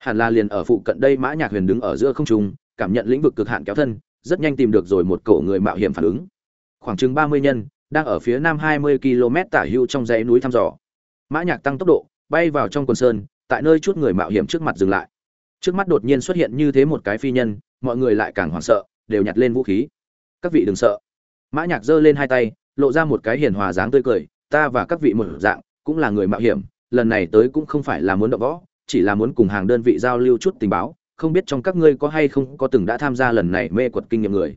hẳn là liền ở phụ cận đây mã nhạc huyền đứng ở giữa không trung, cảm nhận lĩnh vực cực hạn kéo thân, rất nhanh tìm được rồi một cổ người mạo hiểm phản ứng. Khoảng chừng ba mươi nhân, đang ở phía nam hai mươi km tả hưu trong dãy núi thăm dò. Mã nhạc tăng tốc độ, bay vào trong quần sơn, tại nơi chút người mạo hiểm trước mặt dừng lại. Trước mắt đột nhiên xuất hiện như thế một cái phi nhân, mọi người lại càng hoảng sợ, đều nhặt lên vũ khí. Các vị đừng sợ. Mã nhạc giơ lên hai tay, lộ ra một cái hiền hòa dáng tươi cười, ta và các vị một dạng, cũng là người mạo hiểm, lần này tới cũng không phải là muốn động võ chỉ là muốn cùng hàng đơn vị giao lưu chút tình báo, không biết trong các ngươi có hay không có từng đã tham gia lần này mê quật kinh nghiệm người.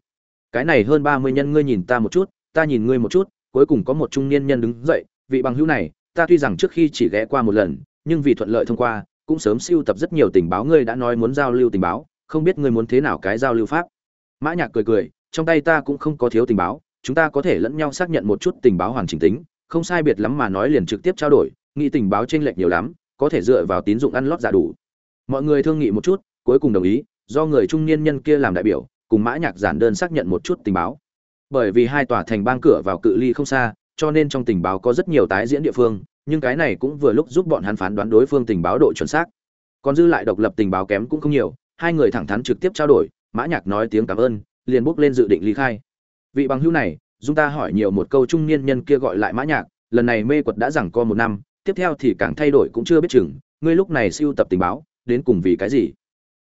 Cái này hơn ba mươi nhân ngươi nhìn ta một chút, ta nhìn ngươi một chút, cuối cùng có một trung niên nhân đứng dậy, vị bằng hữu này, ta tuy rằng trước khi chỉ ghé qua một lần, nhưng vì thuận lợi thông qua, cũng sớm siêu tập rất nhiều tình báo ngươi đã nói muốn giao lưu tình báo, không biết ngươi muốn thế nào cái giao lưu pháp. Mã nhạc cười cười, trong tay ta cũng không có thiếu tình báo, chúng ta có thể lẫn nhau xác nhận một chút tình báo hoàn chỉnh tính, không sai biệt lắm mà nói liền trực tiếp trao đổi, nghĩ tình báo trên lệch nhiều lắm có thể dựa vào tín dụng ăn lót giả đủ. Mọi người thương nghị một chút, cuối cùng đồng ý, do người trung niên nhân kia làm đại biểu, cùng mã nhạc giản đơn xác nhận một chút tình báo. Bởi vì hai tòa thành bang cửa vào cự ly không xa, cho nên trong tình báo có rất nhiều tái diễn địa phương, nhưng cái này cũng vừa lúc giúp bọn hắn phán đoán đối phương tình báo độ chuẩn xác. Còn dư lại độc lập tình báo kém cũng không nhiều, hai người thẳng thắn trực tiếp trao đổi, mã nhạc nói tiếng cảm ơn, liền bước lên dự định ly khai. Vị bằng hữu này chúng ta hỏi nhiều một câu trung niên nhân kia gọi lại mã nhạc, lần này mê quật đã giảng co một năm tiếp theo thì càng thay đổi cũng chưa biết chừng, ngươi lúc này siêu tập tình báo, đến cùng vì cái gì?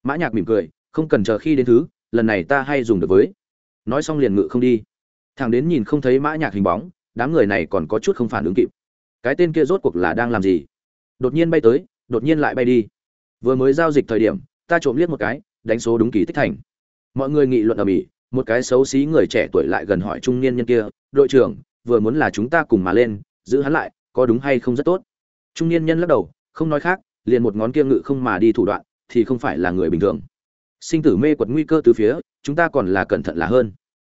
Mã nhạc mỉm cười, không cần chờ khi đến thứ, lần này ta hay dùng được với. Nói xong liền ngự không đi. Thằng đến nhìn không thấy mã nhạc hình bóng, đám người này còn có chút không phản ứng kịp. Cái tên kia rốt cuộc là đang làm gì? Đột nhiên bay tới, đột nhiên lại bay đi. Vừa mới giao dịch thời điểm, ta trộm liếc một cái, đánh số đúng kỳ tích thành. Mọi người nghị luận ở mỹ, một cái xấu xí người trẻ tuổi lại gần hỏi trung niên nhân kia, đội trưởng, vừa muốn là chúng ta cùng mà lên, giữ hắn lại, có đúng hay không rất tốt? Trung niên nhân lắc đầu, không nói khác, liền một ngón kia ngự không mà đi thủ đoạn, thì không phải là người bình thường. Sinh tử mê quật nguy cơ từ phía, chúng ta còn là cẩn thận là hơn.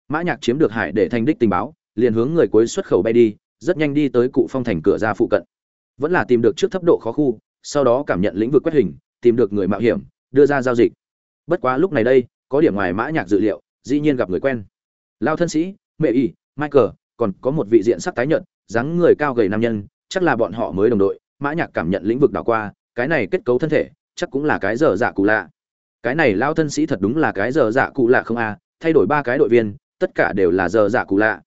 Mã nhạc chiếm được hải để thành đích tình báo, liền hướng người cuối xuất khẩu bay đi, rất nhanh đi tới cụ phong thành cửa ra phụ cận. Vẫn là tìm được trước thấp độ khó khu, sau đó cảm nhận lĩnh vực quét hình, tìm được người mạo hiểm, đưa ra giao dịch. Bất quá lúc này đây, có điểm ngoài mã nhạc dự liệu, dĩ nhiên gặp người quen. Lao thân sĩ, mẹ y, michael, còn có một vị diện sắc tái nhợt, dáng người cao gầy nam nhân chắc là bọn họ mới đồng đội, mã nhạc cảm nhận lĩnh vực đảo qua, cái này kết cấu thân thể, chắc cũng là cái dở dạ cụ lạ. Cái này lao thân sĩ thật đúng là cái dở dạ cụ lạ không a, thay đổi ba cái đội viên, tất cả đều là dở dạ cụ lạ.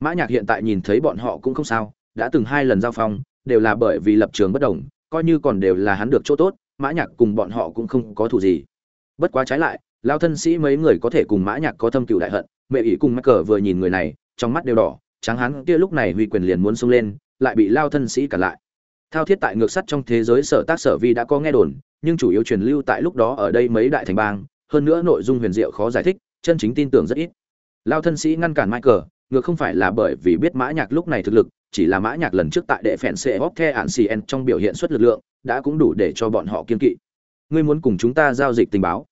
Mã nhạc hiện tại nhìn thấy bọn họ cũng không sao, đã từng hai lần giao phong, đều là bởi vì lập trường bất đồng, coi như còn đều là hắn được chỗ tốt, mã nhạc cùng bọn họ cũng không có thù gì. Bất quá trái lại, lao thân sĩ mấy người có thể cùng mã nhạc có thâm cựu đại hận, mẹ ỷ cùng mắc cờ vừa nhìn người này, trong mắt đều đỏ tráng hắn kia lúc này huy quyền liền muốn xông lên lại bị lao thân sĩ cản lại. Thao thiết tại ngược sắt trong thế giới sở tác sở vi đã có nghe đồn, nhưng chủ yếu truyền lưu tại lúc đó ở đây mấy đại thành bang, hơn nữa nội dung huyền diệu khó giải thích, chân chính tin tưởng rất ít. Lao thân sĩ ngăn cản michael, ngược không phải là bởi vì biết mã nhạc lúc này thực lực, chỉ là mã nhạc lần trước tại đệ phèn xe hóc the ản cn trong biểu hiện xuất lực lượng, đã cũng đủ để cho bọn họ kiên kỵ. Ngươi muốn cùng chúng ta giao dịch tình báo.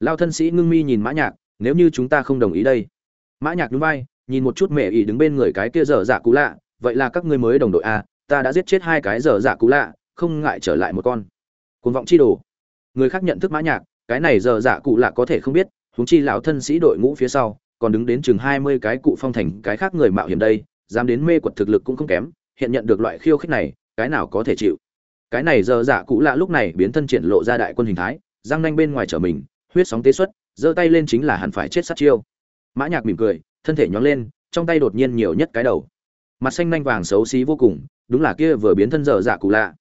Lao thân sĩ ngưng mi nhìn mã nhạc, nếu như chúng ta không đồng ý đây. Mã nhạc nhún vai, nhìn một chút mẹ ý đứng bên người cái kia dở dạ cũ lạ vậy là các ngươi mới đồng đội à? ta đã giết chết hai cái dở dạ cũ lạ, không ngại trở lại một con. Cuồng vọng chi đồ. Người khác nhận thức mã nhạc, cái này dở dạ cụ lạ có thể không biết chúng chi lão thân sĩ đội ngũ phía sau, còn đứng đến chừng hai mươi cái cụ phong thành cái khác người mạo hiểm đây, dám đến mê quật thực lực cũng không kém, hiện nhận được loại khiêu khích này, cái nào có thể chịu? Cái này giờ dạ cụ lạ lúc này biến thân triển lộ ra đại quân hình thái răng nanh bên ngoài trở mình, huyết sóng tế xuất, giơ tay lên chính là hẳn phải chết sát chiêu. Mã nhạc mỉm cười, thân thể nhón lên, trong tay đột nhiên nhiều nhất cái đầu mặt xanh nanh vàng xấu xí vô cùng, đúng là kia vừa biến thân dở dạ cụ lạ.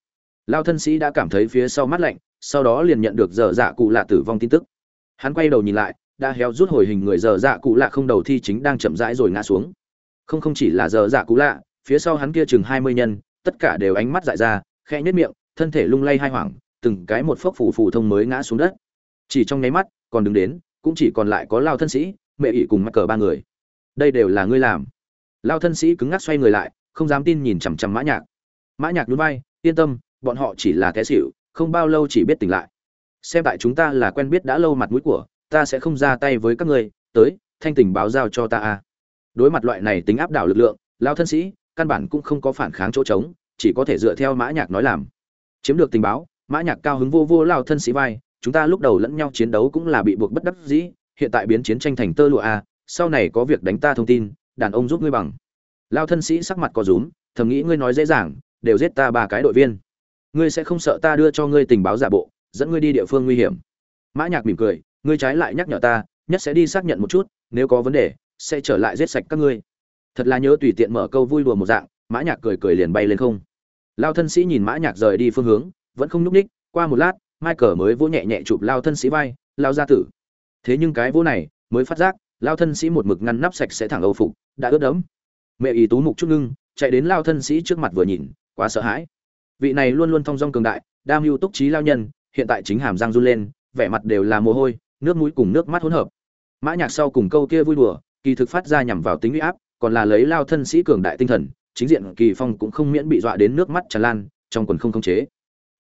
Lao thân sĩ đã cảm thấy phía sau mắt lạnh, sau đó liền nhận được dở dạ cụ lạ tử vong tin tức. Hắn quay đầu nhìn lại, đã héo rút hồi hình người dở dạ cụ lạ không đầu thi chính đang chậm rãi rồi ngã xuống. Không không chỉ là dở dạ cụ lạ, phía sau hắn kia chừng hai mươi nhân, tất cả đều ánh mắt dại ra, khẽ nhất miệng, thân thể lung lay hai hoảng, từng cái một phốc phủ phủ thông mới ngã xuống đất. Chỉ trong nháy mắt, còn đứng đến, cũng chỉ còn lại có lao thân sĩ, mẹ ỷ cùng mắc cờ ba người. Đây đều là ngươi làm lao thân sĩ cứng ngắc xoay người lại, không dám tin nhìn chằm chằm mã nhạc. Mã nhạc nhún vai, yên tâm, bọn họ chỉ là té xỉu, không bao lâu chỉ biết tỉnh lại. Xem tại chúng ta là quen biết đã lâu mặt mũi của, ta sẽ không ra tay với các ngươi, tới, thanh tình báo giao cho ta a. Đối mặt loại này tính áp đảo lực lượng, lao thân sĩ căn bản cũng không có phản kháng chỗ trống, chỉ có thể dựa theo mã nhạc nói làm. Chiếm được tình báo, mã nhạc cao hứng vô vô lao thân sĩ vai, chúng ta lúc đầu lẫn nhau chiến đấu cũng là bị buộc bất đắc dĩ, hiện tại biến chiến tranh thành tơ lụa a, sau này có việc đánh ta thông tin đàn ông giúp ngươi bằng. Lao thân sĩ sắc mặt có rúm, thầm nghĩ ngươi nói dễ dàng, đều giết ta ba cái đội viên. Ngươi sẽ không sợ ta đưa cho ngươi tình báo giả bộ, dẫn ngươi đi địa phương nguy hiểm. Mã nhạc mỉm cười, ngươi trái lại nhắc nhở ta, nhất sẽ đi xác nhận một chút, nếu có vấn đề, sẽ trở lại giết sạch các ngươi. Thật là nhớ tùy tiện mở câu vui đùa một dạng, mã nhạc cười cười liền bay lên không. Lao thân sĩ nhìn mã nhạc rời đi phương hướng, vẫn không núp ních qua một lát, michael mới vỗ nhẹ nhẹ chụp lao thân sĩ vai, lao ra tử. Thế nhưng cái vỗ này, mới phát giác, lao thân sĩ một mực ngăn nắp sạch sẽ thẳng âu phục đã ướt đẫm. Mẹ ý tú mục chút ngưng, chạy đến lao thân sĩ trước mặt vừa nhìn, quá sợ hãi. Vị này luôn luôn thong dong cường đại, đam mưu túc trí lao nhân, hiện tại chính hàm răng run lên, vẻ mặt đều là mồ hôi, nước mũi cùng nước mắt hỗn hợp. Mã nhạc sau cùng câu kia vui đùa, kỳ thực phát ra nhằm vào tính uy áp, còn là lấy lao thân sĩ cường đại tinh thần, chính diện kỳ phong cũng không miễn bị dọa đến nước mắt tràn lan, trong quần không khống chế.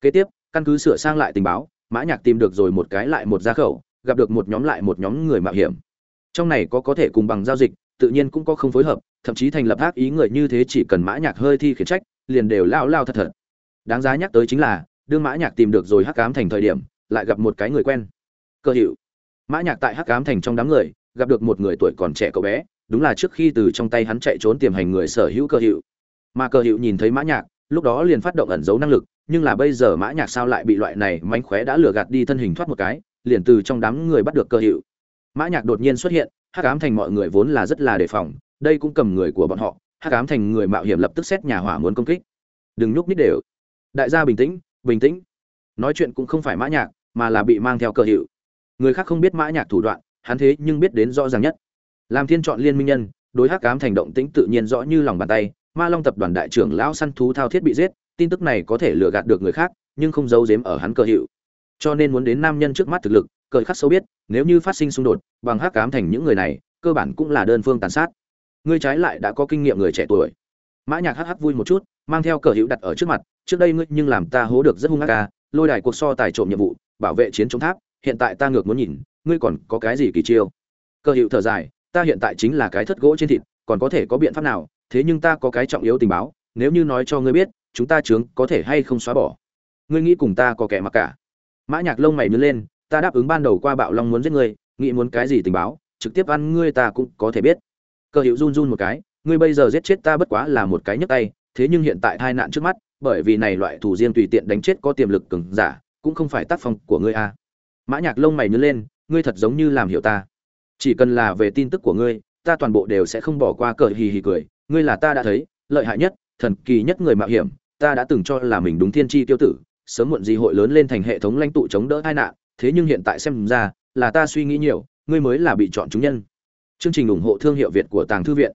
Kế tiếp, căn cứ sửa sang lại tình báo, mã nhạc tìm được rồi một cái lại một gia khẩu, gặp được một nhóm lại một nhóm người mạo hiểm. Trong này có có thể cùng bằng giao dịch tự nhiên cũng có không phối hợp, thậm chí thành lập ác ý người như thế chỉ cần mã nhạc hơi thi khiển trách, liền đều lao lao thật thật. Đáng giá nhắc tới chính là, đương mã nhạc tìm được rồi hắc ám thành thời điểm, lại gặp một cái người quen. Cơ hiệu mã nhạc tại hắc ám thành trong đám người, gặp được một người tuổi còn trẻ cậu bé, đúng là trước khi từ trong tay hắn chạy trốn tiềm hành người sở hữu cơ hiệu mà cơ hiệu nhìn thấy mã nhạc, lúc đó liền phát động ẩn giấu năng lực, nhưng là bây giờ mã nhạc sao lại bị loại này manh khóe đã lừa gạt đi thân hình thoát một cái, liền từ trong đám người bắt được cơ hiệu mã nhạc đột nhiên xuất hiện hắc ám thành mọi người vốn là rất là đề phòng, đây cũng cầm người của bọn họ, hắc ám thành người mạo hiểm lập tức xét nhà hỏa muốn công kích. Đừng nhúc nít đều. Đại gia bình tĩnh bình tĩnh. Nói chuyện cũng không phải mã nhạc, mà là bị mang theo cơ hiệu. Người khác không biết mã nhạc thủ đoạn, hắn thế nhưng biết đến rõ ràng nhất. Làm thiên chọn liên minh nhân, đối hắc ám thành động tĩnh tự nhiên rõ như lòng bàn tay, ma long tập đoàn đại trưởng lão săn thú thao thiết bị giết, tin tức này có thể lừa gạt được người khác, nhưng không giấu giếm ở hắn cơ hiệu. Cho nên muốn đến nam nhân trước mắt thực lực cởi khắc sâu biết, nếu như phát sinh xung đột, bằng hắc cám thành những người này, cơ bản cũng là đơn phương tàn sát. Ngươi trái lại đã có kinh nghiệm người trẻ tuổi. Mã nhạc hắc hắc vui một chút, mang theo cờ hữu đặt ở trước mặt, trước đây ngươi nhưng làm ta hố được rất hung ác ca, lôi đài cuộc so tài trộm nhiệm vụ, bảo vệ chiến chống tháp, hiện tại ta ngược muốn nhìn, ngươi còn có cái gì kỳ chiêu? Cờ hữu thở dài, ta hiện tại chính là cái thất gỗ trên thịt, còn có thể có biện pháp nào, thế nhưng ta có cái trọng yếu tình báo, nếu như nói cho ngươi biết, chúng ta chướng có thể hay không xóa bỏ. Ngươi nghĩ cùng ta có kẻ mặc cả? Mã nhạc lông mày nhướng lên ta đáp ứng ban đầu qua bạo long muốn giết ngươi, nghĩ muốn cái gì tình báo, trực tiếp ăn ngươi ta cũng có thể biết. Cơ hữu run run một cái, ngươi bây giờ giết chết ta bất quá là một cái nhấc tay, thế nhưng hiện tại tai nạn trước mắt, bởi vì này loại thủ riêng tùy tiện đánh chết có tiềm lực cường giả, cũng không phải tác phong của ngươi a. À. mã nhạc lông mày nhướng lên, ngươi thật giống như làm hiểu ta. Chỉ cần là về tin tức của ngươi, ta toàn bộ đều sẽ không bỏ qua cờ hì hì cười. Ngươi là ta đã thấy, lợi hại nhất, thần kỳ nhất người mạo hiểm, ta đã từng cho là mình đúng thiên tri tiêu tử, sớm muộn gì hội lớn lên thành hệ thống lãnh tụ chống đỡ tai nạn thế nhưng hiện tại xem ra, là ta suy nghĩ nhiều, ngươi mới là bị chọn chúng nhân. Chương trình ủng hộ thương hiệu việt của tàng thư viện.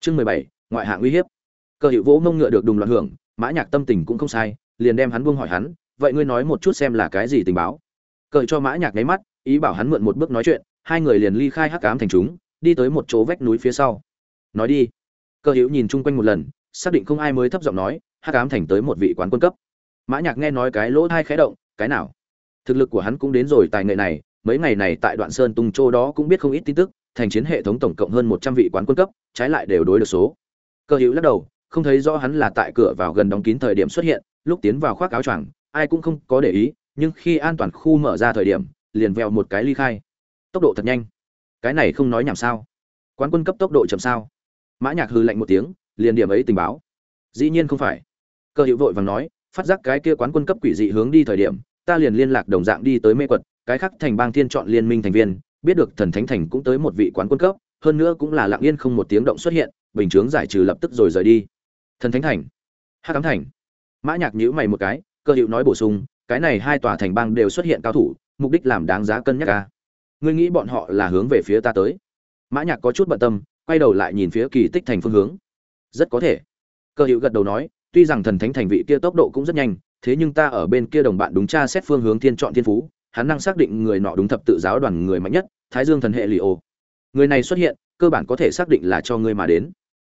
Chương mười bảy, ngoại hạng uy hiếp. Cơ hiệu vỗ mông ngựa được đùng loạn hưởng, mã nhạc tâm tình cũng không sai, liền đem hắn buông hỏi hắn, vậy ngươi nói một chút xem là cái gì tình báo? Cởi cho mã nhạc nháy mắt, ý bảo hắn mượn một bước nói chuyện, hai người liền ly khai hắc ám thành chúng, đi tới một chỗ vách núi phía sau. Nói đi. Cơ hữu nhìn chung quanh một lần, xác định không ai mới thấp giọng nói, hắc ám thành tới một vị quán quân cấp. Mã nhạc nghe nói cái lỗ hai khẽ động, cái nào? Thực lực của hắn cũng đến rồi tài nghệ này, mấy ngày này tại đoạn sơn tung châu đó cũng biết không ít tin tức, thành chiến hệ thống tổng cộng hơn một trăm vị quán quân cấp, trái lại đều đối được số. Cơ hữu lắc đầu, không thấy rõ hắn là tại cửa vào gần đóng kín thời điểm xuất hiện, lúc tiến vào khoác áo choàng, ai cũng không có để ý, nhưng khi an toàn khu mở ra thời điểm, liền vèo một cái ly khai. Tốc độ thật nhanh. Cái này không nói nhảm sao? Quán quân cấp tốc độ chậm sao? Mã nhạc hư lạnh một tiếng, liền điểm ấy tình báo. Dĩ nhiên không phải. Cơ hữu vội vàng nói, phát giác cái kia quán quân cấp quỷ dị hướng đi thời điểm ta liền liên lạc đồng dạng đi tới mê quật, cái khác thành bang thiên chọn liên minh thành viên, biết được thần thánh thành cũng tới một vị quán quân cấp, hơn nữa cũng là lặng yên không một tiếng động xuất hiện, bình chướng giải trừ lập tức rồi rời đi. Thần thánh thành. Hắc ám thành. Mã nhạc nhíu mày một cái, cơ hữu nói bổ sung, cái này hai tòa thành bang đều xuất hiện cao thủ, mục đích làm đáng giá cân nhắc ca ngươi nghĩ bọn họ là hướng về phía ta tới? Mã nhạc có chút bận tâm, quay đầu lại nhìn phía kỳ tích thành phương hướng. Rất có thể. Cơ hữu gật đầu nói, tuy rằng thần thánh thành vị kia tốc độ cũng rất nhanh thế nhưng ta ở bên kia đồng bạn đúng tra xét phương hướng thiên chọn thiên phú, hắn năng xác định người nọ đúng thập tự giáo đoàn người mạnh nhất, thái dương thần hệ lì ô. Người này xuất hiện, cơ bản có thể xác định là cho ngươi mà đến.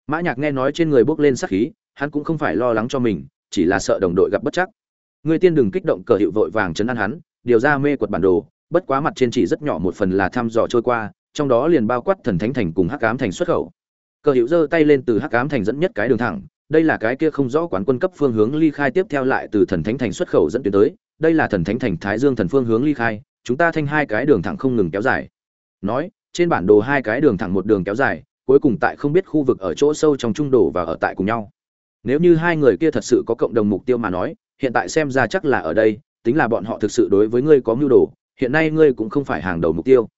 Mã nhạc nghe nói trên người bước lên sát khí, hắn cũng không phải lo lắng cho mình, chỉ là sợ đồng đội gặp bất chắc. Người tiên đừng kích động cờ hiệu vội vàng chấn an hắn, điều ra mê quật bản đồ, bất quá mặt trên chỉ rất nhỏ một phần là thăm dò trôi qua, trong đó liền bao quát thần thánh thành cùng hắc ám thành xuất khẩu. Cờ hiệu giơ tay lên từ hắc ám thành dẫn nhất cái đường thẳng đây là cái kia không rõ quán quân cấp phương hướng ly khai tiếp theo lại từ thần thánh thành xuất khẩu dẫn tuyến tới, đây là thần thánh thành thái dương thần phương hướng ly khai, chúng ta thanh hai cái đường thẳng không ngừng kéo dài. Nói, trên bản đồ hai cái đường thẳng một đường kéo dài, cuối cùng tại không biết khu vực ở chỗ sâu trong trung đổ và ở tại cùng nhau. Nếu như hai người kia thật sự có cộng đồng mục tiêu mà nói, hiện tại xem ra chắc là ở đây, tính là bọn họ thực sự đối với ngươi có mưu đồ, hiện nay ngươi cũng không phải hàng đầu mục tiêu.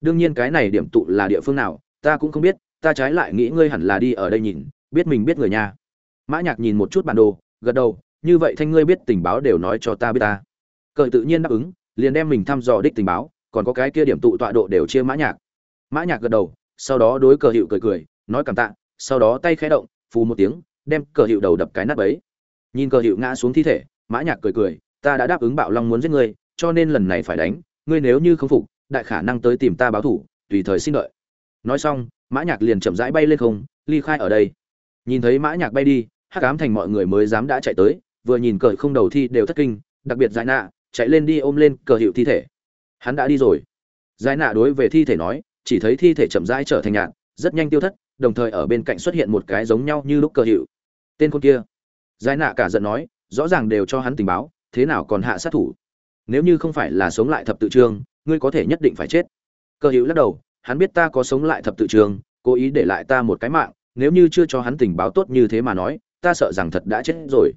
Đương nhiên cái này điểm tụ là địa phương nào, ta cũng không biết, ta trái lại nghĩ ngươi hẳn là đi ở đây nhìn, biết mình biết người nhà mã nhạc nhìn một chút bản đồ gật đầu như vậy thanh ngươi biết tình báo đều nói cho ta biết ta. Cờ tự nhiên đáp ứng liền đem mình thăm dò đích tình báo còn có cái kia điểm tụ tọa độ đều chia mã nhạc. Mã nhạc gật đầu sau đó đối cờ hiệu cười cười nói cảm tạ sau đó tay khẽ động phù một tiếng đem cờ hiệu đầu đập cái nát bấy. Nhìn cờ hiệu ngã xuống thi thể mã nhạc cười cười ta đã đáp ứng bạo long muốn giết ngươi cho nên lần này phải đánh ngươi nếu như không phục đại khả năng tới tìm ta báo thù, tùy thời xin đợi. Nói xong mã nhạc liền chậm rãi bay lên không ly khai ở đây. Nhìn thấy mã nhạc bay đi hắc ám thành mọi người mới dám đã chạy tới, vừa nhìn cờ không đầu thi đều thất kinh, đặc biệt giải nạ, chạy lên đi ôm lên cờ hiệu thi thể. Hắn đã đi rồi. Giải nạ đối về thi thể nói, chỉ thấy thi thể chậm rãi trở thành nhạn rất nhanh tiêu thất, đồng thời ở bên cạnh xuất hiện một cái giống nhau như lúc cờ hiệu. Tên con kia. Giải nạ cả giận nói, rõ ràng đều cho hắn tình báo, thế nào còn hạ sát thủ? Nếu như không phải là sống lại thập tự trường ngươi có thể nhất định phải chết. Cờ hiệu lắc đầu, hắn biết ta có sống lại thập tự trường cố ý để lại ta một cái mạng, nếu như chưa cho hắn tình báo tốt như thế mà nói ta sợ rằng thật đã chết rồi.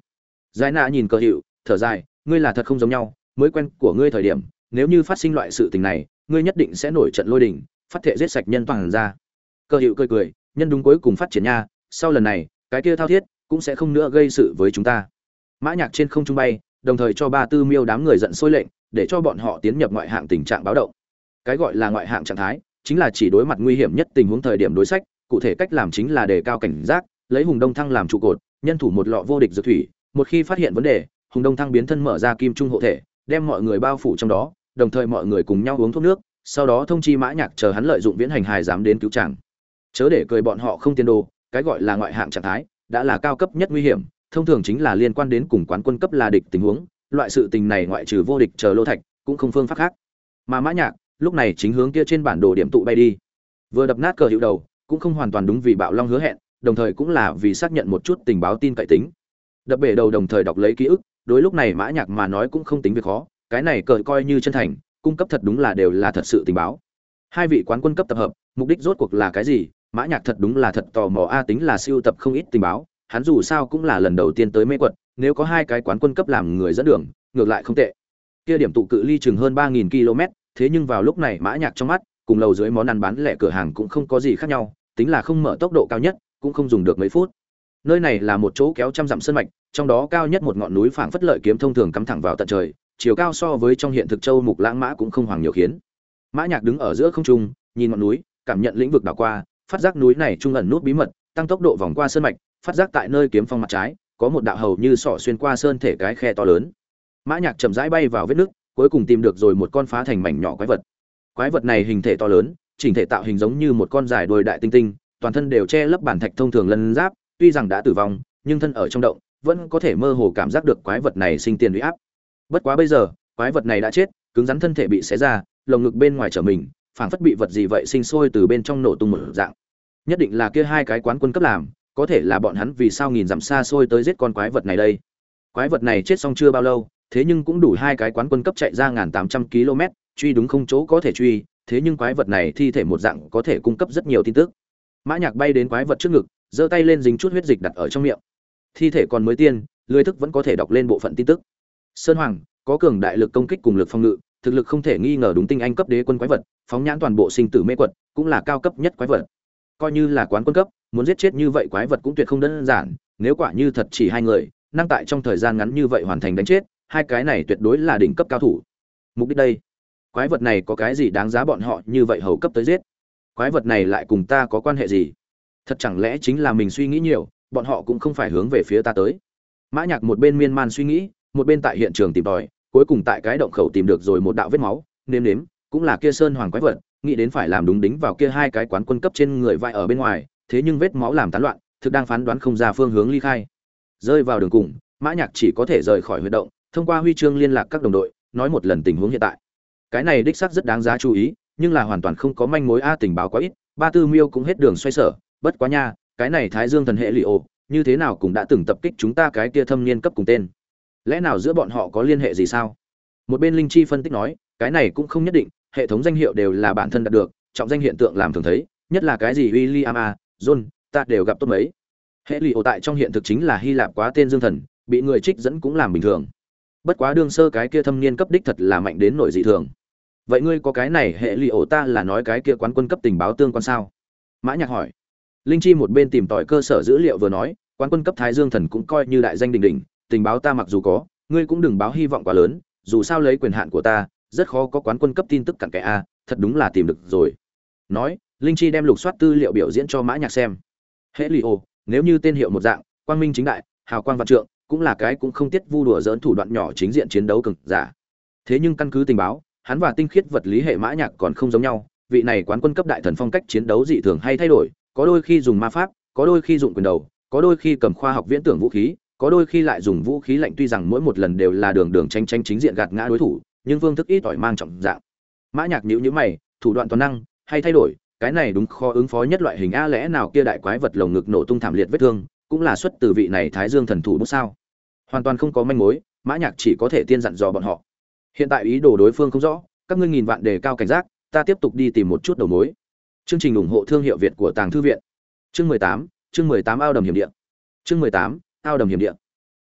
Giải nạ nhìn cờ hiệu, thở dài, ngươi là thật không giống nhau, mới quen của ngươi thời điểm, nếu như phát sinh loại sự tình này, ngươi nhất định sẽ nổi trận lôi đình, phát thệ giết sạch nhân toàn ra. Cơ hiệu cười cười, nhân đúng cuối cùng phát triển nha, sau lần này, cái kia thao thiết, cũng sẽ không nữa gây sự với chúng ta. Mã nhạc trên không trung bay, đồng thời cho ba tư miêu đám người giận sôi lệnh, để cho bọn họ tiến nhập ngoại hạng tình trạng báo động. Cái gọi là ngoại hạng trạng thái, chính là chỉ đối mặt nguy hiểm nhất tình huống thời điểm đối sách, cụ thể cách làm chính là đề cao cảnh giác, lấy hùng đông thăng làm trụ cột nhân thủ một lọ vô địch dược thủy, một khi phát hiện vấn đề, hùng đông thăng biến thân mở ra kim trung hộ thể, đem mọi người bao phủ trong đó, đồng thời mọi người cùng nhau uống thuốc nước, sau đó thông chi mã nhạc chờ hắn lợi dụng viễn hành hài dám đến cứu chàng. Chớ để cười bọn họ không tiền đồ, cái gọi là ngoại hạng trạng thái, đã là cao cấp nhất nguy hiểm, thông thường chính là liên quan đến cùng quán quân cấp là địch tình huống, loại sự tình này ngoại trừ vô địch chờ lô thạch, cũng không phương pháp khác. Mà mã nhạc, lúc này chính hướng kia trên bản đồ điểm tụ bay đi. Vừa đập nát cờ hiệu đầu, cũng không hoàn toàn đúng vì bạo long hứa hẹn đồng thời cũng là vì xác nhận một chút tình báo tin cậy tính. Đập bể đầu đồng thời đọc lấy ký ức, đối lúc này mã nhạc mà nói cũng không tính việc khó, cái này cờ coi như chân thành, cung cấp thật đúng là đều là thật sự tình báo. Hai vị quán quân cấp tập hợp, mục đích rốt cuộc là cái gì? Mã nhạc thật đúng là thật tò mò, a, tính là siêu tập không ít tình báo, hắn dù sao cũng là lần đầu tiên tới mê quật nếu có hai cái quán quân cấp làm người dẫn đường, ngược lại không tệ. Kia điểm tụ cự ly chừng hơn ba nghìn km, thế nhưng vào lúc này mã nhạc trong mắt, cùng lầu dưới món ăn bán lẻ cửa hàng cũng không có gì khác nhau, tính là không mở tốc độ cao nhất cũng không dùng được mấy phút. Nơi này là một chỗ kéo trăm dặm sơn mạch, trong đó cao nhất một ngọn núi phảng phất lợi kiếm thông thường cắm thẳng vào tận trời, chiều cao so với trong hiện thực châu mục lãng mã cũng không hoàng nhiều khiến. Mã nhạc đứng ở giữa không trung, nhìn ngọn núi, cảm nhận lĩnh vực đảo qua, phát giác núi này trung ẩn nút bí mật, tăng tốc độ vòng qua sơn mạch, phát giác tại nơi kiếm phong mặt trái, có một đạo hầu như sọ xuyên qua sơn thể cái khe to lớn. Mã nhạc chậm rãi bay vào vết nước, cuối cùng tìm được rồi một con phá thành mảnh nhỏ quái vật. Quái vật này hình thể to lớn, chỉnh thể tạo hình giống như một con dài đuôi đại tinh tinh toàn thân đều che lấp bản thạch thông thường lân giáp, tuy rằng đã tử vong, nhưng thân ở trong động, vẫn có thể mơ hồ cảm giác được quái vật này sinh tiền uy áp. Bất quá bây giờ, quái vật này đã chết, cứng rắn thân thể bị xé ra, lồng ngực bên ngoài trở mình, phảng phất bị vật gì vậy sinh sôi từ bên trong nổ tung một dạng. Nhất định là kia hai cái quán quân cấp làm, có thể là bọn hắn vì sao nghìn dặm xa xôi tới giết con quái vật này đây. Quái vật này chết xong chưa bao lâu, thế nhưng cũng đủ hai cái quán quân cấp chạy ra ngàn tám trăm km, truy đúng không chỗ có thể truy, thế nhưng quái vật này thi thể một dạng có thể cung cấp rất nhiều tin tức mã nhạc bay đến quái vật trước ngực, giơ tay lên dính chút huyết dịch đặt ở trong miệng. Thi thể còn mới tiên, lưới thức vẫn có thể đọc lên bộ phận tin tức. Sơn hoàng, có cường đại lực công kích cùng lực phòng ngự, thực lực không thể nghi ngờ đúng tinh anh cấp đế quân quái vật, phóng nhãn toàn bộ sinh tử mê quật, cũng là cao cấp nhất quái vật. Coi như là quán quân cấp, muốn giết chết như vậy quái vật cũng tuyệt không đơn giản, nếu quả như thật chỉ hai người, năng tại trong thời gian ngắn như vậy hoàn thành đánh chết, hai cái này tuyệt đối là đỉnh cấp cao thủ. Mục đích đây, quái vật này có cái gì đáng giá bọn họ như vậy hầu cấp tới giết? Quái vật này lại cùng ta có quan hệ gì? Thật chẳng lẽ chính là mình suy nghĩ nhiều, bọn họ cũng không phải hướng về phía ta tới. Mã nhạc một bên miên man suy nghĩ, một bên tại hiện trường tìm tòi, cuối cùng tại cái động khẩu tìm được rồi một đạo vết máu, nếm nếm, cũng là kia sơn hoàng quái vật, nghĩ đến phải làm đúng đính vào kia hai cái quán quân cấp trên người vai ở bên ngoài, thế nhưng vết máu làm tán loạn, thực đang phán đoán không ra phương hướng ly khai. Rơi vào đường cùng, mã nhạc chỉ có thể rời khỏi huy động, thông qua huy chương liên lạc các đồng đội, nói một lần tình huống hiện tại. Cái này đích xác rất đáng giá chú ý nhưng là hoàn toàn không có manh mối a tình báo quá ít, ba tư miêu cũng hết đường xoay sở, bất quá nha, cái này thái dương thần hệ lì ồ như thế nào cũng đã từng tập kích chúng ta cái kia thâm niên cấp cùng tên. Lẽ nào giữa bọn họ có liên hệ gì sao? Một bên linh chi phân tích nói, cái này cũng không nhất định, hệ thống danh hiệu đều là bản thân đạt được, trọng danh hiện tượng làm thường thấy, nhất là cái gì William a, John, ta đều gặp tốt mấy. Hệ lì ồ tại trong hiện thực chính là hy lạp quá tên dương thần, bị người trích dẫn cũng làm bình thường. Bất quá đương sơ cái kia thâm niên cấp đích thật là mạnh đến nổi dị thường vậy ngươi có cái này hệ lụy ổ ta là nói cái kia quán quân cấp tình báo tương quan sao? Mã nhạc hỏi. Linh chi một bên tìm tòi cơ sở dữ liệu vừa nói, quán quân cấp thái dương thần cũng coi như đại danh đình đỉnh, tình báo ta mặc dù có, ngươi cũng đừng báo hy vọng quá lớn, dù sao lấy quyền hạn của ta, rất khó có quán quân cấp tin tức cặn kẽ a, thật đúng là tìm được rồi. Nói, linh chi đem lục soát tư liệu biểu diễn cho mã nhạc xem. Hệ lụy ổ, nếu như tên hiệu một dạng, quang minh chính đại, hào quang vạn trượng, cũng là cái cũng không tiết vu đùa dỡn thủ đoạn nhỏ chính diện chiến đấu cực giả. Thế nhưng căn cứ tình báo hắn và tinh khiết vật lý hệ mã nhạc còn không giống nhau, vị này quán quân cấp đại thần phong cách chiến đấu dị thường hay thay đổi, có đôi khi dùng ma pháp, có đôi khi dùng quyền đầu, có đôi khi cầm khoa học viễn tưởng vũ khí, có đôi khi lại dùng vũ khí lạnh tuy rằng mỗi một lần đều là đường đường tranh tranh chính diện gạt ngã đối thủ, nhưng phương thức ít ỏi mang trọng dạng. Mã nhạc nhíu nhíu mày, thủ đoạn toàn năng, hay thay đổi, cái này đúng khó ứng phó nhất loại hình a lẽ nào kia đại quái vật lồng ngực nổ tung thảm liệt vết thương, cũng là xuất từ vị này thái dương thần thủ bút sao? Hoàn toàn không có manh mối, mã nhạc chỉ có thể tiên dặn dò bọn họ hiện tại ý đồ đối phương không rõ, các ngươi nghìn vạn đề cao cảnh giác, ta tiếp tục đi tìm một chút đầu mối. Chương trình ủng hộ thương hiệu việt của tàng thư viện. Chương mười tám, chương mười tám ao đầm hiểm địa. Chương mười tám, ao đầm hiểm địa.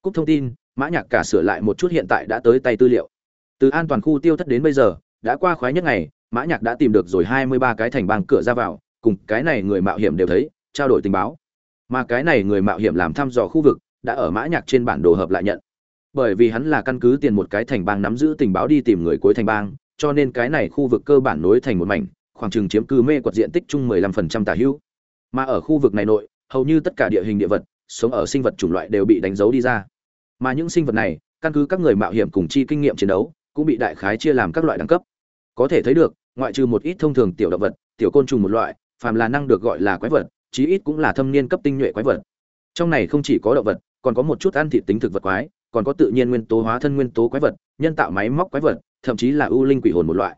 Cúp thông tin, mã nhạc cả sửa lại một chút hiện tại đã tới tay tư liệu. Từ an toàn khu tiêu thất đến bây giờ, đã qua khoái nhất ngày, mã nhạc đã tìm được rồi hai mươi ba cái thành bang cửa ra vào, cùng cái này người mạo hiểm đều thấy, trao đổi tình báo. Mà cái này người mạo hiểm làm thăm dò khu vực, đã ở mã nhạc trên bản đồ hợp lại nhận bởi vì hắn là căn cứ tiền một cái thành bang nắm giữ tình báo đi tìm người cuối thành bang, cho nên cái này khu vực cơ bản nối thành một mảnh, khoảng chừng chiếm cứ mê quật diện tích chung 15% tả hữu. Mà ở khu vực này nội, hầu như tất cả địa hình địa vật, sống ở sinh vật chủng loại đều bị đánh dấu đi ra. Mà những sinh vật này, căn cứ các người mạo hiểm cùng chi kinh nghiệm chiến đấu, cũng bị đại khái chia làm các loại đẳng cấp. Có thể thấy được, ngoại trừ một ít thông thường tiểu động vật, tiểu côn trùng một loại, phàm là năng được gọi là quái vật, chí ít cũng là thâm niên cấp tinh nhuệ quái vật. Trong này không chỉ có động vật, còn có một chút ăn thịt tính thực vật quái còn có tự nhiên nguyên tố hóa thân nguyên tố quái vật, nhân tạo máy móc quái vật, thậm chí là ưu linh quỷ hồn một loại.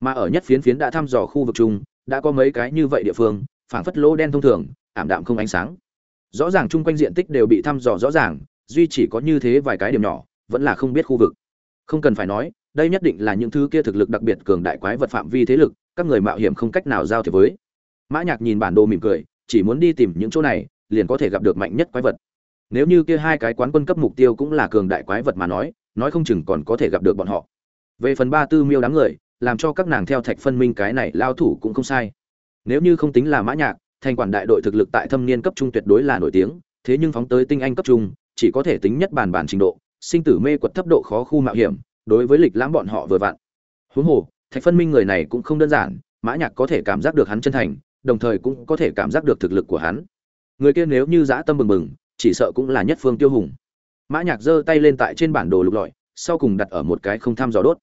Mà ở nhất phiến phiến đã thăm dò khu vực chung, đã có mấy cái như vậy địa phương, phảng phất lỗ đen thông thường, ảm đạm không ánh sáng. Rõ ràng chung quanh diện tích đều bị thăm dò rõ ràng, duy chỉ có như thế vài cái điểm nhỏ, vẫn là không biết khu vực. Không cần phải nói, đây nhất định là những thứ kia thực lực đặc biệt cường đại quái vật phạm vi thế lực, các người mạo hiểm không cách nào giao thiệp với. Mã nhạc nhìn bản đồ mỉm cười, chỉ muốn đi tìm những chỗ này, liền có thể gặp được mạnh nhất quái vật nếu như kia hai cái quán quân cấp mục tiêu cũng là cường đại quái vật mà nói nói không chừng còn có thể gặp được bọn họ. Về phần ba tư miêu đám người, làm cho các nàng theo thạch phân minh cái này lao thủ cũng không sai. Nếu như không tính là mã nhạc, thành quản đại đội thực lực tại thâm niên cấp trung tuyệt đối là nổi tiếng, thế nhưng phóng tới tinh anh cấp trung, chỉ có thể tính nhất bản bản trình độ, sinh tử mê quật thấp độ khó khu mạo hiểm, đối với lịch lãm bọn họ vừa vặn. Huống hồ, thạch phân minh người này cũng không đơn giản, mã nhạc có thể cảm giác được hắn chân thành, đồng thời cũng có thể cảm giác được thực lực của hắn. Người kia nếu như dã tâm bừng bừng chỉ sợ cũng là nhất phương tiêu hùng. Mã nhạc giơ tay lên tại trên bản đồ lục lọi, sau cùng đặt ở một cái không tham dò đốt.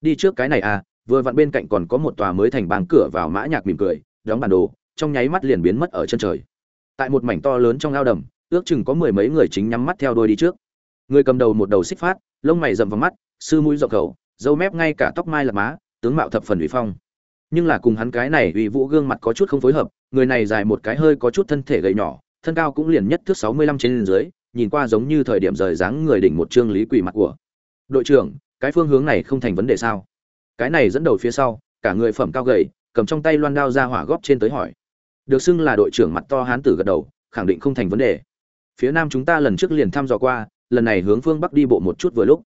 Đi trước cái này à vừa vặn bên cạnh còn có một tòa mới thành bàn cửa vào mã nhạc mỉm cười, đóng bản đồ, trong nháy mắt liền biến mất ở chân trời. Tại một mảnh to lớn trong ao đầm, ước chừng có mười mấy người chính nhắm mắt theo đuôi đi trước. Người cầm đầu một đầu xích phát, lông mày rậm vào mắt, sư mũi rộng khẩu, dâu mép ngay cả tóc mai là má, tướng mạo thập phần uy phong. Nhưng là cùng hắn cái này uy vũ gương mặt có chút không phối hợp, người này dài một cái hơi có chút thân thể gầy nhỏ thân cao cũng liền nhất thước sáu mươi lăm trên dưới, nhìn qua giống như thời điểm rời dáng người đỉnh một trương lý quỷ mặt của đội trưởng, cái phương hướng này không thành vấn đề sao? Cái này dẫn đầu phía sau, cả người phẩm cao gầy, cầm trong tay loan đao ra hỏa góp trên tới hỏi. Được xưng là đội trưởng mặt to hán tử gật đầu, khẳng định không thành vấn đề. Phía nam chúng ta lần trước liền thăm dò qua, lần này hướng phương bắc đi bộ một chút vừa lúc.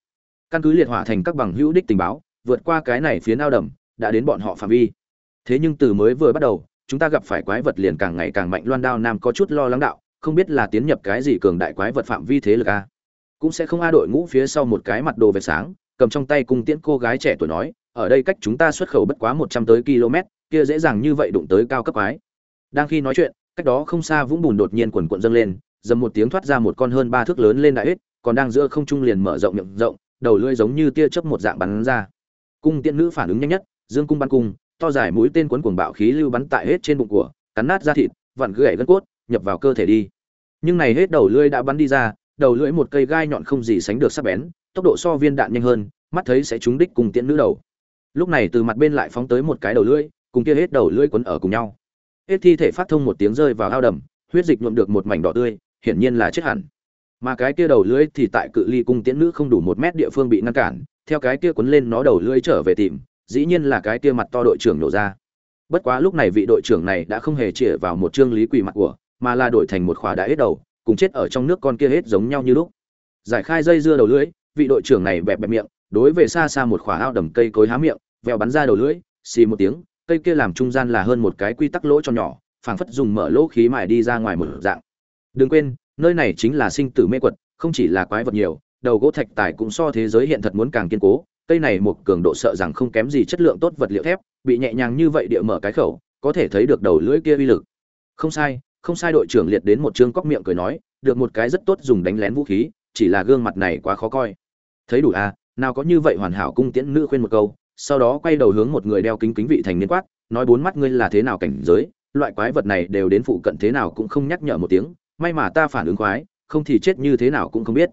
Căn cứ liệt hỏa thành các bằng hữu đích tình báo, vượt qua cái này phía nao đầm, đã đến bọn họ phạm vi. Thế nhưng từ mới vừa bắt đầu chúng ta gặp phải quái vật liền càng ngày càng mạnh. Loan đao nam có chút lo lắng đạo, không biết là tiến nhập cái gì cường đại quái vật phạm vi thế lực a. Cũng sẽ không a đội ngũ phía sau một cái mặt đồ về sáng, cầm trong tay cung tiễn cô gái trẻ tuổi nói, ở đây cách chúng ta xuất khẩu bất quá một trăm tới km, kia dễ dàng như vậy đụng tới cao cấp quái. Đang khi nói chuyện, cách đó không xa vũng bùn đột nhiên quần quận dâng lên, dầm một tiếng thoát ra một con hơn ba thước lớn lên đại hết còn đang giữa không trung liền mở rộng miệng rộng, đầu lưỡi giống như tia chớp một dạng bắn ra. Cung tiễn nữ phản ứng nhanh nhất, dương cung bắn cung to dài mũi tên cuốn cuồng bạo khí lưu bắn tại hết trên bụng của, cắn nát da thịt, vặn gãy gân cốt, nhập vào cơ thể đi. Nhưng này hết đầu lưỡi đã bắn đi ra, đầu lưỡi một cây gai nhọn không gì sánh được sắc bén, tốc độ so viên đạn nhanh hơn, mắt thấy sẽ trúng đích cùng tiễn nữ đầu. Lúc này từ mặt bên lại phóng tới một cái đầu lưỡi, cùng kia hết đầu lưỡi quấn ở cùng nhau. Hết thi thể phát thông một tiếng rơi vào ao đầm, huyết dịch nhuộm được một mảnh đỏ tươi, hiển nhiên là chết hẳn. Mà cái kia đầu lưỡi thì tại cự ly cung tiễn nữ không đủ một mét địa phương bị ngăn cản, theo cái kia quấn lên nó đầu lưỡi trở về tìm dĩ nhiên là cái kia mặt to đội trưởng nổ ra. Bất quá lúc này vị đội trưởng này đã không hề chĩa vào một chương lý quỷ mặt của, mà là đổi thành một khỏa đã hết đầu, cùng chết ở trong nước con kia hết giống nhau như lúc. Giải khai dây dưa đầu lưỡi, vị đội trưởng này bẹp bẹp miệng, đối về xa xa một khỏa ao đầm cây cối há miệng, vèo bắn ra đầu lưỡi, xì một tiếng, cây kia làm trung gian là hơn một cái quy tắc lỗ cho nhỏ, phảng phất dùng mở lỗ khí mài đi ra ngoài một dạng. Đừng quên, nơi này chính là sinh tử mê quật, không chỉ là quái vật nhiều, đầu gỗ thạch tài cũng so thế giới hiện thật muốn càng kiên cố cây này một cường độ sợ rằng không kém gì chất lượng tốt vật liệu thép, bị nhẹ nhàng như vậy địa mở cái khẩu, có thể thấy được đầu lưỡi kia uy lực. Không sai không sai đội trưởng liệt đến một trương cóc miệng cười nói, được một cái rất tốt dùng đánh lén vũ khí, chỉ là gương mặt này quá khó coi. Thấy đủ à nào có như vậy hoàn hảo cung tiễn nữ khuyên một câu, sau đó quay đầu hướng một người đeo kính kính vị thành niên quát, nói bốn mắt ngươi là thế nào cảnh giới, loại quái vật này đều đến phụ cận thế nào cũng không nhắc nhở một tiếng, may mà ta phản ứng quái không thì chết như thế nào cũng không biết.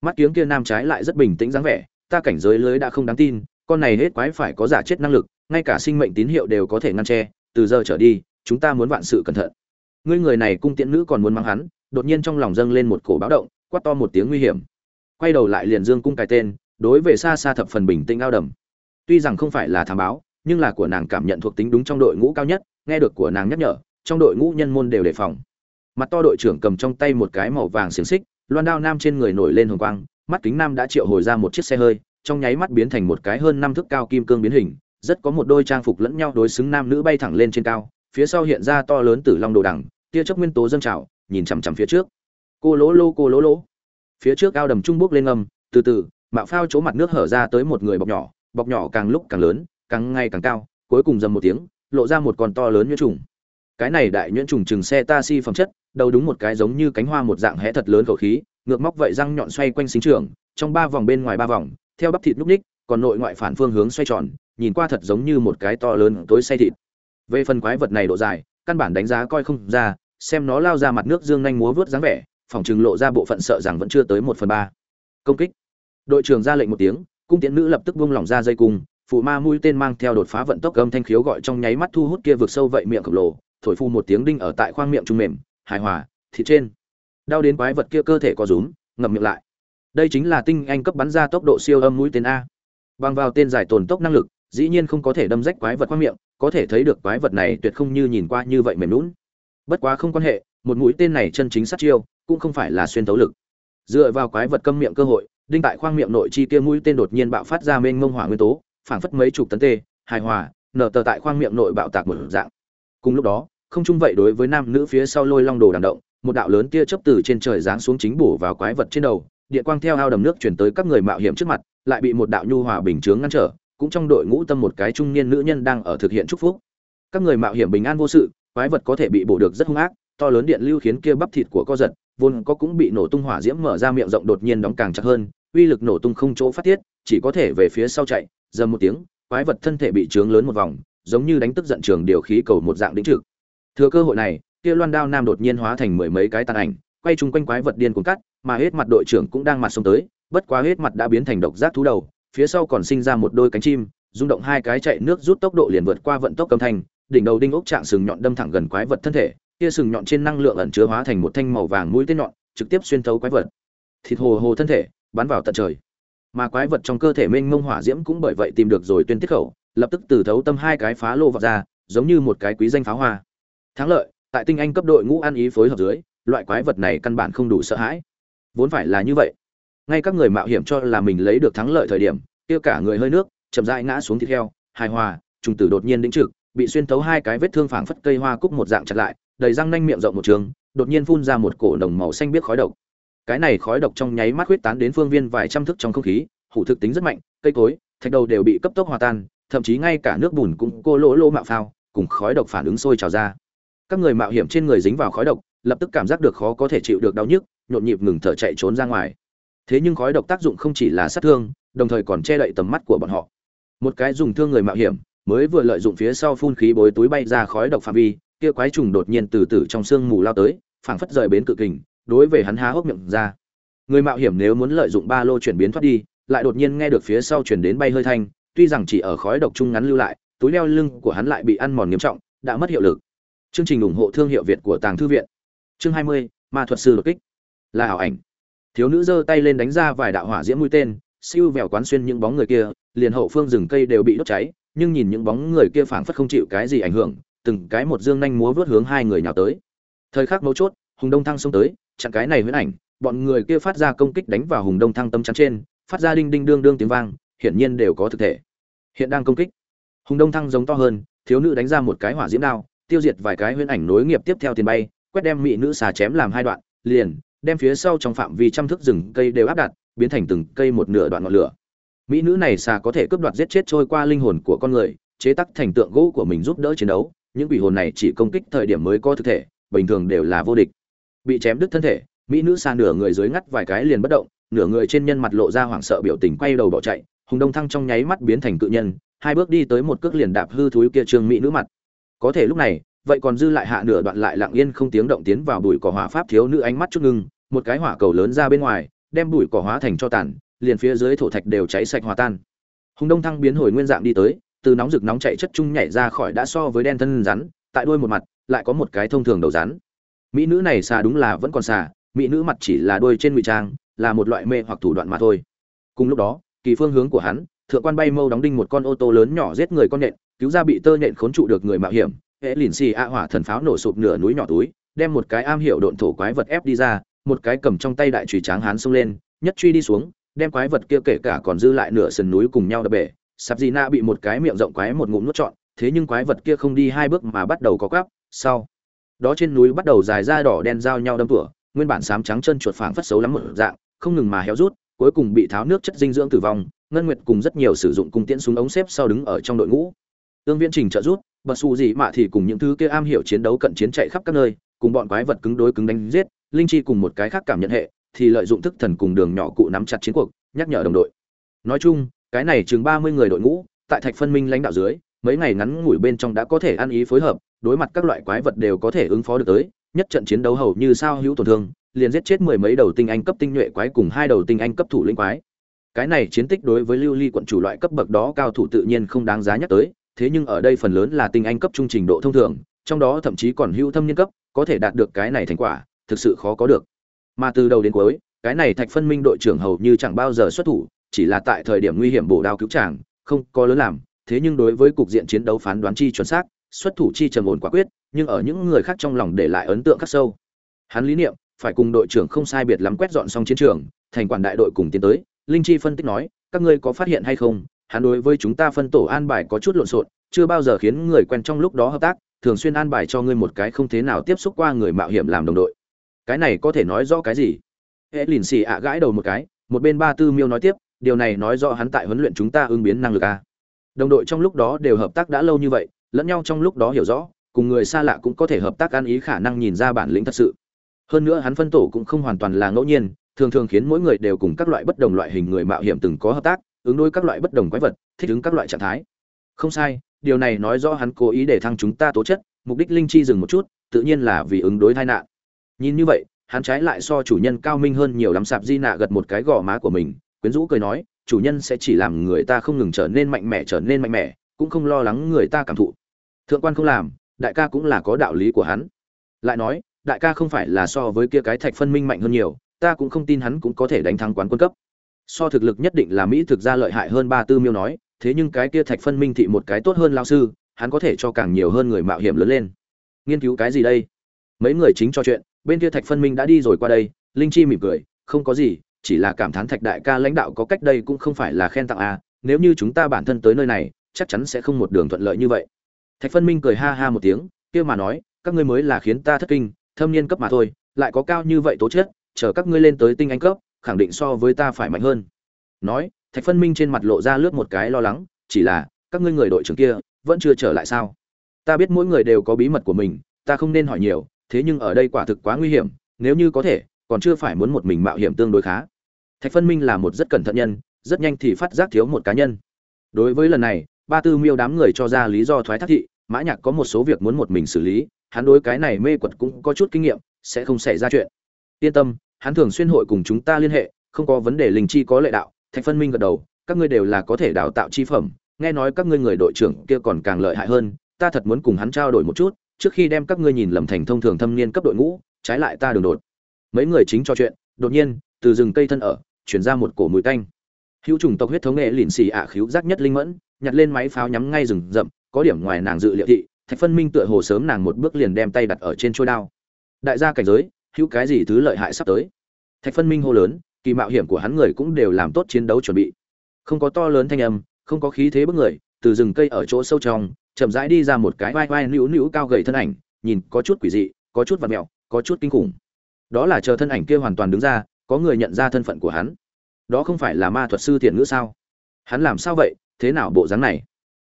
Mắt kiếng kia nam trái lại rất bình tĩnh dáng vẻ ta cảnh giới lưới đã không đáng tin, con này hết quái phải có giả chết năng lực, ngay cả sinh mệnh tín hiệu đều có thể ngăn che, từ giờ trở đi, chúng ta muốn vạn sự cẩn thận. Ngươi người này cung tiễn nữ còn muốn mắng hắn, đột nhiên trong lòng dâng lên một cổ báo động, quát to một tiếng nguy hiểm. Quay đầu lại liền dương cung cài tên, đối về xa xa thập phần bình tĩnh ao đầm. Tuy rằng không phải là thám báo, nhưng là của nàng cảm nhận thuộc tính đúng trong đội ngũ cao nhất, nghe được của nàng nhắc nhở, trong đội ngũ nhân môn đều đề phòng. Mặt to đội trưởng cầm trong tay một cái màu vàng xiềng xích, loan đao nam trên người nổi lên hồng quang mắt kính nam đã triệu hồi ra một chiếc xe hơi, trong nháy mắt biến thành một cái hơn năm thước cao kim cương biến hình, rất có một đôi trang phục lẫn nhau đối xứng nam nữ bay thẳng lên trên cao, phía sau hiện ra to lớn tử long đồ đằng, tia chớp nguyên tố dâng trào, nhìn chằm chằm phía trước. Cô lỗ lô, cô lỗ lỗ. Phía trước ao đầm trung bước lên ngầm từ từ, mạo phao chỗ mặt nước hở ra tới một người bọc nhỏ bọc nhỏ càng lúc càng lớn, càng ngày càng cao, cuối cùng dầm một tiếng, lộ ra một con to lớn nhuyễn trùng. Cái này đại nhuyễn trùng chừng xe taxi phẩm chất, đầu đúng một cái giống như cánh hoa một dạng hẽ thật lớn khẩu khí ngược móc vậy răng nhọn xoay quanh sinh trường, trong ba vòng bên ngoài ba vòng, theo bắp thịt núc ních, còn nội ngoại phản phương hướng xoay tròn, nhìn qua thật giống như một cái to lớn tối say thịt. Về phần quái vật này độ dài, căn bản đánh giá coi không ra, xem nó lao ra mặt nước dương nhanh múa vớt dáng vẻ phòng chừng lộ ra bộ phận sợ rằng vẫn chưa tới một phần ba. Công kích. Đội trưởng ra lệnh một tiếng, cung tiễn nữ lập tức buông lỏng ra dây cung, phụ ma mũi tên mang theo đột phá vận tốc gầm thanh khiếu gọi trong nháy mắt thu hút kia vượt sâu vậy miệng khổng lồ, thổi phu một tiếng đinh ở tại khoang miệng trung mềm, hài hòa, thịt trên đau đến quái vật kia cơ thể có rúm, ngậm miệng lại. Đây chính là tinh anh cấp bắn ra tốc độ siêu âm mũi tên a. Bằng vào tên giải tồn tốc năng lực, dĩ nhiên không có thể đâm rách quái vật qua miệng, có thể thấy được quái vật này tuyệt không như nhìn qua như vậy mềm lún bất quá không quan hệ, một mũi tên này chân chính sát chiêu, cũng không phải là xuyên tấu lực. Dựa vào quái vật câm miệng cơ hội, đinh tại khoang miệng nội chi kia mũi tên đột nhiên bạo phát ra mênh mông hỏa nguyên tố, phảng phất mấy chục tấn tê, hài hòa, nở tờ tại khoang miệng nội bạo tạc một dạng. Cùng lúc đó, không chung vậy đối với nam nữ phía sau lôi long đồ đàn động một đạo lớn tia chớp từ trên trời giáng xuống chính bổ vào quái vật trên đầu, điện quang theo ao đầm nước chuyển tới các người mạo hiểm trước mặt, lại bị một đạo nhu hòa bình chướng ngăn trở, cũng trong đội ngũ tâm một cái trung niên nữ nhân đang ở thực hiện chúc phúc. Các người mạo hiểm bình an vô sự, quái vật có thể bị bổ được rất hung ác, to lớn điện lưu khiến kia bắp thịt của co giật, vốn có cũng bị nổ tung hỏa diễm mở ra miệng rộng đột nhiên đóng càng chặt hơn, uy lực nổ tung không chỗ phát tiết, chỉ có thể về phía sau chạy, dầm một tiếng, quái vật thân thể bị trướng lớn một vòng, giống như đánh tức giận trường điều khí cầu một dạng đĩnh trực. Thừa cơ hội này kia loan đao nam đột nhiên hóa thành mười mấy cái tàn ảnh, quay chung quanh quái vật điên cuồng cắt, mà hết mặt đội trưởng cũng đang mặt xông tới, bất quá hết mặt đã biến thành độc giác thú đầu, phía sau còn sinh ra một đôi cánh chim, rung động hai cái chạy nước rút tốc độ liền vượt qua vận tốc cầm thanh, đỉnh đầu đinh ốc trạng sừng nhọn đâm thẳng gần quái vật thân thể, kia sừng nhọn trên năng lượng ẩn chứa hóa thành một thanh màu vàng mũi tên nhọn, trực tiếp xuyên thấu quái vật. Thịt hồ hồ thân thể, bắn vào tận trời. Mà quái vật trong cơ thể mênh mông hỏa diễm cũng bởi vậy tìm được rồi tuyên tiết khẩu, lập tức từ thấu tâm hai cái phá lô vọt ra, giống như một cái quý danh pháo hoa. Thắng lợi tại tinh anh cấp đội ngũ ăn ý phối hợp dưới, loại quái vật này căn bản không đủ sợ hãi. Vốn phải là như vậy. Ngay các người mạo hiểm cho là mình lấy được thắng lợi thời điểm, kia cả người hơi nước, chậm rãi ngã xuống thịt heo, hài hòa, trùng tử đột nhiên đĩnh trực, bị xuyên thấu hai cái vết thương phảng phất cây hoa cúc một dạng chặt lại, đầy răng nanh miệng rộng một trường, đột nhiên phun ra một cổ đồng màu xanh biếc khói độc. Cái này khói độc trong nháy mắt huyết tán đến phương viên vài trăm thước trong không khí, hủ thực tính rất mạnh, cây cối, thạch đầu đều bị cấp tốc hòa tan, thậm chí ngay cả nước bùn cũng cô lỗ lỗ mạo phao, cùng khói độc phản ứng sôi trào ra các người mạo hiểm trên người dính vào khói độc, lập tức cảm giác được khó có thể chịu được đau nhức, nhộn nhịp ngừng thở chạy trốn ra ngoài. Thế nhưng khói độc tác dụng không chỉ là sát thương, đồng thời còn che đậy tầm mắt của bọn họ. Một cái dùng thương người mạo hiểm, mới vừa lợi dụng phía sau phun khí bối túi bay ra khói độc phạm vi, kia quái trùng đột nhiên từ từ trong sương mù lao tới, phảng phất rời bến cự kình, đối về hắn há hốc miệng ra. Người mạo hiểm nếu muốn lợi dụng ba lô chuyển biến thoát đi, lại đột nhiên nghe được phía sau chuyển đến bay hơi thanh, tuy rằng chỉ ở khói độc trung ngắn lưu lại, túi leo lưng của hắn lại bị ăn mòn nghiêm trọng, đã mất hiệu lực chương trình ủng hộ thương hiệu việt của tàng thư viện. Chương 20, ma thuật sư đột kích. Là ảo ảnh. Thiếu nữ giơ tay lên đánh ra vài đạo hỏa diễm mũi tên siêu vèo quán xuyên những bóng người kia liền hậu phương rừng cây đều bị đốt cháy nhưng nhìn những bóng người kia phảng phất không chịu cái gì ảnh hưởng từng cái một dương nhanh múa vớt hướng hai người nhào tới. Thời khắc mấu chốt hùng đông thăng xông tới chặn cái này huyễn ảnh bọn người kia phát ra công kích đánh vào hùng đông thăng tâm chắn trên phát ra đinh đinh đương đương tiếng vang hiển nhiên đều có thực thể. Hiện đang công kích. Hùng đông thăng giống to hơn thiếu nữ đánh ra một cái hỏa diễm đao tiêu diệt vài cái huyễn ảnh nối nghiệp tiếp theo tiền bay, quét đem mỹ nữ xà chém làm hai đoạn, liền đem phía sau trong phạm vi trăm thước rừng cây đều áp đặt, biến thành từng cây một nửa đoạn ngọn lửa. Mỹ nữ này xà có thể cướp đoạt giết chết trôi qua linh hồn của con người, chế tác thành tượng gỗ của mình giúp đỡ chiến đấu, những quỷ hồn này chỉ công kích thời điểm mới có thực thể, bình thường đều là vô địch. Bị chém đứt thân thể, mỹ nữ xà nửa người dưới ngắt vài cái liền bất động, nửa người trên nhân mặt lộ ra hoảng sợ biểu tình quay đầu bỏ chạy, hùng đông thăng trong nháy mắt biến thành cự nhân, hai bước đi tới một cước liền đạp hư thúi kia trương mỹ nữ mặt có thể lúc này, vậy còn dư lại hạ nửa đoạn lại lặng yên không tiếng động tiến vào bụi cỏ hỏa pháp thiếu nữ ánh mắt chút ngưng, một cái hỏa cầu lớn ra bên ngoài, đem bụi cỏ hóa thành cho tàn, liền phía dưới thổ thạch đều cháy sạch hòa tan. Hùng đông thăng biến hồi nguyên dạng đi tới, từ nóng rực nóng chạy chất trung nhảy ra khỏi đã so với đen thân rắn, tại đuôi một mặt, lại có một cái thông thường đầu rắn. Mỹ nữ này xà đúng là vẫn còn xà, mỹ nữ mặt chỉ là đuôi trên ngụy trang, là một loại mê hoặc thủ đoạn mà thôi. Cùng lúc đó, kỳ phương hướng của hắn, thượng quan bay mâu đóng đinh một con ô tô lớn nhỏ giết người con nện cứu ra bị tơ nện khốn trụ được người mạo hiểm hễ lìn xì a hỏa thần pháo nổ sụp nửa núi nhỏ túi đem một cái am hiệu độn thổ quái vật ép đi ra một cái cầm trong tay đại trùy tráng hán xông lên nhất truy đi xuống đem quái vật kia kể cả còn dư lại nửa sườn núi cùng nhau đập bể. Sạp di na bị một cái miệng rộng quái một ngụm nuốt trọn thế nhưng quái vật kia không đi hai bước mà bắt đầu có cắp, sau đó trên núi bắt đầu dài ra đỏ đen giao nhau đâm tủa nguyên bản sám trắng chân chuột phảng phất xấu lắm một dạng không ngừng mà héo rút cuối cùng bị tháo nước chất dinh dưỡng tử vong ngân nguyệt cùng rất nhiều sử dụng cung tiễn súng ống xếp sau đứng ở trong đội ngũ tương viễn trình trợ rút bật xù gì mạ thì cùng những thứ kia am hiểu chiến đấu cận chiến chạy khắp các nơi, cùng bọn quái vật cứng đối cứng đánh giết, linh chi cùng một cái khác cảm nhận hệ, thì lợi dụng thức thần cùng đường nhỏ cụ nắm chặt chiến cuộc, nhắc nhở đồng đội. Nói chung, cái này chừng ba mươi người đội ngũ, tại thạch phân minh lãnh đạo dưới, mấy ngày ngắn ngủi bên trong đã có thể ăn ý phối hợp, đối mặt các loại quái vật đều có thể ứng phó được tới, nhất trận chiến đấu hầu như sao hữu tổn thương, liền giết chết mười mấy đầu tinh anh cấp tinh nhuệ quái cùng hai đầu tinh anh cấp thủ lĩnh quái. Cái này chiến tích đối với lưu ly quận chủ loại cấp bậc đó cao thủ tự nhiên không đáng giá nhắc tới thế nhưng ở đây phần lớn là tinh anh cấp trung trình độ thông thường, trong đó thậm chí còn hữu thâm niên cấp, có thể đạt được cái này thành quả, thực sự khó có được. Mà từ đầu đến cuối, cái này thạch phân minh đội trưởng hầu như chẳng bao giờ xuất thủ, chỉ là tại thời điểm nguy hiểm bổ đao cứu chàng, không có lớn làm, thế nhưng đối với cục diện chiến đấu phán đoán chi chuẩn xác, xuất thủ chi trầm ổn quả quyết, nhưng ở những người khác trong lòng để lại ấn tượng khắc sâu. Hắn lý niệm, phải cùng đội trưởng không sai biệt lắm quét dọn xong chiến trường, thành quản đại đội cùng tiến tới, linh chi phân tích nói, các ngươi có phát hiện hay không? Hắn đối với chúng ta phân tổ an bài có chút lộn xộn, chưa bao giờ khiến người quen trong lúc đó hợp tác, thường xuyên an bài cho ngươi một cái không thế nào tiếp xúc qua người mạo hiểm làm đồng đội. Cái này có thể nói rõ cái gì? Hễ lìn xì ạ gãi đầu một cái, một bên ba tư miêu nói tiếp, điều này nói rõ hắn tại huấn luyện chúng ta ứng biến năng lực a. Đồng đội trong lúc đó đều hợp tác đã lâu như vậy, lẫn nhau trong lúc đó hiểu rõ, cùng người xa lạ cũng có thể hợp tác ăn ý khả năng nhìn ra bản lĩnh thật sự. Hơn nữa hắn phân tổ cũng không hoàn toàn là ngẫu nhiên, thường thường khiến mỗi người đều cùng các loại bất đồng loại hình người mạo hiểm từng có hợp tác ứng đối các loại bất đồng quái vật, thích ứng các loại trạng thái. Không sai, điều này nói rõ hắn cố ý để thăng chúng ta tố chất, mục đích linh chi dừng một chút, tự nhiên là vì ứng đối tai nạn. Nhìn như vậy, hắn trái lại so chủ nhân cao minh hơn nhiều lắm, sạp di nạ gật một cái gò má của mình, quyến rũ cười nói, chủ nhân sẽ chỉ làm người ta không ngừng trở nên mạnh mẽ, trở nên mạnh mẽ, cũng không lo lắng người ta cảm thụ. Thượng quan không làm, đại ca cũng là có đạo lý của hắn. Lại nói, đại ca không phải là so với kia cái thạch phân minh mạnh hơn nhiều, ta cũng không tin hắn cũng có thể đánh thắng quán quân cấp so thực lực nhất định là mỹ thực ra lợi hại hơn ba tư miêu nói, thế nhưng cái kia thạch phân minh thị một cái tốt hơn lao sư, hắn có thể cho càng nhiều hơn người mạo hiểm lớn lên. Nghiên cứu cái gì đây? Mấy người chính cho chuyện, bên kia thạch phân minh đã đi rồi qua đây, linh chi mỉm cười, không có gì, chỉ là cảm thán thạch đại ca lãnh đạo có cách đây cũng không phải là khen tặng à nếu như chúng ta bản thân tới nơi này, chắc chắn sẽ không một đường thuận lợi như vậy. Thạch phân minh cười ha ha một tiếng, kia mà nói, các ngươi mới là khiến ta thất kinh, thâm niên cấp mà thôi, lại có cao như vậy tố chất, chờ các ngươi lên tới tinh anh cấp khẳng định so với ta phải mạnh hơn. Nói, thạch phân minh trên mặt lộ ra lướt một cái lo lắng, chỉ là, các ngươi người đội trưởng kia, vẫn chưa trở lại sao? Ta biết mỗi người đều có bí mật của mình, ta không nên hỏi nhiều, thế nhưng ở đây quả thực quá nguy hiểm, nếu như có thể, còn chưa phải muốn một mình mạo hiểm tương đối khá. Thạch phân minh là một rất cẩn thận nhân, rất nhanh thì phát giác thiếu một cá nhân. Đối với lần này, ba tư miêu đám người cho ra lý do thoái thác thị, mã nhạc có một số việc muốn một mình xử lý, hắn đối cái này mê quật cũng có chút kinh nghiệm, sẽ không xảy ra chuyện. Yên tâm hắn thường xuyên hội cùng chúng ta liên hệ, không có vấn đề linh chi có lệ đạo, thạch phân minh gật đầu, các ngươi đều là có thể đào tạo chi phẩm, nghe nói các ngươi người đội trưởng kia còn càng lợi hại hơn, ta thật muốn cùng hắn trao đổi một chút, trước khi đem các ngươi nhìn lầm thành thông thường thâm niên cấp đội ngũ, trái lại ta đường đột. Mấy người chính cho chuyện, đột nhiên, từ rừng cây thân ở, chuyển ra một cổ mùi tanh. Hữu trùng tộc huyết thống nghệ lìn xì ạ à khíu giác nhất linh mẫn, nhặt lên máy pháo nhắm ngay rừng rậm, có điểm ngoài nàng dự liệu thị, thạch phân minh tựa hồ sớm nàng một bước liền đem tay đặt ở trên trôi đao. Đại gia cảnh giới hữu cái gì thứ lợi hại sắp tới. Thạch phân minh hô lớn, kỳ mạo hiểm của hắn người cũng đều làm tốt chiến đấu chuẩn bị. Không có to lớn thanh âm, không có khí thế bức người, từ rừng cây ở chỗ sâu trong, chậm rãi đi ra một cái vai vai nữu nữu cao gầy thân ảnh, nhìn có chút quỷ dị, có chút vặt mẹo, có chút kinh khủng. Đó là chờ thân ảnh kia hoàn toàn đứng ra, có người nhận ra thân phận của hắn. Đó không phải là ma thuật sư thiện ngữ sao? Hắn làm sao vậy? Thế nào bộ dáng này?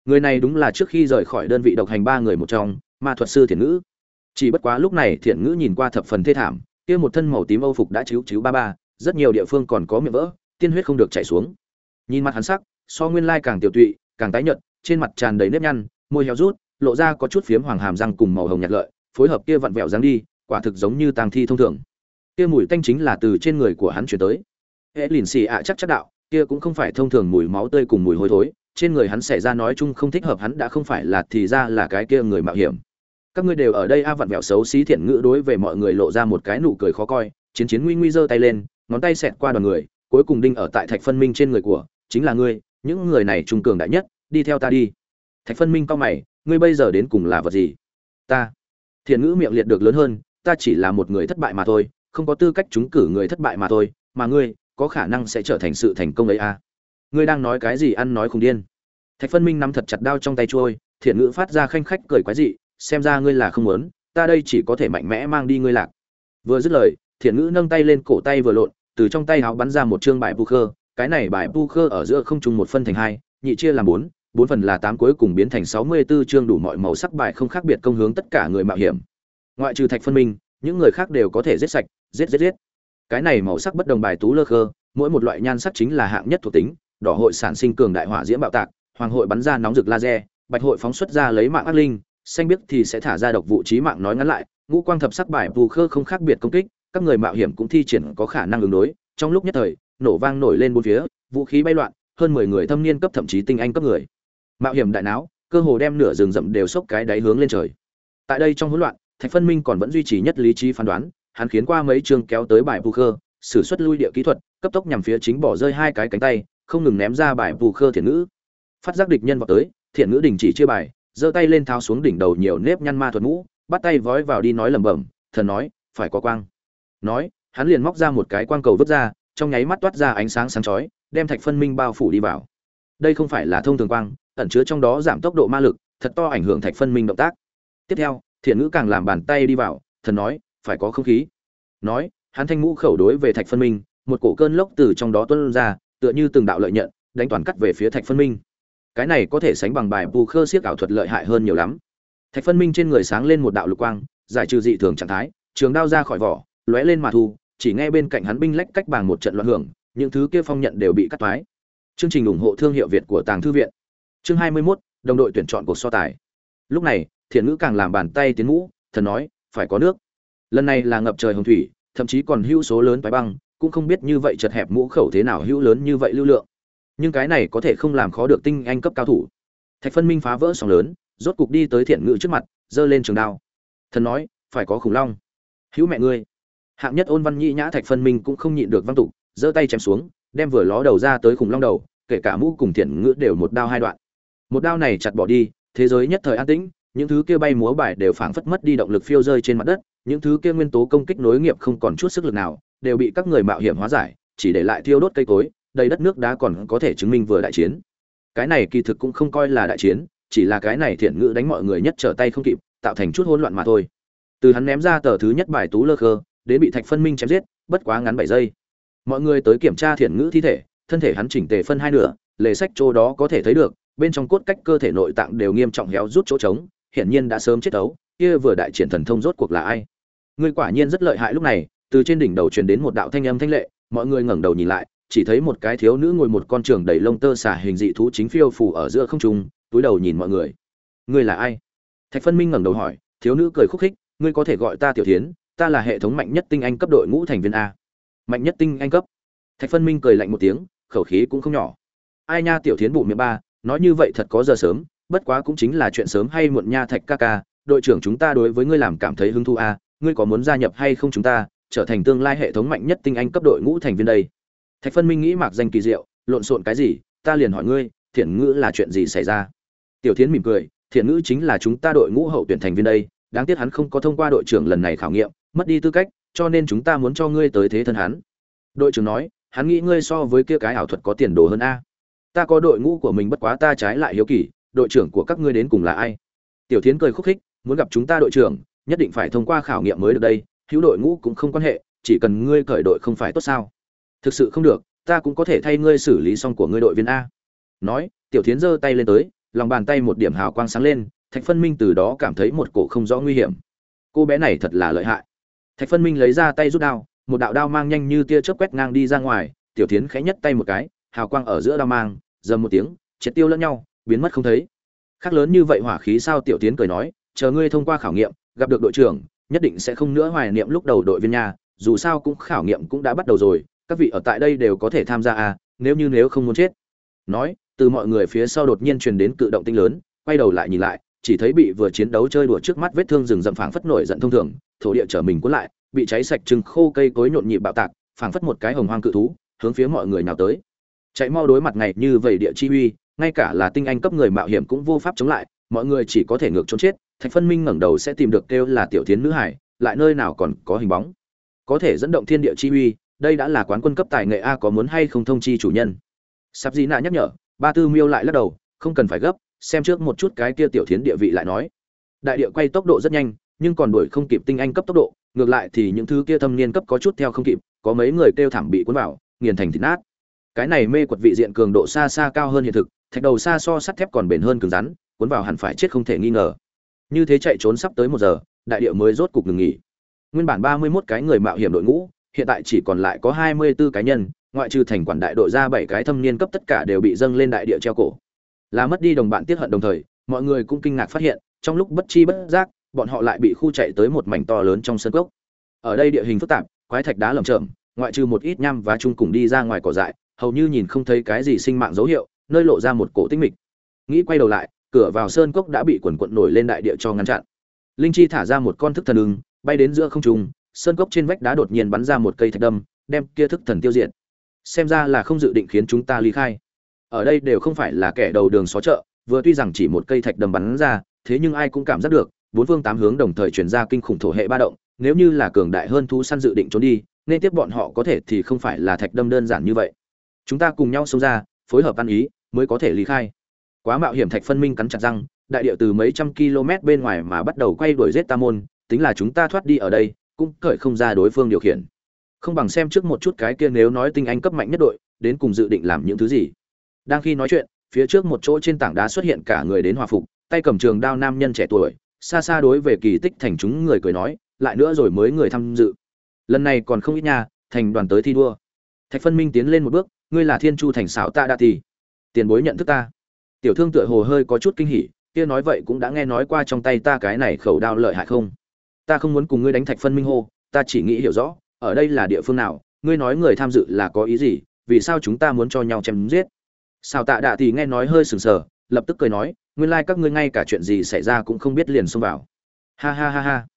Người này đúng là trước khi rời khỏi đơn vị độc hành ba người một trong, ma thuật sư thiện ngữ chỉ bất quá lúc này thiện ngữ nhìn qua thập phần thê thảm, kia một thân màu tím âu phục đã chiếu chiếu ba ba, rất nhiều địa phương còn có miệng vỡ, tiên huyết không được chảy xuống. Nhìn mặt hắn sắc, so nguyên lai càng tiểu tụy, càng tái nhợt, trên mặt tràn đầy nếp nhăn, môi héo rút, lộ ra có chút phiếm hoàng hàm răng cùng màu hồng nhạt lợi, phối hợp kia vặn vẹo dáng đi, quả thực giống như tang thi thông thường. Kia mùi tanh chính là từ trên người của hắn chuyển tới. Hễ lìn xì ạ chắc chắc đạo, kia cũng không phải thông thường mùi máu tươi cùng mùi hôi thối, trên người hắn xảy ra nói chung không thích hợp hắn đã không phải là thì ra là cái kia người mạo hiểm các ngươi đều ở đây a vặn vẹo xấu xí thiện ngữ đối về mọi người lộ ra một cái nụ cười khó coi, chiến chiến nguy nguy giơ tay lên, ngón tay xẹt qua đoàn người, cuối cùng đinh ở tại thạch phân minh trên người của, chính là ngươi, những người này trung cường đại nhất, đi theo ta đi. Thạch phân minh cao mày, ngươi bây giờ đến cùng là vật gì? Ta. Thiện ngữ miệng liệt được lớn hơn, ta chỉ là một người thất bại mà thôi, không có tư cách trúng cử người thất bại mà thôi, mà ngươi, có khả năng sẽ trở thành sự thành công ấy à ngươi đang nói cái gì ăn nói không điên. Thạch phân minh nắm thật chặt đao trong tay trôi, thiện ngữ phát ra khanh khách cười quái dị xem ra ngươi là không muốn, ta đây chỉ có thể mạnh mẽ mang đi ngươi lạc. Vừa dứt lời, thiện ngữ nâng tay lên cổ tay vừa lộn, từ trong tay áo bắn ra một chương bài poker cái này bài poker ở giữa không trùng một phân thành hai, nhị chia làm bốn bốn phần là tám cuối cùng biến thành sáu mươi 64 chương đủ mọi màu sắc bài không khác biệt công hướng tất cả người mạo hiểm. Ngoại trừ thạch phân minh, những người khác đều có thể giết sạch, giết giết giết. Cái này màu sắc bất đồng bài tú lơ khơ, mỗi một loại nhan sắc chính là hạng nhất thuộc tính, đỏ hội sản sinh cường đại hỏa diễm bạo tạc, hoàng hội bắn ra nóng rực laser, bạch hội phóng xuất ra lấy mạng ác linh xanh biếc thì sẽ thả ra độc vụ trí mạng nói ngắn lại ngũ quang thập sắc bài phù khơ không khác biệt công kích các người mạo hiểm cũng thi triển có khả năng ứng đối. Trong lúc nhất thời nổ vang nổi lên bốn phía vũ khí bay loạn hơn mười người thâm niên cấp thậm chí tinh anh cấp người. Mạo hiểm đại não cơ hồ đem nửa rừng rậm đều sốc cái đáy hướng lên trời. Tại đây trong hỗn loạn thạch phân minh còn vẫn duy trì nhất lý trí phán đoán hắn khiến qua mấy chương kéo tới bài khơ, sử xuất lui địa kỹ thuật cấp tốc nhằm phía chính bỏ rơi hai cái cánh tay không ngừng ném ra bài khơ thiện ngữ. Phát giác địch nhân vào tới thiện ngữ đình chỉ chia bài giơ tay lên tháo xuống đỉnh đầu nhiều nếp nhăn ma thuật mũ, bắt tay vói vào đi nói lẩm bẩm, thần nói, phải có quang. Nói, hắn liền móc ra một cái quang cầu vứt ra, trong nháy mắt toát ra ánh sáng sáng chói, đem thạch phân minh bao phủ đi vào. Đây không phải là thông thường quang, ẩn chứa trong đó giảm tốc độ ma lực, thật to ảnh hưởng thạch phân minh động tác. Tiếp theo, thiện ngữ càng làm bàn tay đi vào, thần nói, phải có không khí. Nói, hắn thanh ngũ khẩu đối về thạch phân minh, một cổ cơn lốc từ trong đó tuôn ra, tựa như từng đạo lợi nhận, đánh toàn cắt về phía thạch phân minh cái này có thể sánh bằng bài bù khơ siếc ảo thuật lợi hại hơn nhiều lắm. Thạch phân minh trên người sáng lên một đạo lục quang giải trừ dị thường trạng thái trường đao ra khỏi vỏ lóe lên mà thu chỉ nghe bên cạnh hắn binh lách cách bằng một trận loạn hưởng những thứ kia phong nhận đều bị cắt toái. Chương trình ủng hộ thương hiệu việt của tàng thư viện. Chương hai mươi 21, đồng đội tuyển chọn cuộc so tài. Lúc này thiện ngữ càng làm bàn tay tiến ngũ thần nói phải có nước. Lần này là ngập trời hồng thủy thậm chí còn hữu số lớn toái băng cũng không biết như vậy chật hẹp mũ khẩu thế nào hữu lớn như vậy lưu lượng nhưng cái này có thể không làm khó được tinh anh cấp cao thủ. Thạch phân minh phá vỡ sóng lớn, rốt cục đi tới thiện ngữ trước mặt, giơ lên trường đao. Thần nói, phải có khủng long. Hữu mẹ ngươi. Hạng nhất ôn văn nhĩ nhã thạch phân minh cũng không nhịn được văn tục giơ tay chém xuống, đem vừa ló đầu ra tới khủng long đầu, kể cả mũ cùng thiện ngữ đều một đao hai đoạn. Một đao này chặt bỏ đi, thế giới nhất thời an tĩnh, những thứ kia bay múa bài đều phảng phất mất đi động lực phiêu rơi trên mặt đất, những thứ kia nguyên tố công kích nối nghiệp không còn chút sức lực nào, đều bị các người mạo hiểm hóa giải, chỉ để lại thiêu đốt cây cối đầy đất nước đá còn có thể chứng minh vừa đại chiến. Cái này kỳ thực cũng không coi là đại chiến, chỉ là cái này thiện ngữ đánh mọi người nhất trở tay không kịp, tạo thành chút hỗn loạn mà thôi. Từ hắn ném ra tờ thứ nhất bài tú lơ khơ, đến bị thạch phân minh chém giết, bất quá ngắn bảy giây. Mọi người tới kiểm tra thiện ngữ thi thể, thân thể hắn chỉnh tề phân hai nửa, lề sách chỗ đó có thể thấy được, bên trong cốt cách cơ thể nội tạng đều nghiêm trọng héo rút chỗ trống, hiển nhiên đã sớm chết đấu, kia vừa đại triển thần thông rốt cuộc là ai? Người quả nhiên rất lợi hại lúc này, từ trên đỉnh đầu truyền đến một đạo thanh âm thanh lệ, mọi người ngẩng đầu nhìn lại chỉ thấy một cái thiếu nữ ngồi một con trường đầy lông tơ xả hình dị thú chính phiêu phủ ở giữa không trung, túi đầu nhìn mọi người. Ngươi là ai? Thạch phân minh ngẩng đầu hỏi, thiếu nữ cười khúc khích, ngươi có thể gọi ta tiểu thiến, ta là hệ thống mạnh nhất tinh anh cấp đội ngũ thành viên a. Mạnh nhất tinh anh cấp? Thạch phân minh cười lạnh một tiếng, khẩu khí cũng không nhỏ. Ai nha, tiểu thiến bụ miệng ba, nói như vậy thật có giờ sớm, bất quá cũng chính là chuyện sớm hay muộn nha thạch ca ca, đội trưởng chúng ta đối với ngươi làm cảm thấy hứng thú a, ngươi có muốn gia nhập hay không chúng ta, trở thành tương lai hệ thống mạnh nhất tinh anh cấp đội ngũ thành viên đây? Thạch phân minh nghĩ mạc danh kỳ diệu, lộn xộn cái gì, ta liền hỏi ngươi, thiện ngữ là chuyện gì xảy ra? Tiểu thiến mỉm cười, thiện ngữ chính là chúng ta đội ngũ hậu tuyển thành viên đây, đáng tiếc hắn không có thông qua đội trưởng lần này khảo nghiệm, mất đi tư cách, cho nên chúng ta muốn cho ngươi tới thế thân hắn. Đội trưởng nói, hắn nghĩ ngươi so với kia cái ảo thuật có tiền đồ hơn a. Ta có đội ngũ của mình bất quá ta trái lại hiếu kỳ, đội trưởng của các ngươi đến cùng là ai? Tiểu thiến cười khúc khích, muốn gặp chúng ta đội trưởng, nhất định phải thông qua khảo nghiệm mới được đây, hữu đội ngũ cũng không quan hệ, chỉ cần ngươi cởi đội không phải tốt sao? Thực sự không được, ta cũng có thể thay ngươi xử lý xong của ngươi đội viên a. Nói, tiểu thiến giơ tay lên tới, lòng bàn tay một điểm hào quang sáng lên, thạch phân minh từ đó cảm thấy một cổ không rõ nguy hiểm. Cô bé này thật là lợi hại. Thạch phân minh lấy ra tay rút đao, một đạo đao mang nhanh như tia chớp quét ngang đi ra ngoài, tiểu thiến khẽ nhất tay một cái, hào quang ở giữa đao mang, dầm một tiếng, triệt tiêu lẫn nhau, biến mất không thấy. Khác lớn như vậy hỏa khí sao tiểu tiến cười nói, chờ ngươi thông qua khảo nghiệm, gặp được đội trưởng, nhất định sẽ không nữa hoài niệm lúc đầu đội viên nhà, dù sao cũng khảo nghiệm cũng đã bắt đầu rồi các vị ở tại đây đều có thể tham gia à nếu như nếu không muốn chết. Nói, từ mọi người phía sau đột nhiên truyền đến cự động tinh lớn, quay đầu lại nhìn lại, chỉ thấy bị vừa chiến đấu chơi đùa trước mắt vết thương rừng rậm phảng phất nổi giận thông thường, thổ địa trở mình cuốn lại, bị cháy sạch trừng khô cây cối nhộn nhịp bạo tạc, phảng phất một cái hồng hoang cự thú, hướng phía mọi người nào tới. Chạy mau đối mặt ngày như vậy địa chi uy, ngay cả là tinh anh cấp người mạo hiểm cũng vô pháp chống lại, mọi người chỉ có thể ngược trốn chết, thạch phân minh ngẩng đầu sẽ tìm được kêu là tiểu thiến nữ hải, lại nơi nào còn có hình bóng. Có thể dẫn động thiên địa chi uy đây đã là quán quân cấp tài nghệ a có muốn hay không thông chi chủ nhân. Sắp gì nạ nhắc nhở, ba tư miêu lại lắc đầu, không cần phải gấp, xem trước một chút cái kia tiểu thiến địa vị lại nói. Đại địa quay tốc độ rất nhanh, nhưng còn đuổi không kịp tinh anh cấp tốc độ, ngược lại thì những thứ kia thâm niên cấp có chút theo không kịp, có mấy người kêu thảm bị cuốn vào, nghiền thành thịt nát. Cái này mê quật vị diện cường độ xa xa cao hơn hiện thực, thạch đầu xa so sắt thép còn bền hơn cứng rắn, cuốn vào hẳn phải chết không thể nghi ngờ. Như thế chạy trốn sắp tới một giờ, đại địa mới rốt cục ngừng nghỉ. Nguyên bản ba mươi 31 cái người mạo hiểm đội ngũ hiện tại chỉ còn lại có hai mươi 24 cá nhân, ngoại trừ thành quản đại đội ra bảy cái thâm niên cấp tất cả đều bị dâng lên đại địa treo cổ. Là mất đi đồng bạn tiết hận đồng thời, mọi người cũng kinh ngạc phát hiện, trong lúc bất chi bất giác, bọn họ lại bị khu chạy tới một mảnh to lớn trong sân cốc. Ở đây địa hình phức tạp, quái thạch đá lởm chởm, ngoại trừ một ít nham và chung cùng đi ra ngoài cỏ dại, hầu như nhìn không thấy cái gì sinh mạng dấu hiệu, nơi lộ ra một cổ tinh mịch. Nghĩ quay đầu lại, cửa vào sơn cốc đã bị quần quật nổi lên đại địa cho ngăn chặn. Linh chi thả ra một con thức thần ưng, bay đến giữa không trung sơn cốc trên vách đá đột nhiên bắn ra một cây thạch đâm, đem kia thức thần tiêu diệt. Xem ra là không dự định khiến chúng ta ly khai. Ở đây đều không phải là kẻ đầu đường xó chợ, vừa tuy rằng chỉ một cây thạch đâm bắn ra, thế nhưng ai cũng cảm giác được, bốn phương tám hướng đồng thời truyền ra kinh khủng thổ hệ ba động, nếu như là cường đại hơn thú săn dự định trốn đi, nên tiếp bọn họ có thể thì không phải là thạch đâm đơn giản như vậy. Chúng ta cùng nhau xông ra, phối hợp ăn ý, mới có thể ly khai. Quá mạo hiểm thạch phân minh cắn chặt răng, đại địa từ mấy trăm km bên ngoài mà bắt đầu quay đuổi giết ta môn, tính là chúng ta thoát đi ở đây cũng cởi không ra đối phương điều khiển. Không bằng xem trước một chút cái kia nếu nói tinh anh cấp mạnh nhất đội, đến cùng dự định làm những thứ gì. Đang khi nói chuyện, phía trước một chỗ trên tảng đá xuất hiện cả người đến hòa phục, tay cầm trường đao nam nhân trẻ tuổi, xa xa đối về kỳ tích thành chúng người cười nói, lại nữa rồi mới người tham dự. Lần này còn không ít nha, thành đoàn tới thi đua. Thạch phân minh tiến lên một bước, ngươi là thiên chu thành xảo ta đa thì tiền bối nhận thức ta. Tiểu thương tựa hồ hơi có chút kinh hỉ, kia nói vậy cũng đã nghe nói qua trong tay ta cái này khẩu đao lợi hại không? Ta không muốn cùng ngươi đánh thạch phân minh hô, ta chỉ nghĩ hiểu rõ, ở đây là địa phương nào, ngươi nói người tham dự là có ý gì, vì sao chúng ta muốn cho nhau chém giết? Sao tạ đạ thì nghe nói hơi sừng sờ, lập tức cười nói, nguyên lai các ngươi ngay cả chuyện gì xảy ra cũng không biết liền xông vào. Ha ha ha ha.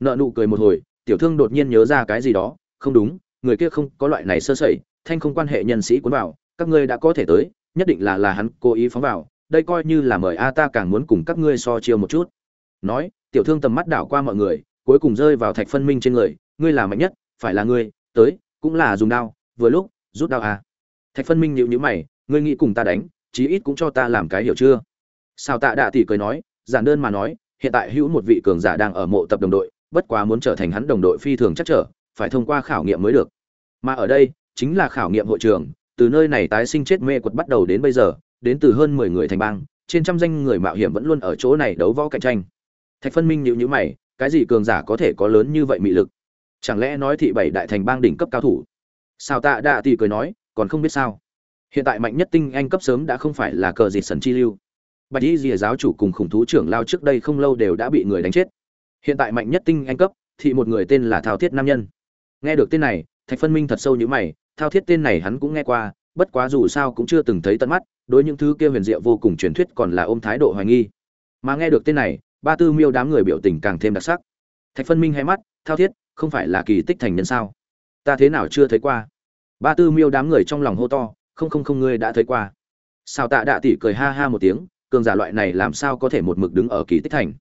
Nợ nụ cười một hồi, tiểu thương đột nhiên nhớ ra cái gì đó, không đúng, người kia không có loại này sơ sẩy, thanh không quan hệ nhân sĩ cuốn vào, các ngươi đã có thể tới, nhất định là là hắn cố ý phóng vào, đây coi như là mời a ta càng muốn cùng các ngươi so chiêu một chút. Nói, tiểu thương tầm mắt đảo qua mọi người cuối cùng rơi vào thạch phân minh trên người, ngươi là mạnh nhất, phải là ngươi, tới, cũng là dùng đao, vừa lúc, rút đao à. thạch phân minh nhịu nhữ mày, ngươi nghĩ cùng ta đánh, chí ít cũng cho ta làm cái hiểu chưa? Sao tạ đạ tỷ cười nói, giản đơn mà nói, hiện tại hữu một vị cường giả đang ở mộ tập đồng đội, bất quá muốn trở thành hắn đồng đội phi thường chắc trở, phải thông qua khảo nghiệm mới được. Mà ở đây, chính là khảo nghiệm hội trường, từ nơi này tái sinh chết mê quật bắt đầu đến bây giờ, đến từ hơn mười người thành bang, trên trăm danh người mạo hiểm vẫn luôn ở chỗ này đấu võ cạnh tranh. Thạch phân minh nhịu nhữ mày cái gì cường giả có thể có lớn như vậy mị lực? Chẳng lẽ nói thị bảy đại thành bang đỉnh cấp cao thủ? Sao tạ đạ tỷ cười nói, còn không biết sao? Hiện tại mạnh nhất tinh anh cấp sớm đã không phải là cờ dịt sần chi lưu. Bạch y rìa giáo chủ cùng khủng thú trưởng lao trước đây không lâu đều đã bị người đánh chết. Hiện tại mạnh nhất tinh anh cấp, thì một người tên là thao thiết nam nhân. Nghe được tên này, thạch phân minh thật sâu như mày, thao thiết tên này hắn cũng nghe qua, bất quá dù sao cũng chưa từng thấy tận mắt, đối những thứ kia huyền diệu vô cùng truyền thuyết còn là ôm thái độ hoài nghi. Mà nghe được tên này ba tư miêu đám người biểu tình càng thêm đặc sắc. Thạch phân minh hay mắt, thao thiết, không phải là kỳ tích thành nhân sao? Ta thế nào chưa thấy qua? Ba tư miêu đám người trong lòng hô to, không không không, ngươi đã thấy qua. Sao tạ đạ tỷ cười ha ha một tiếng, cường giả loại này làm sao có thể một mực đứng ở kỳ tích thành?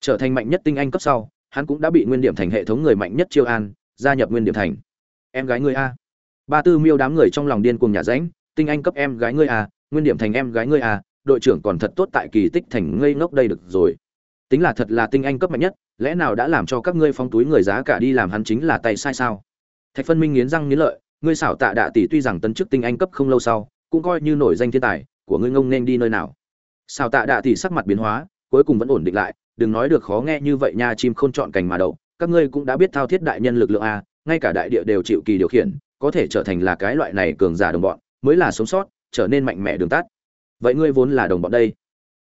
Trở thành mạnh nhất tinh anh cấp sau, hắn cũng đã bị nguyên điểm thành hệ thống người mạnh nhất chiêu an, gia nhập nguyên điểm thành. Em gái ngươi a. Ba tư miêu đám người trong lòng điên cuồng nhà ránh, tinh anh cấp em gái ngươi à nguyên điểm thành em gái ngươi à đội trưởng còn thật tốt tại kỳ tích thành ngây ngốc đây được rồi tính là thật là tinh anh cấp mạnh nhất, lẽ nào đã làm cho các ngươi phong túi người giá cả đi làm hắn chính là tay sai sao? Thạch phân minh nghiến răng nghiến lợi, ngươi xảo tạ đạ tỷ tuy rằng tấn chức tinh anh cấp không lâu sau, cũng coi như nổi danh thiên tài, của ngươi ngông nên đi nơi nào? Xảo tạ đạ tỷ sắc mặt biến hóa, cuối cùng vẫn ổn định lại, đừng nói được khó nghe như vậy nha, chim khôn chọn cành mà đậu, các ngươi cũng đã biết thao thiết đại nhân lực lượng a, ngay cả đại địa đều chịu kỳ điều khiển, có thể trở thành là cái loại này cường giả đồng bọn, mới là sống sót, trở nên mạnh mẽ đường tắt. Vậy ngươi vốn là đồng bọn đây,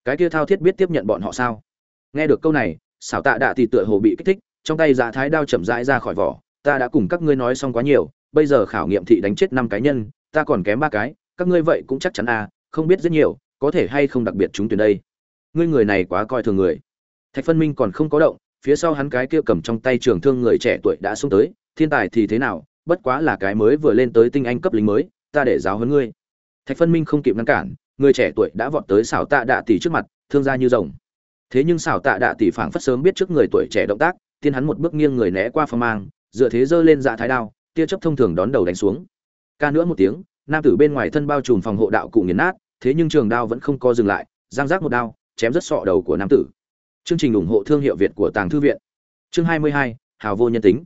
cái kia thao thiết biết tiếp nhận bọn họ sao? Nghe được câu này, xảo tạ đạ thì tựa hồ bị kích thích, trong tay dạ thái đao chậm rãi ra khỏi vỏ. Ta đã cùng các ngươi nói xong quá nhiều, bây giờ khảo nghiệm thị đánh chết năm cá nhân, ta còn kém ba cái, các ngươi vậy cũng chắc chắn à không biết rất nhiều, có thể hay không đặc biệt chúng tuyển đây. Ngươi người này quá coi thường người. Thạch phân minh còn không có động, phía sau hắn cái kia cầm trong tay trường thương người trẻ tuổi đã xuống tới, thiên tài thì thế nào, bất quá là cái mới vừa lên tới tinh anh cấp lính mới, ta để giáo huấn ngươi. Thạch phân minh không kịp ngăn cản, người trẻ tuổi đã vọt tới xảo tạ đạ tỷ trước mặt, thương ra như rồng thế nhưng xảo tạ đạ tỷ phảng phất sớm biết trước người tuổi trẻ động tác tiên hắn một bước nghiêng người né qua phong mang dựa thế giơ lên dạ thái đao tia chấp thông thường đón đầu đánh xuống. Ca nữa một tiếng nam tử bên ngoài thân bao trùm phòng hộ đạo cụ nghiền nát thế nhưng trường đao vẫn không co dừng lại giang giác một đao chém rất sọ đầu của nam tử. Chương trình ủng hộ thương hiệu việt của tàng thư viện. Chương 22, hào vô nhân tính.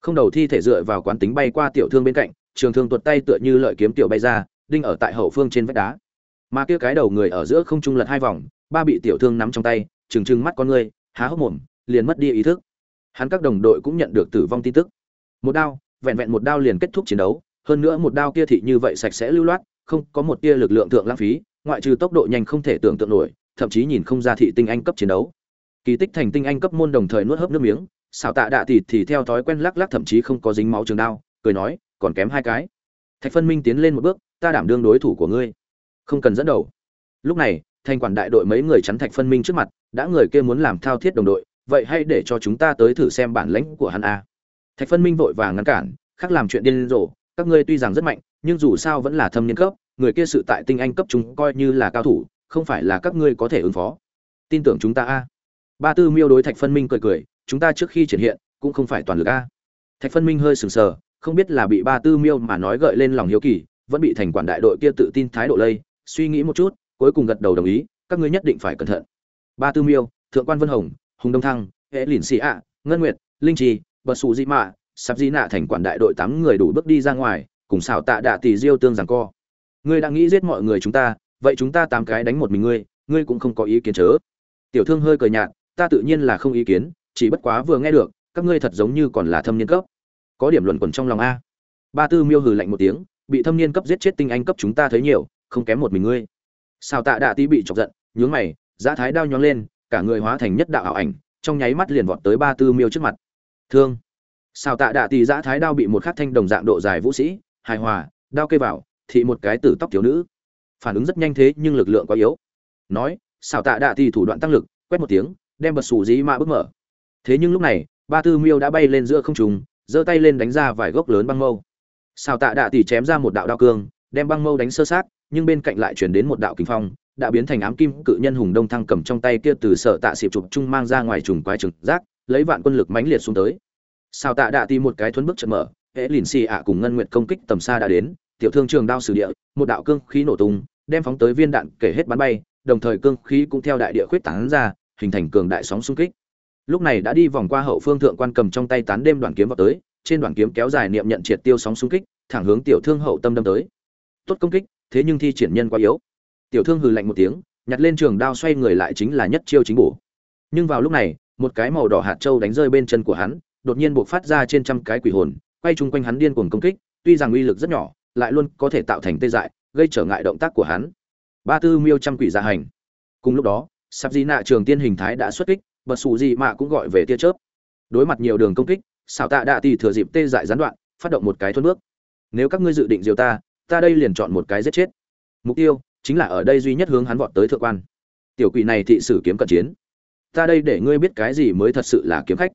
Không đầu thi thể dựa vào quán tính bay qua tiểu thương bên cạnh trường thương tuột tay tựa như lợi kiếm tiểu bay ra đinh ở tại hậu phương trên vách đá. Mà kia cái đầu người ở giữa không trung lật hai vòng ba bị tiểu thương nắm trong tay trừng trừng mắt con người há hốc mồm, liền mất đi ý thức. Hắn các đồng đội cũng nhận được tử vong tin tức. Một đao, vẹn vẹn một đao liền kết thúc chiến đấu, hơn nữa một đao kia thị như vậy sạch sẽ lưu loát, không có một tia lực lượng thượng lãng phí, ngoại trừ tốc độ nhanh không thể tưởng tượng nổi, thậm chí nhìn không ra thị tinh anh cấp chiến đấu. Kỳ tích thành tinh anh cấp môn đồng thời nuốt hớp nước miếng, xảo tạ đạ tỷ thì theo thói quen lắc lắc thậm chí không có dính máu trường đao, cười nói, còn kém hai cái. Thạch phân minh tiến lên một bước, ta đảm đương đối thủ của ngươi. Không cần dẫn đầu. Lúc này thành quản đại đội mấy người chắn thạch phân minh trước mặt, đã người kia muốn làm thao thiết đồng đội, vậy hãy để cho chúng ta tới thử xem bản lãnh của hắn a. Thạch phân minh vội vàng ngăn cản, khác làm chuyện điên rồ, các ngươi tuy rằng rất mạnh, nhưng dù sao vẫn là thâm niên cấp, người kia sự tại tinh anh cấp chúng coi như là cao thủ, không phải là các ngươi có thể ứng phó. Tin tưởng chúng ta a. Ba tư miêu đối thạch phân minh cười cười, chúng ta trước khi triển hiện, cũng không phải toàn lực a. Thạch phân minh hơi sừng sờ, không biết là bị ba tư miêu mà nói gợi lên lòng hiếu kỳ, vẫn bị thành quản đại đội kia tự tin thái độ lây, suy nghĩ một chút cuối cùng gật đầu đồng ý, các ngươi nhất định phải cẩn thận. Ba tư miêu, thượng quan vân hồng, hùng đông thăng hệ lìn xì ạ ngân nguyệt, linh trì, bật xù di mạ sắp di nạ thành quản đại đội tám người đủ bước đi ra ngoài, cùng xảo tạ đạ tỷ diêu tương rằng co. Ngươi đã nghĩ giết mọi người chúng ta, vậy chúng ta tám cái đánh một mình ngươi ngươi cũng không có ý kiến chớ. Tiểu thương hơi cười nhạt, ta tự nhiên là không ý kiến, chỉ bất quá vừa nghe được, các ngươi thật giống như còn là thâm niên cấp. Có điểm luận quẩn trong lòng a. Ba tư miêu hừ lạnh một tiếng, bị thâm niên cấp giết chết tinh anh cấp chúng ta thấy nhiều, không kém một mình ngươi sao tạ đạ tí bị chọc giận, nhướng mày giá thái đao nhóng lên, cả người hóa thành nhất đạo ảo ảnh, trong nháy mắt liền vọt tới ba tư miêu trước mặt. Thương. Sao tạ đạ tí giã thái đao bị một khắc thanh đồng dạng độ dài vũ sĩ, hài hòa, đao cây vào, thị một cái tử tóc thiếu nữ. Phản ứng rất nhanh thế nhưng lực lượng quá yếu. Nói xào tạ đạ tí thủ đoạn tăng lực, quét một tiếng, đem bật sủ dĩ mạ bước mở. Thế nhưng lúc này, ba tư miêu đã bay lên giữa không trùng giơ tay lên đánh ra vài gốc lớn băng mâu. Xào tạ đạ Tỷ chém ra một đạo đao cương, đem băng mâu đánh sơ sát nhưng bên cạnh lại chuyển đến một đạo kinh phong, đã biến thành ám kim cự nhân hùng đông thăng cầm trong tay kia từ sợ tạ xịp chụp trung mang ra ngoài trùng quái trừng rác lấy vạn quân lực mãnh liệt xuống tới. Sao tạ đạ tìm một cái thuấn bước chợt mở, hễ lìn xì ạ cùng ngân nguyện công kích tầm xa đã đến, tiểu thương trường đao sử địa, một đạo cương khí nổ tung, đem phóng tới viên đạn kể hết bắn bay, đồng thời cương khí cũng theo đại địa khuyết tán ra, hình thành cường đại sóng xung kích. Lúc này đã đi vòng qua hậu phương thượng quan cầm trong tay tán đêm đoàn kiếm vào tới, trên đoàn kiếm kéo dài niệm nhận triệt tiêu sóng xung kích, thẳng hướng tiểu thương hậu tâm đâm tới. Tốt công kích thế nhưng thi triển nhân quá yếu. Tiểu thương hừ lạnh một tiếng, nhặt lên trường đao xoay người lại chính là nhất chiêu chính bổ. Nhưng vào lúc này, một cái màu đỏ hạt châu đánh rơi bên chân của hắn, đột nhiên buộc phát ra trên trăm cái quỷ hồn, quay chung quanh hắn điên cuồng công kích, tuy rằng uy lực rất nhỏ, lại luôn có thể tạo thành tê dại, gây trở ngại động tác của hắn. Ba tư miêu trăm quỷ gia hành. Cùng lúc đó, sạp di nạ trường tiên hình thái đã xuất kích, bật xù gì mạ cũng gọi về tia chớp. Đối mặt nhiều đường công kích xảo tạ đạ tỷ thừa dịp tê dại gián đoạn, phát động một cái thuôn bước. Nếu các ngươi dự định diều ta ta đây liền chọn một cái giết chết. Mục tiêu chính là ở đây duy nhất hướng hắn vọt tới thượng quan. Tiểu quỷ này thị sử kiếm cận chiến. Ta đây để ngươi biết cái gì mới thật sự là kiếm khách.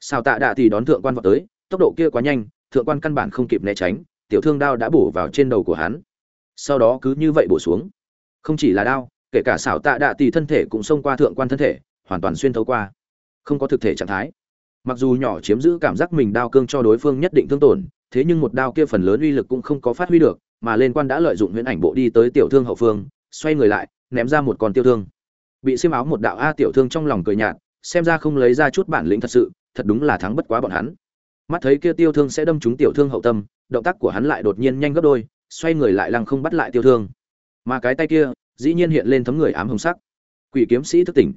Sao tạ đạ thì đón thượng quan vọt tới, tốc độ kia quá nhanh, thượng quan căn bản không kịp né tránh, tiểu thương đao đã bổ vào trên đầu của hắn. Sau đó cứ như vậy bổ xuống. Không chỉ là đao, kể cả xảo tạ đạ tỷ thân thể cũng xông qua thượng quan thân thể, hoàn toàn xuyên thấu qua. Không có thực thể trạng thái. Mặc dù nhỏ chiếm giữ cảm giác mình đao cương cho đối phương nhất định thương tổn, thế nhưng một đao kia phần lớn uy lực cũng không có phát huy được mà lên quan đã lợi dụng huyễn ảnh bộ đi tới tiểu thương hậu phương, xoay người lại, ném ra một con tiêu thương. Bị xiêm áo một đạo a tiểu thương trong lòng cười nhạt, xem ra không lấy ra chút bản lĩnh thật sự, thật đúng là thắng bất quá bọn hắn. Mắt thấy kia tiêu thương sẽ đâm trúng tiểu thương hậu tâm, động tác của hắn lại đột nhiên nhanh gấp đôi, xoay người lại lăng không bắt lại tiêu thương. Mà cái tay kia, dĩ nhiên hiện lên thấm người ám hồng sắc. Quỷ kiếm sĩ thức tỉnh.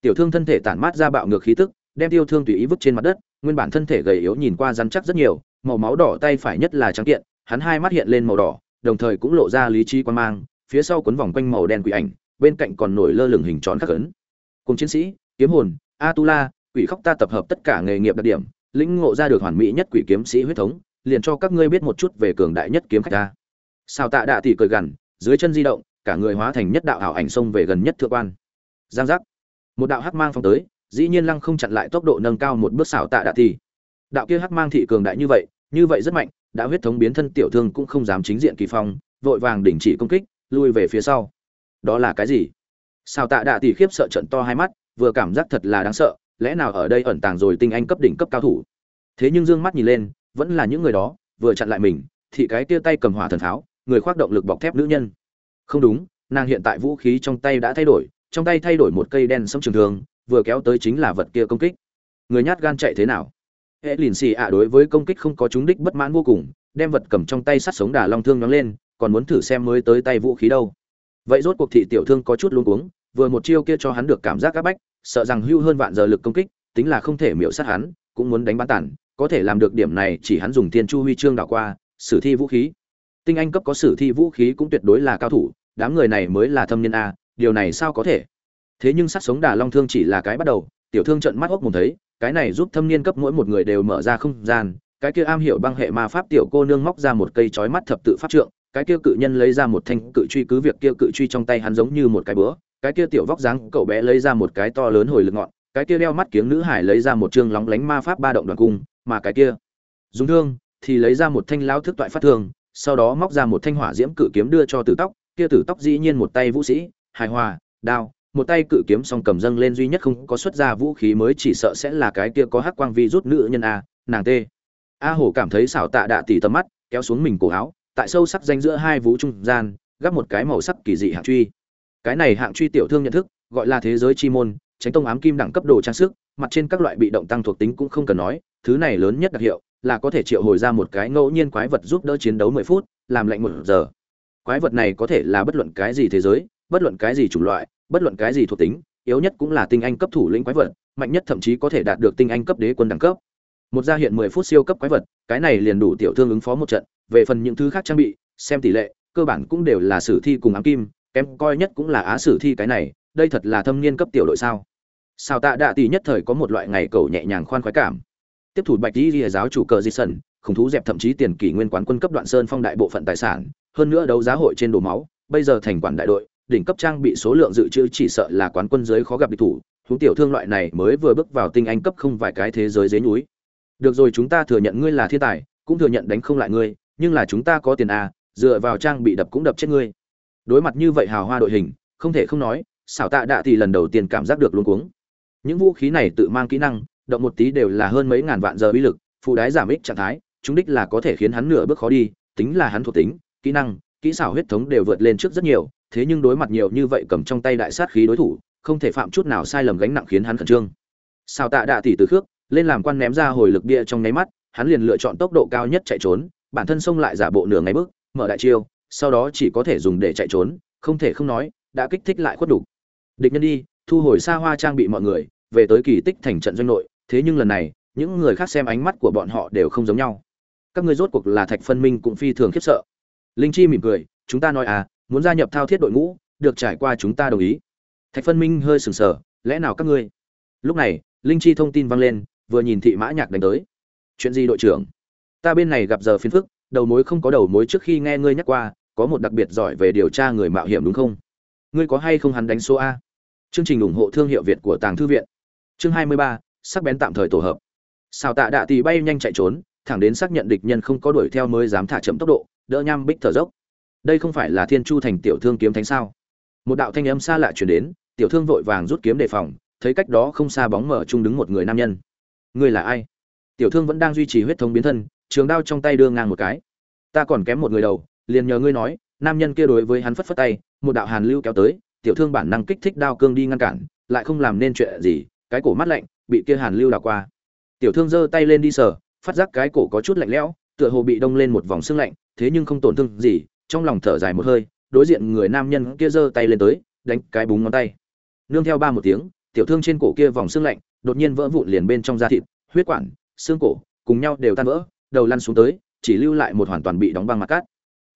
Tiểu thương thân thể tản mát ra bạo ngược khí tức, đem tiêu thương tùy ý vứt trên mặt đất, nguyên bản thân thể gầy yếu nhìn qua rắn chắc rất nhiều, màu máu đỏ tay phải nhất là trắng kiện hắn hai mắt hiện lên màu đỏ, đồng thời cũng lộ ra lý trí quan mang, phía sau quấn vòng quanh màu đen quỷ ảnh, bên cạnh còn nổi lơ lửng hình tròn khắc ấn. Cùng chiến sĩ, kiếm hồn, atula, quỷ khóc ta tập hợp tất cả nghề nghiệp đặc điểm, lĩnh ngộ ra được hoàn mỹ nhất quỷ kiếm sĩ huyết thống, liền cho các ngươi biết một chút về cường đại nhất kiếm khách ta. Sao tạ đạ tỷ cười gằn, dưới chân di động, cả người hóa thành nhất đạo ảo ảnh xông về gần nhất thượng quan. Giang giác. Một đạo hắc mang phóng tới, dĩ nhiên lăng không chặn lại tốc độ nâng cao một bước xảo tạ đạ tỷ. Đạo kia hắc mang thị cường đại như vậy như vậy rất mạnh đã huyết thống biến thân tiểu thương cũng không dám chính diện kỳ phong, vội vàng đình chỉ công kích, lui về phía sau. Đó là cái gì? Sao tạ đạ tỷ khiếp sợ trận to hai mắt, vừa cảm giác thật là đáng sợ, lẽ nào ở đây ẩn tàng rồi tinh anh cấp đỉnh cấp cao thủ? Thế nhưng dương mắt nhìn lên, vẫn là những người đó, vừa chặn lại mình, thì cái kia tay cầm hỏa thần pháo, người khoác động lực bọc thép nữ nhân. Không đúng, nàng hiện tại vũ khí trong tay đã thay đổi, trong tay thay đổi một cây đen sông trường thương, vừa kéo tới chính là vật kia công kích. Người nhát gan chạy thế nào? Hệ lìn xì ạ đối với công kích không có chúng đích bất mãn vô cùng, đem vật cầm trong tay sát sống đà long thương nhóng lên, còn muốn thử xem mới tới tay vũ khí đâu. Vậy rốt cuộc thị tiểu thương có chút luống cuống, vừa một chiêu kia cho hắn được cảm giác áp bách, sợ rằng hưu hơn vạn giờ lực công kích, tính là không thể miễu sát hắn, cũng muốn đánh bán tản, có thể làm được điểm này chỉ hắn dùng thiên chu huy chương đảo qua, sử thi vũ khí. Tinh anh cấp có sử thi vũ khí cũng tuyệt đối là cao thủ, đám người này mới là thâm niên a, điều này sao có thể? Thế nhưng sát sống đà long thương chỉ là cái bắt đầu, tiểu thương trận mắt hốc mồm thấy cái này giúp thâm niên cấp mỗi một người đều mở ra không gian, cái kia am hiểu băng hệ ma pháp tiểu cô nương móc ra một cây chói mắt thập tự pháp trượng, cái kia cự nhân lấy ra một thanh cự truy cứ việc kia cự truy trong tay hắn giống như một cái bữa cái kia tiểu vóc dáng cậu bé lấy ra một cái to lớn hồi lực ngọn, cái kia đeo mắt kiếng nữ hải lấy ra một chương lóng lánh ma pháp ba động đoàn cung, mà cái kia dùng thương thì lấy ra một thanh lao thức toại phát thương, sau đó móc ra một thanh hỏa diễm cự kiếm đưa cho tử tóc, kia tử tóc dĩ nhiên một tay vũ sĩ, hài hòa, đao một tay cự kiếm song cầm dâng lên duy nhất không có xuất ra vũ khí mới chỉ sợ sẽ là cái kia có hắc quang vi rút nữ nhân a, nàng tê. A hổ cảm thấy xảo tạ đạ tỉ tầm mắt, kéo xuống mình cổ áo, tại sâu sắc danh giữa hai vũ trung gian, gắp một cái màu sắc kỳ dị hạng truy. Cái này hạng truy tiểu thương nhận thức, gọi là thế giới chi môn, tránh tông ám kim đẳng cấp đồ trang sức, mặt trên các loại bị động tăng thuộc tính cũng không cần nói, thứ này lớn nhất đặc hiệu, là có thể triệu hồi ra một cái ngẫu nhiên quái vật giúp đỡ chiến đấu mười phút, làm lạnh một giờ. Quái vật này có thể là bất luận cái gì thế giới, bất luận cái gì chủng loại bất luận cái gì thuộc tính, yếu nhất cũng là tinh anh cấp thủ lĩnh quái vật, mạnh nhất thậm chí có thể đạt được tinh anh cấp đế quân đẳng cấp. Một gia hiện mười phút siêu cấp quái vật, cái này liền đủ tiểu thương ứng phó một trận, về phần những thứ khác trang bị, xem tỷ lệ, cơ bản cũng đều là sử thi cùng ám kim, kém coi nhất cũng là á sử thi cái này, đây thật là thâm niên cấp tiểu đội sao? Sao tạ đạ tỷ nhất thời có một loại ngày cầu nhẹ nhàng khoan khoái cảm. Tiếp thủ bạch tỷ rìa giáo chủ cờ di sần khủng thú dẹp thậm chí tiền kỷ nguyên quán quân cấp đoạn sơn phong đại bộ phận tài sản, hơn nữa đấu giá hội trên đồ máu, bây giờ thành quản đại đội đỉnh cấp trang bị số lượng dự trữ chỉ sợ là quán quân giới khó gặp địch thủ, huống tiểu thương loại này mới vừa bước vào tinh anh cấp không vài cái thế giới dế núi. Được rồi chúng ta thừa nhận ngươi là thiên tài, cũng thừa nhận đánh không lại ngươi, nhưng là chúng ta có tiền à dựa vào trang bị đập cũng đập chết ngươi. Đối mặt như vậy hào hoa đội hình, không thể không nói, xảo tạ đạ thì lần đầu tiên cảm giác được luống cuống. Những vũ khí này tự mang kỹ năng, động một tí đều là hơn mấy ngàn vạn giờ uy lực, phụ đái giảm ích trạng thái, chúng đích là có thể khiến hắn nửa bước khó đi, tính là hắn thuộc tính, kỹ năng, kỹ xảo huyết thống đều vượt lên trước rất nhiều thế nhưng đối mặt nhiều như vậy cầm trong tay đại sát khí đối thủ, không thể phạm chút nào sai lầm gánh nặng khiến hắn khẩn trương. Sao tạ đạ tỷ từ khước, lên làm quan ném ra hồi lực bia trong nháy mắt, hắn liền lựa chọn tốc độ cao nhất chạy trốn, bản thân xông lại giả bộ nửa ngày bước, mở đại chiêu, sau đó chỉ có thể dùng để chạy trốn, không thể không nói, đã kích thích lại khuất đủ. Địch nhân đi, thu hồi xa hoa trang bị mọi người, về tới kỳ tích thành trận doanh nội, thế nhưng lần này, những người khác xem ánh mắt của bọn họ đều không giống nhau. Các ngươi rốt cuộc là thạch phân minh cũng phi thường khiếp sợ. Linh chi mỉm cười, chúng ta nói à muốn gia nhập thao thiết đội ngũ được trải qua chúng ta đồng ý. Thạch phân minh hơi sừng sờ lẽ nào các ngươi? Lúc này linh chi thông tin vang lên vừa nhìn thị mã nhạc đánh tới. Chuyện gì đội trưởng? Ta bên này gặp giờ phiền phức đầu mối không có đầu mối trước khi nghe ngươi nhắc qua có một đặc biệt giỏi về điều tra người mạo hiểm đúng không? Ngươi có hay không hắn đánh số a? Chương trình ủng hộ thương hiệu việt của tàng thư viện. Chương 23, sắc bén tạm thời tổ hợp. Xào tạ đạ tỷ bay nhanh chạy trốn thẳng đến xác nhận địch nhân không có đuổi theo mới dám thả chậm tốc độ đỡ nham bích thở dốc đây không phải là thiên chu thành tiểu thương kiếm thánh sao? Một đạo thanh âm xa lạ chuyển đến, tiểu thương vội vàng rút kiếm đề phòng, thấy cách đó không xa bóng mở chung đứng một người nam nhân. Người là ai? Tiểu thương vẫn đang duy trì huyết thống biến thân, trường đao trong tay đưa ngang một cái. Ta còn kém một người đầu, liền nhờ ngươi nói, nam nhân kia đối với hắn phất phất tay, một đạo hàn lưu kéo tới, tiểu thương bản năng kích thích đao cương đi ngăn cản, lại không làm nên chuyện gì, cái cổ mắt lạnh, bị kia hàn lưu đào qua. Tiểu thương giơ tay lên đi sờ, phát giác cái cổ có chút lạnh lẽo, tựa hồ bị đông lên một vòng xương lạnh, thế nhưng không tổn thương gì trong lòng thở dài một hơi, đối diện người nam nhân kia giơ tay lên tới, đánh cái búng ngón tay. Nương theo ba một tiếng, tiểu thương trên cổ kia vòng xương lạnh, đột nhiên vỡ vụn liền bên trong da thịt, huyết quản, xương cổ, cùng nhau đều tan vỡ, đầu lăn xuống tới, chỉ lưu lại một hoàn toàn bị đóng băng mặt cát.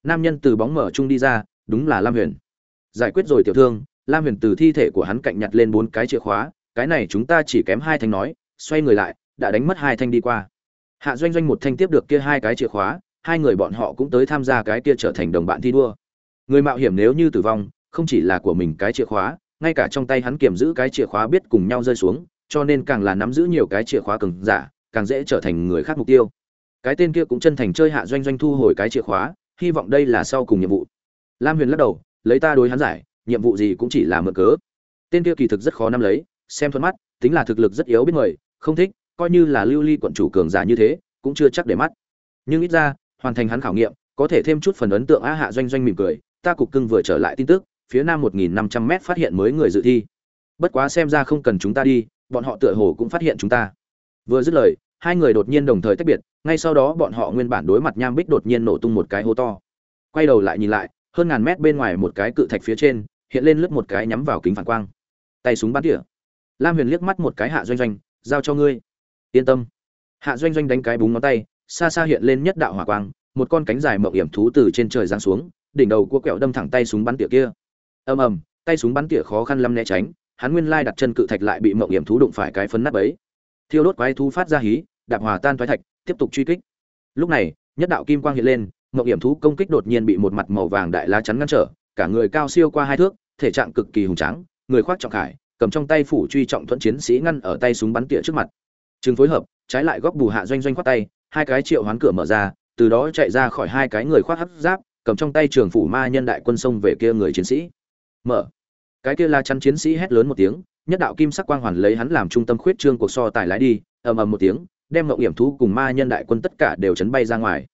Nam nhân từ bóng mở chung đi ra, đúng là lam huyền. Giải quyết rồi tiểu thương, lam huyền từ thi thể của hắn cạnh nhặt lên bốn cái chìa khóa, cái này chúng ta chỉ kém hai thanh nói, xoay người lại, đã đánh mất hai thanh đi qua. Hạ doanh doanh một thanh tiếp được kia hai cái chìa khóa hai người bọn họ cũng tới tham gia cái kia trở thành đồng bạn thi đua. Người mạo hiểm nếu như tử vong, không chỉ là của mình cái chìa khóa, ngay cả trong tay hắn kiểm giữ cái chìa khóa biết cùng nhau rơi xuống, cho nên càng là nắm giữ nhiều cái chìa khóa cường giả, càng dễ trở thành người khác mục tiêu. Cái tên kia cũng chân thành chơi hạ doanh doanh thu hồi cái chìa khóa, hy vọng đây là sau cùng nhiệm vụ. Lam huyền lắc đầu, lấy ta đối hắn giải, nhiệm vụ gì cũng chỉ là mượn cớ. Tên kia kỳ thực rất khó nắm lấy, xem thuận mắt, tính là thực lực rất yếu biết mời không thích, coi như là lưu ly quận chủ cường giả như thế, cũng chưa chắc để mắt. Nhưng ít ra hoàn thành hắn khảo nghiệm, có thể thêm chút phần ấn tượng á hạ doanh doanh mỉm cười, ta cục cưng vừa trở lại tin tức, phía nam 1.500 m phát hiện mới người dự thi. Bất quá xem ra không cần chúng ta đi, bọn họ tựa hồ cũng phát hiện chúng ta. Vừa dứt lời, hai người đột nhiên đồng thời tách biệt, ngay sau đó bọn họ nguyên bản đối mặt nham bích đột nhiên nổ tung một cái hố to. Quay đầu lại nhìn lại, hơn ngàn mét bên ngoài một cái cự thạch phía trên, hiện lên lướt một cái nhắm vào kính phản quang. Tay súng bắn tỉa. Lam huyền liếc mắt một cái hạ doanh doanh, giao cho ngươi. Yên tâm. Hạ doanh doanh đánh cái búng ngón tay xa xa hiện lên nhất đạo hỏa quang, một con cánh dài mộng hiểm thú từ trên trời giáng xuống, đỉnh đầu của quẹo đâm thẳng tay súng bắn tỉa kia. Ầm ầm, tay súng bắn tỉa khó khăn lắm né tránh, hắn nguyên lai đặt chân cự thạch lại bị mộng hiểm thú đụng phải cái phấn nát bấy. Thiêu đốt quái thú phát ra hí, đạp hòa tan thoái thạch, tiếp tục truy kích. Lúc này, nhất đạo kim quang hiện lên, mộng hiểm thú công kích đột nhiên bị một mặt màu vàng đại lá chắn ngăn trở, cả người cao siêu qua hai thước, thể trạng cực kỳ hùng tráng, người khoác trọng khải, cầm trong tay phủ truy trọng thuẫn chiến sĩ ngăn ở tay súng bắn tỉa trước mặt. Trừng phối hợp, trái lại góc bù hạ doanh doanh khoát tay hai cái triệu hoán cửa mở ra, từ đó chạy ra khỏi hai cái người khoác hấp giáp, cầm trong tay trường phủ ma nhân đại quân sông về kia người chiến sĩ. Mở. Cái kia la chắn chiến sĩ hét lớn một tiếng, nhất đạo kim sắc quang hoàn lấy hắn làm trung tâm khuyết trương cuộc so tài lái đi, ầm ầm một tiếng, đem ngậu hiểm thú cùng ma nhân đại quân tất cả đều chấn bay ra ngoài.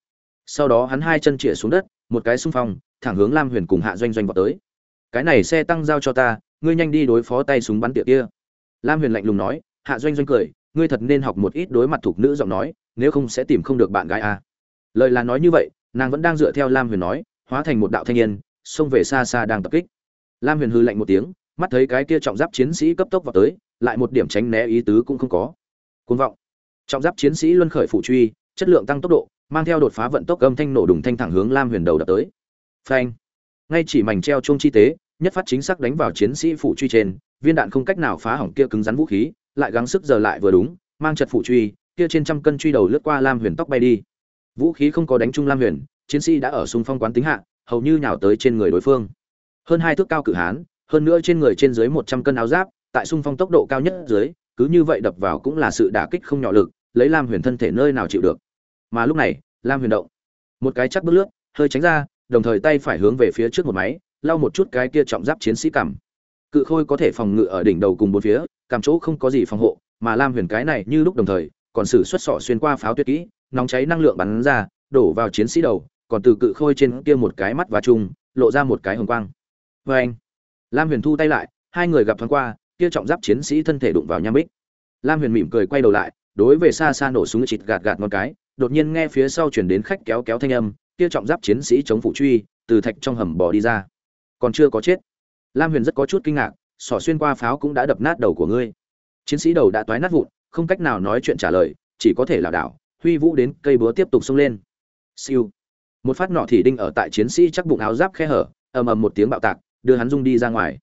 Sau đó hắn hai chân chĩa xuống đất, một cái xung phong, thẳng hướng lam huyền cùng hạ doanh doanh vào tới. Cái này xe tăng giao cho ta, ngươi nhanh đi đối phó tay súng bắn tiệc kia. Lam huyền lạnh lùng nói, hạ doanh doanh cười ngươi thật nên học một ít đối mặt thuộc nữ giọng nói, nếu không sẽ tìm không được bạn gái à. lời là nói như vậy, nàng vẫn đang dựa theo lam huyền nói, hóa thành một đạo thanh niên, xông về xa xa đang tập kích. Lam huyền hư lạnh một tiếng, mắt thấy cái kia trọng giáp chiến sĩ cấp tốc vào tới, lại một điểm tránh né ý tứ cũng không có. Côn vọng. Trọng giáp chiến sĩ luân khởi phụ truy, chất lượng tăng tốc độ, mang theo đột phá vận tốc âm thanh nổ đùng thanh thẳng hướng lam huyền đầu đập tới. Phanh. Ngay chỉ mảnh treo chuông chi tế, nhất phát chính xác đánh vào chiến sĩ phụ truy trên, viên đạn không cách nào phá hỏng kia cứng rắn vũ khí lại gắng sức giờ lại vừa đúng, mang chật phụ truy, kia trên trăm cân truy đầu lướt qua lam huyền tóc bay đi. Vũ khí không có đánh trúng lam huyền, chiến sĩ đã ở xung phong quán tính hạ, hầu như nhào tới trên người đối phương. Hơn hai thước cao cử hán, hơn nữa trên người trên dưới một trăm cân áo giáp, tại xung phong tốc độ cao nhất dưới, cứ như vậy đập vào cũng là sự đả kích không nhỏ lực, lấy lam huyền thân thể nơi nào chịu được. Mà lúc này, lam huyền động. Một cái chắc bước lướt, hơi tránh ra, đồng thời tay phải hướng về phía trước một máy, lau một chút cái kia trọng giáp chiến sĩ cằm cự khôi có thể phòng ngự ở đỉnh đầu cùng bốn phía cảm chỗ không có gì phòng hộ, mà lam huyền cái này như lúc đồng thời, còn sử xuất sọ xuyên qua pháo tuyệt kỹ, nóng cháy năng lượng bắn ra, đổ vào chiến sĩ đầu, còn từ cự khôi trên kia một cái mắt và chung, lộ ra một cái hồng quang. Vê anh, lam huyền thu tay lại, hai người gặp thoáng qua, kia trọng giáp chiến sĩ thân thể đụng vào nham bích. Lam huyền mỉm cười quay đầu lại, đối về xa xa nổ súng chịt gạt gạt một cái, đột nhiên nghe phía sau chuyển đến khách kéo kéo thanh âm, kia trọng giáp chiến sĩ chống phụ truy, từ thạch trong hầm bò đi ra. Còn chưa có chết. Lam huyền rất có chút kinh ngạc sỏ xuyên qua pháo cũng đã đập nát đầu của ngươi. Chiến sĩ đầu đã toái nát vụn, không cách nào nói chuyện trả lời, chỉ có thể lảo đảo, huy vũ đến cây búa tiếp tục xông lên. Siêu. Một phát nọ thì đinh ở tại chiến sĩ chắc bụng áo giáp khe hở, ầm ầm một tiếng bạo tạc, đưa hắn rung đi ra ngoài.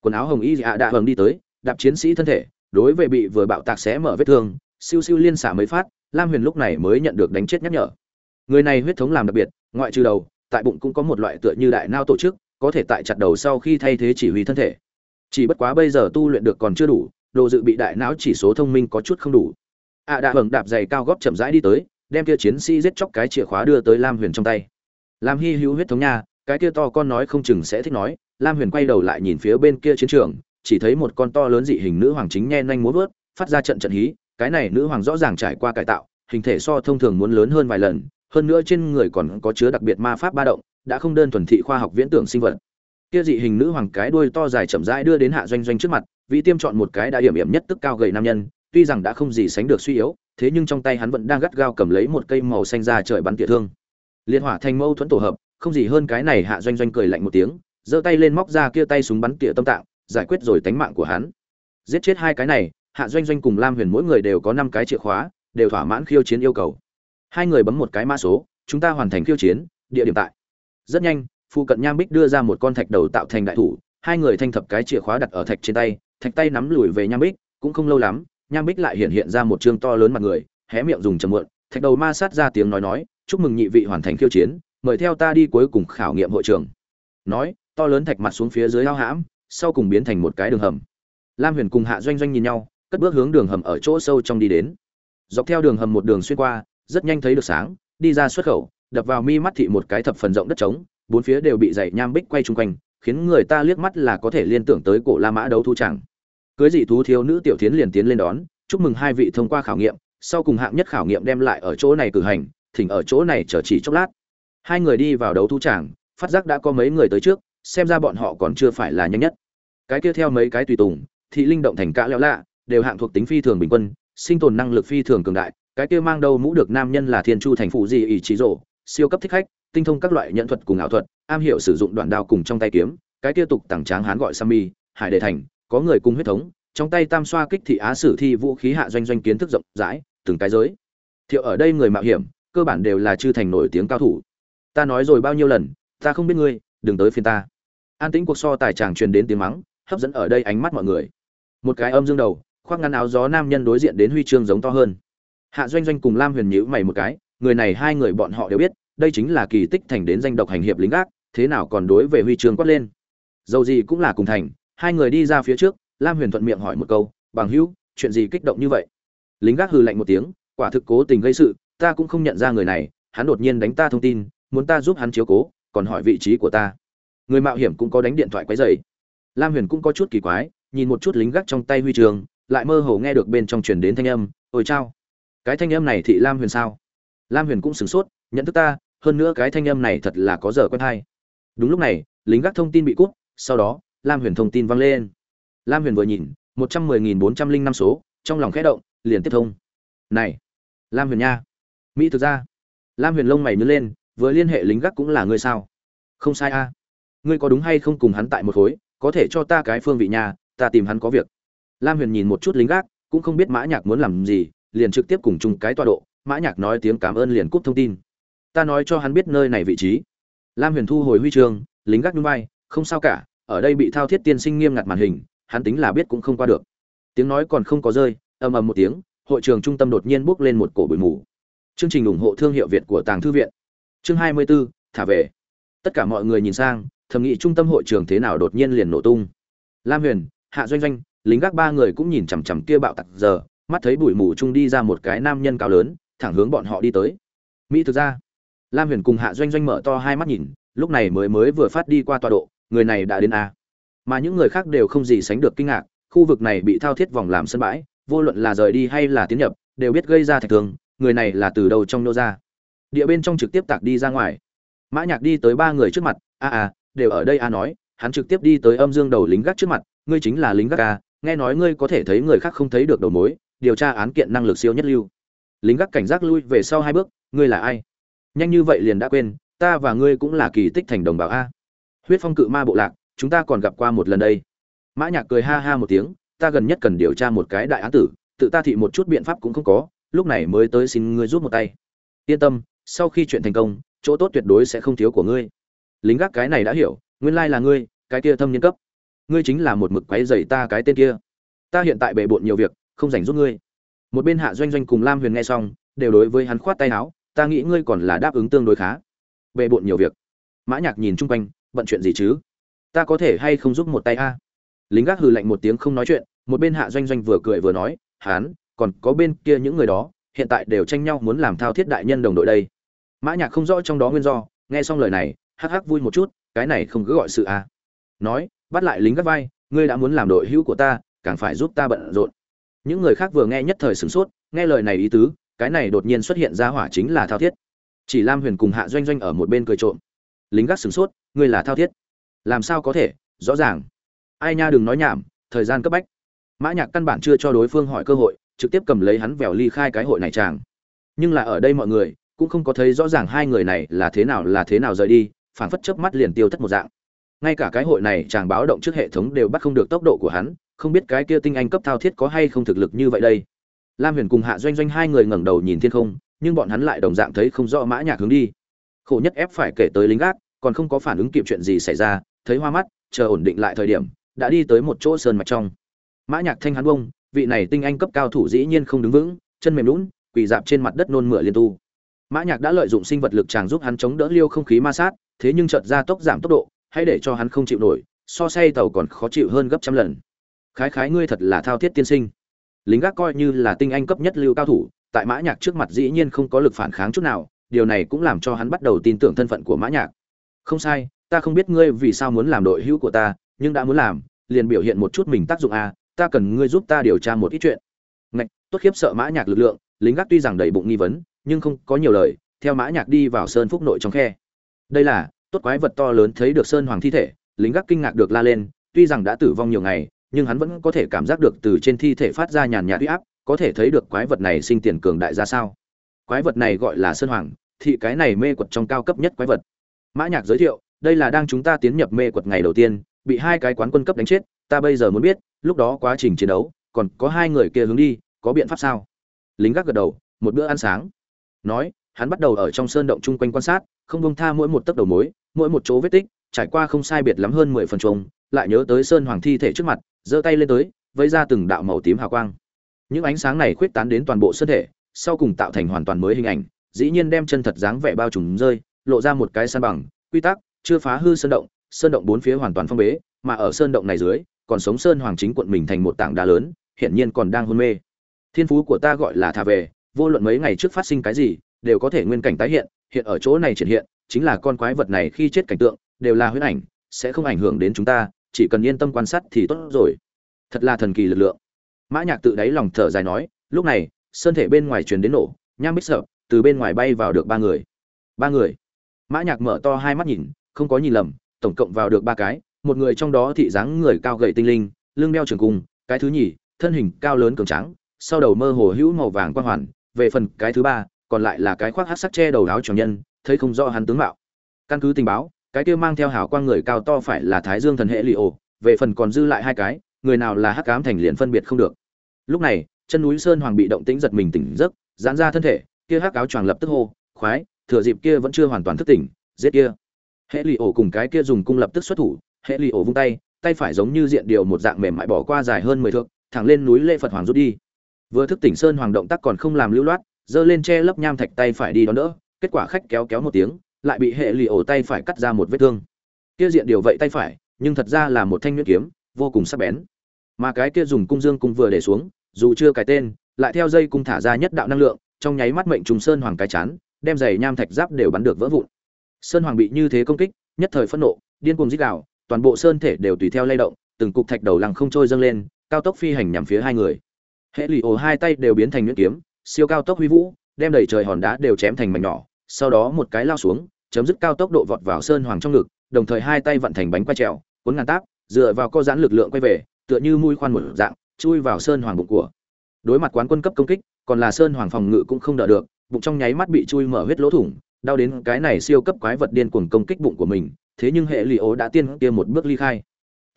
Quần áo hồng y dạ đã hầm đi tới, đạp chiến sĩ thân thể, đối với bị vừa bạo tạc xé mở vết thương, siêu siêu liên xả mấy phát, lam huyền lúc này mới nhận được đánh chết nhắc nhở. Người này huyết thống làm đặc biệt, ngoại trừ đầu, tại bụng cũng có một loại tựa như đại nao tổ chức, có thể tại chặt đầu sau khi thay thế chỉ huy thân thể chỉ bất quá bây giờ tu luyện được còn chưa đủ, đồ dự bị đại não chỉ số thông minh có chút không đủ. Ạ à đã hưởng đạp giày cao góp chậm rãi đi tới, đem kia chiến sĩ giết chóc cái chìa khóa đưa tới lam huyền trong tay. Lam hy hữu huyết thống nha, cái kia to con nói không chừng sẽ thích nói, lam huyền quay đầu lại nhìn phía bên kia chiến trường, chỉ thấy một con to lớn dị hình nữ hoàng chính nhen nhanh múa vớt, phát ra trận trận hí, cái này nữ hoàng rõ ràng trải qua cải tạo, hình thể so thông thường muốn lớn hơn vài lần, hơn nữa trên người còn có chứa đặc biệt ma pháp ba động, đã không đơn thuần thị khoa học viễn tưởng sinh vật kia dị hình nữ hoàng cái đuôi to dài chậm rãi đưa đến hạ doanh doanh trước mặt vị tiêm chọn một cái đã hiểm hiểm nhất tức cao gầy nam nhân, tuy rằng đã không gì sánh được suy yếu, thế nhưng trong tay hắn vẫn đang gắt gao cầm lấy một cây màu xanh ra trời bắn tỉa thương. Liên hỏa thành mâu thuẫn tổ hợp, không gì hơn cái này hạ doanh doanh cười lạnh một tiếng, giơ tay lên móc ra kia tay súng bắn tỉa tâm tạng, giải quyết rồi tánh mạng của hắn. Giết chết hai cái này, hạ doanh doanh cùng lam huyền mỗi người đều có năm cái chìa khóa, đều thỏa mãn khiêu chiến yêu cầu. Hai người bấm một cái mã số, chúng ta hoàn thành khiêu chiến, địa điểm tại. Rất nhanh phụ cận nham bích đưa ra một con thạch đầu tạo thành đại thủ, hai người thanh thập cái chìa khóa đặt ở thạch trên tay, thạch tay nắm lùi về nham bích, cũng không lâu lắm, nham bích lại hiện hiện ra một chương to lớn mặt người, hé miệng dùng chầm mượn thạch đầu ma sát ra tiếng nói nói, chúc mừng nhị vị hoàn thành khiêu chiến, mời theo ta đi cuối cùng khảo nghiệm hội trường. Nói, to lớn thạch mặt xuống phía dưới lao hãm, sau cùng biến thành một cái đường hầm. Lam huyền cùng hạ doanh doanh nhìn nhau, cất bước hướng đường hầm ở chỗ sâu trong đi đến. Dọc theo đường hầm một đường xuyên qua, rất nhanh thấy được sáng, đi ra xuất khẩu, đập vào mi mắt thị một cái thập phần rộng đất trống bốn phía đều bị dày nham bích quay chung quanh, khiến người ta liếc mắt là có thể liên tưởng tới cổ la mã đấu thu chẳng. Cưới dị thú thiếu nữ tiểu tiến liền tiến lên đón, chúc mừng hai vị thông qua khảo nghiệm, sau cùng hạng nhất khảo nghiệm đem lại ở chỗ này cử hành, thỉnh ở chỗ này chờ chỉ chốc lát. Hai người đi vào đấu thu chẳng phát giác đã có mấy người tới trước, xem ra bọn họ còn chưa phải là nhanh nhất. Cái kia theo mấy cái tùy tùng, thị linh động thành cả lẽo lạ, đều hạng thuộc tính phi thường bình quân, sinh tồn năng lực phi thường cường đại, cái kia mang đầu mũ được nam nhân là thiên chu thành phụ gì ý chí rộ, siêu cấp thích khách tinh thông các loại nhận thuật cùng ảo thuật am hiểu sử dụng đoạn đao cùng trong tay kiếm cái kia tục tàng tráng hán gọi Sammy, Hải Đề Thành, có người cùng huyết thống, trong tay tam xoa kích thị á sử thi vũ khí hạ doanh doanh kiến thức rộng rãi, từng cái giới. Thiệu ở đây người mạo hiểm, cơ bản đều là chư thành nổi tiếng cao thủ. Ta nói rồi bao nhiêu lần, ta không biết ngươi, đừng tới phiền ta. An tĩnh cuộc so tài chàng truyền đến tiếng mắng, hấp dẫn ở đây ánh mắt mọi người. Một cái âm dương đầu, khoác ngăn áo gió nam nhân đối diện đến huy chương giống to hơn. Hạ Doanh Doanh cùng Lam Huyền nhíu mày một cái, người này hai người bọn họ đều biết, đây chính là kỳ tích thành đến danh độc hành hiệp lính gác, thế nào còn đối về huy chương quát lên. Dầu gì cũng là cùng thành hai người đi ra phía trước lam huyền thuận miệng hỏi một câu bằng hữu chuyện gì kích động như vậy? Lính gác hừ lạnh một tiếng quả thực cố tình gây sự ta cũng không nhận ra người này hắn đột nhiên đánh ta thông tin muốn ta giúp hắn chiếu cố còn hỏi vị trí của ta. Người mạo hiểm cũng có đánh điện thoại quấy dày lam huyền cũng có chút kỳ quái nhìn một chút lính gác trong tay huy trường lại mơ hồ nghe được bên trong truyền đến thanh âm ôi chao cái thanh âm này thị lam huyền sao? Lam huyền cũng sửng sốt nhận thức ta hơn nữa cái thanh âm này thật là có giờ quen hay. Đúng lúc này, lính gác thông tin bị cút, sau đó, lam huyền thông tin vang lên. Lam huyền vừa nhìn, một trăm mười nghìn bốn trăm linh năm số, trong lòng khẽ động, liền tiếp thông. Này, lam huyền nha. Mỹ thực ra, lam huyền lông mày nhớ lên, vừa liên hệ lính gác cũng là ngươi sao? Không sai a. Ngươi có đúng hay không cùng hắn tại một khối, có thể cho ta cái phương vị nhà ta tìm hắn có việc. Lam huyền nhìn một chút lính gác, cũng không biết mã nhạc muốn làm gì, liền trực tiếp cùng chung cái tọa độ, mã nhạc nói tiếng cảm ơn liền cúp thông tin ta nói cho hắn biết nơi này vị trí. Lam huyền thu hồi huy chương lính gác núi bay không sao cả ở đây bị thao thiết tiên sinh nghiêm ngặt màn hình hắn tính là biết cũng không qua được. Tiếng nói còn không có rơi ầm ầm một tiếng hội trường trung tâm đột nhiên bốc lên một cổ bụi mù. Chương trình ủng hộ thương hiệu việt của tàng thư viện. Chương 24, thả về. Tất cả mọi người nhìn sang thầm nghĩ trung tâm hội trường thế nào đột nhiên liền nổ tung. Lam huyền hạ doanh doanh lính gác ba người cũng nhìn chằm chằm kia bạo tặc giờ mắt thấy bụi mù trung đi ra một cái nam nhân cao lớn thẳng hướng bọn họ đi tới. Mỹ thực ra lam huyền cùng hạ doanh doanh mở to hai mắt nhìn, lúc này mới mới vừa phát đi qua tọa độ, người này đã đến a. Mà những người khác đều không gì sánh được kinh ngạc, khu vực này bị thao thiết vòng làm sân bãi, vô luận là rời đi hay là tiến nhập, đều biết gây ra thạch thường, người này là từ đầu trong nô ra. Địa bên trong trực tiếp tạc đi ra ngoài. Mã nhạc đi tới ba người trước mặt, a a, đều ở đây a nói, hắn trực tiếp đi tới âm dương đầu lính gác trước mặt, ngươi chính là lính gác a, nghe nói ngươi có thể thấy người khác không thấy được đầu mối, điều tra án kiện năng lực siêu nhất lưu. Lính gác cảnh giác lui về sau hai bước, ngươi là ai? Nhanh như vậy liền đã quên, ta và ngươi cũng là kỳ tích thành đồng bào a. Huyết phong cự ma bộ lạc, chúng ta còn gặp qua một lần đây. Mã nhạc cười ha ha một tiếng, ta gần nhất cần điều tra một cái đại án tử, tự ta thị một chút biện pháp cũng không có, lúc này mới tới xin ngươi giúp một tay. Yên tâm, sau khi chuyện thành công, chỗ tốt tuyệt đối sẽ không thiếu của ngươi. Lính gác cái này đã hiểu, nguyên lai là ngươi, cái kia thâm nhân cấp. Ngươi chính là một mực quấy rầy ta cái tên kia. Ta hiện tại bề bộn nhiều việc, không rảnh giúp ngươi. Một bên hạ doanh doanh cùng lam huyền nghe xong, đều đối với hắn khoát tay áo ta nghĩ ngươi còn là đáp ứng tương đối khá. Bề bộn nhiều việc. Mã nhạc nhìn chung quanh, bận chuyện gì chứ? Ta có thể hay không giúp một tay a? Lính gác hừ lạnh một tiếng không nói chuyện, một bên hạ doanh doanh vừa cười vừa nói, hán, còn có bên kia những người đó, hiện tại đều tranh nhau muốn làm thao thiết đại nhân đồng đội đây. Mã nhạc không rõ trong đó nguyên do, nghe xong lời này, hắc hắc vui một chút, cái này không cứ gọi sự a. Nói, bắt lại lính gác vai, ngươi đã muốn làm đội hữu của ta, càng phải giúp ta bận rộn. Những người khác vừa nghe nhất thời sửng sốt, nghe lời này ý tứ cái này đột nhiên xuất hiện ra hỏa chính là thao thiết. Chỉ lam huyền cùng hạ doanh doanh ở một bên cười trộm. Lính gác sửng sốt, ngươi là thao thiết? Làm sao có thể? Rõ ràng. Ai nha, đừng nói nhảm, thời gian cấp bách. Mã nhạc căn bản chưa cho đối phương hỏi cơ hội, trực tiếp cầm lấy hắn vèo ly khai cái hội này chàng. Nhưng là ở đây mọi người, cũng không có thấy rõ ràng hai người này là thế nào là thế nào rời đi, phảng phất chớp mắt liền tiêu thất một dạng. Ngay cả cái hội này chàng báo động trước hệ thống đều bắt không được tốc độ của hắn, không biết cái kia tinh anh cấp thao thiết có hay không thực lực như vậy đây lam huyền cùng hạ doanh doanh hai người ngẩng đầu nhìn thiên không, nhưng bọn hắn lại đồng dạng thấy không rõ mã nhạc hướng đi. Khổ nhất ép phải kể tới lính gác, còn không có phản ứng kịp chuyện gì xảy ra, thấy hoa mắt, chờ ổn định lại thời điểm, đã đi tới một chỗ sơn mạch trong. Mã nhạc thanh hắn bông, vị này tinh anh cấp cao thủ dĩ nhiên không đứng vững, chân mềm lún, quỳ dạp trên mặt đất nôn mửa liên tu. Mã nhạc đã lợi dụng sinh vật lực chàng giúp hắn chống đỡ liêu không khí ma sát, thế nhưng chợt ra tốc giảm tốc độ, hãy để cho hắn không chịu nổi, so say tàu còn khó chịu hơn gấp trăm lần. Khái khái ngươi thật là thao thiết tiên sinh lính gác coi như là tinh anh cấp nhất lưu cao thủ, tại mã nhạc trước mặt dĩ nhiên không có lực phản kháng chút nào, điều này cũng làm cho hắn bắt đầu tin tưởng thân phận của mã nhạc. Không sai, ta không biết ngươi vì sao muốn làm đội hữu của ta, nhưng đã muốn làm, liền biểu hiện một chút mình tác dụng a ta cần ngươi giúp ta điều tra một ít chuyện. Ngạch, tốt khiếp sợ mã nhạc lực lượng, lính gác tuy rằng đầy bụng nghi vấn, nhưng không có nhiều lời, theo mã nhạc đi vào sơn phúc nội trong khe. Đây là, tốt quái vật to lớn thấy được sơn hoàng thi thể, lính gác kinh ngạc được la lên, tuy rằng đã tử vong nhiều ngày nhưng hắn vẫn có thể cảm giác được từ trên thi thể phát ra nhàn nhạt uy áp, có thể thấy được quái vật này sinh tiền cường đại ra sao. Quái vật này gọi là sơn hoàng, thì cái này mê quật trong cao cấp nhất quái vật. Mã nhạc giới thiệu, đây là đang chúng ta tiến nhập mê quật ngày đầu tiên, bị hai cái quán quân cấp đánh chết, ta bây giờ muốn biết, lúc đó quá trình chiến đấu, còn có hai người kia hướng đi, có biện pháp sao? Lính gác gật đầu, một bữa ăn sáng. Nói, hắn bắt đầu ở trong sơn động chung quanh quan sát, không buông tha mỗi một tấc đầu mối, mỗi một chỗ vết tích, trải qua không sai biệt lắm hơn mười phần trùng lại nhớ tới sơn hoàng thi thể trước mặt, giơ tay lên tới vây ra từng đạo màu tím hào quang. Những ánh sáng này khuyết tán đến toàn bộ sơn thể, sau cùng tạo thành hoàn toàn mới hình ảnh, dĩ nhiên đem chân thật dáng vẻ bao trùm rơi, lộ ra một cái san bằng, quy tắc, chưa phá hư sơn động sơn động bốn phía hoàn toàn phong bế, mà ở sơn động này dưới, còn sống sơn hoàng chính quận mình thành một tảng đá lớn hiện nhiên còn đang hôn mê. Thiên phú của ta gọi là thả về, vô luận mấy ngày trước phát sinh cái gì, đều có thể nguyên cảnh tái hiện hiện ở chỗ này triển hiện, chính là con quái vật này khi chết cảnh tượng, đều là huyễn ảnh, sẽ không ảnh hưởng đến chúng ta chỉ cần yên tâm quan sát thì tốt rồi. Thật là thần kỳ lực lượng. Mã nhạc tự đáy lòng thở dài nói, lúc này, sơn thể bên ngoài truyền đến nổ, nham bích sợ, từ bên ngoài bay vào được ba người. Ba người. Mã nhạc mở to hai mắt nhìn, không có nhìn lầm, tổng cộng vào được ba cái, một người trong đó thị dáng người cao gầy tinh linh, lưng đeo trường cung, cái thứ nhì, thân hình cao lớn cường tráng, sau đầu mơ hồ hữu màu vàng quang hoàn, về phần cái thứ ba, còn lại là cái khoác hắc sắc che đầu áo tròn nhân, thấy không rõ hắn tướng mạo. Căn cứ tình báo cái kia mang theo hảo quang người cao to phải là thái dương thần hệ li ổ, về phần còn dư lại hai cái, người nào là hắc ám thành liền phân biệt không được. Lúc này, chân núi sơn hoàng bị động tĩnh giật mình tỉnh giấc, giãn ra thân thể, kia hắc áo choàng lập tức hô, khoái, thừa dịp kia vẫn chưa hoàn toàn thức tỉnh, giết kia. Hệ lì ổ cùng cái kia dùng cung lập tức xuất thủ, hệ lì ổ vung tay tay phải giống như diện điều một dạng mềm mại bỏ qua dài hơn mười thước, thẳng lên núi lê phật hoàng rút đi. Vừa thức tỉnh sơn hoàng động tác còn không làm lưu loát, giơ lên che lấp nham thạch tay phải đi đón đỡ, kết quả khách kéo kéo một tiếng lại bị hệ lì ổ tay phải cắt ra một vết thương. Kia diện điều vậy tay phải, nhưng thật ra là một thanh nhuyễn kiếm, vô cùng sắc bén. Mà cái kia dùng cung dương cung vừa để xuống, dù chưa cái tên, lại theo dây cung thả ra nhất đạo năng lượng, trong nháy mắt mệnh trùng sơn hoàng cái chán, đem giày nham thạch giáp đều bắn được vỡ vụn. Sơn hoàng bị như thế công kích, nhất thời phẫn nộ, điên cuồng rít gào, toàn bộ sơn thể đều tùy theo lay động, từng cục thạch đầu lăng không trôi dâng lên, cao tốc phi hành nhằm phía hai người. Hệ lì ổ hai tay đều biến thành nhuyễn kiếm, siêu cao tốc huy vũ, đem đầy trời hòn đá đều chém thành mảnh nhỏ sau đó một cái lao xuống, chấm dứt cao tốc độ vọt vào sơn hoàng trong ngực, đồng thời hai tay vận thành bánh quay trèo, cuốn ngàn táp, dựa vào co giãn lực lượng quay về, tựa như mũi khoan một dạng, chui vào sơn hoàng bụng của. Đối mặt quán quân cấp công kích, còn là sơn hoàng phòng ngự cũng không đỡ được, bụng trong nháy mắt bị chui mở huyết lỗ thủng, đau đến cái này siêu cấp quái vật điên cuồng công kích bụng của mình, thế nhưng hệ lì ố đã tiên kia một bước ly khai.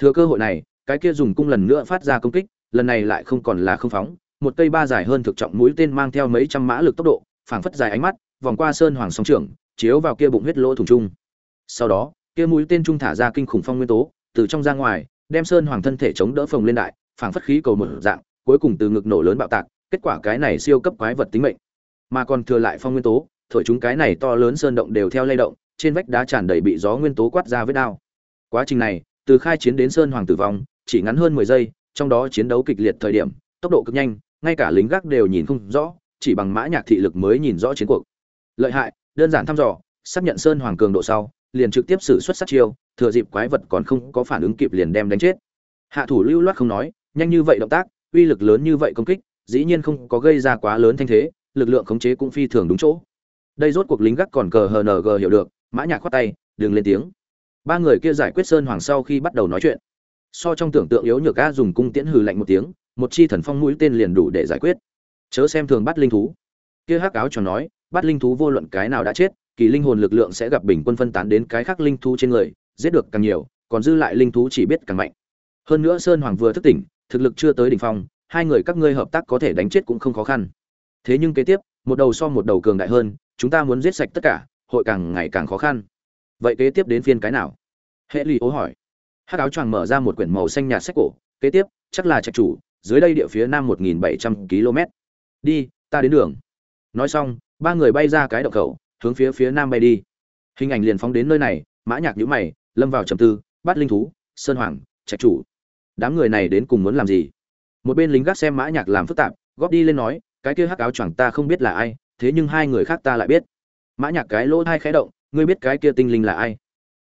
Thừa cơ hội này, cái kia dùng cung lần nữa phát ra công kích, lần này lại không còn là không phóng, một cây ba dài hơn thực trọng mũi tên mang theo mấy trăm mã lực tốc độ, phảng phất dài ánh mắt vòng qua sơn hoàng song trưởng, chiếu vào kia bụng huyết lỗ thủng trung. Sau đó, kia mũi tên trung thả ra kinh khủng phong nguyên tố, từ trong ra ngoài, đem sơn hoàng thân thể chống đỡ phồng lên đại, phảng phất khí cầu một dạng, cuối cùng từ ngực nổ lớn bạo tạc, kết quả cái này siêu cấp quái vật tính mệnh. Mà còn thừa lại phong nguyên tố, thổi chúng cái này to lớn sơn động đều theo lay động, trên vách đá tràn đầy bị gió nguyên tố quát ra vết đao. Quá trình này, từ khai chiến đến sơn hoàng tử vong, chỉ ngắn hơn mười giây, trong đó chiến đấu kịch liệt thời điểm, tốc độ cực nhanh, ngay cả lính gác đều nhìn không rõ, chỉ bằng mã nhạc thị lực mới nhìn rõ chiến cuộc lợi hại, đơn giản thăm dò, xác nhận sơn hoàng cường độ sau, liền trực tiếp xử xuất sát chiêu, thừa dịp quái vật còn không có phản ứng kịp liền đem đánh chết. Hạ thủ lưu loát không nói, nhanh như vậy động tác, uy lực lớn như vậy công kích, dĩ nhiên không có gây ra quá lớn thanh thế, lực lượng khống chế cũng phi thường đúng chỗ. Đây rốt cuộc lính gác còn cờ hng hiểu được, mã nhạc khoát tay, đừng lên tiếng. Ba người kia giải quyết sơn hoàng sau khi bắt đầu nói chuyện. So trong tưởng tượng yếu nhược a dùng cung tiễn hừ lạnh một tiếng, một chi thần phong mũi tên liền đủ để giải quyết. Chớ xem thường bắt linh thú. Kia hắc áo cho nói bắt linh thú vô luận cái nào đã chết, kỳ linh hồn lực lượng sẽ gặp bình quân phân tán đến cái khác linh thú trên người, giết được càng nhiều, còn dư lại linh thú chỉ biết càng mạnh. Hơn nữa sơn hoàng vừa thức tỉnh, thực lực chưa tới đỉnh phong, hai người các ngươi hợp tác có thể đánh chết cũng không khó khăn. Thế nhưng kế tiếp, một đầu so một đầu cường đại hơn, chúng ta muốn giết sạch tất cả, hội càng ngày càng khó khăn. Vậy kế tiếp đến phiên cái nào? Hệ lụy ố hỏi. Hắc áo choàng mở ra một quyển màu xanh nhạt sách cổ, kế tiếp, chắc là trạch chủ, dưới đây địa phía nam một nghìn bảy trăm km đi, ta đến đường. Nói xong ba người bay ra cái động khẩu, hướng phía phía nam bay đi. Hình ảnh liền phóng đến nơi này, mã nhạc nhũ mày, lâm vào trầm tư, bắt linh thú, sơn hoàng, trạch chủ. Đám người này đến cùng muốn làm gì? Một bên lính gác xem mã nhạc làm phức tạp, góp đi lên nói, cái kia hắc áo choàng ta không biết là ai, thế nhưng hai người khác ta lại biết. Mã nhạc cái lỗ hai khẽ động, ngươi biết cái kia tinh linh là ai?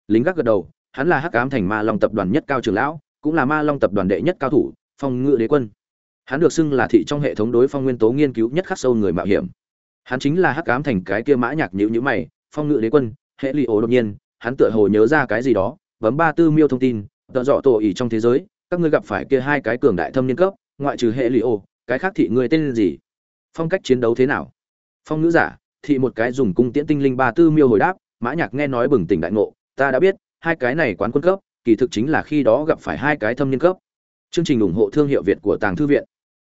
Lính gác gật đầu, hắn là hắc ám thành ma long tập đoàn nhất cao trưởng lão, cũng là ma long tập đoàn đệ nhất cao thủ, phong ngự đế quân. Hắn được xưng là thị trong hệ thống đối phong nguyên tố nghiên cứu nhất khắc sâu người mạo hiểm hắn chính là hắc ám thành cái kia mã nhạc nhữ nhữ mày, phong ngự đế quân, hệ lụy ố đột nhiên, hắn tựa hồ nhớ ra cái gì đó, bấm ba tư miêu thông tin, tợ dọ tổ ỉ trong thế giới, các ngươi gặp phải kia hai cái cường đại thâm niên cấp, ngoại trừ hệ lụy ố cái khác thị ngươi tên gì? Phong cách chiến đấu thế nào? Phong ngữ giả, thị một cái dùng cung tiễn tinh linh ba tư miêu hồi đáp, mã nhạc nghe nói bừng tỉnh đại ngộ, ta đã biết, hai cái này quán quân cấp, kỳ thực chính là khi đó gặp phải hai cái thâm niên cấp. Chương trình ủng hộ thương hiệu việt của tàng thư viện.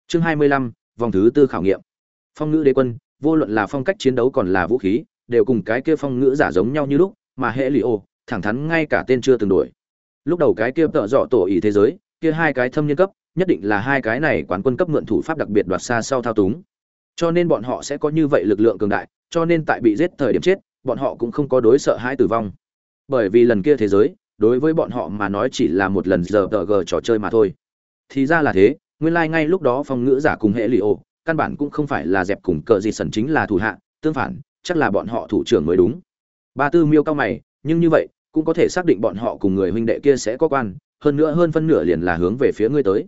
Chương hai mươi lăm, vòng thứ tư khảo nghiệm. Phong ngữ đế quân vô luận là phong cách chiến đấu còn là vũ khí, đều cùng cái kia phong ngữ giả giống nhau như lúc, mà hệ lì ô, thẳng thắn ngay cả tên chưa từng đổi. Lúc đầu cái kia tợ dọ tổ ý thế giới, kia hai cái thâm nhân cấp, nhất định là hai cái này quán quân cấp mượn thủ pháp đặc biệt đoạt xa sau thao túng. Cho nên bọn họ sẽ có như vậy lực lượng cường đại, cho nên tại bị giết thời điểm chết, bọn họ cũng không có đối sợ hãi tử vong. Bởi vì lần kia thế giới, đối với bọn họ mà nói chỉ là một lần giờ tờ gờ trò chơi mà thôi. Thì ra là thế, nguyên lai ngay lúc đó phong ngữ giả cùng hệ lì ổ căn bản cũng không phải là dẹp cùng cờ gì sần chính là thủ hạ, tương phản, chắc là bọn họ thủ trưởng mới đúng. Ba tư miêu cao mày, nhưng như vậy, cũng có thể xác định bọn họ cùng người huynh đệ kia sẽ có quan, hơn nữa hơn phân nửa liền là hướng về phía ngươi tới.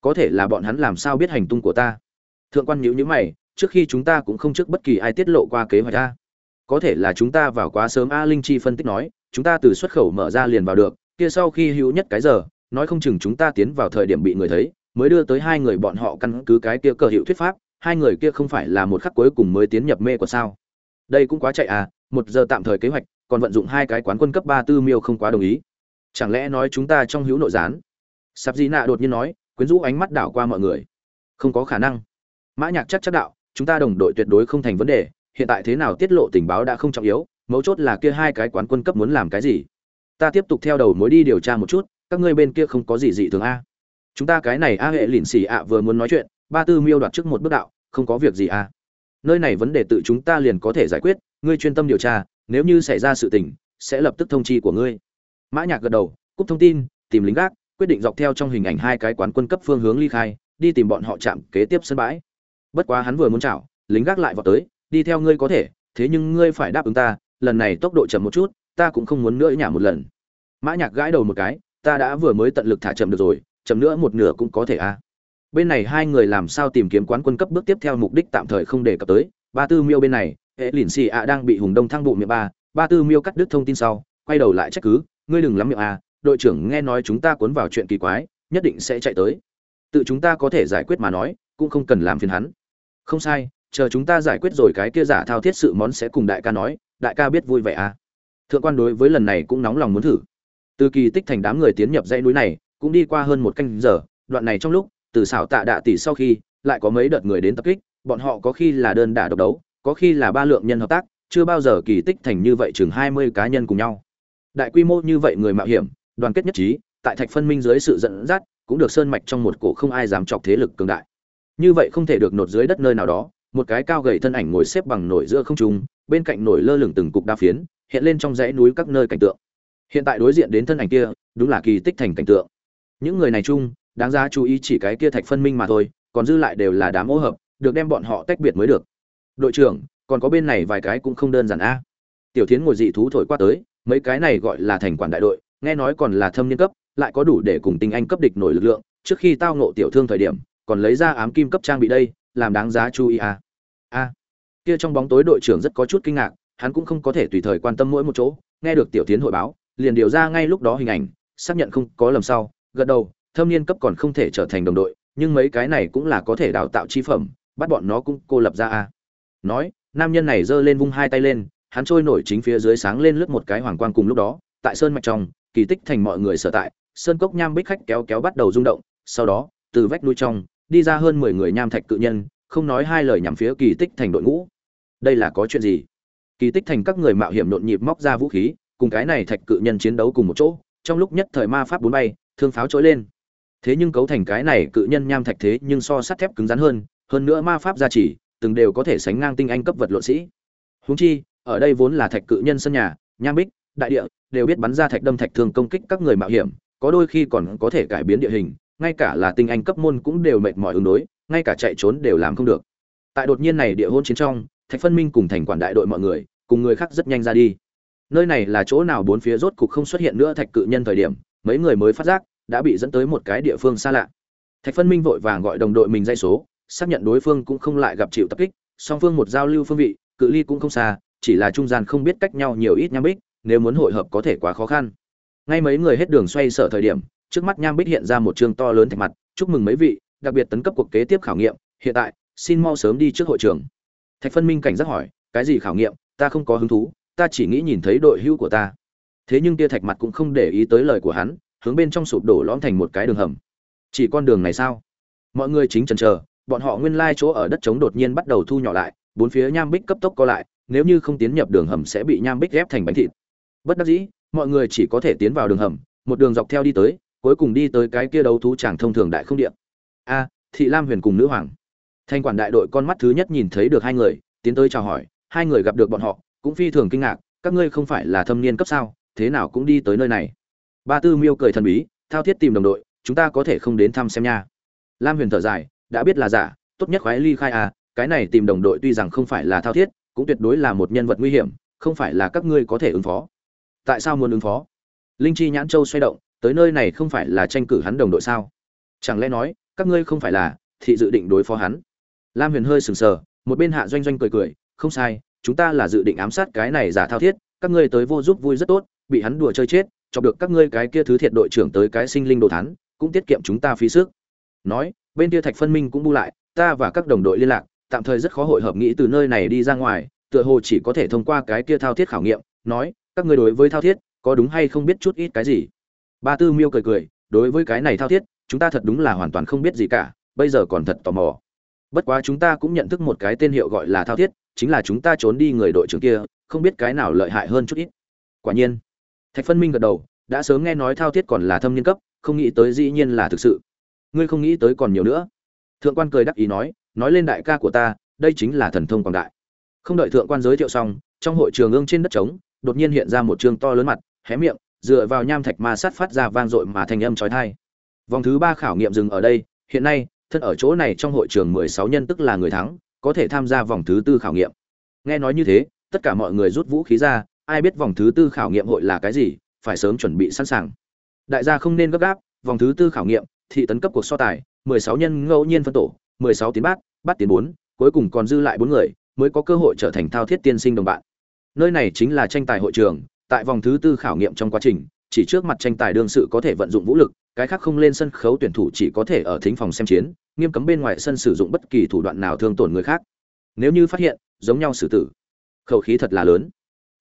Có thể là bọn hắn làm sao biết hành tung của ta? Thượng quan nhữ nhữ mày, trước khi chúng ta cũng không trước bất kỳ ai tiết lộ qua kế hoạch ta. Có thể là chúng ta vào quá sớm, a linh chi phân tích nói, chúng ta từ xuất khẩu mở ra liền vào được, kia sau khi hữu nhất cái giờ, nói không chừng chúng ta tiến vào thời điểm bị người thấy mới đưa tới hai người bọn họ căn cứ cái kia cờ hiệu thuyết pháp, hai người kia không phải là một khắc cuối cùng mới tiến nhập mê của sao? Đây cũng quá chạy à một giờ tạm thời kế hoạch, còn vận dụng hai cái quán quân cấp ba tư miêu không quá đồng ý. Chẳng lẽ nói chúng ta trong hữu nội gián? Sạp di nạ đột nhiên nói, quyến rũ ánh mắt đảo qua mọi người. Không có khả năng. Mã nhạc chắc chắc đạo, chúng ta đồng đội tuyệt đối không thành vấn đề, hiện tại thế nào tiết lộ tình báo đã không trọng yếu, mấu chốt là kia hai cái quán quân cấp muốn làm cái gì. Ta tiếp tục theo đầu mối đi điều tra một chút, các ngươi bên kia không có gì dị thường a chúng ta cái này a hệ lìn xì ạ vừa muốn nói chuyện, ba tư miêu đoạt trước một bước đạo, không có việc gì a nơi này vấn đề tự chúng ta liền có thể giải quyết, ngươi chuyên tâm điều tra, nếu như xảy ra sự tình, sẽ lập tức thông chi của ngươi. Mã nhạc gật đầu, cúp thông tin, tìm lính gác, quyết định dọc theo trong hình ảnh hai cái quán quân cấp phương hướng ly khai, đi tìm bọn họ chạm kế tiếp sân bãi. Bất quá hắn vừa muốn chào, lính gác lại vào tới, đi theo ngươi có thể, thế nhưng ngươi phải đáp ứng ta, lần này tốc độ chậm một chút, ta cũng không muốn nữa nhả một lần. Mã nhạc gãi đầu một cái, ta đã vừa mới tận lực thả chậm được rồi chậm nữa một nửa cũng có thể a bên này hai người làm sao tìm kiếm quán quân cấp bước tiếp theo mục đích tạm thời không đề cập tới. Ba tư miêu bên này, hệ lìn xì ạ đang bị hùng đông thăng bụng miệng ba. Ba tư miêu cắt đứt thông tin sau, quay đầu lại trách cứ, ngươi đừng lắm miệng a đội trưởng nghe nói chúng ta cuốn vào chuyện kỳ quái, nhất định sẽ chạy tới. Tự chúng ta có thể giải quyết mà nói, cũng không cần làm phiền hắn. Không sai, chờ chúng ta giải quyết rồi cái kia giả thao thiết sự món sẽ cùng đại ca nói, đại ca biết vui vẻ à. Thượng quan đối với lần này cũng nóng lòng muốn thử. Từ kỳ tích thành đám người tiến nhập dãy núi này cũng đi qua hơn một canh giờ, đoạn này trong lúc, từ xảo tạ đạ tỷ sau khi, lại có mấy đợt người đến tập kích, bọn họ có khi là đơn đả độc đấu, có khi là ba lượng nhân hợp tác, chưa bao giờ kỳ tích thành như vậy chừng hai mươi cá nhân cùng nhau. Đại quy mô như vậy người mạo hiểm, đoàn kết nhất trí, tại thạch phân minh dưới sự dẫn dắt, cũng được sơn mạch trong một cổ không ai dám chọc thế lực cường đại. Như vậy không thể được nột dưới đất nơi nào đó, một cái cao gầy thân ảnh ngồi xếp bằng nổi giữa không trung, bên cạnh nổi lơ lửng từng cục đa phiến, hiện lên trong dãy núi các nơi cảnh tượng. Hiện tại đối diện đến thân ảnh kia, đúng là kỳ tích thành cảnh tượng những người này chung, đáng giá chú ý chỉ cái kia thạch phân minh mà thôi, còn dư lại đều là đám ô hợp, được đem bọn họ tách biệt mới được. Đội trưởng, còn có bên này vài cái cũng không đơn giản a. Tiểu thiến ngồi dị thú thổi qua tới, mấy cái này gọi là thành quản đại đội, nghe nói còn là thâm niên cấp, lại có đủ để cùng tinh anh cấp địch nổi lực lượng, trước khi tao nộ tiểu thương thời điểm, còn lấy ra ám kim cấp trang bị đây, làm đáng giá chú ý a. A. Kia trong bóng tối đội trưởng rất có chút kinh ngạc, hắn cũng không có thể tùy thời quan tâm mỗi một chỗ, nghe được tiểu tiến hội báo, liền điều ra ngay lúc đó hình ảnh, xác nhận không có lầm sau gật đầu, thâm niên cấp còn không thể trở thành đồng đội, nhưng mấy cái này cũng là có thể đào tạo chi phẩm, bắt bọn nó cũng cô lập ra a. Nói, nam nhân này giơ lên vung hai tay lên, hắn trôi nổi chính phía dưới sáng lên lướt một cái hoàng quang cùng lúc đó, tại sơn mạch trong, kỳ tích thành mọi người sở tại, sơn cốc nham bích khách kéo kéo bắt đầu rung động, sau đó, từ vách núi trong, đi ra hơn mười người nham thạch cự nhân, không nói hai lời nhằm phía kỳ tích thành đội ngũ. Đây là có chuyện gì? Kỳ tích thành các người mạo hiểm nhộn nhịp móc ra vũ khí, cùng cái này thạch cự nhân chiến đấu cùng một chỗ, trong lúc nhất thời ma pháp bốn bay thương pháo trỗi lên. Thế nhưng cấu thành cái này cự nhân nham thạch thế nhưng so sắt thép cứng rắn hơn hơn nữa ma pháp gia trì, từng đều có thể sánh ngang tinh anh cấp vật lộn sĩ. Húng chi, ở đây vốn là thạch cự nhân sân nhà, nham bích, đại địa, đều biết bắn ra thạch đâm thạch thường công kích các người mạo hiểm, có đôi khi còn có thể cải biến địa hình, ngay cả là tinh anh cấp môn cũng đều mệt mỏi ứng đối, ngay cả chạy trốn đều làm không được. Tại đột nhiên này địa hôn chiến trong, thạch phân minh cùng thành quản đại đội mọi người, cùng người khác rất nhanh ra đi. Nơi này là chỗ nào bốn phía rốt cục không xuất hiện nữa thạch cự nhân thời điểm mấy người mới phát giác, đã bị dẫn tới một cái địa phương xa lạ. Thạch phân minh vội vàng gọi đồng đội mình dây số, xác nhận đối phương cũng không lại gặp chịu tập kích, song phương một giao lưu phương vị, cự ly cũng không xa, chỉ là trung gian không biết cách nhau nhiều ít nham bích, nếu muốn hội hợp có thể quá khó khăn. Ngay mấy người hết đường xoay sở thời điểm, trước mắt nham bích hiện ra một chương to lớn thạch mặt, chúc mừng mấy vị, đặc biệt tấn cấp cuộc kế tiếp khảo nghiệm, hiện tại, xin mau sớm đi trước hội trường. Thạch phân minh cảnh giác hỏi, cái gì khảo nghiệm? Ta không có hứng thú, ta chỉ nghĩ nhìn thấy đội hữu của ta thế nhưng tia thạch mặt cũng không để ý tới lời của hắn, hướng bên trong sụp đổ lõm thành một cái đường hầm. Chỉ con đường này sao? Mọi người chính chần chờ, bọn họ nguyên lai chỗ ở đất trống đột nhiên bắt đầu thu nhỏ lại, bốn phía nham bích cấp tốc co lại, nếu như không tiến nhập đường hầm sẽ bị nham bích ghép thành bánh thịt. Bất đắc dĩ, mọi người chỉ có thể tiến vào đường hầm, một đường dọc theo đi tới, cuối cùng đi tới cái kia đấu thú tràng thông thường đại không điện a, thị lam huyền cùng nữ hoàng. Thanh quản đại đội con mắt thứ nhất nhìn thấy được hai người, tiến tới chào hỏi, hai người gặp được bọn họ, cũng phi thường kinh ngạc, các ngươi không phải là thâm niên cấp sao? Thế nào cũng đi tới nơi này. Ba tư miêu cười thần bí, thao thiết tìm đồng đội, chúng ta có thể không đến thăm xem nha. Lam huyền thở dài, đã biết là giả, tốt nhất khoái ly khai à cái này tìm đồng đội tuy rằng không phải là thao thiết, cũng tuyệt đối là một nhân vật nguy hiểm, không phải là các ngươi có thể ứng phó. Tại sao muốn ứng phó? Linh chi nhãn châu xoay động, tới nơi này không phải là tranh cử hắn đồng đội sao? Chẳng lẽ nói, các ngươi không phải là thị dự định đối phó hắn? Lam huyền hơi sừng sờ, một bên hạ doanh doanh cười cười, không sai, chúng ta là dự định ám sát cái này giả thao thiết các ngươi tới vô giúp vui rất tốt, bị hắn đùa chơi chết, chọc được các ngươi cái kia thứ thiệt đội trưởng tới cái sinh linh đồ thán, cũng tiết kiệm chúng ta phí sức. Nói, bên kia thạch phân minh cũng bu lại, ta và các đồng đội liên lạc, tạm thời rất khó hội hợp nghĩ từ nơi này đi ra ngoài, tựa hồ chỉ có thể thông qua cái kia thao thiết khảo nghiệm. Nói, các ngươi đối với thao thiết, có đúng hay không biết chút ít cái gì? Ba tư miêu cười cười, đối với cái này thao thiết, chúng ta thật đúng là hoàn toàn không biết gì cả, bây giờ còn thật tò mò. Bất quá chúng ta cũng nhận thức một cái tên hiệu gọi là thao thiết, chính là chúng ta trốn đi người đội trưởng kia không biết cái nào lợi hại hơn chút ít. Quả nhiên, thạch phân minh gật đầu, đã sớm nghe nói thao thiết còn là thâm niên cấp, không nghĩ tới dĩ nhiên là thực sự. Ngươi không nghĩ tới còn nhiều nữa. Thượng quan cười đắc ý nói nói lên đại ca của ta, đây chính là thần thông quảng đại. Không đợi thượng quan giới thiệu xong, trong hội trường ương trên đất trống, đột nhiên hiện ra một trường to lớn mặt, hé miệng, dựa vào nham thạch ma sát phát ra vang dội mà thành âm chói tai. Vòng thứ ba khảo nghiệm dừng ở đây, hiện nay, thân ở chỗ này trong hội trường mười sáu nhân tức là người thắng, có thể tham gia vòng thứ tư khảo nghiệm. Nghe nói như thế tất cả mọi người rút vũ khí ra, ai biết vòng thứ tư khảo nghiệm hội là cái gì, phải sớm chuẩn bị sẵn sàng. Đại gia không nên gấp gáp, vòng thứ tư khảo nghiệm, thị tấn cấp cuộc so tài, mười sáu nhân ngẫu nhiên phân tổ, mười sáu tiến bát bát tiến bốn, cuối cùng còn dư lại bốn người, mới có cơ hội trở thành thao thiết tiên sinh đồng bạn. Nơi này chính là tranh tài hội trường, tại vòng thứ tư khảo nghiệm trong quá trình, chỉ trước mặt tranh tài đương sự có thể vận dụng vũ lực, cái khác không lên sân khấu tuyển thủ chỉ có thể ở thính phòng xem chiến, nghiêm cấm bên ngoài sân sử dụng bất kỳ thủ đoạn nào thương tổn người khác. Nếu như phát hiện, giống nhau xử tử khẩu khí thật là lớn.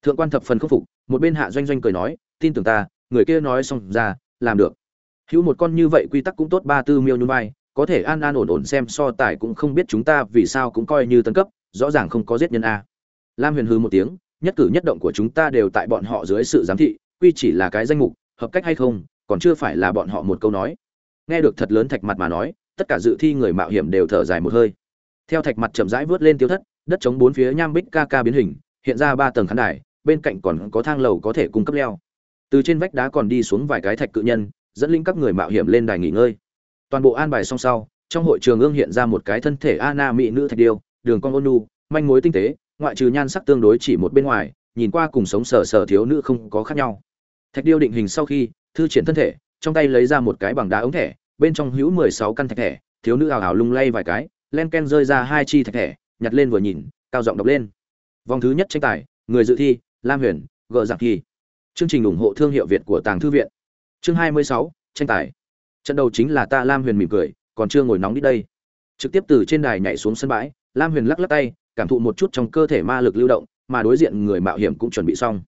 Thượng quan thập phần khâm phục, một bên hạ doanh doanh cười nói, tin tưởng ta, người kia nói xong ra, làm được. Hữu một con như vậy quy tắc cũng tốt ba tư miêu nhún vai, có thể an an ổn ổn xem so tài cũng không biết chúng ta vì sao cũng coi như tân cấp, rõ ràng không có giết nhân a. Lam huyền hư một tiếng, nhất cử nhất động của chúng ta đều tại bọn họ dưới sự giám thị, quy chỉ là cái danh mục, hợp cách hay không, còn chưa phải là bọn họ một câu nói. Nghe được thật lớn thạch mặt mà nói, tất cả dự thi người mạo hiểm đều thở dài một hơi. Theo thạch mặt chậm rãi vớt lên tiêu thất đất chống bốn phía nham bích ca ca biến hình, hiện ra ba tầng khán đài, bên cạnh còn có thang lầu có thể cung cấp leo. Từ trên vách đá còn đi xuống vài cái thạch cự nhân, dẫn linh các người mạo hiểm lên đài nghỉ ngơi. Toàn bộ an bài song sau, trong hội trường ương hiện ra một cái thân thể ana mỹ nữ thạch điêu, đường con ôn nu manh mối tinh tế, ngoại trừ nhan sắc tương đối chỉ một bên ngoài, nhìn qua cùng sống sờ sờ thiếu nữ không có khác nhau. Thạch điêu định hình sau khi, thư triển thân thể, trong tay lấy ra một cái bằng đá ống thẻ, bên trong hữu mười sáu căn thạch thẻ, thiếu nữ ảo ảo lung lay vài cái, len ken rơi ra hai chi thạch thẻ nhặt lên vừa nhìn, cao giọng đọc lên. Vòng thứ nhất tranh tài, người dự thi, lam huyền gờ giặc thi chương trình ủng hộ thương hiệu việt của tàng thư viện. Chương hai mươi sáu, tranh tài. Trận đầu chính là ta, lam huyền mỉm cười, còn chưa ngồi nóng đi đây. Trực tiếp từ trên đài nhảy xuống sân bãi, lam huyền lắc lắc tay, cảm thụ một chút trong cơ thể ma lực lưu động, mà đối diện người mạo hiểm cũng chuẩn bị xong.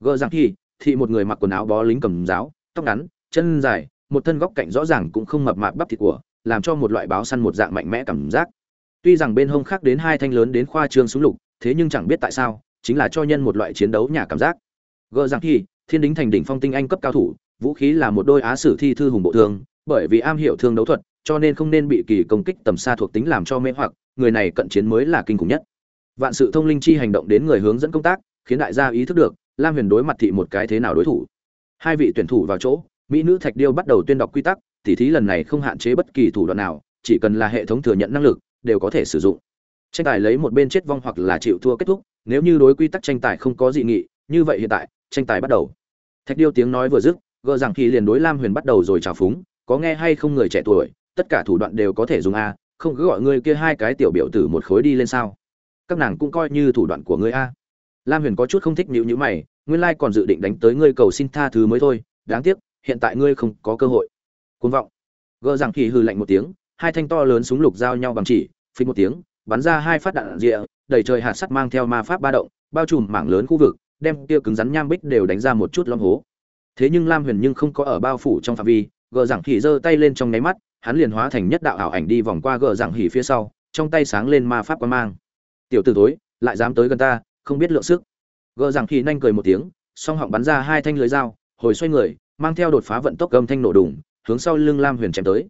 Gờ giặc thi thị một người mặc quần áo bó lính cầm giáo, tóc ngắn, chân dài, một thân góc cạnh rõ ràng cũng không mập mạp bắp thịt của, làm cho một loại báo săn một dạng mạnh mẽ cảm giác tuy rằng bên hông khác đến hai thanh lớn đến khoa trương súng lục, thế nhưng chẳng biết tại sao, chính là cho nhân một loại chiến đấu nhà cảm giác. Gờ rằng khi thiên đính thành đỉnh phong tinh anh cấp cao thủ, vũ khí là một đôi á sử thi thư hùng bộ thương bởi vì am hiểu thương đấu thuật, cho nên không nên bị kỳ công kích tầm xa thuộc tính làm cho mê hoặc, người này cận chiến mới là kinh khủng nhất. Vạn sự thông linh chi hành động đến người hướng dẫn công tác, khiến đại gia ý thức được, lam huyền đối mặt thị một cái thế nào đối thủ. Hai vị tuyển thủ vào chỗ, mỹ nữ thạch điêu bắt đầu tuyên đọc quy tắc, tỉ thí lần này không hạn chế bất kỳ thủ đoạn nào, chỉ cần là hệ thống thừa nhận năng lực đều có thể sử dụng. Tranh tài lấy một bên chết vong hoặc là chịu thua kết thúc, nếu như đối quy tắc tranh tài không có dị nghị, như vậy hiện tại, tranh tài bắt đầu. Thạch điêu tiếng nói vừa dứt gờ rằng khi liền đối lam huyền bắt đầu rồi trào phúng, có nghe hay không người trẻ tuổi, tất cả thủ đoạn đều có thể dùng a, không cứ gọi ngươi kia hai cái tiểu biểu tử một khối đi lên sao. Các nàng cũng coi như thủ đoạn của ngươi a. Lam huyền có chút không thích nhịu nhữ mày, nguyên lai còn dự định đánh tới ngươi cầu xin tha thứ mới thôi, đáng tiếc, hiện tại ngươi không có cơ hội. Côn vọng. Gờ rằng khi hư lạnh một tiếng, hai thanh to lớn súng lục giao nhau bằng chỉ phình một tiếng, bắn ra hai phát đạn rịa, đầy trời hạt sắt mang theo ma pháp ba động, bao trùm mảng lớn khu vực, đem kia cứng rắn nham bích đều đánh ra một chút lõm hố. Thế nhưng lam huyền nhưng không có ở bao phủ trong phạm vi, gờ rằng hỉ giơ tay lên trong nháy mắt, hắn liền hóa thành nhất đạo ảo ảnh đi vòng qua gờ rằng hỉ phía sau, trong tay sáng lên ma pháp quan mang. Tiểu t ử tối lại dám tới gần ta, không biết lượng sức. Gờ rằng hỉ nhanh cười một tiếng, song họng bắn ra hai thanh lưới dao, hồi xoay người, mang theo đột phá vận tốc gầm thanh nổ đùng, hướng sau lưng lam huyền chém tới.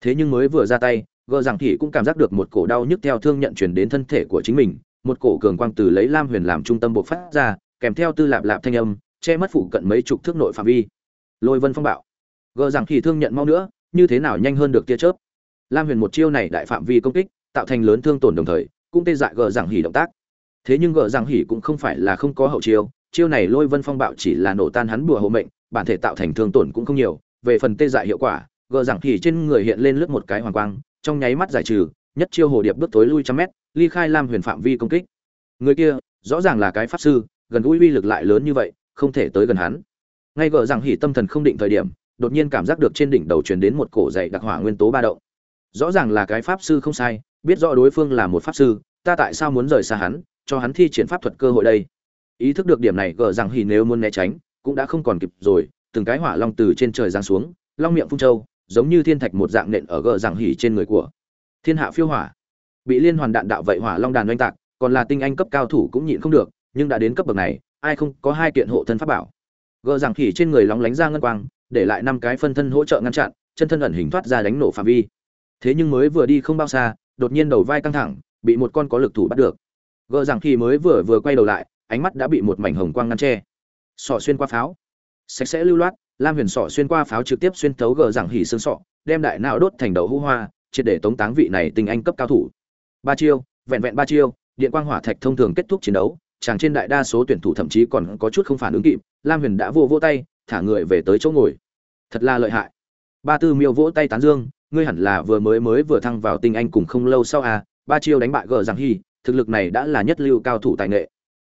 Thế nhưng mới vừa ra tay gờ rằng hỉ cũng cảm giác được một cổ đau nhức theo thương nhận truyền đến thân thể của chính mình, một cổ cường quang từ lấy lam huyền làm trung tâm bộc phát ra, kèm theo tư lạp lạp thanh âm, che mất phụ cận mấy chục thước nội phạm vi. Lôi vân phong bạo. Gờ rằng hỉ thương nhận mau nữa, như thế nào nhanh hơn được tia chớp. Lam huyền một chiêu này đại phạm vi công kích, tạo thành lớn thương tổn đồng thời, cũng tê dại gờ rằng hỉ động tác. Thế nhưng gờ rằng hỉ cũng không phải là không có hậu chiêu chiêu này lôi vân phong bạo chỉ là nổ tan hắn bùa hộ mệnh, bản thể tạo thành thương tổn cũng không nhiều, về phần tê dại hiệu quả, gờ rằng hỉ trên người hiện lên lướt một cái hoàng quang trong nháy mắt giải trừ, nhất chiêu hồ điệp bước tối lui trăm mét, ly khai lam huyền phạm vi công kích. Người kia, rõ ràng là cái pháp sư, gần gũi uy lực lại lớn như vậy, không thể tới gần hắn. Ngay gờ rằng hỉ tâm thần không định thời điểm, đột nhiên cảm giác được trên đỉnh đầu truyền đến một cổ dày đặc hỏa nguyên tố ba động. Rõ ràng là cái pháp sư không sai, biết rõ đối phương là một pháp sư, ta tại sao muốn rời xa hắn, cho hắn thi triển pháp thuật cơ hội đây? Ý thức được điểm này, gờ rằng hỉ nếu muốn né tránh, cũng đã không còn kịp rồi, từng cái hỏa long từ trên trời giáng xuống, long miệng phun châu giống như thiên thạch một dạng nện ở gờ giảng hỉ trên người của. Thiên hạ phiêu hỏa. Bị liên hoàn đạn đạo vậy hỏa long đàn oanh tạc, còn là tinh anh cấp cao thủ cũng nhịn không được, nhưng đã đến cấp bậc này, ai không có hai kiện hộ thân pháp bảo. Gờ giảng hỉ trên người lóng lánh ra ngân quang, để lại năm cái phân thân hỗ trợ ngăn chặn, chân thân ẩn hình thoát ra đánh nổ phạm vi. Thế nhưng mới vừa đi không bao xa, đột nhiên đầu vai căng thẳng, bị một con có lực thủ bắt được. Gờ giảng hỉ mới vừa vừa quay đầu lại, ánh mắt đã bị một mảnh hồng quang ngăn che. Sọ xuyên qua pháo. Sạch sẽ lưu loát lam huyền sọ xuyên qua pháo trực tiếp xuyên thấu gờ rằng hỉ xương sọ, đem đại não đốt thành đầu hũ hoa, triệt để tống táng vị này tình anh cấp cao thủ. Ba chiêu, vẹn vẹn ba chiêu, điện quang hỏa thạch thông thường kết thúc chiến đấu, chàng trên đại đa số tuyển thủ thậm chí còn có chút không phản ứng kịp, lam huyền đã vô vô tay, thả người về tới chỗ ngồi. Thật là lợi hại. Ba tư miêu vỗ tay tán dương, ngươi hẳn là vừa mới mới vừa thăng vào tinh anh cùng không lâu sau à ba chiêu đánh bại gờ rằng hy thực lực này đã là nhất lưu cao thủ tài nghệ.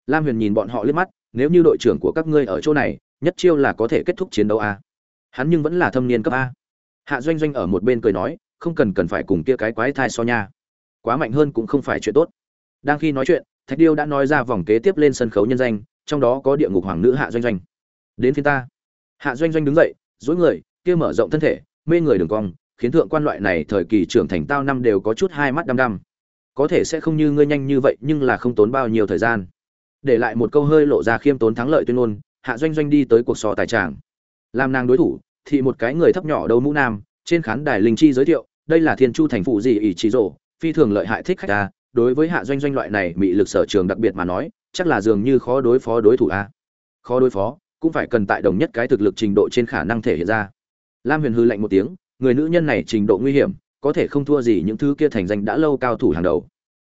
Lam huyền nhìn bọn họ liếc mắt, nếu như đội trưởng của các ngươi ở chỗ này nhất chiêu là có thể kết thúc chiến đấu à. hắn nhưng vẫn là thâm niên cấp a. Hạ doanh doanh ở một bên cười nói, không cần cần phải cùng kia cái quái thai so nha. Quá mạnh hơn cũng không phải chuyện tốt. Đang khi nói chuyện, thạch điêu đã nói ra vòng kế tiếp lên sân khấu nhân danh, trong đó có địa ngục hoàng nữ hạ doanh doanh. Đến phiên ta. Hạ doanh doanh đứng dậy dối người, kia mở rộng thân thể, mê người đường cong, khiến thượng quan loại này thời kỳ trưởng thành tao năm đều có chút hai mắt đăm đăm. Có thể sẽ không như ngươi nhanh như vậy, nhưng là không tốn bao nhiêu thời gian. Để lại một câu hơi lộ ra khiêm tốn thắng lợi tuyên ngôn hạ doanh doanh đi tới cuộc sò tài tràng. Làm nàng đối thủ thì một cái người thấp nhỏ đầu mũ nam trên khán đài linh chi giới thiệu đây là thiên chu thành phụ gì ỷ trí rổ, phi thường lợi hại thích khách ta đối với hạ doanh doanh loại này bị lực sở trường đặc biệt mà nói chắc là dường như khó đối phó đối thủ a. Khó đối phó cũng phải cần tại đồng nhất cái thực lực trình độ trên khả năng thể hiện ra. Lam huyền hư lạnh một tiếng người nữ nhân này trình độ nguy hiểm có thể không thua gì những thứ kia thành danh đã lâu cao thủ hàng đầu.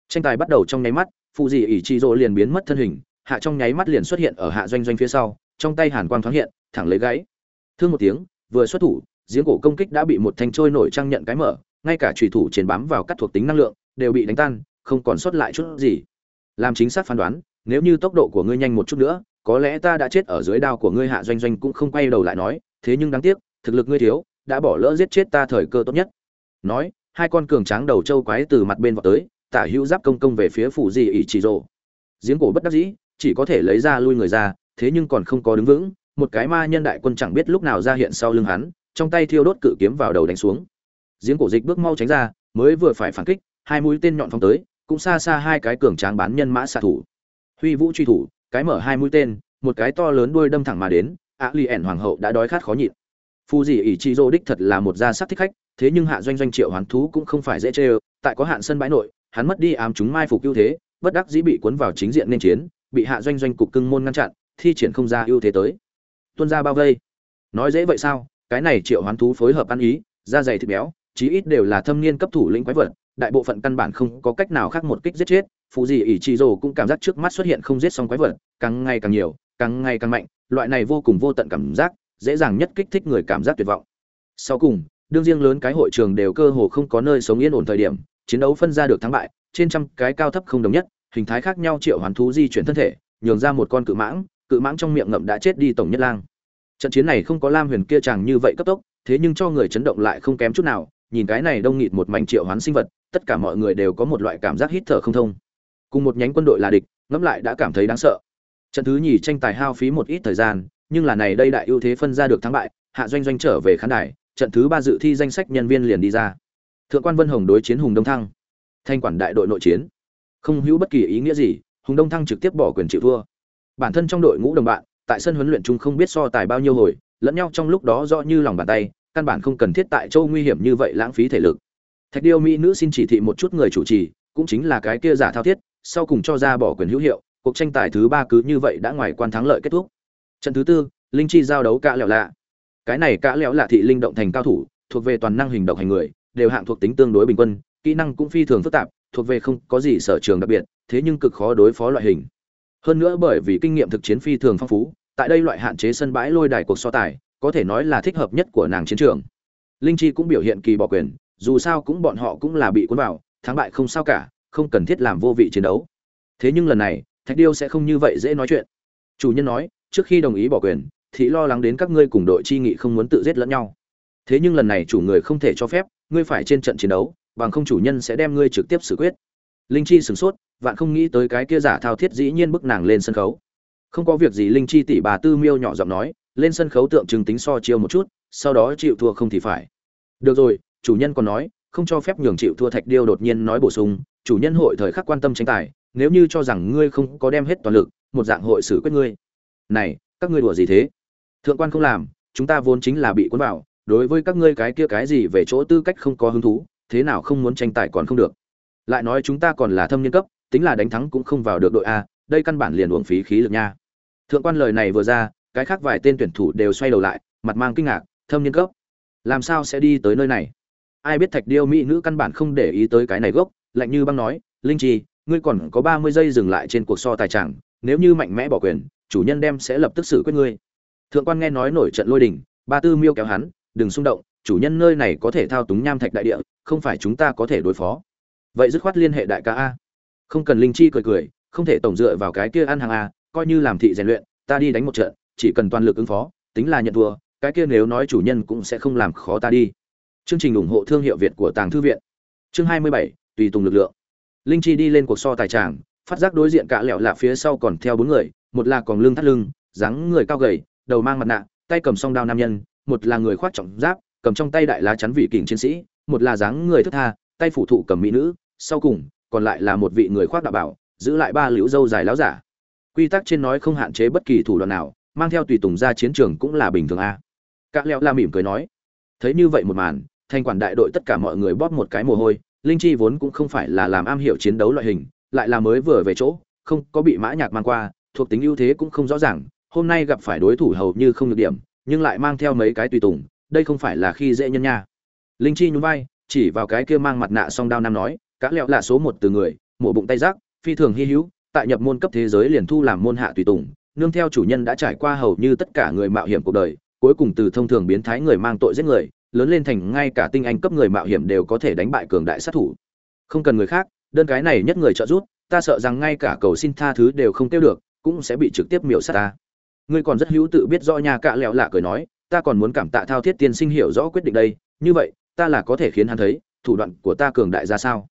Tranh tài bắt đầu trong nháy mắt phụ dị ỷ chi rổ liền biến mất thân hình hạ trong nháy mắt liền xuất hiện ở hạ doanh doanh phía sau, trong tay hàn quang thoáng hiện, thẳng lấy gáy. Thương một tiếng, vừa xuất thủ, giếng cổ công kích đã bị một thanh trôi nổi trang nhận cái mở, ngay cả trùy thủ chiến bám vào các thuộc tính năng lượng, đều bị đánh tan, không còn sót lại chút gì. Làm chính xác phán đoán, nếu như tốc độ của ngươi nhanh một chút nữa, có lẽ ta đã chết ở dưới đao của ngươi, hạ doanh doanh cũng không quay đầu lại nói, thế nhưng đáng tiếc, thực lực ngươi thiếu, đã bỏ lỡ giết chết ta thời cơ tốt nhất. Nói, hai con cường tráng đầu trâu quái từ mặt bên vào tới, tả hữu giáp công công về phía phủ di ỉ chỉ rồ. Giếng cổ bất đắc dĩ chỉ có thể lấy ra lui người ra, thế nhưng còn không có đứng vững, một cái ma nhân đại quân chẳng biết lúc nào ra hiện sau lưng hắn, trong tay thiêu đốt cự kiếm vào đầu đánh xuống. Giếng cổ dịch bước mau tránh ra, mới vừa phải phản kích, hai mũi tên nhọn phóng tới, cũng xa xa hai cái cường tráng bán nhân mã xạ thủ. Huy vũ truy thủ, cái mở hai mũi tên, một cái to lớn đuôi đâm thẳng mà đến, ạ li ẻn hoàng hậu đã đói khát khó nhịn. Phu dì ỷ chi dô đích thật là một gia sắc thích khách, thế nhưng hạ doanh doanh triệu hoán thú cũng không phải dễ chê tại có hạn sân bãi nội, hắn mất đi ám chúng mai phục ưu thế, bất đắc dĩ bị cuốn vào chính diện nên chiến bị hạ doanh doanh cục cưng môn ngăn chặn, thi triển không ra ưu thế tới. Tuân ra bao vây. Nói dễ vậy sao? Cái này triệu hoán thú phối hợp ăn ý, da dày thịt béo, chí ít đều là thâm niên cấp thủ lĩnh quái vật, đại bộ phận căn bản không có cách nào khác một kích giết chết. Phụ gì ỷ chị rồ cũng cảm giác trước mắt xuất hiện không giết xong quái vật, càng ngày càng nhiều, càng ngày càng mạnh, loại này vô cùng vô tận cảm giác, dễ dàng nhất kích thích người cảm giác tuyệt vọng. Sau cùng, đương riêng lớn cái hội trường đều cơ hồ không có nơi sống yên ổn thời điểm, chiến đấu phân ra được thắng bại, trên trăm cái cao thấp không đồng nhất hình thái khác nhau triệu hoán thú di chuyển thân thể, nhường ra một con cự mãng cự mãng trong miệng ngậm đã chết đi tổng nhất lang. Trận chiến này không có lam huyền kia chàng như vậy cấp tốc, thế nhưng cho người chấn động lại không kém chút nào, nhìn cái này đông nghịt một mảnh triệu hoán sinh vật, tất cả mọi người đều có một loại cảm giác hít thở không thông. Cùng một nhánh quân đội là địch, ngẫm lại đã cảm thấy đáng sợ. Trận thứ nhì tranh tài hao phí một ít thời gian, nhưng là này đây đại ưu thế phân ra được thắng bại, hạ doanh doanh trở về khán đài, trận thứ ba dự thi danh sách nhân viên liền đi ra. Thượng quan vân hồng đối chiến hùng đông thăng. Thanh quản đại đội nội chiến không hữu bất kỳ ý nghĩa gì, hùng đông thăng trực tiếp bỏ quyền chịu thua. Bản thân trong đội ngũ đồng bạn, tại sân huấn luyện chung không biết so tài bao nhiêu hồi, lẫn nhau trong lúc đó rõ như lòng bàn tay, căn bản không cần thiết tại châu nguy hiểm như vậy lãng phí thể lực. Thạch điêu mỹ nữ xin chỉ thị một chút người chủ trì, cũng chính là cái kia giả thao thiết, sau cùng cho ra bỏ quyền hữu hiệu, cuộc tranh tài thứ ba cứ như vậy đã ngoài quan thắng lợi kết thúc. Trận thứ tư, linh chi giao đấu cạ lẹo lạ. Cái này cạ lẹo lạ thị linh động thành cao thủ, thuộc về toàn năng hình động hành người, đều hạng thuộc tính tương đối bình quân, kỹ năng cũng phi thường phức tạp thuộc về không có gì sở trường đặc biệt, thế nhưng cực khó đối phó loại hình. Hơn nữa bởi vì kinh nghiệm thực chiến phi thường phong phú, tại đây loại hạn chế sân bãi lôi đài cuộc so tài, có thể nói là thích hợp nhất của nàng chiến trường. Linh chi cũng biểu hiện kỳ bỏ quyền, dù sao cũng bọn họ cũng là bị cuốn vào, thắng bại không sao cả, không cần thiết làm vô vị chiến đấu. Thế nhưng lần này, thạch điêu sẽ không như vậy dễ nói chuyện. Chủ nhân nói, trước khi đồng ý bỏ quyền, thì lo lắng đến các ngươi cùng đội chi nghị không muốn tự giết lẫn nhau. Thế nhưng lần này chủ người không thể cho phép, ngươi phải trên trận chiến đấu bằng không chủ nhân sẽ đem ngươi trực tiếp xử quyết. Linh chi sửng sốt, vạn không nghĩ tới cái kia giả thao thiết dĩ nhiên bức nàng lên sân khấu. Không có việc gì, linh chi tỷ bà tư miêu nhỏ giọng nói, lên sân khấu tượng trưng tính so chiêu một chút, sau đó chịu thua không thì phải. Được rồi, chủ nhân còn nói, không cho phép nhường chịu thua thạch điêu đột nhiên nói bổ sung, chủ nhân hội thời khắc quan tâm tranh tài, nếu như cho rằng ngươi không có đem hết toàn lực, một dạng hội xử quyết ngươi. Này, các ngươi đùa gì thế? Thượng quan không làm, chúng ta vốn chính là bị cuốn vào, đối với các ngươi cái kia cái gì về chỗ tư cách không có hứng thú thế nào không muốn tranh tài còn không được. Lại nói chúng ta còn là thâm niên cấp, tính là đánh thắng cũng không vào được đội a, đây căn bản liền uổng phí khí lực nha. Thượng quan lời này vừa ra, cái khác vài tên tuyển thủ đều xoay đầu lại, mặt mang kinh ngạc, thâm niên cấp, làm sao sẽ đi tới nơi này? Ai biết thạch điêu mỹ nữ căn bản không để ý tới cái này gốc, lạnh như băng nói, linh chi ngươi còn có ba mươi giây dừng lại trên cuộc so tài chẳng, nếu như mạnh mẽ bỏ quyền, chủ nhân đem sẽ lập tức xử quyết ngươi. Thượng quan nghe nói nổi trận lôi đình, ba tư miêu kéo hắn, đừng xung động chủ nhân nơi này có thể thao túng nham thạch đại địa không phải chúng ta có thể đối phó. Vậy dứt khoát liên hệ đại ca a. Không cần linh chi cười cười không thể tổng dựa vào cái kia ăn hàng a coi như làm thị rèn luyện ta đi đánh một trận chỉ cần toàn lực ứng phó tính là nhận thua cái kia nếu nói chủ nhân cũng sẽ không làm khó ta đi. Chương trình ủng hộ thương hiệu việt của tàng thư viện. Chương 27, tùy tùng lực lượng. Linh chi đi lên cuộc so tài tràng phát giác đối diện cả lẹo lạ phía sau còn theo bốn người một là còn lưng thắt lưng dáng người cao gầy đầu mang mặt nạ tay cầm song đao nam nhân một là người khoác trọng giáp cầm trong tay đại lá chắn vị kình chiến sĩ, một là dáng người thức tha, tay phủ thụ cầm mỹ nữ, sau cùng, còn lại là một vị người khoác đạo bảo, giữ lại ba liễu dâu dài láo giả. Quy tắc trên nói không hạn chế bất kỳ thủ đoạn nào, mang theo tùy tùng ra chiến trường cũng là bình thường a. Các lẹo la mỉm cười nói, thấy như vậy một màn thành quản đại đội tất cả mọi người bóp một cái mồ hôi, linh chi vốn cũng không phải là làm am hiểu chiến đấu loại hình, lại là mới vừa về chỗ, không có bị mã nhạc mang qua, thuộc tính ưu thế cũng không rõ ràng, hôm nay gặp phải đối thủ hầu như không được điểm, nhưng lại mang theo mấy cái tùy tùng đây không phải là khi dễ nhân nha. Linh chi nhún vai, chỉ vào cái kia mang mặt nạ song đao nam nói, cá lẹo là số một từ người, mổ bụng tay rác, phi thường hy hữu, tại nhập môn cấp thế giới liền thu làm môn hạ tùy tùng, nương theo chủ nhân đã trải qua hầu như tất cả người mạo hiểm cuộc đời, cuối cùng từ thông thường biến thái người mang tội giết người, lớn lên thành ngay cả tinh anh cấp người mạo hiểm đều có thể đánh bại cường đại sát thủ. Không cần người khác, đơn cái này nhất người trợ giúp, ta sợ rằng ngay cả cầu xin tha thứ đều không tiêu được, cũng sẽ bị trực tiếp miểu sát ta. Ngươi còn rất hữu tự biết rõ nhà cạ lẹo lạ cười nói ta còn muốn cảm tạ thao thiết tiên sinh hiểu rõ quyết định đây, như vậy, ta là có thể khiến hắn thấy, thủ đoạn của ta cường đại ra sao?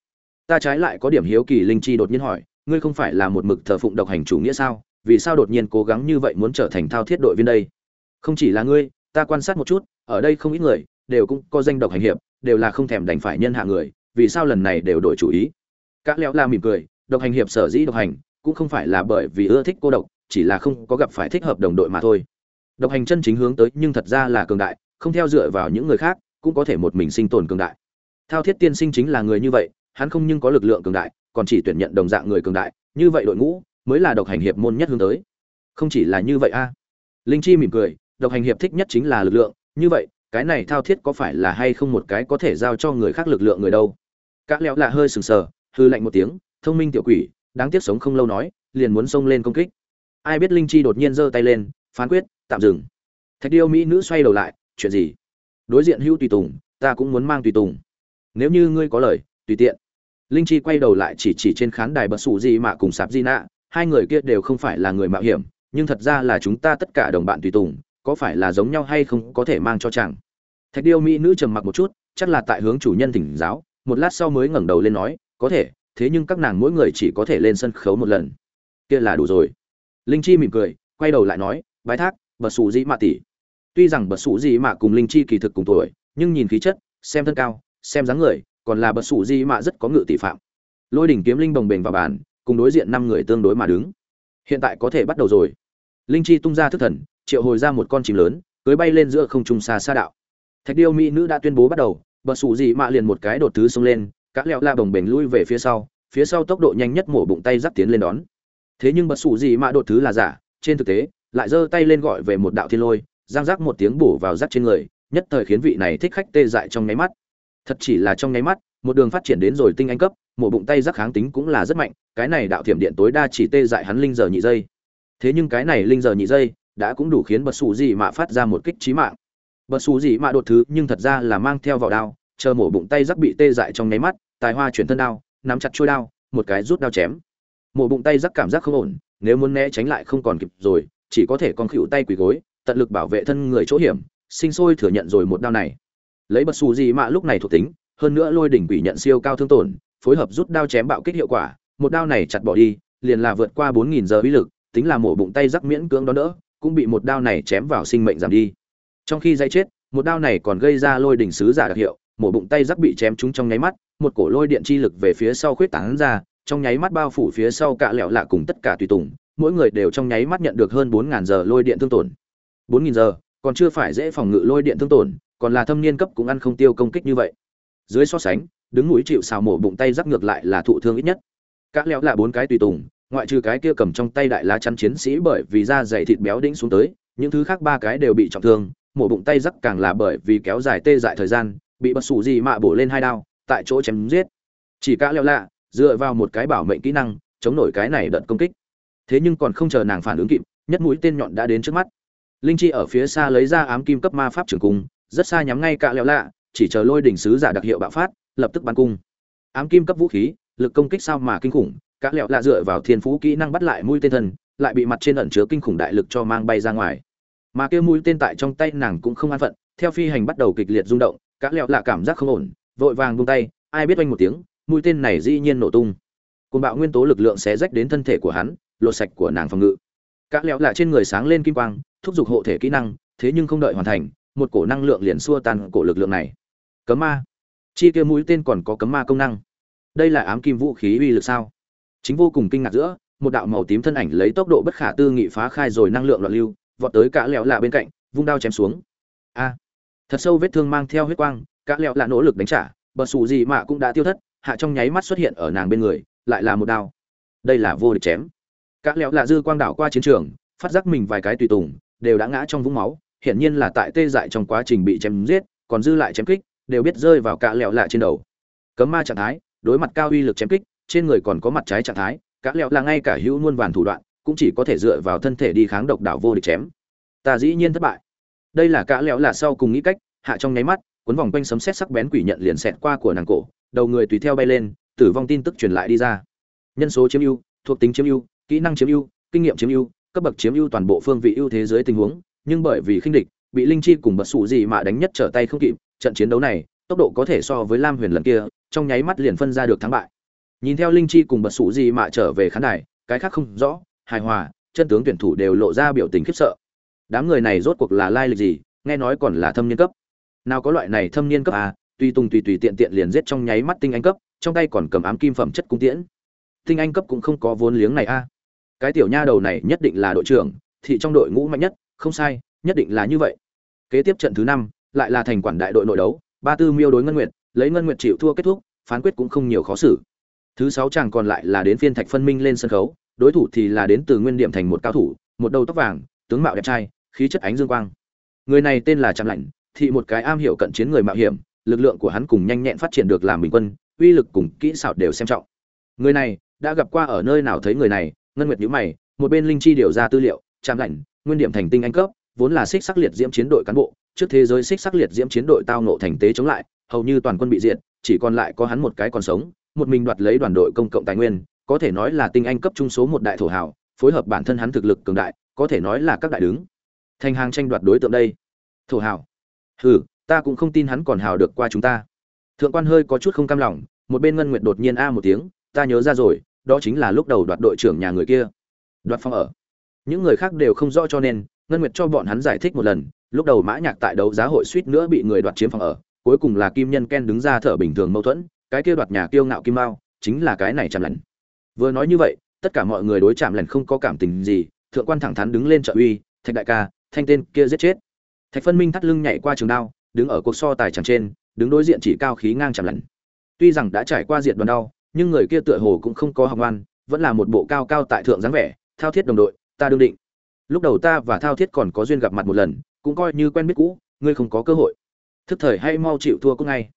Ta trái lại có điểm hiếu kỳ linh chi đột nhiên hỏi, ngươi không phải là một mực thờ phụng độc hành chủ nghĩa sao? Vì sao đột nhiên cố gắng như vậy muốn trở thành thao thiết đội viên đây? Không chỉ là ngươi, ta quan sát một chút, ở đây không ít người, đều cũng có danh độc hành hiệp, đều là không thèm đánh phải nhân hạ người, vì sao lần này đều đổi chủ ý? Các lẽo la mỉm cười, độc hành hiệp sở dĩ độc hành, cũng không phải là bởi vì ưa thích cô độc, chỉ là không có gặp phải thích hợp đồng đội mà thôi độc hành chân chính hướng tới nhưng thật ra là cường đại, không theo dựa vào những người khác, cũng có thể một mình sinh tồn cường đại. Thao thiết tiên sinh chính là người như vậy, hắn không nhưng có lực lượng cường đại, còn chỉ tuyển nhận đồng dạng người cường đại, như vậy đội ngũ mới là độc hành hiệp môn nhất hướng tới. Không chỉ là như vậy a. Linh chi mỉm cười, độc hành hiệp thích nhất chính là lực lượng, như vậy, cái này thao thiết có phải là hay không một cái có thể giao cho người khác lực lượng người đâu? Các lẽo lạ hơi sừng sờ, hư lạnh một tiếng, thông minh tiểu quỷ, đáng tiếc sống không lâu nói, liền muốn xông lên công kích. Ai biết linh chi đột nhiên giơ tay lên, phán quyết tạm dừng. Thạch điêu mỹ nữ xoay đầu lại, chuyện gì? Đối diện hữu tùy tùng, ta cũng muốn mang tùy tùng. Nếu như ngươi có lời, tùy tiện. Linh chi quay đầu lại chỉ chỉ trên khán đài bật sủ gì mà cùng sạp di nạ. Hai người kia đều không phải là người mạo hiểm, nhưng thật ra là chúng ta tất cả đồng bạn tùy tùng, có phải là giống nhau hay không có thể mang cho chàng. Thạch điêu mỹ nữ trầm mặc một chút, chắc là tại hướng chủ nhân thỉnh giáo, một lát sau mới ngẩng đầu lên nói, có thể, thế nhưng các nàng mỗi người chỉ có thể lên sân khấu một lần. Kia là đủ rồi. Linh chi mỉm cười, quay đầu lại nói, bái thác bật Sủ dĩ mạ tỷ tuy rằng bật Sủ dĩ mạ cùng linh chi kỳ thực cùng tuổi, nhưng nhìn khí chất, xem thân cao, xem dáng người, còn là bật Sủ dĩ mạ rất có ngự tỷ phạm. Lôi đỉnh kiếm linh bồng bềnh vào bàn, cùng đối diện năm người tương đối mà đứng. Hiện tại có thể bắt đầu rồi. Linh chi tung ra thức thần, triệu hồi ra một con chim lớn, cưới bay lên giữa không trung xa xa đạo. Thạch điêu mỹ nữ đã tuyên bố bắt đầu, bật Sủ dị mạ liền một cái đột thứ xông lên các lẹo la bồng bềnh lui về phía sau phía sau tốc độ nhanh nhất mổ bụng tay giáp tiến lên đón. Thế nhưng bật Sủ dị mạ đột thứ là giả, trên thực tế lại giơ tay lên gọi về một đạo thiên lôi, giang giác một tiếng bổ vào giáp trên người, nhất thời khiến vị này thích khách tê dại trong nháy mắt. Thật chỉ là trong nháy mắt, một đường phát triển đến rồi tinh anh cấp, mổ bụng tay giáp kháng tính cũng là rất mạnh, cái này đạo thiểm điện tối đa chỉ tê dại hắn linh giờ nhị giây. Thế nhưng cái này linh giờ nhị giây đã cũng đủ khiến bật xù gì mà phát ra một kích trí mạng. Bật xù gì mà đột thứ, nhưng thật ra là mang theo vào đao, chờ mổ bụng tay rắc bị tê dại trong nháy mắt, tài hoa chuyển thân đao, nắm chặt chuôi đao, một cái rút đao chém. Mổ bụng tay rắc cảm giác không ổn, nếu muốn né tránh lại không còn kịp rồi chỉ có thể con khỉu tay quỳ gối, tận lực bảo vệ thân người chỗ hiểm, sinh sôi thừa nhận rồi một đao này. Lấy bật xù gì mạ lúc này thuộc tính, hơn nữa lôi đỉnh quỷ nhận siêu cao thương tổn, phối hợp rút đao chém bạo kích hiệu quả, một đao này chặt bỏ đi, liền là vượt qua bốn nghìn giờ uy lực, tính là mổ bụng tay rắc miễn cưỡng đó đỡ, cũng bị một đao này chém vào sinh mệnh giảm đi. Trong khi dây chết, một đao này còn gây ra lôi đỉnh sứ giả đặc hiệu, mổ bụng tay rắc bị chém trúng trong nháy mắt, một cổ lôi điện chi lực về phía sau khuyết tán ra, trong nháy mắt bao phủ phía sau cạ lẹo lạ cùng tất cả tùy tùng mỗi người đều trong nháy mắt nhận được hơn bốn ngàn giờ lôi điện thương tổn. bốn nghìn giờ, còn chưa phải dễ phòng ngự lôi điện thương tổn, còn là thâm niên cấp cũng ăn không tiêu công kích như vậy. Dưới so sánh, đứng núi chịu sào mổ bụng tay rắc ngược lại là thụ thương ít nhất. Các lẹo là bốn cái tùy tùng, ngoại trừ cái kia cầm trong tay đại lá chắn chiến sĩ bởi vì da dày thịt béo đĩnh xuống tới, những thứ khác ba cái đều bị trọng thương, mổ bụng tay rắc càng là bởi vì kéo dài tê dại thời gian, bị bất sủ gì mạ bổ lên hai đao, tại chỗ chém giết. Chỉ cả leo lạ dựa vào một cái bảo mệnh kỹ năng, chống nổi cái này đợt công kích thế nhưng còn không chờ nàng phản ứng kịp, nhất mũi tên nhọn đã đến trước mắt. Linh chi ở phía xa lấy ra ám kim cấp ma pháp trường cung, rất xa nhắm ngay cạ lẹo lạ, chỉ chờ lôi đỉnh sứ giả đặc hiệu bạo phát, lập tức bắn cung. Ám kim cấp vũ khí, lực công kích sao mà kinh khủng, cạ lẹo lạ dựa vào thiên phú kỹ năng bắt lại mũi tên thần, lại bị mặt trên ẩn chứa kinh khủng đại lực cho mang bay ra ngoài. Mà kia mũi tên tại trong tay nàng cũng không an phận, theo phi hành bắt đầu kịch liệt rung động, cạ lẹo lạ cảm giác không ổn, vội vàng buông tay, ai biết oanh một tiếng, mũi tên này dĩ nhiên nổ tung. Cùng bạo nguyên tố lực lượng xé rách đến thân thể của hắn lột sạch của nàng phòng ngự. Cả lẹo lạ trên người sáng lên kim quang, thúc giục hộ thể kỹ năng, thế nhưng không đợi hoàn thành, một cổ năng lượng liền xua tan cổ lực lượng này. Cấm ma. Chi kia mũi tên còn có cấm ma công năng. Đây là ám kim vũ khí uy lực sao? Chính vô cùng kinh ngạc giữa, một đạo màu tím thân ảnh lấy tốc độ bất khả tư nghị phá khai rồi năng lượng loạn lưu, vọt tới cả lẹo lạ bên cạnh, vung đao chém xuống. A. Thật sâu vết thương mang theo huyết quang, cả lẹo lạ nỗ lực đánh trả, bờ sủ gì mà cũng đã tiêu thất, hạ trong nháy mắt xuất hiện ở nàng bên người, lại là một đao. Đây là vô địch chém cả lẹo lạ dư quang đảo qua chiến trường, phát giác mình vài cái tùy tùng, đều đã ngã trong vũng máu, hiển nhiên là tại tê dại trong quá trình bị chém giết, còn dư lại chém kích, đều biết rơi vào cả lẹo lạ trên đầu. Cấm ma trạng thái, đối mặt cao uy lực chém kích, trên người còn có mặt trái trạng thái, cả lẹo là ngay cả hữu luôn vàn thủ đoạn, cũng chỉ có thể dựa vào thân thể đi kháng độc đảo vô địch chém. Ta dĩ nhiên thất bại. Đây là cả lẹo là sau cùng nghĩ cách, hạ trong nháy mắt, cuốn vòng quanh sấm sét sắc bén quỷ nhận liền xẹt qua của nàng cổ, đầu người tùy theo bay lên, tử vong tin tức truyền lại đi ra. Nhân số chiếm ưu, thuộc tính chiếm ưu kỹ năng chiếm ưu, kinh nghiệm chiếm ưu, cấp bậc chiếm ưu toàn bộ phương vị ưu thế dưới tình huống, nhưng bởi vì khinh địch, bị linh chi cùng bật sụ gì mà đánh nhất trở tay không kịp, trận chiến đấu này, tốc độ có thể so với lam huyền lần kia, trong nháy mắt liền phân ra được thắng bại. Nhìn theo linh chi cùng bật sụ gì mà trở về khán đài, cái khác không rõ, hài hòa, chân tướng tuyển thủ đều lộ ra biểu tình khiếp sợ. Đám người này rốt cuộc là lai lịch gì, nghe nói còn là thâm niên cấp. Nào có loại này thâm niên cấp à tùy tùng tùy tùy tiện tiện liền giết trong nháy mắt tinh anh cấp, trong tay còn cầm ám kim phẩm chất cung tiễn. Tinh anh cấp cũng không có vốn liếng này a à cái tiểu nha đầu này nhất định là đội trưởng thì trong đội ngũ mạnh nhất, không sai, nhất định là như vậy. Kế tiếp trận thứ năm, lại là thành quản đại đội nội đấu, ba tư miêu đối ngân nguyệt, lấy ngân nguyệt chịu thua kết thúc, phán quyết cũng không nhiều khó xử. Thứ sáu chàng còn lại là đến phiên thạch phân minh lên sân khấu, đối thủ thì là đến từ nguyên điểm thành một cao thủ, một đầu tóc vàng, tướng mạo đẹp trai, khí chất ánh dương quang. Người này tên là trạm lạnh, thị một cái am hiểu cận chiến người mạo hiểm, lực lượng của hắn cùng nhanh nhẹn phát triển được làm bình quân, uy lực cùng kỹ xảo đều xem trọng. Người này đã gặp qua ở nơi nào thấy người này ngân nguyệt nhíu mày, một bên linh chi điều ra tư liệu trạm lạnh, nguyên điểm thành tinh anh cấp, vốn là xích sắc liệt diễm chiến đội cán bộ, trước thế giới xích sắc liệt diễm chiến đội tao nộ thành tế chống lại, hầu như toàn quân bị diệt, chỉ còn lại có hắn một cái còn sống, một mình đoạt lấy đoàn đội công cộng tài nguyên, có thể nói là tinh anh cấp trung số một đại thổ hào, phối hợp bản thân hắn thực lực cường đại, có thể nói là các đại đứng. Thành hàng tranh đoạt đối tượng đây. Thổ hào. Hừ, ta cũng không tin hắn còn hào được qua chúng ta. Thượng quan hơi có chút không cam lòng, một bên ngân nguyệt đột nhiên a một tiếng, ta nhớ ra rồi đó chính là lúc đầu đoạt đội trưởng nhà người kia. Đoạt phòng ở. Những người khác đều không rõ cho nên, ngân nguyệt cho bọn hắn giải thích một lần, lúc đầu mã nhạc tại đấu giá hội suýt nữa bị người đoạt chiếm phòng ở, cuối cùng là kim nhân ken đứng ra thở bình thường mâu thuẫn, cái kia đoạt nhà kiêu ngạo kim mao, chính là cái này chạm lạnh. Vừa nói như vậy, tất cả mọi người đối chạm lạnh không có cảm tình gì, thượng quan thẳng thắn đứng lên trợ uy, thạch đại ca, thanh tên kia giết chết. Thạch phân minh thắt lưng nhảy qua trường đao, đứng ở cuộc so tài chẳng trên, đứng đối diện chỉ cao khí ngang chạm lạnh. Tuy rằng đã trải qua diện đoàn đau nhưng người kia tựa hồ cũng không có học ngoan, vẫn là một bộ cao cao tại thượng dáng vẻ, thao thiết đồng đội, ta đương định. Lúc đầu ta và thao thiết còn có duyên gặp mặt một lần, cũng coi như quen biết cũ, ngươi không có cơ hội. Thức thời hay mau chịu thua cũng ngay.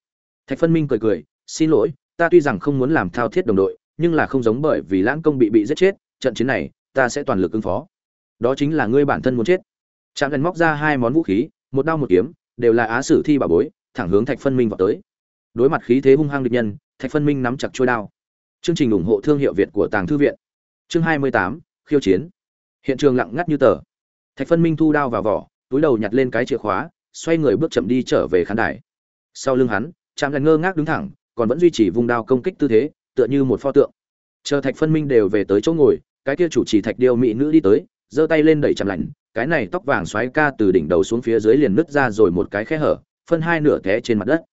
Thạch phân minh cười cười, xin lỗi, ta tuy rằng không muốn làm thao thiết đồng đội, nhưng là không giống bởi vì lãng công bị bị giết chết, trận chiến này, ta sẽ toàn lực ứng phó. Đó chính là ngươi bản thân muốn chết. Trạm lần móc ra hai món vũ khí, một đao một kiếm, đều là á sử thi bảo bối, thẳng hướng thạch phân minh vào tới đối mặt khí thế hung hăng địch nhân, thạch phân minh nắm chặt trôi đao. Chương trình ủng hộ thương hiệu việt của tàng thư viện. Chương hai mươi tám, khiêu chiến. Hiện trường lặng ngắt như tờ. Thạch phân minh thu đao vào vỏ, túi đầu nhặt lên cái chìa khóa, xoay người bước chậm đi trở về khán đài. Sau lưng hắn chạm lần ngơ ngác đứng thẳng, còn vẫn duy trì vùng đao công kích tư thế, tựa như một pho tượng. Chờ thạch phân minh đều về tới chỗ ngồi, cái kia chủ trì thạch điêu mỹ nữ đi tới, giơ tay lên đẩy chạm lạnh, cái này tóc vàng xoáy ca từ đỉnh đầu xuống phía dưới liền nứt ra rồi một cái khe hở, phân hai nửa té trên mặt đất.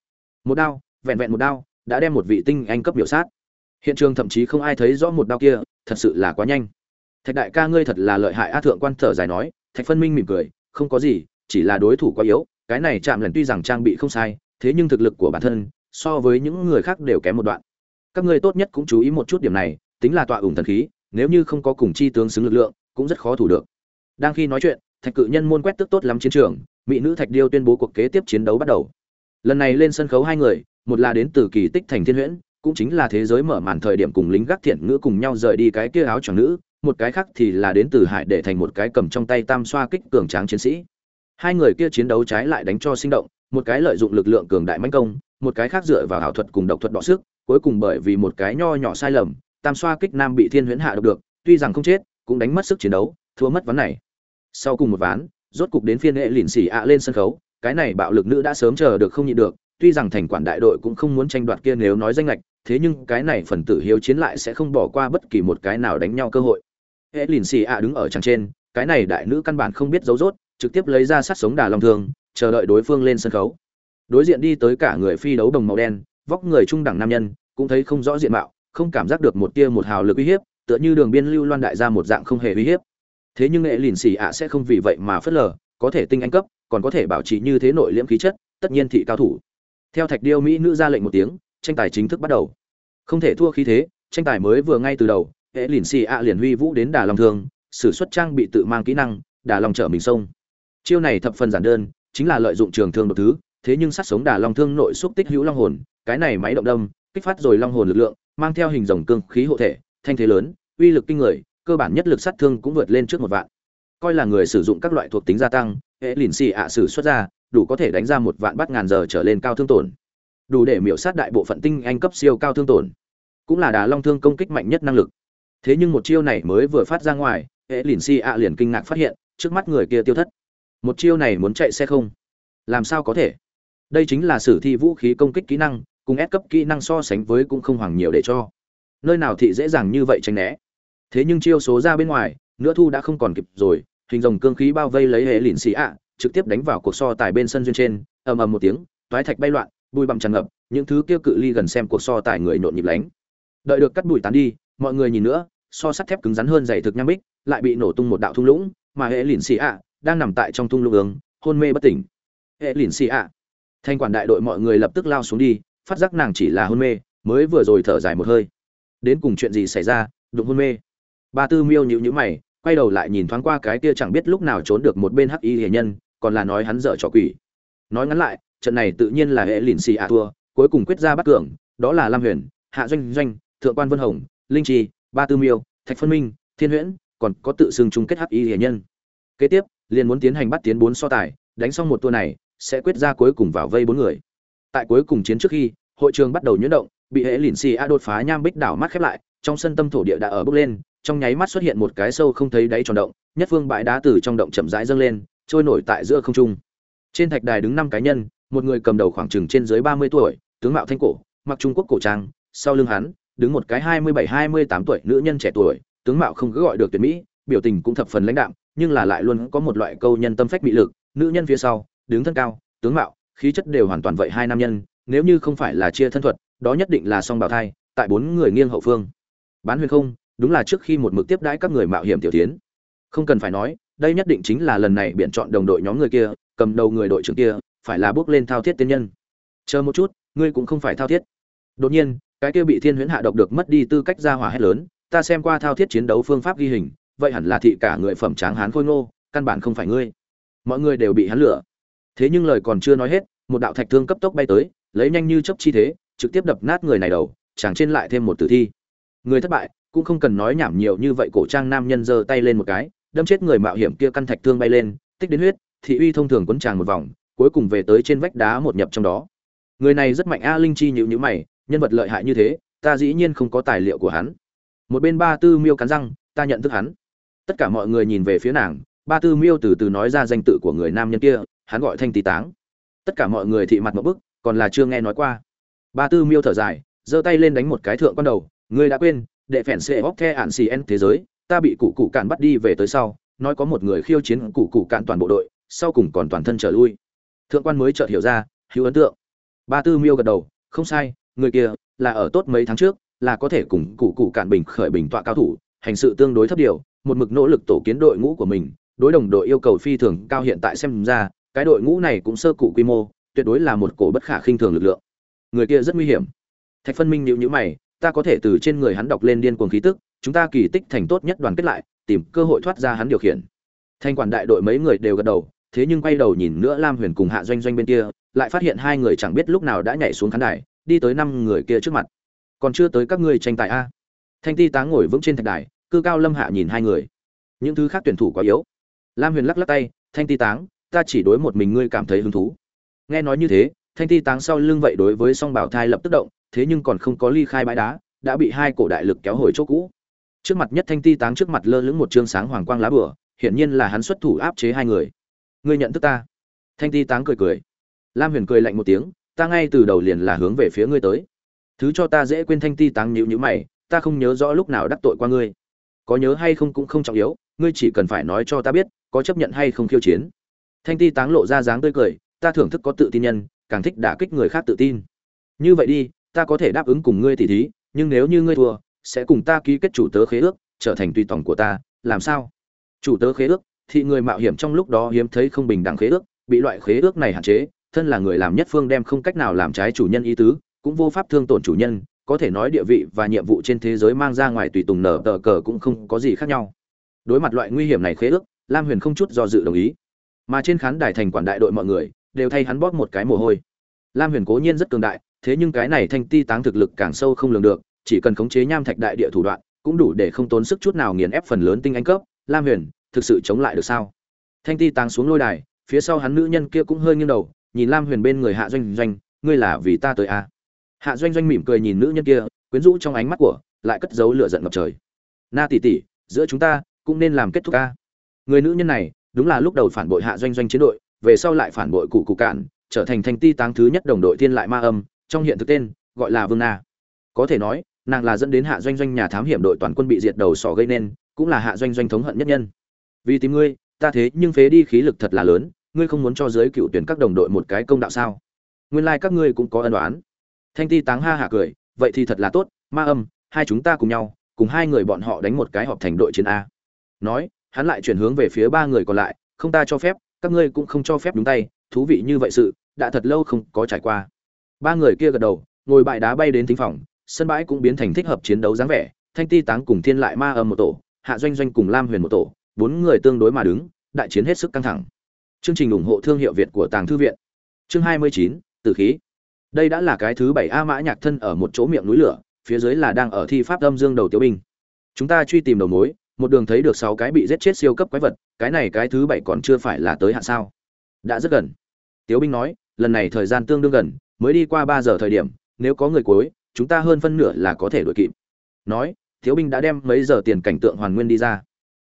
Một đao vẹn vẹn một đao, đã đem một vị tinh anh cấp biểu sát. Hiện trường thậm chí không ai thấy rõ một đao kia, thật sự là quá nhanh. Thạch đại ca ngươi thật là lợi hại a thượng quan thở dài nói, thạch phân minh mỉm cười, không có gì, chỉ là đối thủ quá yếu, cái này chạm lần tuy rằng trang bị không sai, thế nhưng thực lực của bản thân, so với những người khác đều kém một đoạn. Các ngươi tốt nhất cũng chú ý một chút điểm này, tính là tọa ủng thần khí, nếu như không có cùng chi tướng xứng lực lượng, cũng rất khó thủ được. Đang khi nói chuyện, thạch cự nhân môn quét tức tốt lắm chiến trường, mỹ nữ thạch điêu tuyên bố cuộc kế tiếp chiến đấu bắt đầu. Lần này lên sân khấu hai người một là đến từ kỳ tích thành thiên huyễn, cũng chính là thế giới mở màn thời điểm cùng lính gác thiện ngữ cùng nhau rời đi cái kia áo choàng nữ, một cái khác thì là đến từ hải để thành một cái cầm trong tay tam xoa kích cường tráng chiến sĩ. Hai người kia chiến đấu trái lại đánh cho sinh động, một cái lợi dụng lực lượng cường đại mãnh công, một cái khác dựa vào ảo thuật cùng độc thuật đọ sức, cuối cùng bởi vì một cái nho nhỏ sai lầm, tam xoa kích nam bị thiên huyễn hạ độc được, tuy rằng không chết, cũng đánh mất sức chiến đấu, thua mất ván này. Sau cùng một ván, rốt cục đến phiên hệ lìn xỉ ạ lên sân khấu, cái này bạo lực nữ đã sớm chờ được không nhịn được tuy rằng thành quản đại đội cũng không muốn tranh đoạt kia nếu nói danh lệch thế nhưng cái này phần tử hiếu chiến lại sẽ không bỏ qua bất kỳ một cái nào đánh nhau cơ hội. Hệ lìn xì ạ đứng ở tràng trên, cái này đại nữ căn bản không biết dấu rốt, trực tiếp lấy ra sát sống đà long thương, chờ đợi đối phương lên sân khấu. Đối diện đi tới cả người phi đấu đồng màu đen, vóc người trung đẳng nam nhân, cũng thấy không rõ diện mạo, không cảm giác được một tia một hào lực uy hiếp, tựa như đường biên lưu loan đại ra một dạng không hề uy hiếp. Thế nhưng nghệ lìn xì ạ sẽ không vì vậy mà phớt lờ, có thể tinh anh cấp, còn có thể bảo trì như thế nội liễm khí chất, tất nhiên thị cao thủ theo thạch điêu mỹ nữ ra lệnh một tiếng, tranh tài chính thức bắt đầu. Không thể thua khí thế, tranh tài mới vừa ngay từ đầu, hệ lìn xì ạ liền huy vũ đến đà long thương, sử xuất trang bị tự mang kỹ năng, đà long trở mình sông. Chiêu này thập phần giản đơn, chính là lợi dụng trường thương đột thứ, thế nhưng sát sống đà long thương nội xúc tích hữu long hồn, cái này máy động đâm, kích phát rồi long hồn lực lượng, mang theo hình rồng cương khí hộ thể, thanh thế lớn, uy lực kinh người, cơ bản nhất lực sát thương cũng vượt lên trước một vạn. Coi là người sử dụng các loại thuộc tính gia tăng, hệ lìn xì ạ sử xuất ra đủ có thể đánh ra một vạn bát ngàn giờ trở lên cao thương tổn. Đủ để miểu sát đại bộ phận tinh anh cấp siêu cao thương tổn. Cũng là đá long thương công kích mạnh nhất năng lực. Thế nhưng một chiêu này mới vừa phát ra ngoài, hệ lìn si ạ liền kinh ngạc phát hiện, trước mắt người kia tiêu thất. Một chiêu này muốn chạy xe không? Làm sao có thể? Đây chính là sử thi vũ khí công kích kỹ năng, cùng ép cấp kỹ năng so sánh với cũng không hoàng nhiều để cho. Nơi nào thị dễ dàng như vậy tránh né. Thế nhưng chiêu số ra bên ngoài, nữa thu đã không còn kịp rồi, hình rồng cương khí bao vây lấy hệ lìn xì ạ trực tiếp đánh vào cuộc so tài bên sân duyên trên, ầm ầm một tiếng, toái thạch bay loạn, bụi bặm tràn ngập, những thứ kia cự ly gần xem cuộc so tài người nhộn nhịp lánh. Đợi được cắt bụi tán đi, mọi người nhìn nữa, so sắt thép cứng rắn hơn dày thực nham bích, lại bị nổ tung một đạo thung lũng, mà hệ lìn xì ạ đang nằm tại trong thung lũng ứng hôn mê bất tỉnh. Hệ lìn xì ạ. Thanh quản đại đội mọi người lập tức lao xuống đi, phát giác nàng chỉ là hôn mê, mới vừa rồi thở dài một hơi. Đến cùng chuyện gì xảy ra, đụng hôn mê. Ba tư miêu nhíu nhíu mày, quay đầu lại nhìn thoáng qua cái kia chẳng biết lúc nào trốn được một bên hắc y hệ nhân còn là nói hắn dở trò quỷ. Nói ngắn lại, trận này tự nhiên là hệ lìn xì ạ thua, cuối cùng quyết ra bắt cường, đó là lam huyền, hạ doanh doanh, thượng quan vân hồng, linh trì, ba tư miêu, thạch phân minh, thiên huyễn, còn có tự xưng chung kết hắc y hệ nhân. Kế tiếp, liền muốn tiến hành bắt tiến bốn so tài, đánh xong một tour này, sẽ quyết ra cuối cùng vào vây bốn người. Tại cuối cùng chiến trước khi, hội trường bắt đầu nhuyễn động, bị hệ lìn xì a đột phá nham bích đảo mắt khép lại, trong sân tâm thổ địa đã ở bước lên, trong nháy mắt xuất hiện một cái sâu không thấy đáy tròn động, nhất phương bãi đá từ trong động chậm rãi dâng lên trôi nổi tại giữa không trung. Trên thạch đài đứng năm cá nhân, một người cầm đầu khoảng chừng trên dưới ba mươi tuổi, tướng mạo thanh cổ, mặc trung quốc cổ trang. Sau lưng hắn, đứng một cái hai mươi bảy, hai mươi tám tuổi nữ nhân trẻ tuổi, tướng mạo không cứ gọi được tuyệt mỹ, biểu tình cũng thập phần lãnh đạm, nhưng là lại luôn có một loại câu nhân tâm phách bị lực. Nữ nhân phía sau, đứng thân cao, tướng mạo, khí chất đều hoàn toàn vậy hai nam nhân, nếu như không phải là chia thân thuật, đó nhất định là song bào thai, tại bốn người nghiêng hậu phương. Bán huyền không, đúng là trước khi một mực tiếp đãi các người mạo hiểm tiểu tiến. Không cần phải nói đây nhất định chính là lần này biện chọn đồng đội nhóm người kia, cầm đầu người đội trưởng kia, phải là bước lên thao thiết tiên nhân. Chờ một chút, ngươi cũng không phải thao thiết. Đột nhiên, cái kia bị thiên huyễn hạ độc được mất đi tư cách ra hỏa hết lớn, ta xem qua thao thiết chiến đấu phương pháp ghi hình, vậy hẳn là thị cả người phẩm tráng hán khôi ngô, căn bản không phải ngươi. Mọi người đều bị hắn lửa. Thế nhưng lời còn chưa nói hết, một đạo thạch thương cấp tốc bay tới, lấy nhanh như chớp chi thế, trực tiếp đập nát người này đầu, chẳng trên lại thêm một tử thi. Người thất bại, cũng không cần nói nhảm nhiều như vậy, cổ trang nam nhân giơ tay lên một cái đâm chết người mạo hiểm kia căn thạch thương bay lên, tích đến huyết, thị uy thông thường quấn tràng một vòng, cuối cùng về tới trên vách đá một nhập trong đó. Người này rất mạnh a linh chi nhịu nhữ mày, nhân vật lợi hại như thế, ta dĩ nhiên không có tài liệu của hắn. Một bên ba tư miêu cắn răng, ta nhận thức hắn. Tất cả mọi người nhìn về phía nàng, ba tư miêu từ từ nói ra danh tự của người nam nhân kia, hắn gọi thanh tý táng. Tất cả mọi người thị mặt một bức, còn là chưa nghe nói qua. Ba tư miêu thở dài, giơ tay lên đánh một cái thượng con đầu, ngươi đã quên, đệ phèn xệ bóc the ạn xì en thế giới ta bị cụ cụ cạn bắt đi về tới sau, nói có một người khiêu chiến cụ cụ cạn toàn bộ đội, sau cùng còn toàn thân trở lui. Thượng quan mới chợt hiểu ra, hữu ấn tượng. Ba tư miêu gật đầu, không sai, người kia là ở tốt mấy tháng trước, là có thể cùng cụ cụ cạn bình khởi bình tọa cao thủ, hành sự tương đối thấp điều, một mực nỗ lực tổ kiến đội ngũ của mình, đối đồng đội yêu cầu phi thường cao hiện tại xem ra, cái đội ngũ này cũng sơ cụ quy mô, tuyệt đối là một cổ bất khả khinh thường lực lượng. Người kia rất nguy hiểm. Thạch phân minh nhịu nhữ mày, ta có thể từ trên người hắn đọc lên điên cuồng khí tức chúng ta kỳ tích thành tốt nhất đoàn kết lại, tìm cơ hội thoát ra hắn điều khiển. Thanh quản đại đội mấy người đều gật đầu, thế nhưng quay đầu nhìn nữa lam huyền cùng hạ doanh doanh bên kia, lại phát hiện hai người chẳng biết lúc nào đã nhảy xuống khán đài, đi tới năm người kia trước mặt. Còn chưa tới các ngươi tranh tài a. Thanh ti táng ngồi vững trên thạch đài, cư cao lâm hạ nhìn hai người. Những thứ khác tuyển thủ quá yếu. Lam huyền lắc lắc tay, thanh ti táng, ta chỉ đối một mình ngươi cảm thấy hứng thú. Nghe nói như thế, thanh ti táng sau lưng vậy đối với song bảo thai lập tức động, thế nhưng còn không có ly khai bãi đá, đã bị hai cổ đại lực kéo hồi chỗ cũ trước mặt nhất thanh ti táng trước mặt lơ lửng một trương sáng hoàng quang lá bửa hiển nhiên là hắn xuất thủ áp chế hai người. Ngươi nhận thức ta. Thanh ti táng cười cười. Lam huyền cười lạnh một tiếng, ta ngay từ đầu liền là hướng về phía ngươi tới. Thứ cho ta dễ quên thanh ti táng nhịu nhữ mày, ta không nhớ rõ lúc nào đắc tội qua ngươi. Có nhớ hay không cũng không trọng yếu, ngươi chỉ cần phải nói cho ta biết, có chấp nhận hay không khiêu chiến. Thanh ti táng lộ ra dáng tươi cười, ta thưởng thức có tự tin nhân, càng thích đả kích người khác tự tin. Như vậy đi, ta có thể đáp ứng cùng ngươi tỉ thí, nhưng nếu như ngươi thua sẽ cùng ta ký kết chủ tớ khế ước, trở thành tùy tòng của ta, làm sao? Chủ tớ khế ước thì người mạo hiểm trong lúc đó hiếm thấy không bình đẳng khế ước, bị loại khế ước này hạn chế, thân là người làm nhất phương đem không cách nào làm trái chủ nhân ý tứ, cũng vô pháp thương tổn chủ nhân, có thể nói địa vị và nhiệm vụ trên thế giới mang ra ngoài tùy tùng nở tờ cờ cũng không có gì khác nhau. Đối mặt loại nguy hiểm này khế ước, lam huyền không chút do dự đồng ý. Mà trên khán đài thành quản đại đội mọi người, đều thay hắn bóp một cái mồ hôi. Lam huyền cố nhiên rất cường đại, thế nhưng cái này thanh ti táng thực lực càng sâu không lường được chỉ cần khống chế nham thạch đại địa thủ đoạn, cũng đủ để không tốn sức chút nào nghiền ép phần lớn tinh anh cấp. Lam huyền, thực sự chống lại được sao? Thanh ti táng xuống lôi đài, phía sau hắn nữ nhân kia cũng hơi nghiêng đầu, nhìn lam huyền bên người hạ doanh doanh, ngươi là vì ta tới à. hạ doanh doanh mỉm cười nhìn nữ nhân kia, quyến rũ trong ánh mắt của, lại cất giấu lửa giận ngập trời. Na tỷ tỷ, giữa chúng ta cũng nên làm kết thúc ca. Người nữ nhân này, đúng là lúc đầu phản bội hạ doanh doanh chiến đội, về sau lại phản bội cụ cụ cạn, trở thành thanh ti táng thứ nhất đồng đội thiên lại ma âm, trong hiện thực tên gọi là vương na. Có thể nói nàng là dẫn đến hạ doanh doanh nhà thám hiểm đội toàn quân bị diệt đầu sỏ gây nên, cũng là hạ doanh doanh thống hận nhất nhân. Vì tìm ngươi, ta thế nhưng phế đi khí lực thật là lớn, ngươi không muốn cho giới cựu tuyển các đồng đội một cái công đạo sao? Nguyên lai các ngươi cũng có ân đoán thanh ti táng ha hạ cười, vậy thì thật là tốt, ma âm, hai chúng ta cùng nhau, cùng hai người bọn họ đánh một cái họp thành đội chiến a. Nói, hắn lại chuyển hướng về phía ba người còn lại, không ta cho phép, các ngươi cũng không cho phép đúng tay, thú vị như vậy sự, đã thật lâu không có trải qua. Ba người kia gật đầu, ngồi bại đá bay đến thính phòng sân bãi cũng biến thành thích hợp chiến đấu dáng vẻ, thanh ti táng cùng thiên lại ma âm một tổ, hạ doanh doanh cùng lam huyền một tổ, bốn người tương đối mà đứng, đại chiến hết sức căng thẳng. Chương trình ủng hộ thương hiệu việt của tàng thư viện. Chương hai mươi chín, tử khí. Đây đã là cái thứ bảy a mã nhạc thân ở một chỗ miệng núi lửa, phía dưới là đang ở thi pháp âm dương đầu tiêu binh. Chúng ta truy tìm đầu mối, một đường thấy được sáu cái bị giết chết siêu cấp quái vật, cái này cái thứ bảy còn chưa phải là tới hạn sao? Đã rất gần. Tiếu binh nói, lần này thời gian tương đương gần, mới đi qua ba giờ thời điểm, nếu có người cuối chúng ta hơn phân nửa là có thể đuổi kịp. Nói, thiếu binh đã đem mấy giờ tiền cảnh tượng hoàn nguyên đi ra.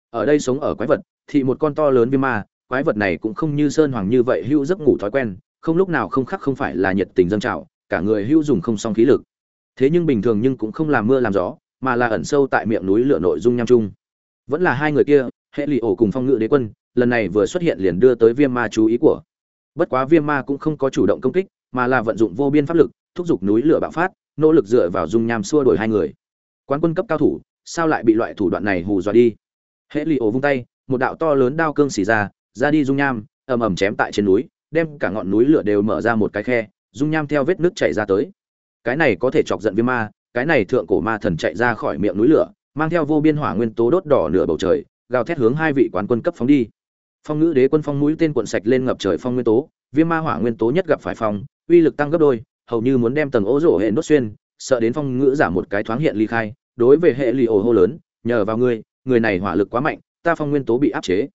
Ở đây sống ở quái vật, thì một con to lớn viêm ma, quái vật này cũng không như sơn hoàng như vậy hưu giấc ngủ thói quen, không lúc nào không khắc không phải là nhiệt tình dân trào, cả người hưu dùng không song khí lực. Thế nhưng bình thường nhưng cũng không làm mưa làm gió, mà là ẩn sâu tại miệng núi lửa nội dung nham trung. Vẫn là hai người kia, hệ lụy ổ cùng phong ngự đế quân, lần này vừa xuất hiện liền đưa tới viêm ma chú ý của. Bất quá viêm ma cũng không có chủ động công kích, mà là vận dụng vô biên pháp lực, thúc giục núi lửa bạo phát nỗ lực dựa vào dung nham xua đuổi hai người. Quán quân cấp cao thủ, sao lại bị loại thủ đoạn này hù dọa đi? Hễ lụy ổ vung tay, một đạo to lớn đao cương xì ra ra đi dung nham, ầm ầm chém tại trên núi, đem cả ngọn núi lửa đều mở ra một cái khe, dung nham theo vết nước chảy ra tới. Cái này có thể chọc giận viêm ma, cái này thượng cổ ma thần chạy ra khỏi miệng núi lửa, mang theo vô biên hỏa nguyên tố đốt đỏ nửa bầu trời, gào thét hướng hai vị quán quân cấp phóng đi. Phong ngữ đế quân phong mũi tên cuộn sạch lên ngập trời phong nguyên tố, viêm ma hỏa nguyên tố nhất gặp phải phong, uy lực tăng gấp đôi hầu như muốn đem tầng ố rổ hệ nốt xuyên, sợ đến phong ngữ giả một cái thoáng hiện ly khai, đối với hệ lì ổ hô lớn, nhờ vào ngươi, người này hỏa lực quá mạnh, ta phong nguyên tố bị áp chế.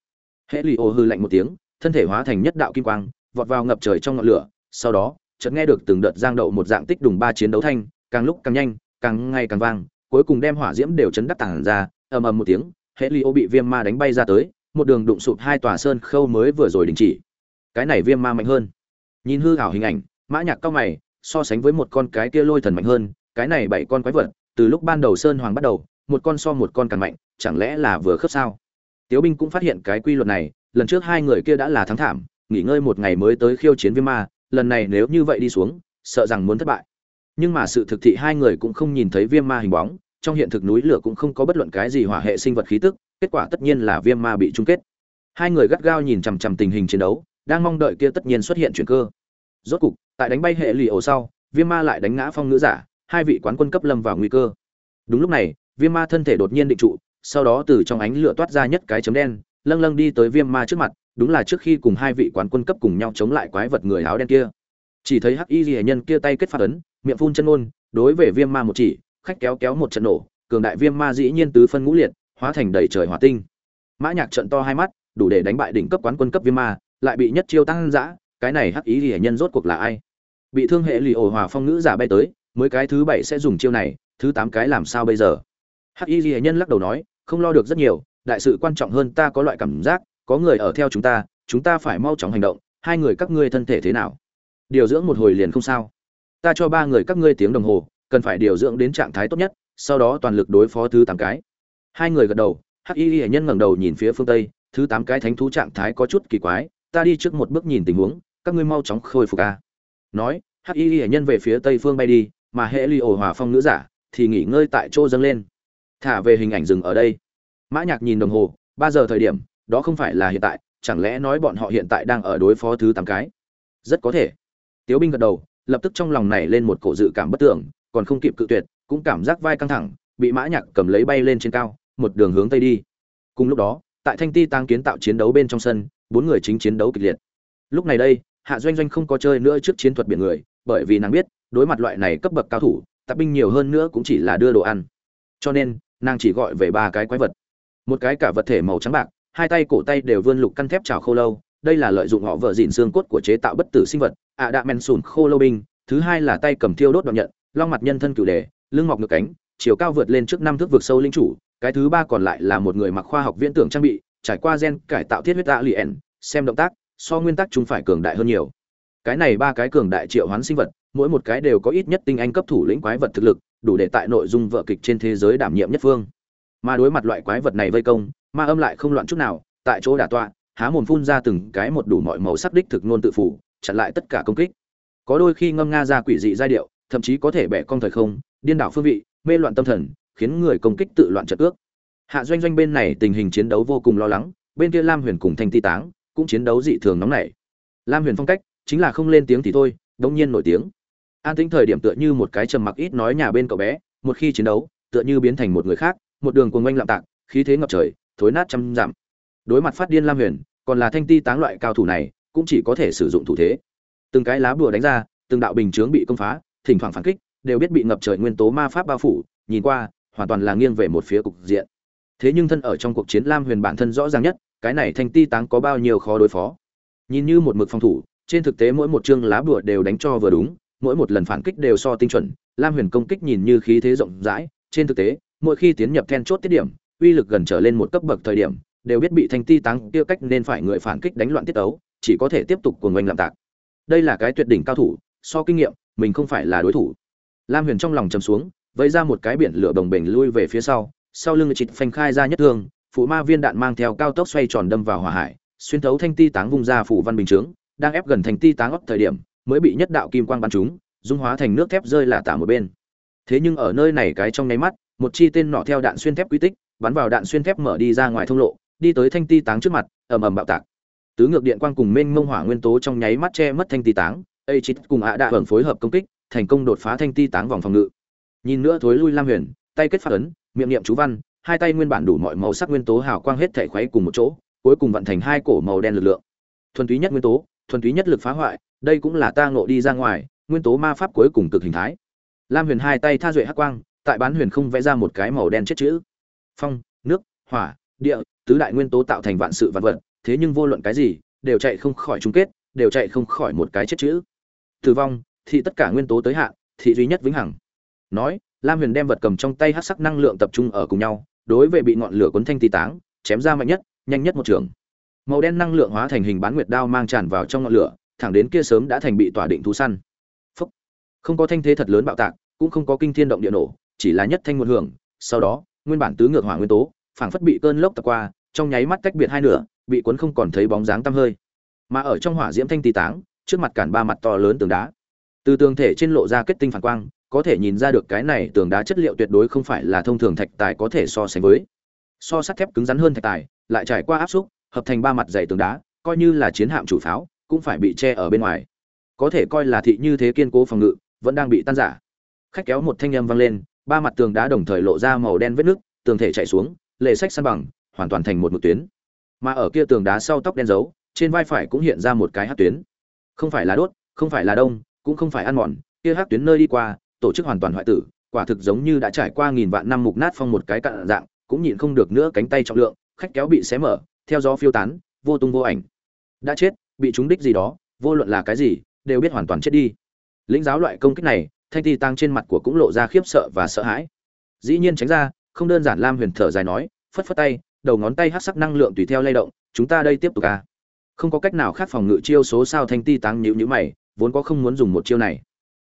Hệ lì ổ hư lạnh một tiếng, thân thể hóa thành nhất đạo kim quang, vọt vào ngập trời trong ngọn lửa, sau đó, chợt nghe được từng đợt giang đậu một dạng tích đùng ba chiến đấu thanh, càng lúc càng nhanh, càng ngày càng vang, cuối cùng đem hỏa diễm đều chấn đắc tảng ra, ầm ầm một tiếng, hệ lì ổ bị viêm ma đánh bay ra tới, một đường đụng sụp hai tòa sơn khâu mới vừa rồi đình chỉ. Cái này viêm ma mạnh hơn. Nhìn hư ảo hình ảnh, mã nhạc cao mày so sánh với một con cái kia lôi thần mạnh hơn, cái này bảy con quái vật, từ lúc ban đầu sơn hoàng bắt đầu, một con so một con càng mạnh, chẳng lẽ là vừa khớp sao? Tiếu binh cũng phát hiện cái quy luật này, lần trước hai người kia đã là thắng thảm, nghỉ ngơi một ngày mới tới khiêu chiến viêm ma, lần này nếu như vậy đi xuống, sợ rằng muốn thất bại. Nhưng mà sự thực thị hai người cũng không nhìn thấy viêm ma hình bóng, trong hiện thực núi lửa cũng không có bất luận cái gì hỏa hệ sinh vật khí tức, kết quả tất nhiên là viêm ma bị chung kết. Hai người gắt gao nhìn chằm chằm tình hình chiến đấu, đang mong đợi kia tất nhiên xuất hiện chuyển cơ rốt cục, tại đánh bay hệ lì ổ sau, viêm ma lại đánh ngã phong nữ giả, hai vị quán quân cấp lâm vào nguy cơ. Đúng lúc này, viêm ma thân thể đột nhiên định trụ, sau đó từ trong ánh lửa toát ra nhất cái chấm đen, lâng lâng đi tới viêm ma trước mặt, đúng là trước khi cùng hai vị quán quân cấp cùng nhau chống lại quái vật người áo đen kia. Chỉ thấy hắc y ghi nhân kia tay kết phát ấn, miệng phun chân ôn đối về viêm ma một chỉ, khách kéo kéo một trận nổ, cường đại viêm ma dĩ nhiên tứ phân ngũ liệt, hóa thành đầy trời hỏa tinh. Mã nhạc trận to hai mắt, đủ để đánh bại đỉnh cấp quán quân cấp viêm ma, lại bị nhất chiêu tăng dã cái này hắc ý ghi nhân rốt cuộc là ai? Bị thương hệ lì ổ hòa phong nữ giả bay tới, mới cái thứ bảy sẽ dùng chiêu này, thứ tám cái làm sao bây giờ? Hắc y ghi nhân lắc đầu nói, không lo được rất nhiều, đại sự quan trọng hơn ta có loại cảm giác, có người ở theo chúng ta chúng ta phải mau chóng hành động, hai người các ngươi thân thể thế nào? Điều dưỡng một hồi liền không sao. Ta cho ba người các ngươi tiếng đồng hồ, cần phải điều dưỡng đến trạng thái tốt nhất, sau đó toàn lực đối phó thứ tám cái. Hai người gật đầu, hắc y hệ nhân ngẩng đầu nhìn phía phương tây, thứ tám cái thánh thú trạng thái có chút kỳ quái, ta đi trước một bước nhìn tình huống các ngươi mau chóng khôi phục a nói, hắc y hệ nhân về phía tây phương bay đi, mà hệ ly ổ hòa phong nữ giả thì nghỉ ngơi tại chỗ dâng lên. Thả về hình ảnh dừng ở đây. Mã nhạc nhìn đồng hồ, ba giờ thời điểm, đó không phải là hiện tại, chẳng lẽ nói bọn họ hiện tại đang ở đối phó thứ tám cái? Rất có thể. Tiếu binh gật đầu, lập tức trong lòng này lên một cổ dự cảm bất tưởng, còn không kịp cự tuyệt, cũng cảm giác vai căng thẳng, bị mã nhạc cầm lấy bay lên trên cao, một đường hướng tây đi. Cùng lúc đó, tại thanh ti tăng kiến tạo chiến đấu bên trong sân, bốn người chính chiến đấu kịch liệt. Lúc này đây hạ doanh doanh không có chơi nữa trước chiến thuật biển người, bởi vì nàng biết, đối mặt loại này cấp bậc cao thủ, tạp binh nhiều hơn nữa cũng chỉ là đưa đồ ăn. Cho nên, nàng chỉ gọi về ba cái quái vật. Một cái cả vật thể màu trắng bạc, hai tay cổ tay đều vươn lục căn thép trào khô lâu, đây là lợi dụng họ vợ dịn xương cốt của chế tạo bất tử sinh vật, ạ đạ men sùn khô lâu binh, thứ hai là tay cầm thiêu đốt đoạn nhận, long mặt nhân thân cửu đề, lưng mọc ngược cánh, chiều cao vượt lên trước năm thước vực sâu linh chủ, cái thứ ba còn lại là một người mặc khoa học viễn tưởng trang bị, trải qua gen cải tạo thiết huyết tạ liền xem động tác so nguyên tắc chúng phải cường đại hơn nhiều. Cái này ba cái cường đại triệu hoán sinh vật, mỗi một cái đều có ít nhất tinh anh cấp thủ lĩnh quái vật thực lực, đủ để tại nội dung vợ kịch trên thế giới đảm nhiệm nhất phương. Mà đối mặt loại quái vật này vây công, ma âm lại không loạn chút nào, tại chỗ đả tọa, há mồm phun ra từng cái một đủ mọi màu sắc đích thực ngôn tự phủ, chặn lại tất cả công kích. Có đôi khi ngâm nga ra quỷ dị giai điệu, thậm chí có thể bẻ cong thời không, điên đảo phương vị, mê loạn tâm thần, khiến người công kích tự loạn trật ước. Hạ doanh doanh bên này tình hình chiến đấu vô cùng lo lắng, bên kia lam huyền cùng thanh ti táng cũng chiến đấu dị thường nóng nảy. Lam huyền phong cách chính là không lên tiếng thì thôi đông nhiên nổi tiếng. An tĩnh thời điểm tựa như một cái trầm mặc ít nói nhà bên cậu bé, một khi chiến đấu, tựa như biến thành một người khác, một đường cuồng oanh lạm tạc, khí thế ngập trời, thối nát trăm dặm. Đối mặt phát điên lam huyền, còn là thanh ti táng loại cao thủ này, cũng chỉ có thể sử dụng thủ thế. Từng cái lá bùa đánh ra, từng đạo bình chướng bị công phá, thỉnh thoảng phản kích, đều biết bị ngập trời nguyên tố ma pháp bao phủ, nhìn qua, hoàn toàn là nghiêng về một phía cục diện. Thế nhưng thân ở trong cuộc chiến lam huyền bản thân rõ ràng nhất cái này thanh ti táng có bao nhiêu khó đối phó. Nhìn như một mực phòng thủ, trên thực tế mỗi một chương lá bùa đều đánh cho vừa đúng, mỗi một lần phản kích đều so tinh chuẩn, lam huyền công kích nhìn như khí thế rộng rãi, trên thực tế, mỗi khi tiến nhập then chốt tiết điểm, uy lực gần trở lên một cấp bậc thời điểm, đều biết bị thanh ti táng tiêu cách nên phải người phản kích đánh loạn tiết tấu, chỉ có thể tiếp tục cuồng oanh làm tạc. Đây là cái tuyệt đỉnh cao thủ, so kinh nghiệm, mình không phải là đối thủ. Lam huyền trong lòng chầm xuống, vẫy ra một cái biển lửa đồng bềnh lui về phía sau sau lưng chịt phanh khai ra nhất thương phụ ma viên đạn mang theo cao tốc xoay tròn đâm vào hỏa hải, xuyên thấu thanh ti táng vung ra phủ văn bình chướng, đang ép gần thành ti táng ấp thời điểm, mới bị nhất đạo kim quang bắn trúng, dung hóa thành nước thép rơi là tả một bên. Thế nhưng ở nơi này cái trong nháy mắt, một chi tên nọ theo đạn xuyên thép quy tích, bắn vào đạn xuyên thép mở đi ra ngoài thông lộ, đi tới thanh ti táng trước mặt, ầm ầm bạo tạc. Tứ ngược điện quang cùng mênh mông hỏa nguyên tố trong nháy mắt che mất thanh ti táng a chít cùng ạ đạ hưởng phối hợp công kích, thành công đột phá thanh ti táng vòng phòng ngự. Nhìn nữa thối lui lam huyền, tay kết phát ấn, miệng niệm chú văn hai tay nguyên bản đủ mọi màu sắc nguyên tố hào quang hết thể khuấy cùng một chỗ, cuối cùng vận thành hai cổ màu đen lực lượng. Thuần túy nhất nguyên tố, thuần túy nhất lực phá hoại, đây cũng là ta ngộ đi ra ngoài, nguyên tố ma pháp cuối cùng cực hình thái. Lam huyền hai tay tha duệ hắc quang, tại bán huyền không vẽ ra một cái màu đen chết chữ. Phong, nước, hỏa, địa, tứ đại nguyên tố tạo thành vạn sự vạn vật, thế nhưng vô luận cái gì, đều chạy không khỏi chung kết, đều chạy không khỏi một cái chết chữ. Tử vong thì tất cả nguyên tố tới hạn thì duy nhất vĩnh hằng. Nói, lam huyền đem vật cầm trong tay hát sắc năng lượng tập trung ở cùng nhau đối với bị ngọn lửa cuốn thanh tì táng, chém ra mạnh nhất, nhanh nhất một trường. Màu đen năng lượng hóa thành hình bán nguyệt đao mang tràn vào trong ngọn lửa, thẳng đến kia sớm đã thành bị tỏa định thú săn. Phúc. không có thanh thế thật lớn bạo tạc, cũng không có kinh thiên động địa nổ, chỉ là nhất thanh một hưởng, sau đó, nguyên bản tứ ngược hỏa nguyên tố, phảng phất bị cơn lốc tập qua, trong nháy mắt tách biệt hai nửa, bị cuốn không còn thấy bóng dáng tăm hơi. Mà ở trong hỏa diễm thanh tì táng, trước mặt cản ba mặt to lớn tường đá. Từ tường thể trên lộ ra kết tinh phản quang có thể nhìn ra được cái này tường đá chất liệu tuyệt đối không phải là thông thường thạch tài có thể so sánh với. So sắt thép cứng rắn hơn thạch tài, lại trải qua áp xúc, hợp thành ba mặt dày tường đá, coi như là chiến hạm chủ pháo, cũng phải bị che ở bên ngoài. Có thể coi là thị như thế kiên cố phòng ngự, vẫn đang bị tan giả khách kéo một thanh âm vang lên, ba mặt tường đá đồng thời lộ ra màu đen vết nước tường thể chạy xuống lệ sách san bằng, hoàn toàn thành một mực tuyến. Mà ở kia tường đá sau tóc đen dấu, trên vai phải cũng hiện ra một cái hắc tuyến. Không phải là đốt, không phải là đông, cũng không phải ăn mòn, kia hắc tuyến nơi đi qua tổ chức hoàn toàn hoại tử, quả thực giống như đã trải qua nghìn vạn năm mục nát phong một cái cạn dạng, cũng nhịn không được nữa cánh tay trọng lượng, khách kéo bị xé mở, theo gió phiêu tán, vô tung vô ảnh. Đã chết, bị trúng đích gì đó, vô luận là cái gì, đều biết hoàn toàn chết đi. Lĩnh giáo loại công kích này, thanh ti tăng trên mặt của cũng lộ ra khiếp sợ và sợ hãi. Dĩ nhiên tránh ra, không đơn giản lam huyền thở dài nói, phất phất tay, đầu ngón tay hát sắc năng lượng tùy theo lay động, chúng ta đây tiếp tục à. không có cách nào khác phòng ngự chiêu số sao thanh ti tăng nhữ nhữ mày, vốn có không muốn dùng một chiêu này.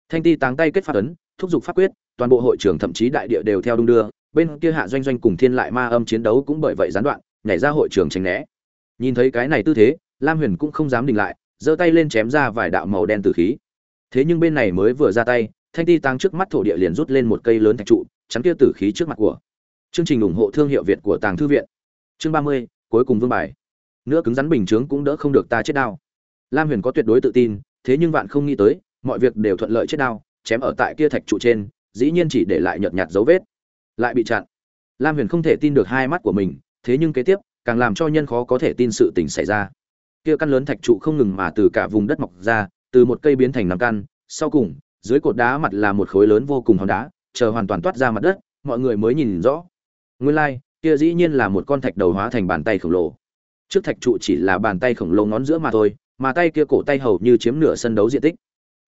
Thanh ti tăng tay kết phát ấn thúc giục pháp quyết, toàn bộ hội trưởng thậm chí đại địa đều theo đung đưa, bên kia hạ doanh doanh cùng thiên lại ma âm chiến đấu cũng bởi vậy gián đoạn, nhảy ra hội trường tránh né. Nhìn thấy cái này tư thế, lam huyền cũng không dám đình lại, giơ tay lên chém ra vài đạo màu đen từ khí. Thế nhưng bên này mới vừa ra tay, thanh ti tăng trước mắt thổ địa liền rút lên một cây lớn thạch trụ, chắn kia tử khí trước mặt của. Chương trình ủng hộ thương hiệu việt của tàng thư viện. Chương ba mươi, cuối cùng vương bài. Nữa cứng rắn bình chướng cũng đỡ không được ta chết đao lam huyền có tuyệt đối tự tin, thế nhưng vạn không nghĩ tới, mọi việc đều thuận lợi chết đao chém ở tại kia thạch trụ trên, dĩ nhiên chỉ để lại nhợt nhạt dấu vết. Lại bị chặn. Lam huyền không thể tin được hai mắt của mình, thế nhưng kế tiếp, càng làm cho nhân khó có thể tin sự tình xảy ra. Kia căn lớn thạch trụ không ngừng mà từ cả vùng đất mọc ra, từ một cây biến thành năm căn. Sau cùng, dưới cột đá mặt là một khối lớn vô cùng hòn đá, chờ hoàn toàn toát ra mặt đất, mọi người mới nhìn rõ. Nguyên lai, kia dĩ nhiên là một con thạch đầu hóa thành bàn tay khổng lồ. Trước thạch trụ chỉ là bàn tay khổng lồ ngón giữa mà thôi, mà tay kia cổ tay hầu như chiếm nửa sân đấu diện tích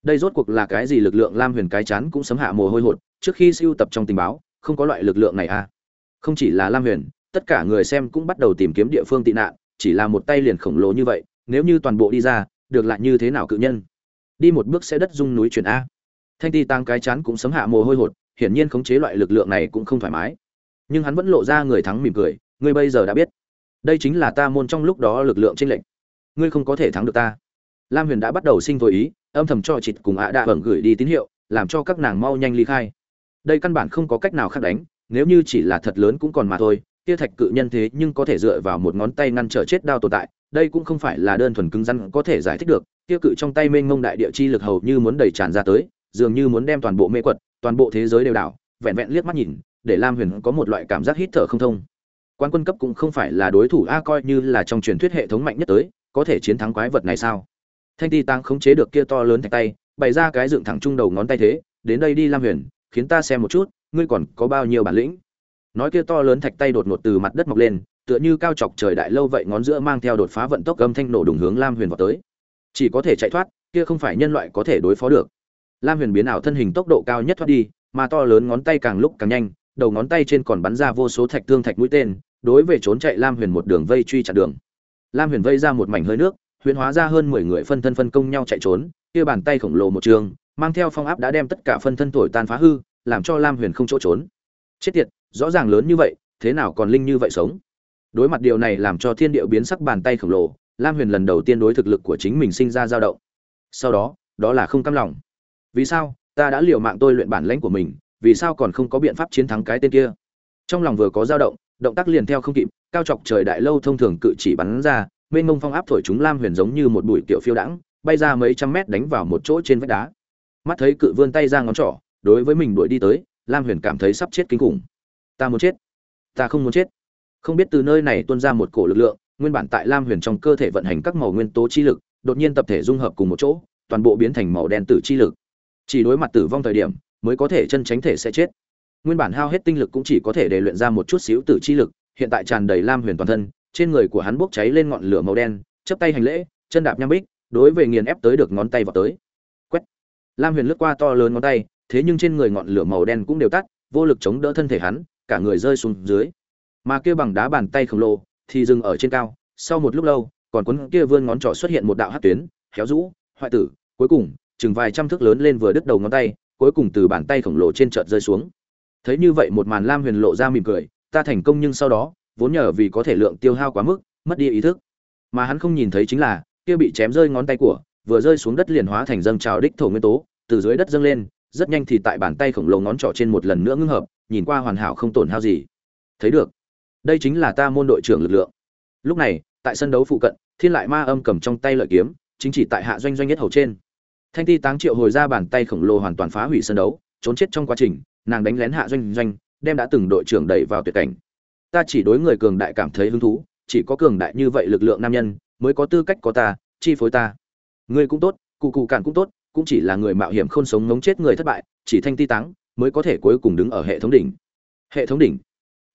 đây rốt cuộc là cái gì lực lượng lam huyền cái chán cũng sấm hạ mồ hôi hột, trước khi siêu tập trong tình báo, không có loại lực lượng này à. Không chỉ là lam huyền, tất cả người xem cũng bắt đầu tìm kiếm địa phương tị nạn, chỉ là một tay liền khổng lồ như vậy, nếu như toàn bộ đi ra, được lại như thế nào cự nhân? Đi một bước sẽ đất dung núi chuyển a. Thanh ti tăng cái chán cũng sấm hạ mồ hôi hột, hiển nhiên khống chế loại lực lượng này cũng không thoải mái. Nhưng hắn vẫn lộ ra người thắng mỉm cười, ngươi bây giờ đã biết. Đây chính là ta môn trong lúc đó lực lượng tranh lệch. Ngươi không có thể thắng được ta lam huyền đã bắt đầu sinh vô ý, âm thầm cho chịt cùng ạ đạ hưởng gửi đi tín hiệu, làm cho các nàng mau nhanh ly khai. Đây căn bản không có cách nào khác đánh, nếu như chỉ là thật lớn cũng còn mà thôi, kia thạch cự nhân thế nhưng có thể dựa vào một ngón tay ngăn trở chết đao tồn tại, đây cũng không phải là đơn thuần cứng rắn có thể giải thích được, kia cự trong tay mênh mông đại địa chi lực hầu như muốn đầy tràn ra tới, dường như muốn đem toàn bộ mê quật, toàn bộ thế giới đều đảo, vẹn vẹn liếc mắt nhìn, để lam huyền có một loại cảm giác hít thở không thông. Quan quân cấp cũng không phải là đối thủ a, coi như là trong truyền thuyết hệ thống mạnh nhất tới, có thể chiến thắng quái vật này sao? Thanh ti tăng khống chế được kia to lớn thạch tay, bày ra cái dựng thẳng trung đầu ngón tay thế, đến đây đi lam huyền, khiến ta xem một chút, ngươi còn có bao nhiêu bản lĩnh? Nói kia to lớn thạch tay đột ngột từ mặt đất mọc lên, tựa như cao chọc trời đại lâu vậy ngón giữa mang theo đột phá vận tốc âm thanh nổ đùng hướng lam huyền vào tới. Chỉ có thể chạy thoát, kia không phải nhân loại có thể đối phó được. Lam huyền biến ảo thân hình tốc độ cao nhất thoát đi, mà to lớn ngón tay càng lúc càng nhanh, đầu ngón tay trên còn bắn ra vô số thạch thương thạch mũi tên, đối về trốn chạy lam huyền một đường vây truy chặn đường. Lam huyền vây ra một mảnh hơi nước huyễn hóa ra hơn mười người phân thân phân công nhau chạy trốn, kia bàn tay khổng lồ một trường, mang theo phong áp đã đem tất cả phân thân thổi tan phá hư, làm cho lam huyền không chỗ trốn. Chết tiệt, rõ ràng lớn như vậy, thế nào còn linh như vậy sống? Đối mặt điều này làm cho thiên điệu biến sắc bàn tay khổng lồ, lam huyền lần đầu tiên đối thực lực của chính mình sinh ra dao động. Sau đó đó là không cam lòng. Vì sao, ta đã liều mạng tôi luyện bản lãnh của mình, vì sao còn không có biện pháp chiến thắng cái tên kia? Trong lòng vừa có dao động động tác liền theo không kịp, cao chọc trời đại lâu thông thường cự chỉ bắn ra mênh mông phong áp thổi chúng lam huyền giống như một bụi tiểu phiêu đãng, bay ra mấy trăm mét đánh vào một chỗ trên vách đá. Mắt thấy cự vươn tay ra ngón trỏ, đối với mình đuổi đi tới, lam huyền cảm thấy sắp chết kinh khủng. Ta muốn chết. Ta không muốn chết. Không biết từ nơi này tuôn ra một cổ lực lượng, nguyên bản tại lam huyền trong cơ thể vận hành các màu nguyên tố chi lực, đột nhiên tập thể dung hợp cùng một chỗ, toàn bộ biến thành màu đen tử chi lực. Chỉ đối mặt tử vong thời điểm, mới có thể chân tránh thể sẽ chết. Nguyên bản hao hết tinh lực cũng chỉ có thể để luyện ra một chút xíu tử chi lực, hiện tại tràn đầy lam huyền toàn thân trên người của hắn bốc cháy lên ngọn lửa màu đen chấp tay hành lễ, chân đạp nham bích, đối về nghiền ép tới được ngón tay vào tới. Quét. Lam huyền lướt qua to lớn ngón tay, thế nhưng trên người ngọn lửa màu đen cũng đều tắt, vô lực chống đỡ thân thể hắn, cả người rơi xuống dưới. Mà kia bằng đá bàn tay khổng lồ thì dừng ở trên cao, sau một lúc lâu, còn cuốn kia vươn ngón trỏ xuất hiện một đạo hát tuyến, héo rũ, hoại tử, cuối cùng, chừng vài trăm thước lớn lên vừa đứt đầu ngón tay, cuối cùng từ bàn tay khổng lồ trên chợt rơi xuống. Thấy như vậy một màn lam huyền lộ ra mỉm cười, ta thành công nhưng sau đó vốn nhờ vì có thể lượng tiêu hao quá mức, mất đi ý thức. Mà hắn không nhìn thấy chính là, kia bị chém rơi ngón tay của, vừa rơi xuống đất liền hóa thành dâng trào đích thổ nguyên tố, từ dưới đất dâng lên, rất nhanh thì tại bàn tay khổng lồ ngón trỏ trên một lần nữa ngưng hợp, nhìn qua hoàn hảo không tổn hao gì. Thấy được, đây chính là ta môn đội trưởng lực lượng. Lúc này, tại sân đấu phụ cận, thiên lại ma âm cầm trong tay lợi kiếm, chính chỉ tại hạ doanh doanh nhất hầu trên. Thanh ti táng triệu hồi ra bàn tay khổng lồ hoàn toàn phá hủy sân đấu, trốn chết trong quá trình, nàng đánh lén hạ doanh doanh, đem đã từng đội trưởng đẩy vào tuyệt cảnh ta chỉ đối người cường đại cảm thấy hứng thú, chỉ có cường đại như vậy lực lượng nam nhân, mới có tư cách có ta, chi phối ta. Ngươi cũng tốt, cụ cụ cản cũng tốt, cũng chỉ là người mạo hiểm khôn sống ngống chết người thất bại, chỉ thanh ti táng, mới có thể cuối cùng đứng ở hệ thống đỉnh. Hệ thống đỉnh.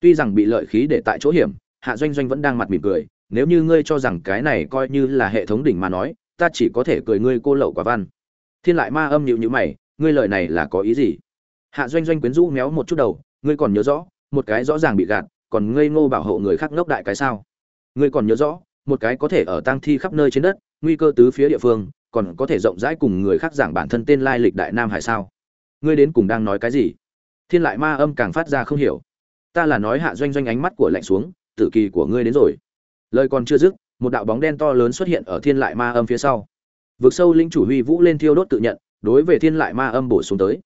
Tuy rằng bị lợi khí để tại chỗ hiểm, hạ doanh doanh vẫn đang mặt mỉm cười, nếu như ngươi cho rằng cái này coi như là hệ thống đỉnh mà nói, ta chỉ có thể cười ngươi cô lậu quả văn. Thiên lại ma âm nhịu nhữ mày, ngươi lời này là có ý gì? Hạ doanh doanh quyến rũ méo một chút đầu, ngươi còn nhớ rõ, một cái rõ ràng bị gạt còn ngây ngô bảo hộ người khác ngốc đại cái sao? Ngươi còn nhớ rõ, một cái có thể ở tang thi khắp nơi trên đất, nguy cơ tứ phía địa phương, còn có thể rộng rãi cùng người khác giảng bản thân tên lai lịch đại nam hải sao? Ngươi đến cùng đang nói cái gì? Thiên lại ma âm càng phát ra không hiểu. Ta là nói hạ doanh doanh ánh mắt của lạnh xuống, tử kỳ của ngươi đến rồi. Lời còn chưa dứt, một đạo bóng đen to lớn xuất hiện ở thiên lại ma âm phía sau. Vực sâu linh chủ huy vũ lên thiêu đốt tự nhận, đối về thiên lại ma âm bổ xuống tới.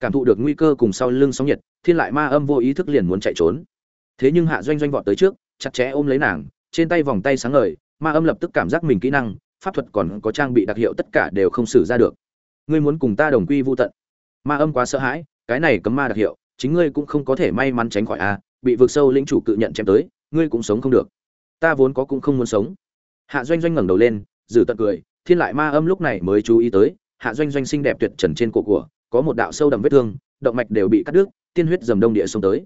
Cảm thụ được nguy cơ cùng sau lưng sóng nhiệt, thiên lại ma âm vô ý thức liền muốn chạy trốn thế nhưng hạ doanh doanh vọt tới trước, chặt chẽ ôm lấy nàng, trên tay vòng tay sáng ngời, ma âm lập tức cảm giác mình kỹ năng, pháp thuật còn có trang bị đặc hiệu tất cả đều không xử ra được. Ngươi muốn cùng ta đồng quy vô tận. Ma âm quá sợ hãi, cái này cấm ma đặc hiệu, chính ngươi cũng không có thể may mắn tránh khỏi a, bị vượt sâu lĩnh chủ cự nhận chém tới, ngươi cũng sống không được. Ta vốn có cũng không muốn sống. Hạ doanh doanh ngẩng đầu lên, giữ tận cười, thiên lại ma âm lúc này mới chú ý tới, hạ doanh doanh xinh đẹp tuyệt trần trên cổ của, có một đạo sâu đậm vết thương, động mạch đều bị cắt đứt, tiên huyết dầm đông địa xuống tới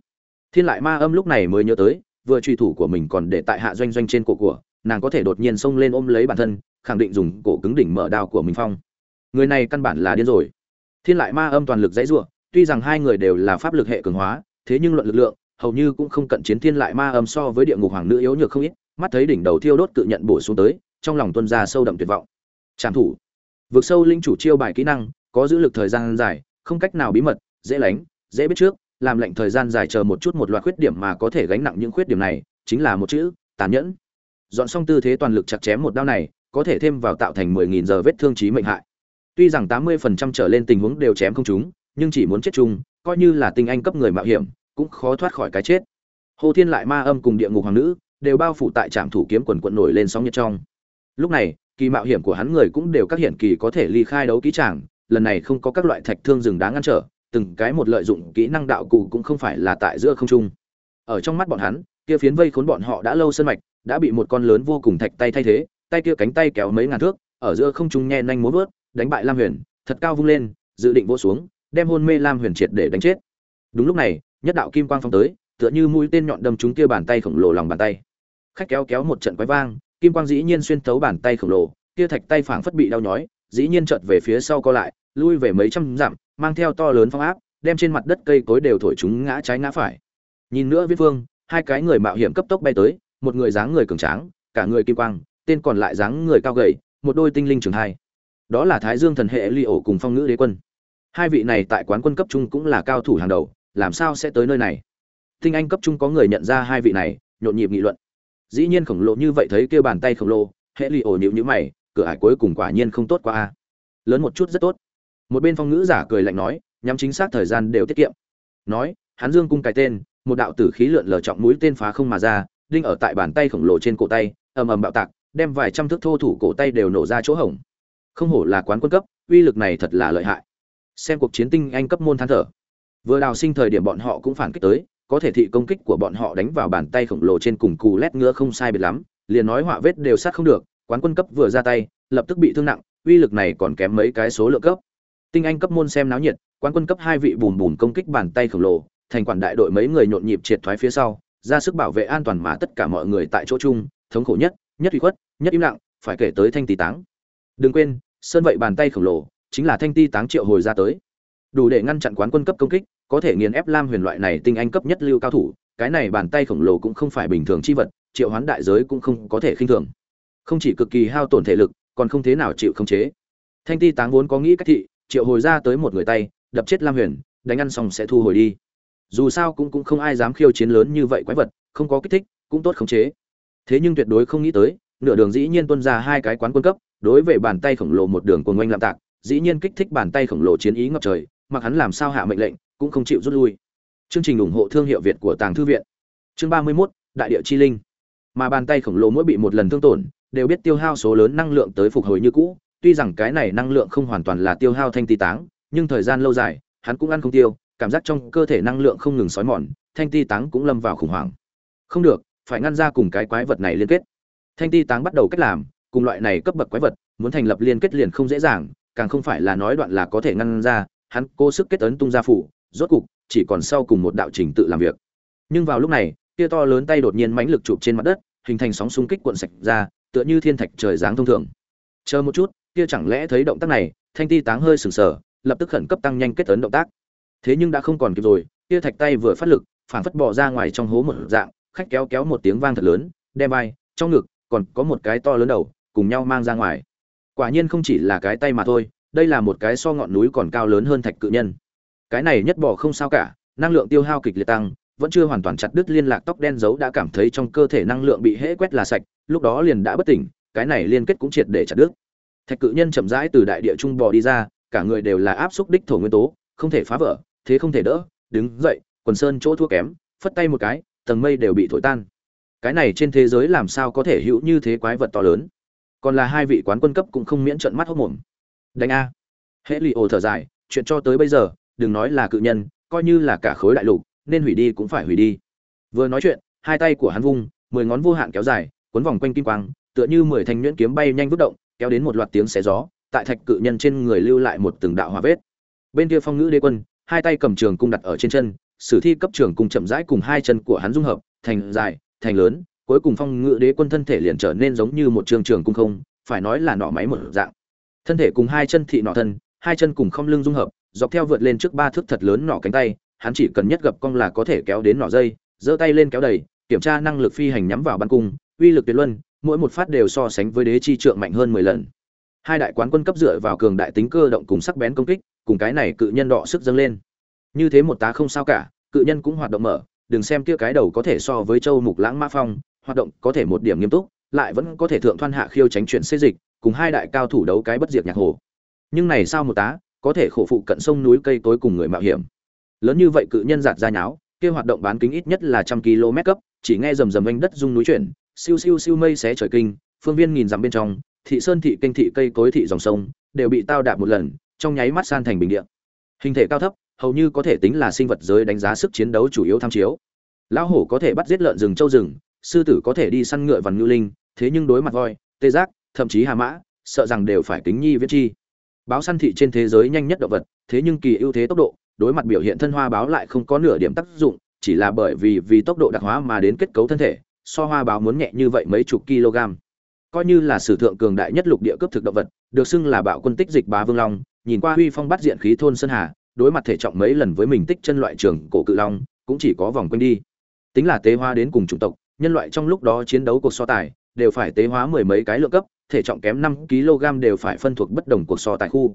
thiên lại ma âm lúc này mới nhớ tới, vừa truy thủ của mình còn để tại hạ doanh doanh trên cổ của, nàng có thể đột nhiên xông lên ôm lấy bản thân, khẳng định dùng cổ cứng đỉnh mở đao của mình phong. Người này căn bản là điên rồi. Thiên lại ma âm toàn lực dãy rủa, tuy rằng hai người đều là pháp lực hệ cường hóa, thế nhưng luận lực lượng, hầu như cũng không cận chiến thiên lại ma âm so với địa ngục hoàng nữ yếu nhược không ít, mắt thấy đỉnh đầu thiêu đốt cự nhận bổ xuống tới, trong lòng tuân ra sâu đậm tuyệt vọng. Trảm thủ. Vượt sâu linh chủ chiêu bài kỹ năng, có giữ lực thời gian dài, không cách nào bí mật, dễ lánh, dễ biết trước làm lệnh thời gian dài chờ một chút một loạt khuyết điểm mà có thể gánh nặng những khuyết điểm này, chính là một chữ, tàn nhẫn. Dọn xong tư thế toàn lực chặt chém một đao này, có thể thêm vào tạo thành 10.000 giờ vết thương chí mệnh hại. Tuy rằng 80% trở lên tình huống đều chém không trúng, nhưng chỉ muốn chết chung, coi như là tinh anh cấp người mạo hiểm, cũng khó thoát khỏi cái chết. Hồ thiên lại ma âm cùng địa ngục hoàng nữ, đều bao phủ tại trạm thủ kiếm quần quận nổi lên sóng nhiệt trong. Lúc này, kỳ mạo hiểm của hắn người cũng đều các hiển kỳ có thể ly khai đấu kỹ tràng, lần này không có các loại thạch thương rừng đá ngăn trở từng cái một lợi dụng kỹ năng đạo cụ cũng không phải là tại giữa không trung. Ở trong mắt bọn hắn, kia phiến vây khốn bọn họ đã lâu sơn mạch, đã bị một con lớn vô cùng thạch tay thay thế, tay kia cánh tay kéo mấy ngàn thước, ở giữa không trung nhe nhanh múa vớt, đánh bại lam huyền, thật cao vung lên, dự định vỗ xuống, đem hôn mê lam huyền triệt để đánh chết. Đúng lúc này, nhất đạo kim quang phong tới, tựa như mũi tên nhọn đâm trúng kia bàn tay khổng lồ lòng bàn tay. Khách kéo kéo một trận quái vang, kim quang dĩ nhiên xuyên thấu bàn tay khổng lồ, kia thạch tay phảng phất bị đau nhói, dĩ nhiên chợt về phía sau co lại lui về mấy trăm dặm, mang theo to lớn phong áp, đem trên mặt đất cây cối đều thổi chúng ngã trái ngã phải. Nhìn nữa viết vương hai cái người mạo hiểm cấp tốc bay tới, một người dáng người cường tráng, cả người kim quang, tên còn lại dáng người cao gầy, một đôi tinh linh trường hai. Đó là thái dương thần hệ ly ổ cùng phong ngữ đế quân. Hai vị này tại quán quân cấp trung cũng là cao thủ hàng đầu, làm sao sẽ tới nơi này? Tinh anh cấp trung có người nhận ra hai vị này, nhộn nhịp nghị luận. Dĩ nhiên khổng lồ như vậy thấy kêu bàn tay khổng lồ, hệ ly ổ nhịu nhữ mày, cửa ải cuối cùng quả nhiên không tốt qua a. Lớn một chút rất tốt một bên phong ngữ giả cười lạnh nói, nhắm chính xác thời gian đều tiết kiệm. Nói, hắn dương cung cái tên, một đạo tử khí lượn lờ trọng mũi tên phá không mà ra, đinh ở tại bàn tay khổng lồ trên cổ tay, ầm ầm bạo tạc, đem vài trăm thước thô thủ cổ tay đều nổ ra chỗ hổng. Không hổ là quán quân cấp, uy lực này thật là lợi hại. Xem cuộc chiến tinh anh cấp môn than thở. Vừa đào sinh thời điểm bọn họ cũng phản kích tới, có thể thị công kích của bọn họ đánh vào bàn tay khổng lồ trên cùng cù lét ngứa không sai biệt lắm, liền nói họa vết đều sát không được, quán quân cấp vừa ra tay, lập tức bị thương nặng, uy lực này còn kém mấy cái số lượng cấp tinh anh cấp môn xem náo nhiệt, quán quân cấp hai vị bùn bùn công kích bàn tay khổng lồ, thành quản đại đội mấy người nhộn nhịp triệt thoái phía sau, ra sức bảo vệ an toàn mà tất cả mọi người tại chỗ chung, thống khổ nhất nhất uy khuất, nhất im lặng, phải kể tới thanh tỷ táng. Đừng quên, sơn vậy bàn tay khổng lồ, chính là thanh ti táng triệu hồi ra tới. Đủ để ngăn chặn quán quân cấp công kích, có thể nghiền ép lam huyền loại này tinh anh cấp nhất lưu cao thủ, cái này bàn tay khổng lồ cũng không phải bình thường chi vật, triệu hoán đại giới cũng không có thể khinh thường. Không chỉ cực kỳ hao tổn thể lực, còn không thế nào chịu khống chế. Thanh ti táng vốn có nghĩ cách thị triệu hồi ra tới một người tay đập chết lam huyền đánh ăn xong sẽ thu hồi đi. Dù sao cũng cũng không ai dám khiêu chiến lớn như vậy quái vật không có kích thích cũng tốt khống chế. Thế nhưng tuyệt đối không nghĩ tới nửa đường dĩ nhiên tuân ra hai cái quán quân cấp đối với bàn tay khổng lồ một đường cuồng oanh lạm tạc dĩ nhiên kích thích bàn tay khổng lồ chiến ý ngập trời mặc hắn làm sao hạ mệnh lệnh cũng không chịu rút lui. Chương trình ủng hộ thương hiệu việt của tàng thư viện. Chương ba mươi 31, đại địa chi linh. Mà bàn tay khổng lồ mỗi bị một lần thương tổn đều biết tiêu hao số lớn năng lượng tới phục hồi như cũ tuy rằng cái này năng lượng không hoàn toàn là tiêu hao thanh ti táng, nhưng thời gian lâu dài, hắn cũng ăn không tiêu, cảm giác trong cơ thể năng lượng không ngừng sói mòn, thanh ti táng cũng lâm vào khủng hoảng. Không được, phải ngăn ra cùng cái quái vật này liên kết. Thanh ti táng bắt đầu cách làm, cùng loại này cấp bậc quái vật, muốn thành lập liên kết liền không dễ dàng, càng không phải là nói đoạn là có thể ngăn ra, hắn cố sức kết ấn tung ra phủ, rốt cục, chỉ còn sau cùng một đạo trình tự làm việc. Nhưng vào lúc này kia to lớn tay đột nhiên mãnh lực chụp trên mặt đất, hình thành sóng xung kích cuộn sạch ra, tựa như thiên thạch trời giáng thông thường. Chờ một chút kia chẳng lẽ thấy động tác này, thanh ti táng hơi sừng sờ, lập tức khẩn cấp tăng nhanh kết ấn động tác. Thế nhưng đã không còn kịp rồi, kia thạch tay vừa phát lực phản phất bỏ ra ngoài trong hố một dạng, khách kéo kéo một tiếng vang thật lớn, đem vai, trong ngực, còn có một cái to lớn đầu, cùng nhau mang ra ngoài. Quả nhiên không chỉ là cái tay mà thôi, đây là một cái so ngọn núi còn cao lớn hơn thạch cự nhân. Cái này nhất bỏ không sao cả, năng lượng tiêu hao kịch liệt tăng, vẫn chưa hoàn toàn chặt đứt liên lạc tóc đen giấu đã cảm thấy trong cơ thể năng lượng bị hễ quét là sạch, lúc đó liền đã bất tỉnh, cái này liên kết cũng triệt để chặt đứt thạch cự nhân chậm rãi từ đại địa trung bò đi ra, cả người đều là áp xúc đích thổ nguyên tố, không thể phá vỡ, thế không thể đỡ, đứng dậy, quần sơn chỗ thua kém, phất tay một cái, tầng mây đều bị thổi tan. Cái này trên thế giới làm sao có thể hữu như thế quái vật to lớn? Còn là hai vị quán quân cấp cũng không miễn trận mắt hốc mồm. Đánh a. Hễ lì ồ thở dài, chuyện cho tới bây giờ, đừng nói là cự nhân, coi như là cả khối đại lục, nên hủy đi cũng phải hủy đi. Vừa nói chuyện, hai tay của hắn vung, mười ngón vô hạn kéo dài, cuốn vòng quanh kim quang, tựa như mười thanh nhuyễn kiếm bay nhanh vút động kéo đến một loạt tiếng xé gió, tại thạch cự nhân trên người lưu lại một từng đạo hòa vết. Bên kia phong ngữ đế quân, hai tay cầm trường cung đặt ở trên chân, sử thi cấp trường cung chậm rãi cùng hai chân của hắn dung hợp, thành dài, thành lớn, cuối cùng phong ngữ đế quân thân thể liền trở nên giống như một trường trường cung không, phải nói là nọ máy một dạng. Thân thể cùng hai chân thị nọ thân, hai chân cùng không lưng dung hợp, dọc theo vượt lên trước ba thước thật lớn nọ cánh tay, hắn chỉ cần nhất gập cong là có thể kéo đến nọ dây, giơ tay lên kéo đầy, kiểm tra năng lực phi hành nhắm vào bắn cung, uy lực tuyệt luân mỗi một phát đều so sánh với đế chi trượng mạnh hơn mười lần. Hai đại quán quân cấp dựa vào cường đại tính cơ động cùng sắc bén công kích, cùng cái này cự nhân đọ sức dâng lên. Như thế một tá không sao cả, cự nhân cũng hoạt động mở, đừng xem kia cái đầu có thể so với châu mục lãng mã phong, hoạt động có thể một điểm nghiêm túc, lại vẫn có thể thượng thoan hạ khiêu tránh chuyện xê dịch, cùng hai đại cao thủ đấu cái bất diệt nhạc hồ. Nhưng này sao một tá, có thể khổ phụ cận sông núi cây tối cùng người mạo hiểm. Lớn như vậy cự nhân giạt ra nháo, kia hoạt động bán kính ít nhất là trăm km cấp, chỉ nghe rầm rầm anh đất rung núi chuyển siêu siêu siêu mây xé trời kinh, phương viên nghìn dặm bên trong, thị sơn, thị kênh thị cây, cối, thị dòng sông, đều bị tao đạp một lần, trong nháy mắt san thành bình địa. Hình thể cao thấp, hầu như có thể tính là sinh vật giới đánh giá sức chiến đấu chủ yếu tham chiếu. Lão hổ có thể bắt giết lợn rừng châu rừng, sư tử có thể đi săn ngựa vằn ngưu linh, thế nhưng đối mặt voi, tê giác, thậm chí hà mã, sợ rằng đều phải kính nhi viết chi. Báo săn thị trên thế giới nhanh nhất động vật, thế nhưng kỳ ưu thế tốc độ, đối mặt biểu hiện thân hoa báo lại không có nửa điểm tác dụng, chỉ là bởi vì vì tốc độ đặc hóa mà đến kết cấu thân thể so hoa báo muốn nhẹ như vậy mấy chục kg. Coi như là sử thượng cường đại nhất lục địa cấp thực động vật, được xưng là bạo quân tích dịch bá vương long, nhìn qua huy phong bắt diện khí thôn sơn hà, đối mặt thể trọng mấy lần với mình tích chân loại trường cổ cự long, cũng chỉ có vòng quanh đi. Tính là tế hoa đến cùng chủng tộc, nhân loại trong lúc đó chiến đấu cuộc so tài, đều phải tế hóa mười mấy cái lượng cấp, thể trọng kém năm kg đều phải phân thuộc bất đồng cuộc so tài khu.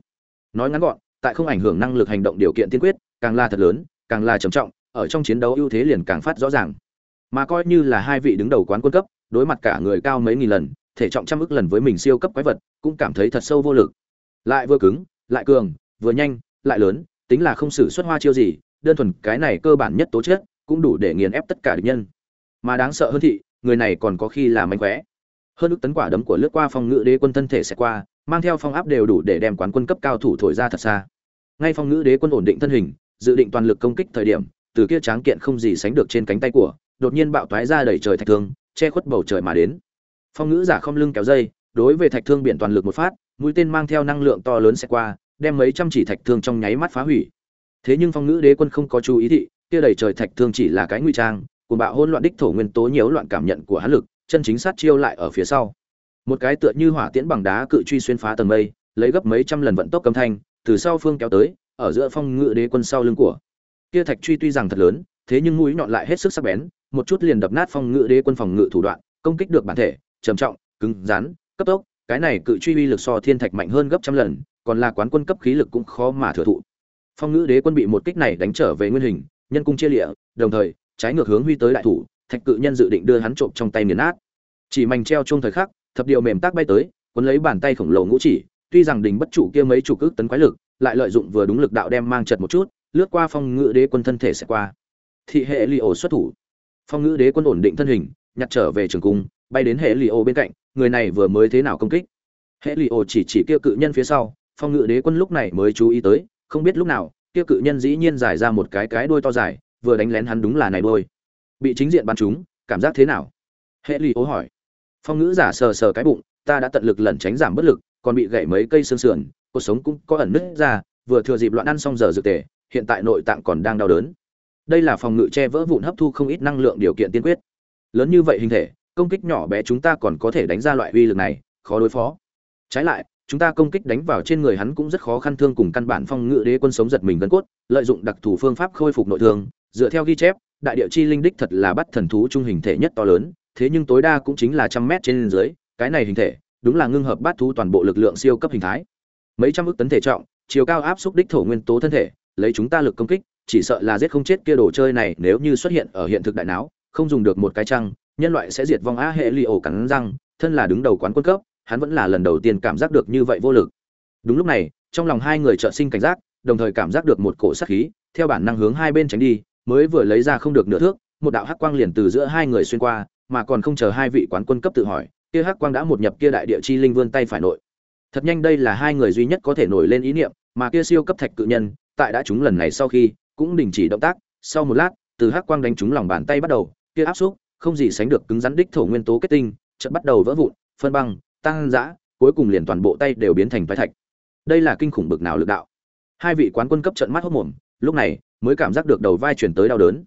Nói ngắn gọn, tại không ảnh hưởng năng lực hành động điều kiện tiên quyết, càng là thật lớn, càng là trầm trọng, ở trong chiến đấu ưu thế liền càng phát rõ ràng mà coi như là hai vị đứng đầu quán quân cấp, đối mặt cả người cao mấy nghìn lần, thể trọng trăm ức lần với mình siêu cấp quái vật, cũng cảm thấy thật sâu vô lực. Lại vừa cứng, lại cường, vừa nhanh, lại lớn, tính là không xử xuất hoa chiêu gì, đơn thuần cái này cơ bản nhất tố chất, cũng đủ để nghiền ép tất cả địch nhân. Mà đáng sợ hơn thị, người này còn có khi là mánh khóe hơn ức tấn quả đấm của lướt qua phong ngữ đế quân thân thể sẽ qua, mang theo phong áp đều đủ để đem quán quân cấp cao thủ thổi ra thật xa. Ngay phong ngữ đế quân ổn định thân hình, dự định toàn lực công kích thời điểm, từ kia tráng kiện không gì sánh được trên cánh tay của đột nhiên bạo toái ra đẩy trời thạch thương, che khuất bầu trời mà đến. Phong ngữ giả không lưng kéo dây, đối về thạch thương biển toàn lực một phát, mũi tên mang theo năng lượng to lớn sẽ qua, đem mấy trăm chỉ thạch thương trong nháy mắt phá hủy. Thế nhưng phong ngữ đế quân không có chú ý thị, kia đẩy trời thạch thương chỉ là cái nguy trang cùng bạo hỗn loạn đích thổ nguyên tố nhiễu loạn cảm nhận của hắn lực, chân chính sát chiêu lại ở phía sau. Một cái tựa như hỏa tiễn bằng đá cự truy xuyên phá tầng mây, lấy gấp mấy trăm lần vận tốc âm thanh, từ sau phương kéo tới, ở giữa phong ngự đế quân sau lưng của. Kia thạch truy tuy rằng thật lớn, thế nhưng mũi nhọn lại hết sức sắc bén một chút liền đập nát phong ngự đế quân phòng ngự thủ đoạn công kích được bản thể trầm trọng cứng rắn cấp tốc cái này cự truy uy lực so thiên thạch mạnh hơn gấp trăm lần còn là quán quân cấp khí lực cũng khó mà thừa thụ. Phong ngự đế quân bị một kích này đánh trở về nguyên hình nhân cung chia liệt, đồng thời trái ngược hướng huy tới đại thủ thạch cự nhân dự định đưa hắn trộm trong tay nghiền nát. Chỉ mảnh treo chung thời khắc thập điệu mềm tác bay tới cuốn lấy bàn tay khổng lồ ngũ chỉ tuy rằng đỉnh bất chủ kia mấy chủ cước tấn quái lực lại lợi dụng vừa đúng lực đạo đem mang chật một chút lướt qua phong ngự đế quân thân thể sẽ qua. Thị hệ Ly ổ xuất thủ phong ngữ đế quân ổn định thân hình, nhặt trở về trường cung, bay đến hệ li ô bên cạnh, người này vừa mới thế nào công kích? Hệ li ô chỉ chỉ kia cự nhân phía sau, phong ngữ đế quân lúc này mới chú ý tới, không biết lúc nào, kia cự nhân dĩ nhiên giải ra một cái cái đuôi to dài, vừa đánh lén hắn đúng là này đôi bị chính diện bắn chúng cảm giác thế nào? Hệ li ô hỏi. Phong ngữ giả sờ sờ cái bụng, ta đã tận lực lẩn tránh giảm bất lực, còn bị gãy mấy cây xương sườn, cuộc sống cũng có ẩn nứt ra, vừa thừa dịp loạn ăn xong giờ dược tề, hiện tại nội tạng còn đang đau đớn đây là phòng ngự che vỡ vụn hấp thu không ít năng lượng điều kiện tiên quyết. Lớn như vậy hình thể, công kích nhỏ bé chúng ta còn có thể đánh ra loại uy lực này, khó đối phó. Trái lại, chúng ta công kích đánh vào trên người hắn cũng rất khó khăn thương cùng căn bản phong ngự đế quân sống giật mình gân cốt, lợi dụng đặc thù phương pháp khôi phục nội thương, dựa theo ghi chép, đại địa chi linh đích thật là bắt thần thú trung hình thể nhất to lớn, thế nhưng tối đa cũng chính là trăm mét trên dưới, cái này hình thể, đúng là ngưng hợp bát thú toàn bộ lực lượng siêu cấp hình thái. Mấy trăm ức tấn thể trọng, chiều cao áp xúc đích thổ nguyên tố thân thể, lấy chúng ta lực công kích chỉ sợ là giết không chết kia đồ chơi này nếu như xuất hiện ở hiện thực đại não không dùng được một cái trăng nhân loại sẽ diệt vong a hệ li ổ cắn răng, thân là đứng đầu quán quân cấp, hắn vẫn là lần đầu tiên cảm giác được như vậy vô lực. Đúng lúc này, trong lòng hai người trợ sinh cảnh giác, đồng thời cảm giác được một cổ sát khí, theo bản năng hướng hai bên tránh đi, mới vừa lấy ra không được nửa thước, một đạo hắc quang liền từ giữa hai người xuyên qua, mà còn không chờ hai vị quán quân cấp tự hỏi, kia hắc quang đã một nhập kia đại địa chi linh vươn tay phải nội. Thật nhanh đây là hai người duy nhất có thể nổi lên ý niệm, mà kia siêu cấp thạch cự nhân, tại đã trúng lần này sau khi cũng đình chỉ động tác. Sau một lát, từ hắc quang đánh trúng lòng bàn tay bắt đầu, kia áp xúc, không gì sánh được cứng rắn đích thổ nguyên tố kết tinh, chợt bắt đầu vỡ vụn, phân băng tăng dã cuối cùng liền toàn bộ tay đều biến thành phái thạch. Đây là kinh khủng bực nào lực đạo? Hai vị quán quân cấp trận mắt hốc mồm, lúc này mới cảm giác được đầu vai chuyển tới đau đớn.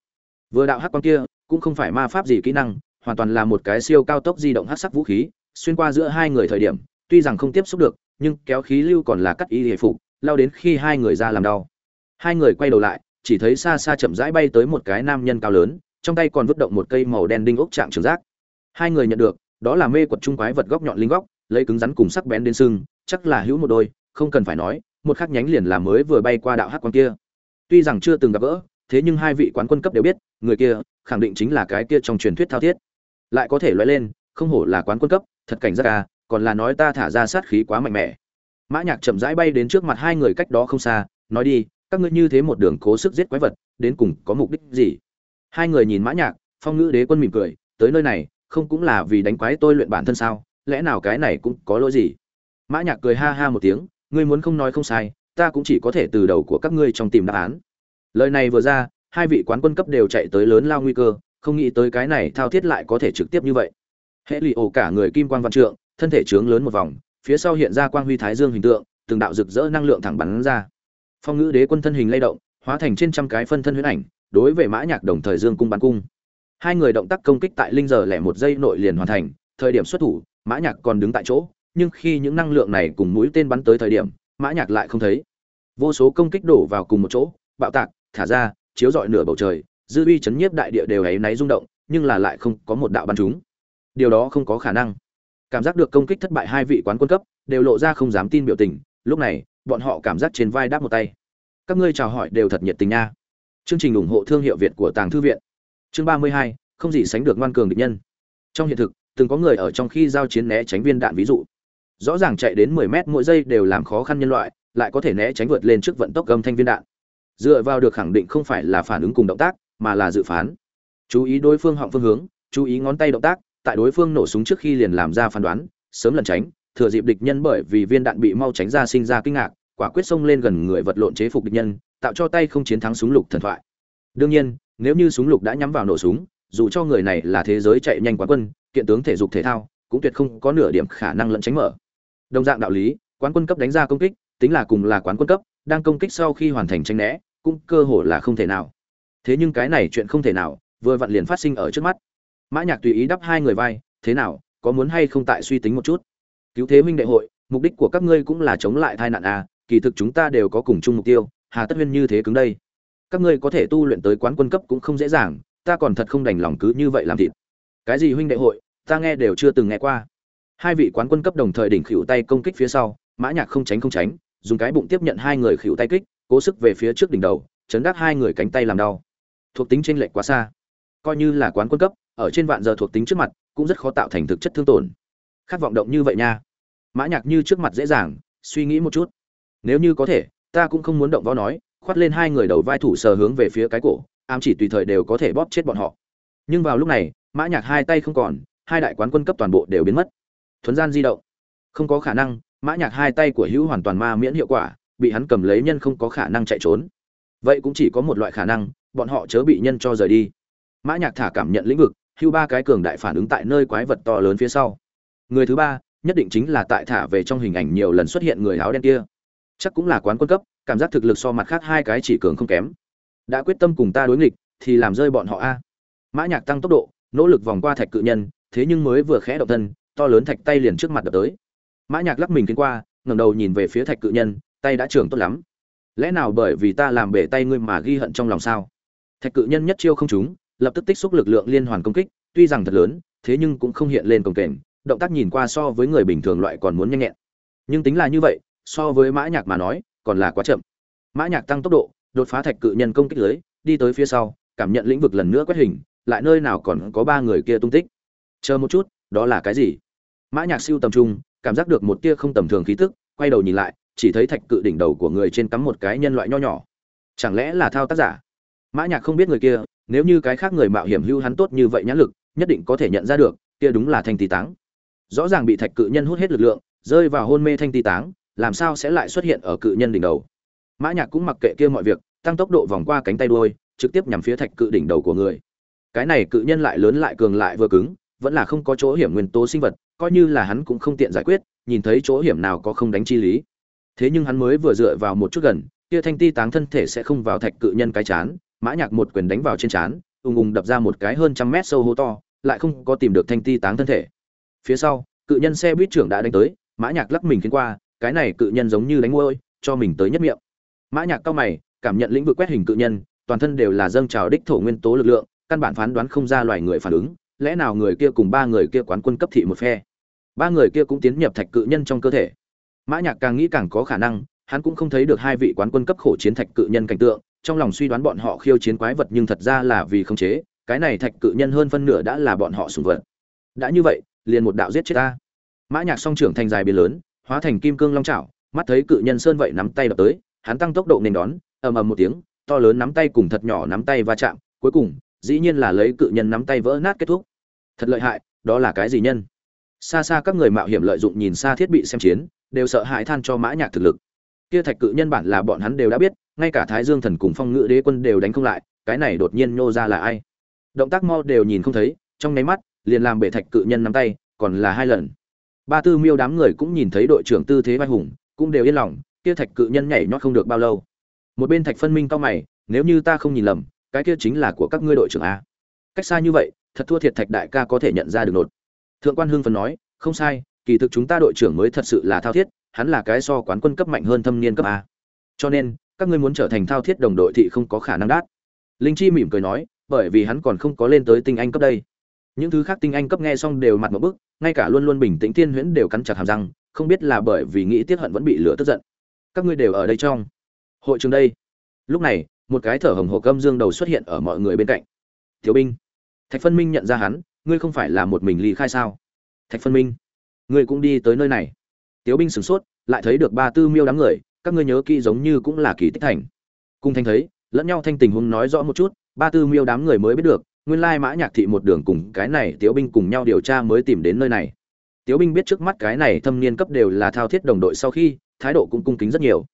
Vừa đạo hắc quang kia, cũng không phải ma pháp gì kỹ năng, hoàn toàn là một cái siêu cao tốc di động hắc sắc vũ khí, xuyên qua giữa hai người thời điểm, tuy rằng không tiếp xúc được, nhưng kéo khí lưu còn là cắt y hệ phục, lao đến khi hai người ra làm đau. Hai người quay đầu lại chỉ thấy xa xa chậm rãi bay tới một cái nam nhân cao lớn, trong tay còn vứt động một cây màu đen đinh ốc trạng trường giác. Hai người nhận được, đó là mê quật trung quái vật góc nhọn linh góc, lấy cứng rắn cùng sắc bén đến sưng, chắc là hữu một đôi, không cần phải nói, một khắc nhánh liền là mới vừa bay qua đạo hắc quan kia. Tuy rằng chưa từng gặp gỡ, thế nhưng hai vị quán quân cấp đều biết, người kia khẳng định chính là cái kia trong truyền thuyết thao thiết. Lại có thể loại lên, không hổ là quán quân cấp, thật cảnh giác ca còn là nói ta thả ra sát khí quá mạnh mẽ. Mã nhạc chậm rãi bay đến trước mặt hai người cách đó không xa, nói đi các ngươi như thế một đường cố sức giết quái vật, đến cùng có mục đích gì? Hai người nhìn mã nhạc, phong ngữ đế quân mỉm cười, tới nơi này, không cũng là vì đánh quái tôi luyện bản thân sao? Lẽ nào cái này cũng có lỗi gì? Mã nhạc cười ha ha một tiếng, ngươi muốn không nói không sai, ta cũng chỉ có thể từ đầu của các ngươi trong tìm đáp án. Lời này vừa ra, hai vị quán quân cấp đều chạy tới lớn lao nguy cơ, không nghĩ tới cái này thao thiết lại có thể trực tiếp như vậy. Hệ lụy ổ cả người kim quang văn trượng, thân thể trướng lớn một vòng, phía sau hiện ra quang huy thái dương hình tượng, từng đạo rực rỡ năng lượng thẳng bắn ra phong ngữ đế quân thân hình lay động, hóa thành trên trăm cái phân thân huyễn ảnh, đối với mã nhạc đồng thời dương cung bắn cung. Hai người động tác công kích tại linh giờ lẻ một giây nội liền hoàn thành, thời điểm xuất thủ, mã nhạc còn đứng tại chỗ, nhưng khi những năng lượng này cùng mũi tên bắn tới thời điểm, mã nhạc lại không thấy. Vô số công kích đổ vào cùng một chỗ, bạo tạc, thả ra, chiếu rọi nửa bầu trời, dư uy chấn nhiếp đại địa đều ấy náy rung động, nhưng là lại không có một đạo bắn chúng. điều đó không có khả năng. Cảm giác được công kích thất bại hai vị quán quân cấp, đều lộ ra không dám tin biểu tình, lúc này bọn họ cảm giác trên vai đáp một tay. Các ngươi chào hỏi đều thật nhiệt tình nha. Chương trình ủng hộ thương hiệu việt của tàng thư viện. Chương ba mươi hai, không gì sánh được ngoan cường địch nhân. Trong hiện thực, từng có người ở trong khi giao chiến né tránh viên đạn ví dụ. Rõ ràng chạy đến mười mét mỗi giây đều làm khó khăn nhân loại, lại có thể né tránh vượt lên trước vận tốc gầm thanh viên đạn. Dựa vào được khẳng định không phải là phản ứng cùng động tác, mà là dự phán. Chú ý đối phương họng phương hướng, chú ý ngón tay động tác, tại đối phương nổ súng trước khi liền làm ra phán đoán, sớm lần tránh, thừa dịp địch nhân bởi vì viên đạn bị mau tránh ra sinh ra kinh ngạc quả quyết xông lên gần người vật lộn chế phục địch nhân, tạo cho tay không chiến thắng súng lục thần thoại. Đương nhiên, nếu như súng lục đã nhắm vào nổ súng, dù cho người này là thế giới chạy nhanh quán quân, kiện tướng thể dục thể thao, cũng tuyệt không có nửa điểm khả năng lẫn tránh mở. Đồng dạng đạo lý, quán quân cấp đánh ra công kích, tính là cùng là quán quân cấp, đang công kích sau khi hoàn thành tranh né, cũng cơ hồ là không thể nào. Thế nhưng cái này chuyện không thể nào, vừa vặn liền phát sinh ở trước mắt. Mã nhạc tùy ý đắp hai người vai, thế nào, có muốn hay không tại suy tính một chút? Cứu thế minh đại hội, mục đích của các ngươi cũng là chống lại tai nạn à kỳ thực chúng ta đều có cùng chung mục tiêu, hà tất huyên như thế cứng đây. Các ngươi có thể tu luyện tới quán quân cấp cũng không dễ dàng, ta còn thật không đành lòng cứ như vậy làm thịt. Cái gì huynh đệ hội, ta nghe đều chưa từng nghe qua. Hai vị quán quân cấp đồng thời đỉnh khỉu tay công kích phía sau, mã nhạc không tránh không tránh, dùng cái bụng tiếp nhận hai người khỉu tay kích, cố sức về phía trước đỉnh đầu, chấn đắc hai người cánh tay làm đau. Thuộc tính trên lệch quá xa. Coi như là quán quân cấp, ở trên vạn giờ thuộc tính trước mặt, cũng rất khó tạo thành thực chất thương tổn. Khát vọng động như vậy nha. Mã nhạc như trước mặt dễ dàng, suy nghĩ một chút nếu như có thể, ta cũng không muốn động võ nói, khoát lên hai người đầu vai thủ sờ hướng về phía cái cổ, ám chỉ tùy thời đều có thể bóp chết bọn họ. Nhưng vào lúc này, mã nhạc hai tay không còn, hai đại quán quân cấp toàn bộ đều biến mất. Thuấn gian di động. Không có khả năng, mã nhạc hai tay của hữu hoàn toàn ma miễn hiệu quả, bị hắn cầm lấy nhân không có khả năng chạy trốn. Vậy cũng chỉ có một loại khả năng, bọn họ chớ bị nhân cho rời đi. Mã nhạc thả cảm nhận lĩnh vực hưu ba cái cường đại phản ứng tại nơi quái vật to lớn phía sau. Người thứ ba, nhất định chính là tại thả về trong hình ảnh nhiều lần xuất hiện người áo đen kia chắc cũng là quán quân cấp, cảm giác thực lực so mặt khác hai cái chỉ cường không kém. Đã quyết tâm cùng ta đối nghịch, thì làm rơi bọn họ a. Mã nhạc tăng tốc độ, nỗ lực vòng qua thạch cự nhân, thế nhưng mới vừa khẽ động thân, to lớn thạch tay liền trước mặt đập tới. Mã nhạc lắc mình tiến qua, ngẩng đầu nhìn về phía thạch cự nhân, tay đã trưởng tốt lắm. Lẽ nào bởi vì ta làm bể tay ngươi mà ghi hận trong lòng sao? Thạch cự nhân nhất chiêu không trúng, lập tức tích xúc lực lượng liên hoàn công kích, tuy rằng thật lớn, thế nhưng cũng không hiện lên công kềnh, động tác nhìn qua so với người bình thường loại còn muốn nhanh nhẹn. Nhưng tính là như vậy so với mã nhạc mà nói, còn là quá chậm. Mã nhạc tăng tốc độ, đột phá thạch cự nhân công kích lưới, đi tới phía sau, cảm nhận lĩnh vực lần nữa quét hình, lại nơi nào còn có ba người kia tung tích. Chờ một chút, đó là cái gì? Mã nhạc siêu tầm trung, cảm giác được một tia không tầm thường khí tức, quay đầu nhìn lại, chỉ thấy thạch cự đỉnh đầu của người trên cắm một cái nhân loại nho nhỏ. Chẳng lẽ là thao tác giả? Mã nhạc không biết người kia, nếu như cái khác người mạo hiểm hưu hắn tốt như vậy nhãn lực, nhất định có thể nhận ra được, kia đúng là thanh tì táng. Rõ ràng bị thạch cự nhân hút hết lực lượng, rơi vào hôn mê thanh tì táng làm sao sẽ lại xuất hiện ở cự nhân đỉnh đầu? Mã nhạc cũng mặc kệ kia mọi việc, tăng tốc độ vòng qua cánh tay đuôi, trực tiếp nhắm phía thạch cự đỉnh đầu của người. Cái này cự nhân lại lớn lại cường lại vừa cứng, vẫn là không có chỗ hiểm nguyên tố sinh vật, coi như là hắn cũng không tiện giải quyết, nhìn thấy chỗ hiểm nào có không đánh chi lý. Thế nhưng hắn mới vừa dựa vào một chút gần, kia thanh ti táng thân thể sẽ không vào thạch cự nhân cái chán, mã nhạc một quyền đánh vào trên chán ung ung đập ra một cái hơn trăm mét sâu hố to, lại không có tìm được thanh ti táng thân thể. Phía sau, cự nhân xe buýt trưởng đã đánh tới, mã nhạc lắc mình khiến qua cái này cự nhân giống như đánh môi, cho mình tới nhất miệng. Mã nhạc cao mày, cảm nhận lĩnh vực quét hình cự nhân, toàn thân đều là dâng trào đích thổ nguyên tố lực lượng, căn bản phán đoán không ra loài người phản ứng, lẽ nào người kia cùng ba người kia quán quân cấp thị một phe? Ba người kia cũng tiến nhập thạch cự nhân trong cơ thể. Mã nhạc càng nghĩ càng có khả năng, hắn cũng không thấy được hai vị quán quân cấp khổ chiến thạch cự nhân cảnh tượng, trong lòng suy đoán bọn họ khiêu chiến quái vật nhưng thật ra là vì không chế, cái này thạch cự nhân hơn phân nửa đã là bọn họ sùng vật. Đã như vậy, liền một đạo giết chết ta. Mã nhạc song trưởng thành dài biến lớn hóa thành kim cương long chảo, mắt thấy cự nhân sơn vậy nắm tay đập tới, hắn tăng tốc độ nên đón, ầm ầm một tiếng, to lớn nắm tay cùng thật nhỏ nắm tay va chạm, cuối cùng, dĩ nhiên là lấy cự nhân nắm tay vỡ nát kết thúc. Thật lợi hại, đó là cái gì nhân? Xa xa các người mạo hiểm lợi dụng nhìn xa thiết bị xem chiến, đều sợ hãi than cho mã nhạc thực lực. Kia thạch cự nhân bản là bọn hắn đều đã biết, ngay cả thái dương thần cùng phong ngự đế quân đều đánh không lại, cái này đột nhiên nhô ra là ai? Động tác mo đều nhìn không thấy, trong nháy mắt, liền làm bể thạch cự nhân nắm tay, còn là hai lần ba tư miêu đám người cũng nhìn thấy đội trưởng tư thế vai hùng, cũng đều yên lòng, kia thạch cự nhân nhảy nhót không được bao lâu. Một bên thạch phân minh cao mày, nếu như ta không nhìn lầm, cái kia chính là của các ngươi đội trưởng a. Cách xa như vậy, thật thua thiệt thạch đại ca có thể nhận ra được nột. Thượng quan hương phần nói, không sai, kỳ thực chúng ta đội trưởng mới thật sự là thao thiết, hắn là cái so quán quân cấp mạnh hơn thâm niên cấp a. Cho nên, các ngươi muốn trở thành thao thiết đồng đội thì không có khả năng đát linh chi mỉm cười nói, bởi vì hắn còn không có lên tới tinh anh cấp đây những thứ khác tinh anh cấp nghe xong đều mặt một bức, ngay cả luôn luôn bình tĩnh thiên huyễn đều cắn chặt hàm răng, không biết là bởi vì nghĩ tiết hận vẫn bị lửa tức giận. Các ngươi đều ở đây trong. Hội trường đây. Lúc này, một cái thở hồng hồ câm dương đầu xuất hiện ở mọi người bên cạnh. Thiếu binh. Thạch phân minh nhận ra hắn, ngươi không phải là một mình ly khai sao? Thạch phân minh. Ngươi cũng đi tới nơi này. Tiếu binh sửng sốt, lại thấy được ba tư miêu đám người, các ngươi nhớ kỹ giống như cũng là kỳ tích thành. Cung thanh thấy, lẫn nhau thanh tình huống nói rõ một chút, ba tư miêu đám người mới biết được nguyên lai mã nhạc thị một đường cùng cái này tiểu binh cùng nhau điều tra mới tìm đến nơi này. Tiểu binh biết trước mắt cái này thâm niên cấp đều là thao thiết đồng đội sau khi, thái độ cũng cung kính rất nhiều.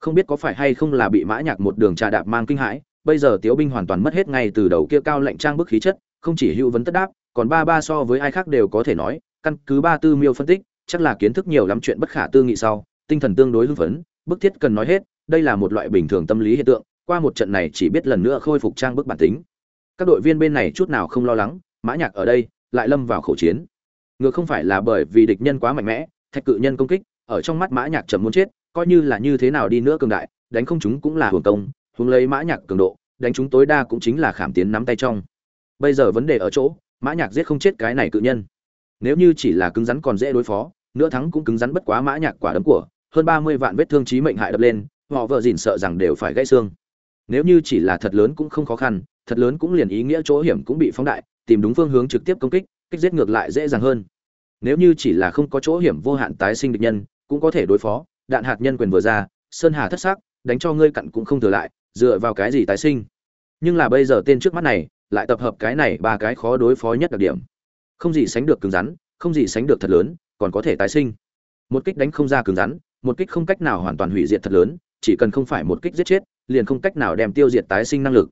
Không biết có phải hay không là bị mã nhạc một đường trà đạp mang kinh hãi, bây giờ tiểu binh hoàn toàn mất hết ngay từ đầu kia cao lệnh trang bức khí chất, không chỉ hữu vấn tất đáp, còn ba ba so với ai khác đều có thể nói, căn cứ ba tư miêu phân tích, chắc là kiến thức nhiều lắm chuyện bất khả tư nghị sau, tinh thần tương đối hưng phấn, bức thiết cần nói hết, đây là một loại bình thường tâm lý hiện tượng, qua một trận này chỉ biết lần nữa khôi phục trang bức bản tính các đội viên bên này chút nào không lo lắng, mã nhạc ở đây, lại lâm vào khẩu chiến. Ngược không phải là bởi vì địch nhân quá mạnh mẽ, thạch cự nhân công kích, ở trong mắt mã nhạc chậm muốn chết, coi như là như thế nào đi nữa cường đại, đánh không chúng cũng là hưởng công, hướng lấy mã nhạc cường độ, đánh chúng tối đa cũng chính là khảm tiến nắm tay trong. Bây giờ vấn đề ở chỗ, mã nhạc giết không chết cái này cự nhân. Nếu như chỉ là cứng rắn còn dễ đối phó, nửa thắng cũng cứng rắn bất quá mã nhạc quả đấm của, hơn ba mươi vạn vết thương chí mệnh hại đập lên, họ vợ dỉn sợ rằng đều phải gãy xương. Nếu như chỉ là thật lớn cũng không khó khăn thật lớn cũng liền ý nghĩa chỗ hiểm cũng bị phóng đại, tìm đúng phương hướng trực tiếp công kích kích giết ngược lại dễ dàng hơn. Nếu như chỉ là không có chỗ hiểm vô hạn tái sinh địch nhân, cũng có thể đối phó. Đạn hạt nhân quyền vừa ra, sơn hà thất sắc, đánh cho ngươi cặn cũng không thừa lại, dựa vào cái gì tái sinh? Nhưng là bây giờ tên trước mắt này, lại tập hợp cái này ba cái khó đối phó nhất đặc điểm. Không gì sánh được cứng rắn, không gì sánh được thật lớn, còn có thể tái sinh. Một kích đánh không ra cứng rắn, một kích không cách nào hoàn toàn hủy diệt thật lớn, chỉ cần không phải một kích giết chết, liền không cách nào đem tiêu diệt tái sinh năng lực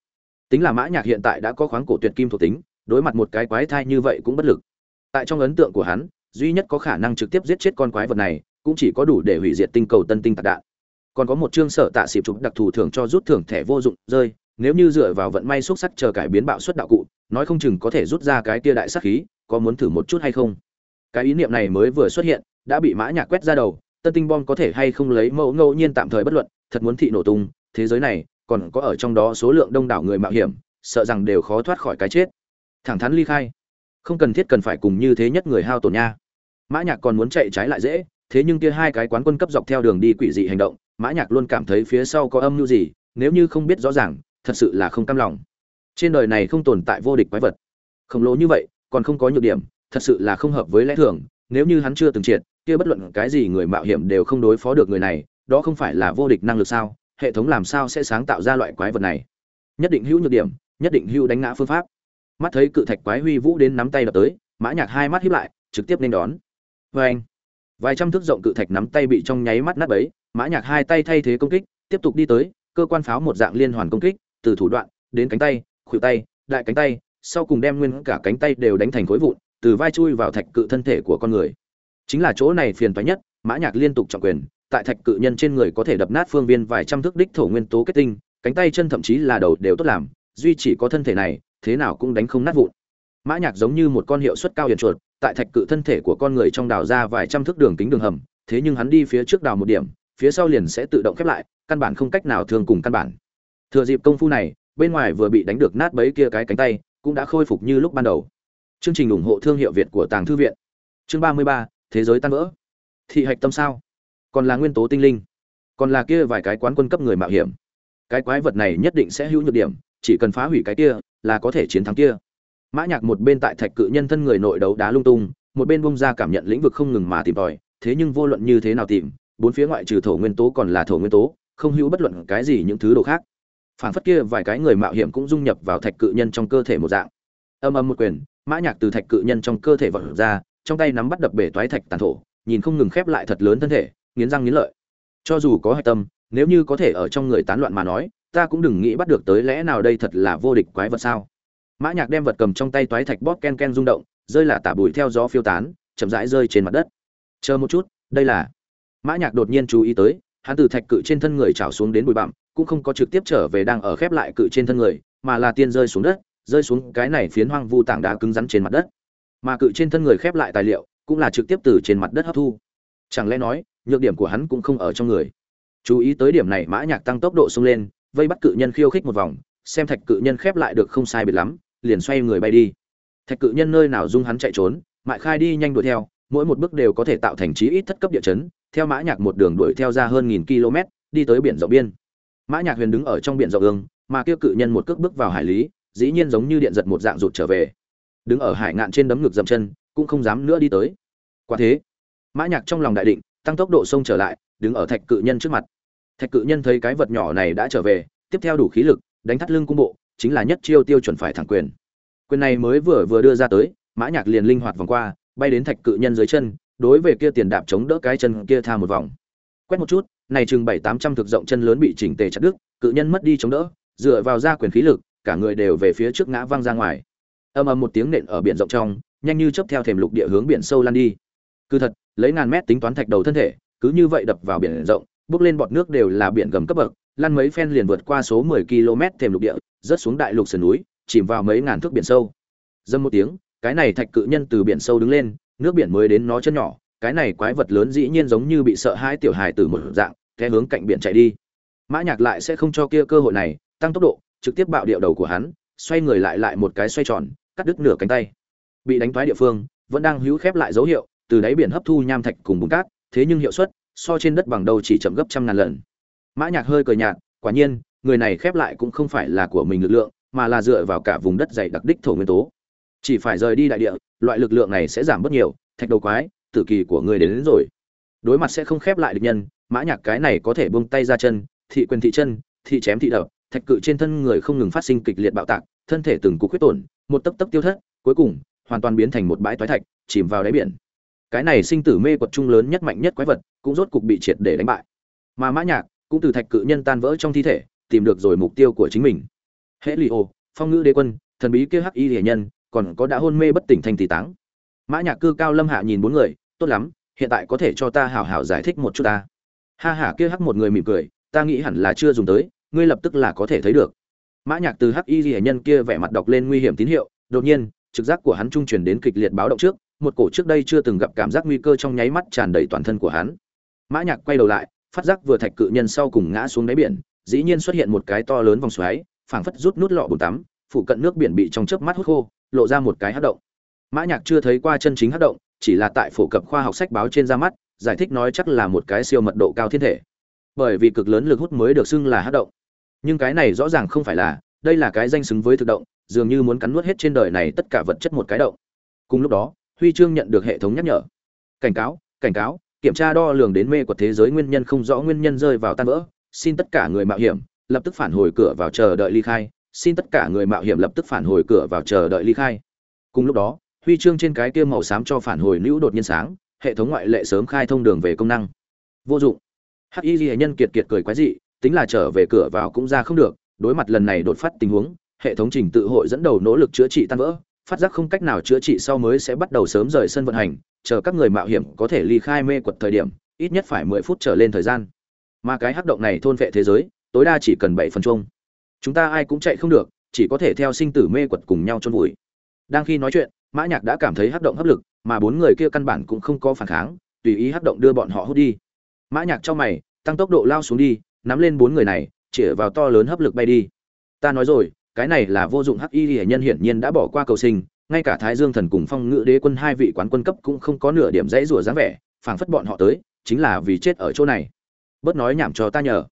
tính là mã nhạc hiện tại đã có khoáng cổ tuyệt kim thuộc tính, đối mặt một cái quái thai như vậy cũng bất lực. Tại trong ấn tượng của hắn, duy nhất có khả năng trực tiếp giết chết con quái vật này, cũng chỉ có đủ để hủy diệt tinh cầu tân tinh tạc đạn. Còn có một chương sở tạ xịp chụp đặc thù thưởng cho rút thưởng thẻ vô dụng, rơi, nếu như dựa vào vận may xúc sắc chờ cải biến bạo suất đạo cụ, nói không chừng có thể rút ra cái tia đại sắc khí, có muốn thử một chút hay không? Cái ý niệm này mới vừa xuất hiện, đã bị mã nhạc quét ra đầu, tân tinh bom có thể hay không lấy mẫu ngẫu nhiên tạm thời bất luận, thật muốn thị nổ tung, thế giới này còn có ở trong đó số lượng đông đảo người mạo hiểm, sợ rằng đều khó thoát khỏi cái chết. Thẳng thắn ly khai. Không cần thiết cần phải cùng như thế nhất người hao tổn nha. Mã nhạc còn muốn chạy trái lại dễ, thế nhưng kia hai cái quán quân cấp dọc theo đường đi quỷ dị hành động, mã nhạc luôn cảm thấy phía sau có âm mưu gì, nếu như không biết rõ ràng, thật sự là không cam lòng. Trên đời này không tồn tại vô địch quái vật. Khổng lồ như vậy, còn không có nhược điểm, thật sự là không hợp với lẽ thường, nếu như hắn chưa từng triệt, kia bất luận cái gì người mạo hiểm đều không đối phó được người này, đó không phải là vô địch năng lực sao? Hệ thống làm sao sẽ sáng tạo ra loại quái vật này? Nhất định hữu nhược điểm, nhất định hữu đánh ngã phương pháp. Mắt thấy cự thạch quái huy vũ đến nắm tay đập tới, mã nhạc hai mắt híp lại, trực tiếp nên đón. Với anh, vài trăm thước rộng cự thạch nắm tay bị trong nháy mắt nát bấy, mã nhạc hai tay thay thế công kích, tiếp tục đi tới, cơ quan pháo một dạng liên hoàn công kích, từ thủ đoạn, đến cánh tay, khuỷu tay, đại cánh tay, sau cùng đem nguyên cả cánh tay đều đánh thành khối vụn, từ vai chui vào thạch cự thân thể của con người. Chính là chỗ này phiền toái nhất, mã nhạc liên tục trọng quyền tại thạch cự nhân trên người có thể đập nát phương viên vài trăm thước đích thổ nguyên tố kết tinh, cánh tay chân thậm chí là đầu đều tốt làm, duy chỉ có thân thể này, thế nào cũng đánh không nát vụn. Mã nhạc giống như một con hiệu suất cao hiền chuột, tại thạch cự thân thể của con người trong đào ra vài trăm thước đường kính đường hầm, thế nhưng hắn đi phía trước đào một điểm, phía sau liền sẽ tự động khép lại, căn bản không cách nào thường cùng căn bản. Thừa dịp công phu này, bên ngoài vừa bị đánh được nát bấy kia cái cánh tay, cũng đã khôi phục như lúc ban đầu. Chương trình ủng hộ thương hiệu việt của tàng thư viện. Chương ba mươi ba, thế giới tan vỡ. Thị hạch tâm sao? Còn là nguyên tố tinh linh, còn là kia vài cái quán quân cấp người mạo hiểm. Cái quái vật này nhất định sẽ hữu nhược điểm, chỉ cần phá hủy cái kia là có thể chiến thắng kia. Mã nhạc một bên tại thạch cự nhân thân người nội đấu đá lung tung, một bên bung ra cảm nhận lĩnh vực không ngừng mà tìm tòi, thế nhưng vô luận như thế nào tìm, bốn phía ngoại trừ thổ nguyên tố còn là thổ nguyên tố, không hữu bất luận cái gì những thứ đồ khác. Phản phất kia vài cái người mạo hiểm cũng dung nhập vào thạch cự nhân trong cơ thể một dạng. Âm âm một quyền, mã nhạc từ thạch cự nhân trong cơ thể vọt ra, trong tay nắm bắt đập bể toái thạch tàn thổ, nhìn không ngừng khép lại thật lớn thân thể nghiến răng nghiến lợi. Cho dù có hạch tâm, nếu như có thể ở trong người tán loạn mà nói, ta cũng đừng nghĩ bắt được tới lẽ nào đây thật là vô địch quái vật sao. Mã nhạc đem vật cầm trong tay toái thạch bóp ken ken rung động, rơi là tả bụi theo gió phiêu tán, chậm rãi rơi trên mặt đất. Chờ một chút, đây là. Mã nhạc đột nhiên chú ý tới, hắn từ thạch cự trên thân người trào xuống đến bụi bặm, cũng không có trực tiếp trở về đang ở khép lại cự trên thân người, mà là tiên rơi xuống đất, rơi xuống cái này phiến hoang vu tảng đá cứng rắn trên mặt đất. Mà cự trên thân người khép lại tài liệu, cũng là trực tiếp từ trên mặt đất hấp thu. Chẳng lẽ nói nhược điểm của hắn cũng không ở trong người. Chú ý tới điểm này, mã nhạc tăng tốc độ xông lên, vây bắt cự nhân khiêu khích một vòng, xem thạch cự nhân khép lại được không sai biệt lắm, liền xoay người bay đi. Thạch cự nhân nơi nào dung hắn chạy trốn, mại khai đi nhanh đuổi theo, mỗi một bước đều có thể tạo thành chí ít thất cấp địa chấn, theo mã nhạc một đường đuổi theo ra hơn nghìn km, đi tới biển rộng biên. Mã nhạc huyền đứng ở trong biển rộng ương, mà kia cự nhân một cước bước vào hải lý, dĩ nhiên giống như điện giật một dạng rụt trở về. Đứng ở hải ngạn trên đấm ngực dậm chân, cũng không dám nữa đi tới. Quả thế, mã nhạc trong lòng đại định tăng tốc độ sông trở lại, đứng ở thạch cự nhân trước mặt. Thạch cự nhân thấy cái vật nhỏ này đã trở về, tiếp theo đủ khí lực, đánh thắt lưng cung bộ, chính là nhất chiêu tiêu chuẩn phải thẳng quyền. Quyền này mới vừa vừa đưa ra tới, mã nhạc liền linh hoạt vòng qua, bay đến thạch cự nhân dưới chân, đối về kia tiền đạp chống đỡ cái chân kia tha một vòng. Quét một chút, này chừng bảy tám trăm thực rộng chân lớn bị chỉnh tề chặt đứt, cự nhân mất đi chống đỡ, dựa vào ra quyền khí lực, cả người đều về phía trước ngã văng ra ngoài. Ầm ầm một tiếng nện ở biển rộng trong, nhanh như chớp theo thềm lục địa hướng biển sâu lan đi. Cứ thật lấy ngàn mét tính toán thạch đầu thân thể, cứ như vậy đập vào biển rộng, bước lên bọt nước đều là biển gầm cấp bậc, lăn mấy phen liền vượt qua số 10 km thềm lục địa, rớt xuống đại lục sườn núi, chìm vào mấy ngàn thước biển sâu. Dâm một tiếng, cái này thạch cự nhân từ biển sâu đứng lên, nước biển mới đến nó chân nhỏ, cái này quái vật lớn dĩ nhiên giống như bị sợ hãi tiểu hài từ một dạng theo hướng cạnh biển chạy đi. Mã nhạc lại sẽ không cho kia cơ hội này, tăng tốc độ, trực tiếp bạo điệu đầu của hắn, xoay người lại lại một cái xoay tròn, cắt đứt nửa cánh tay. Bị đánh thoái địa phương, vẫn đang hữu khép lại dấu hiệu từ đáy biển hấp thu nham thạch cùng bùn cát thế nhưng hiệu suất so trên đất bằng đầu chỉ chậm gấp trăm ngàn lần. Mã nhạc hơi cười nhạt quả nhiên người này khép lại cũng không phải là của mình lực lượng mà là dựa vào cả vùng đất dày đặc đích thổ nguyên tố. Chỉ phải rời đi đại địa loại lực lượng này sẽ giảm bớt nhiều thạch đầu quái tử kỳ của người đến, đến rồi. Đối mặt sẽ không khép lại địch nhân mã nhạc cái này có thể buông tay ra chân thị quyền thị chân thị chém thị đập thạch cự trên thân người không ngừng phát sinh kịch liệt bạo tạc thân thể từng cục huyết tổn một tấc tấc tiêu thất cuối cùng hoàn toàn biến thành một bãi toái thạch chìm vào đáy biển cái này sinh tử mê quật trung lớn nhất mạnh nhất quái vật, cũng rốt cục bị triệt để đánh bại. Mà mã nhạc cũng từ thạch cự nhân tan vỡ trong thi thể, tìm được rồi mục tiêu của chính mình. Hệ lì ô, phong ngữ đế quân, thần bí kia hắc y hiển nhân, còn có đã hôn mê bất tỉnh thành tỷ táng. Mã nhạc cư cao lâm hạ nhìn bốn người, tốt lắm, hiện tại có thể cho ta hảo hảo giải thích một chút ta. Ha ha, kia hắc một người mỉm cười, ta nghĩ hẳn là chưa dùng tới, ngươi lập tức là có thể thấy được. Mã nhạc từ hắc y hiển nhân kia vẻ mặt đọc lên nguy hiểm tín hiệu, đột nhiên, trực giác của hắn trung truyền đến kịch liệt báo động trước một cổ trước đây chưa từng gặp cảm giác nguy cơ trong nháy mắt tràn đầy toàn thân của hắn. Mã nhạc quay đầu lại, phát giác vừa thạch cự nhân sau cùng ngã xuống đáy biển, dĩ nhiên xuất hiện một cái to lớn vòng xoáy, phảng phất rút nút lọ bồn tắm phụ cận nước biển bị trong chớp mắt hút khô, lộ ra một cái hắc động. Mã nhạc chưa thấy qua chân chính hắc động, chỉ là tại phổ cập khoa học sách báo trên ra mắt, giải thích nói chắc là một cái siêu mật độ cao thiên thể. Bởi vì cực lớn lực hút mới được xưng là hắc động. Nhưng cái này rõ ràng không phải là, đây là cái danh xứng với thực động, dường như muốn cắn nuốt hết trên đời này tất cả vật chất một cái động. Cùng lúc đó huy chương nhận được hệ thống nhắc nhở. Cảnh cáo cảnh cáo, kiểm tra đo lường đến mê của thế giới nguyên nhân không rõ nguyên nhân rơi vào tan vỡ, xin tất cả người mạo hiểm, lập tức phản hồi cửa vào chờ đợi ly khai, xin tất cả người mạo hiểm lập tức phản hồi cửa vào chờ đợi ly khai. Cùng lúc đó, huy chương trên cái kia màu xám cho phản hồi nữ đột nhiên sáng, hệ thống ngoại lệ sớm khai thông đường về công năng. Vô dụng. Hắc y ghi nhân kiệt kiệt cười quái dị, tính là trở về cửa vào cũng ra không được, đối mặt lần này đột phát tình huống, hệ thống trình tự hội dẫn đầu nỗ lực chữa trị tan vỡ phát giác không cách nào chữa trị sau mới sẽ bắt đầu sớm rời sân vận hành, chờ các người mạo hiểm có thể ly khai mê quật thời điểm, ít nhất phải mười phút trở lên thời gian. Mà cái hắc động này thôn vệ thế giới, tối đa chỉ cần bảy phần chung chúng ta ai cũng chạy không được, chỉ có thể theo sinh tử mê quật cùng nhau chôn vùi. Đang khi nói chuyện, mã nhạc đã cảm thấy hắc động hấp lực, mà bốn người kia căn bản cũng không có phản kháng, tùy ý hắc động đưa bọn họ hút đi. Mã nhạc cho mày, tăng tốc độ lao xuống đi, nắm lên bốn người này, chĩa vào to lớn hấp lực bay đi. Ta nói rồi cái này là vô dụng hắc y hiển nhân hiển nhiên đã bỏ qua cầu sinh, ngay cả thái dương thần cùng phong ngự đế quân hai vị quán quân cấp cũng không có nửa điểm dãy rủa dáng vẻ, phảng phất bọn họ tới, chính là vì chết ở chỗ này. Bớt nói nhảm cho ta nhờ.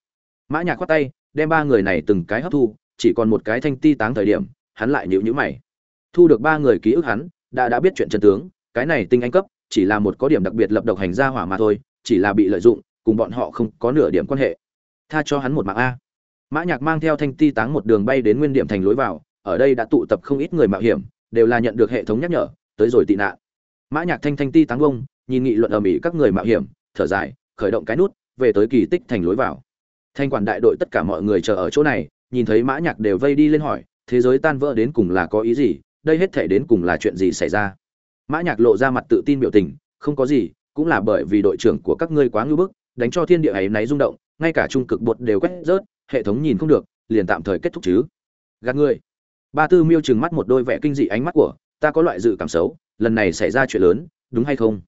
Mã nhạc khoát tay, đem ba người này từng cái hấp thu, chỉ còn một cái thanh ti táng thời điểm, hắn lại nhíu nhíu mày. Thu được ba người ký ức hắn, đã đã biết chuyện chân tướng, cái này tinh anh cấp, chỉ là một có điểm đặc biệt lập độc hành gia hỏa mà thôi, chỉ là bị lợi dụng, cùng bọn họ không có nửa điểm quan hệ. Tha cho hắn một mạng a mã nhạc mang theo thanh ti táng một đường bay đến nguyên điểm thành lối vào, ở đây đã tụ tập không ít người mạo hiểm, đều là nhận được hệ thống nhắc nhở, tới rồi tị nạn. Mã nhạc thanh thanh ti táng bông nhìn nghị luận ở mỹ các người mạo hiểm, thở dài, khởi động cái nút, về tới kỳ tích thành lối vào. Thanh quản đại đội tất cả mọi người chờ ở chỗ này, nhìn thấy mã nhạc đều vây đi lên hỏi, thế giới tan vỡ đến cùng là có ý gì, đây hết thể đến cùng là chuyện gì xảy ra? Mã nhạc lộ ra mặt tự tin biểu tình, không có gì, cũng là bởi vì đội trưởng của các ngươi quá ngưu bức, đánh cho thiên địa ấy náy rung động, ngay cả trung cực bột đều quét rớt hệ thống nhìn không được, liền tạm thời kết thúc chứ. Gạt ngươi ba tư miêu trừng mắt một đôi vẻ kinh dị ánh mắt của, ta có loại dự cảm xấu, lần này xảy ra chuyện lớn, đúng hay không?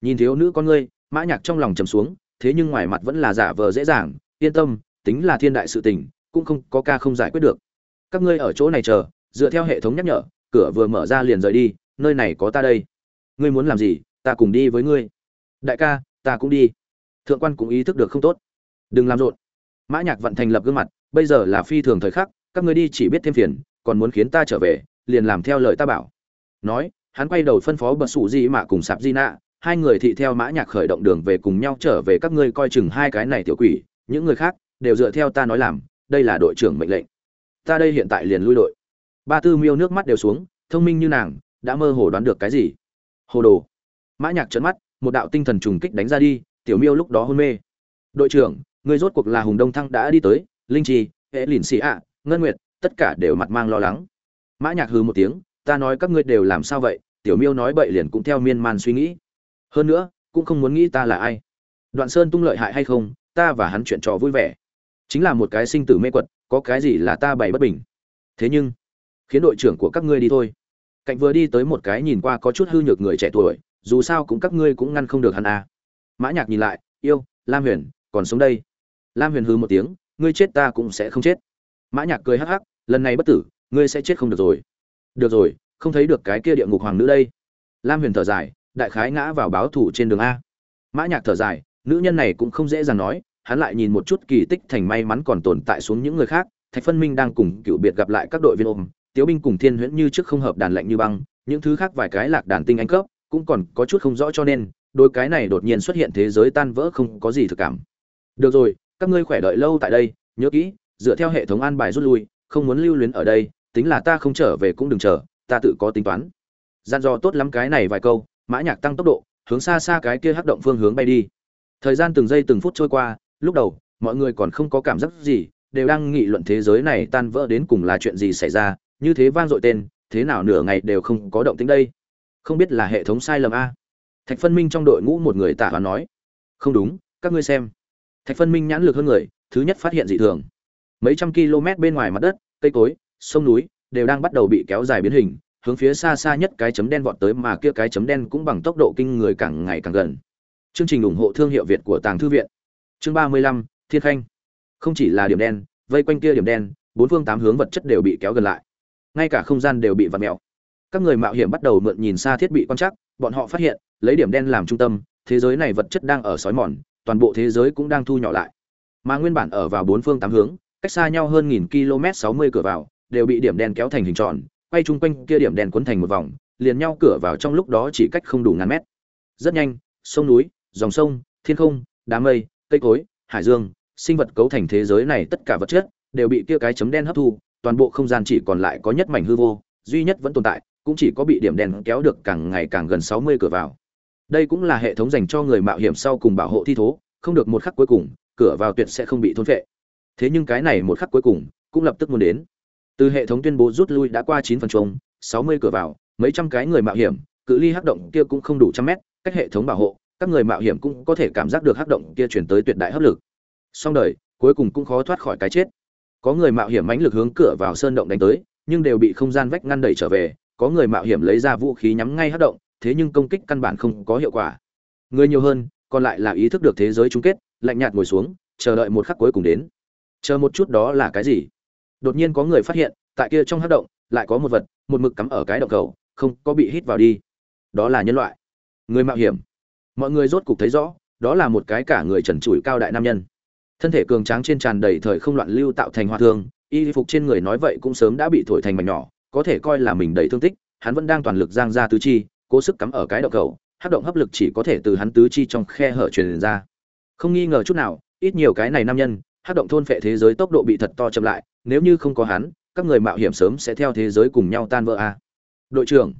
Nhìn thiếu nữ con ngươi, mã nhạc trong lòng trầm xuống, thế nhưng ngoài mặt vẫn là giả vờ dễ dàng, yên tâm, tính là thiên đại sự tình, cũng không có ca không giải quyết được. Các ngươi ở chỗ này chờ, dựa theo hệ thống nhắc nhở, cửa vừa mở ra liền rời đi, nơi này có ta đây. Ngươi muốn làm gì, ta cùng đi với ngươi. Đại ca, ta cũng đi. Thượng quan cũng ý thức được không tốt. Đừng làm rộn mã nhạc vận thành lập gương mặt, bây giờ là phi thường thời khắc, các ngươi đi chỉ biết thêm phiền, còn muốn khiến ta trở về, liền làm theo lời ta bảo. Nói, hắn quay đầu phân phó bật sủ di mạ cùng sạp di nạ, hai người thị theo mã nhạc khởi động đường về cùng nhau trở về các ngươi coi chừng hai cái này tiểu quỷ, những người khác đều dựa theo ta nói làm, đây là đội trưởng mệnh lệnh. Ta đây hiện tại liền lui đội. Ba tư miêu nước mắt đều xuống, thông minh như nàng, đã mơ hồ đoán được cái gì? Hồ đồ. Mã nhạc trợn mắt, một đạo tinh thần trùng kích đánh ra đi, tiểu miêu lúc đó hôn mê. Đội trưởng người rốt cuộc là hùng đông thăng đã đi tới, linh chi, hệ lìn xì ạ, ngân nguyệt, tất cả đều mặt mang lo lắng. Mã nhạc hừ một tiếng, ta nói các ngươi đều làm sao vậy? Tiểu miêu nói bậy liền cũng theo miên man suy nghĩ. Hơn nữa, cũng không muốn nghĩ ta là ai. Đoạn sơn tung lợi hại hay không, ta và hắn chuyện trò vui vẻ. Chính là một cái sinh tử mê quật, có cái gì là ta bày bất bình? Thế nhưng, khiến đội trưởng của các ngươi đi thôi. Cạnh vừa đi tới một cái nhìn qua có chút hư nhược người trẻ tuổi, dù sao cũng các ngươi cũng ngăn không được hắn à. mã nhạc nhìn lại, yêu, lam huyền, còn sống đây? Lam huyền hư một tiếng, ngươi chết ta cũng sẽ không chết. Mã nhạc cười hắc hắc, lần này bất tử, ngươi sẽ chết không được rồi. Được rồi, không thấy được cái kia địa ngục hoàng nữ đây. Lam huyền thở dài, đại khái ngã vào báo thủ trên đường a. Mã nhạc thở dài, nữ nhân này cũng không dễ dàng nói, hắn lại nhìn một chút kỳ tích thành may mắn còn tồn tại xuống những người khác, thạch phân minh đang cùng cựu biệt gặp lại các đội viên ôm, tiếu binh cùng thiên huyễn như trước không hợp đàn lạnh như băng, những thứ khác vài cái lạc đàn tinh anh cấp, cũng còn có chút không rõ cho nên đôi cái này đột nhiên xuất hiện thế giới tan vỡ không có gì thực cảm. Được rồi các ngươi khỏe đợi lâu tại đây, nhớ kỹ, dựa theo hệ thống an bài rút lui, không muốn lưu luyến ở đây, tính là ta không trở về cũng đừng chờ, ta tự có tính toán. Gian dò tốt lắm cái này vài câu, mã nhạc tăng tốc độ, hướng xa xa cái kia hắc động phương hướng bay đi. Thời gian từng giây từng phút trôi qua, lúc đầu, mọi người còn không có cảm giác gì, đều đang nghị luận thế giới này tan vỡ đến cùng là chuyện gì xảy ra, như thế vang dội tên, thế nào nửa ngày đều không có động tĩnh đây. Không biết là hệ thống sai lầm a? Thạch phân minh trong đội ngũ một người tả hoán nói. Không đúng, các ngươi xem thạch phân minh nhãn lực hơn người, thứ nhất phát hiện dị thường. Mấy trăm km bên ngoài mặt đất, cây cối, sông núi đều đang bắt đầu bị kéo dài biến hình, hướng phía xa xa nhất cái chấm đen vọt tới mà kia cái chấm đen cũng bằng tốc độ kinh người càng ngày càng gần. Chương trình ủng hộ thương hiệu việt của tàng thư viện. Chương ba mươi lăm, thiên khanh. Không chỉ là điểm đen, vây quanh kia điểm đen, bốn phương tám hướng vật chất đều bị kéo gần lại. Ngay cả không gian đều bị vặn mèo. Các người mạo hiểm bắt đầu mượn nhìn xa thiết bị quan trắc, bọn họ phát hiện, lấy điểm đen làm trung tâm, thế giới này vật chất đang ở sói mòn toàn bộ thế giới cũng đang thu nhỏ lại. Mà nguyên bản ở vào bốn phương tám hướng, cách xa nhau hơn nghìn km sáu mươi cửa vào, đều bị điểm đen kéo thành hình tròn, quay chung quanh kia điểm đen cuốn thành một vòng, liền nhau cửa vào trong lúc đó chỉ cách không đủ ngàn mét. Rất nhanh, sông núi, dòng sông, thiên không đám mây, cây cối, hải dương, sinh vật cấu thành thế giới này tất cả vật chất, đều bị kia cái chấm đen hấp thu, toàn bộ không gian chỉ còn lại có nhất mảnh hư vô, duy nhất vẫn tồn tại, cũng chỉ có bị điểm đen kéo được càng ngày càng gần sáu mươi cửa vào đây cũng là hệ thống dành cho người mạo hiểm sau cùng bảo hộ thi thố, không được một khắc cuối cùng, cửa vào tuyệt sẽ không bị thôn phệ. Thế nhưng cái này một khắc cuối cùng, cũng lập tức muốn đến. Từ hệ thống tuyên bố rút lui đã qua chín phần trống sáu mươi cửa vào, mấy trăm cái người mạo hiểm, cự ly hắc động kia cũng không đủ trăm mét, cách hệ thống bảo hộ, các người mạo hiểm cũng có thể cảm giác được hắc động kia chuyển tới tuyệt đại hấp lực. Song đời, cuối cùng cũng khó thoát khỏi cái chết. Có người mạo hiểm mãnh lực hướng cửa vào sơn động đánh tới, nhưng đều bị không gian vách ngăn đẩy trở về, có người mạo hiểm lấy ra vũ khí nhắm ngay hắc động thế nhưng công kích căn bản không có hiệu quả. Người nhiều hơn, còn lại là ý thức được thế giới chung kết, lạnh nhạt ngồi xuống, chờ đợi một khắc cuối cùng đến. Chờ một chút đó là cái gì? Đột nhiên có người phát hiện, tại kia trong hắc động, lại có một vật, một mực cắm ở cái động cầu, không có bị hít vào đi. Đó là nhân loại. Người mạo hiểm. Mọi người rốt cục thấy rõ, đó là một cái cả người trần trụi cao đại nam nhân. Thân thể cường tráng trên tràn đầy thời không loạn lưu tạo thành hoa thương, y phục trên người nói vậy cũng sớm đã bị thổi thành mảnh nhỏ, có thể coi là mình đầy thương tích, hắn vẫn đang toàn lực giang ra tứ chi cố sức cắm ở cái động cầu, hát động hấp lực chỉ có thể từ hắn tứ chi trong khe hở truyền ra. Không nghi ngờ chút nào, ít nhiều cái này nam nhân, hát động thôn phệ thế giới tốc độ bị thật to chậm lại, nếu như không có hắn, các người mạo hiểm sớm sẽ theo thế giới cùng nhau tan vỡ a. Đội trưởng,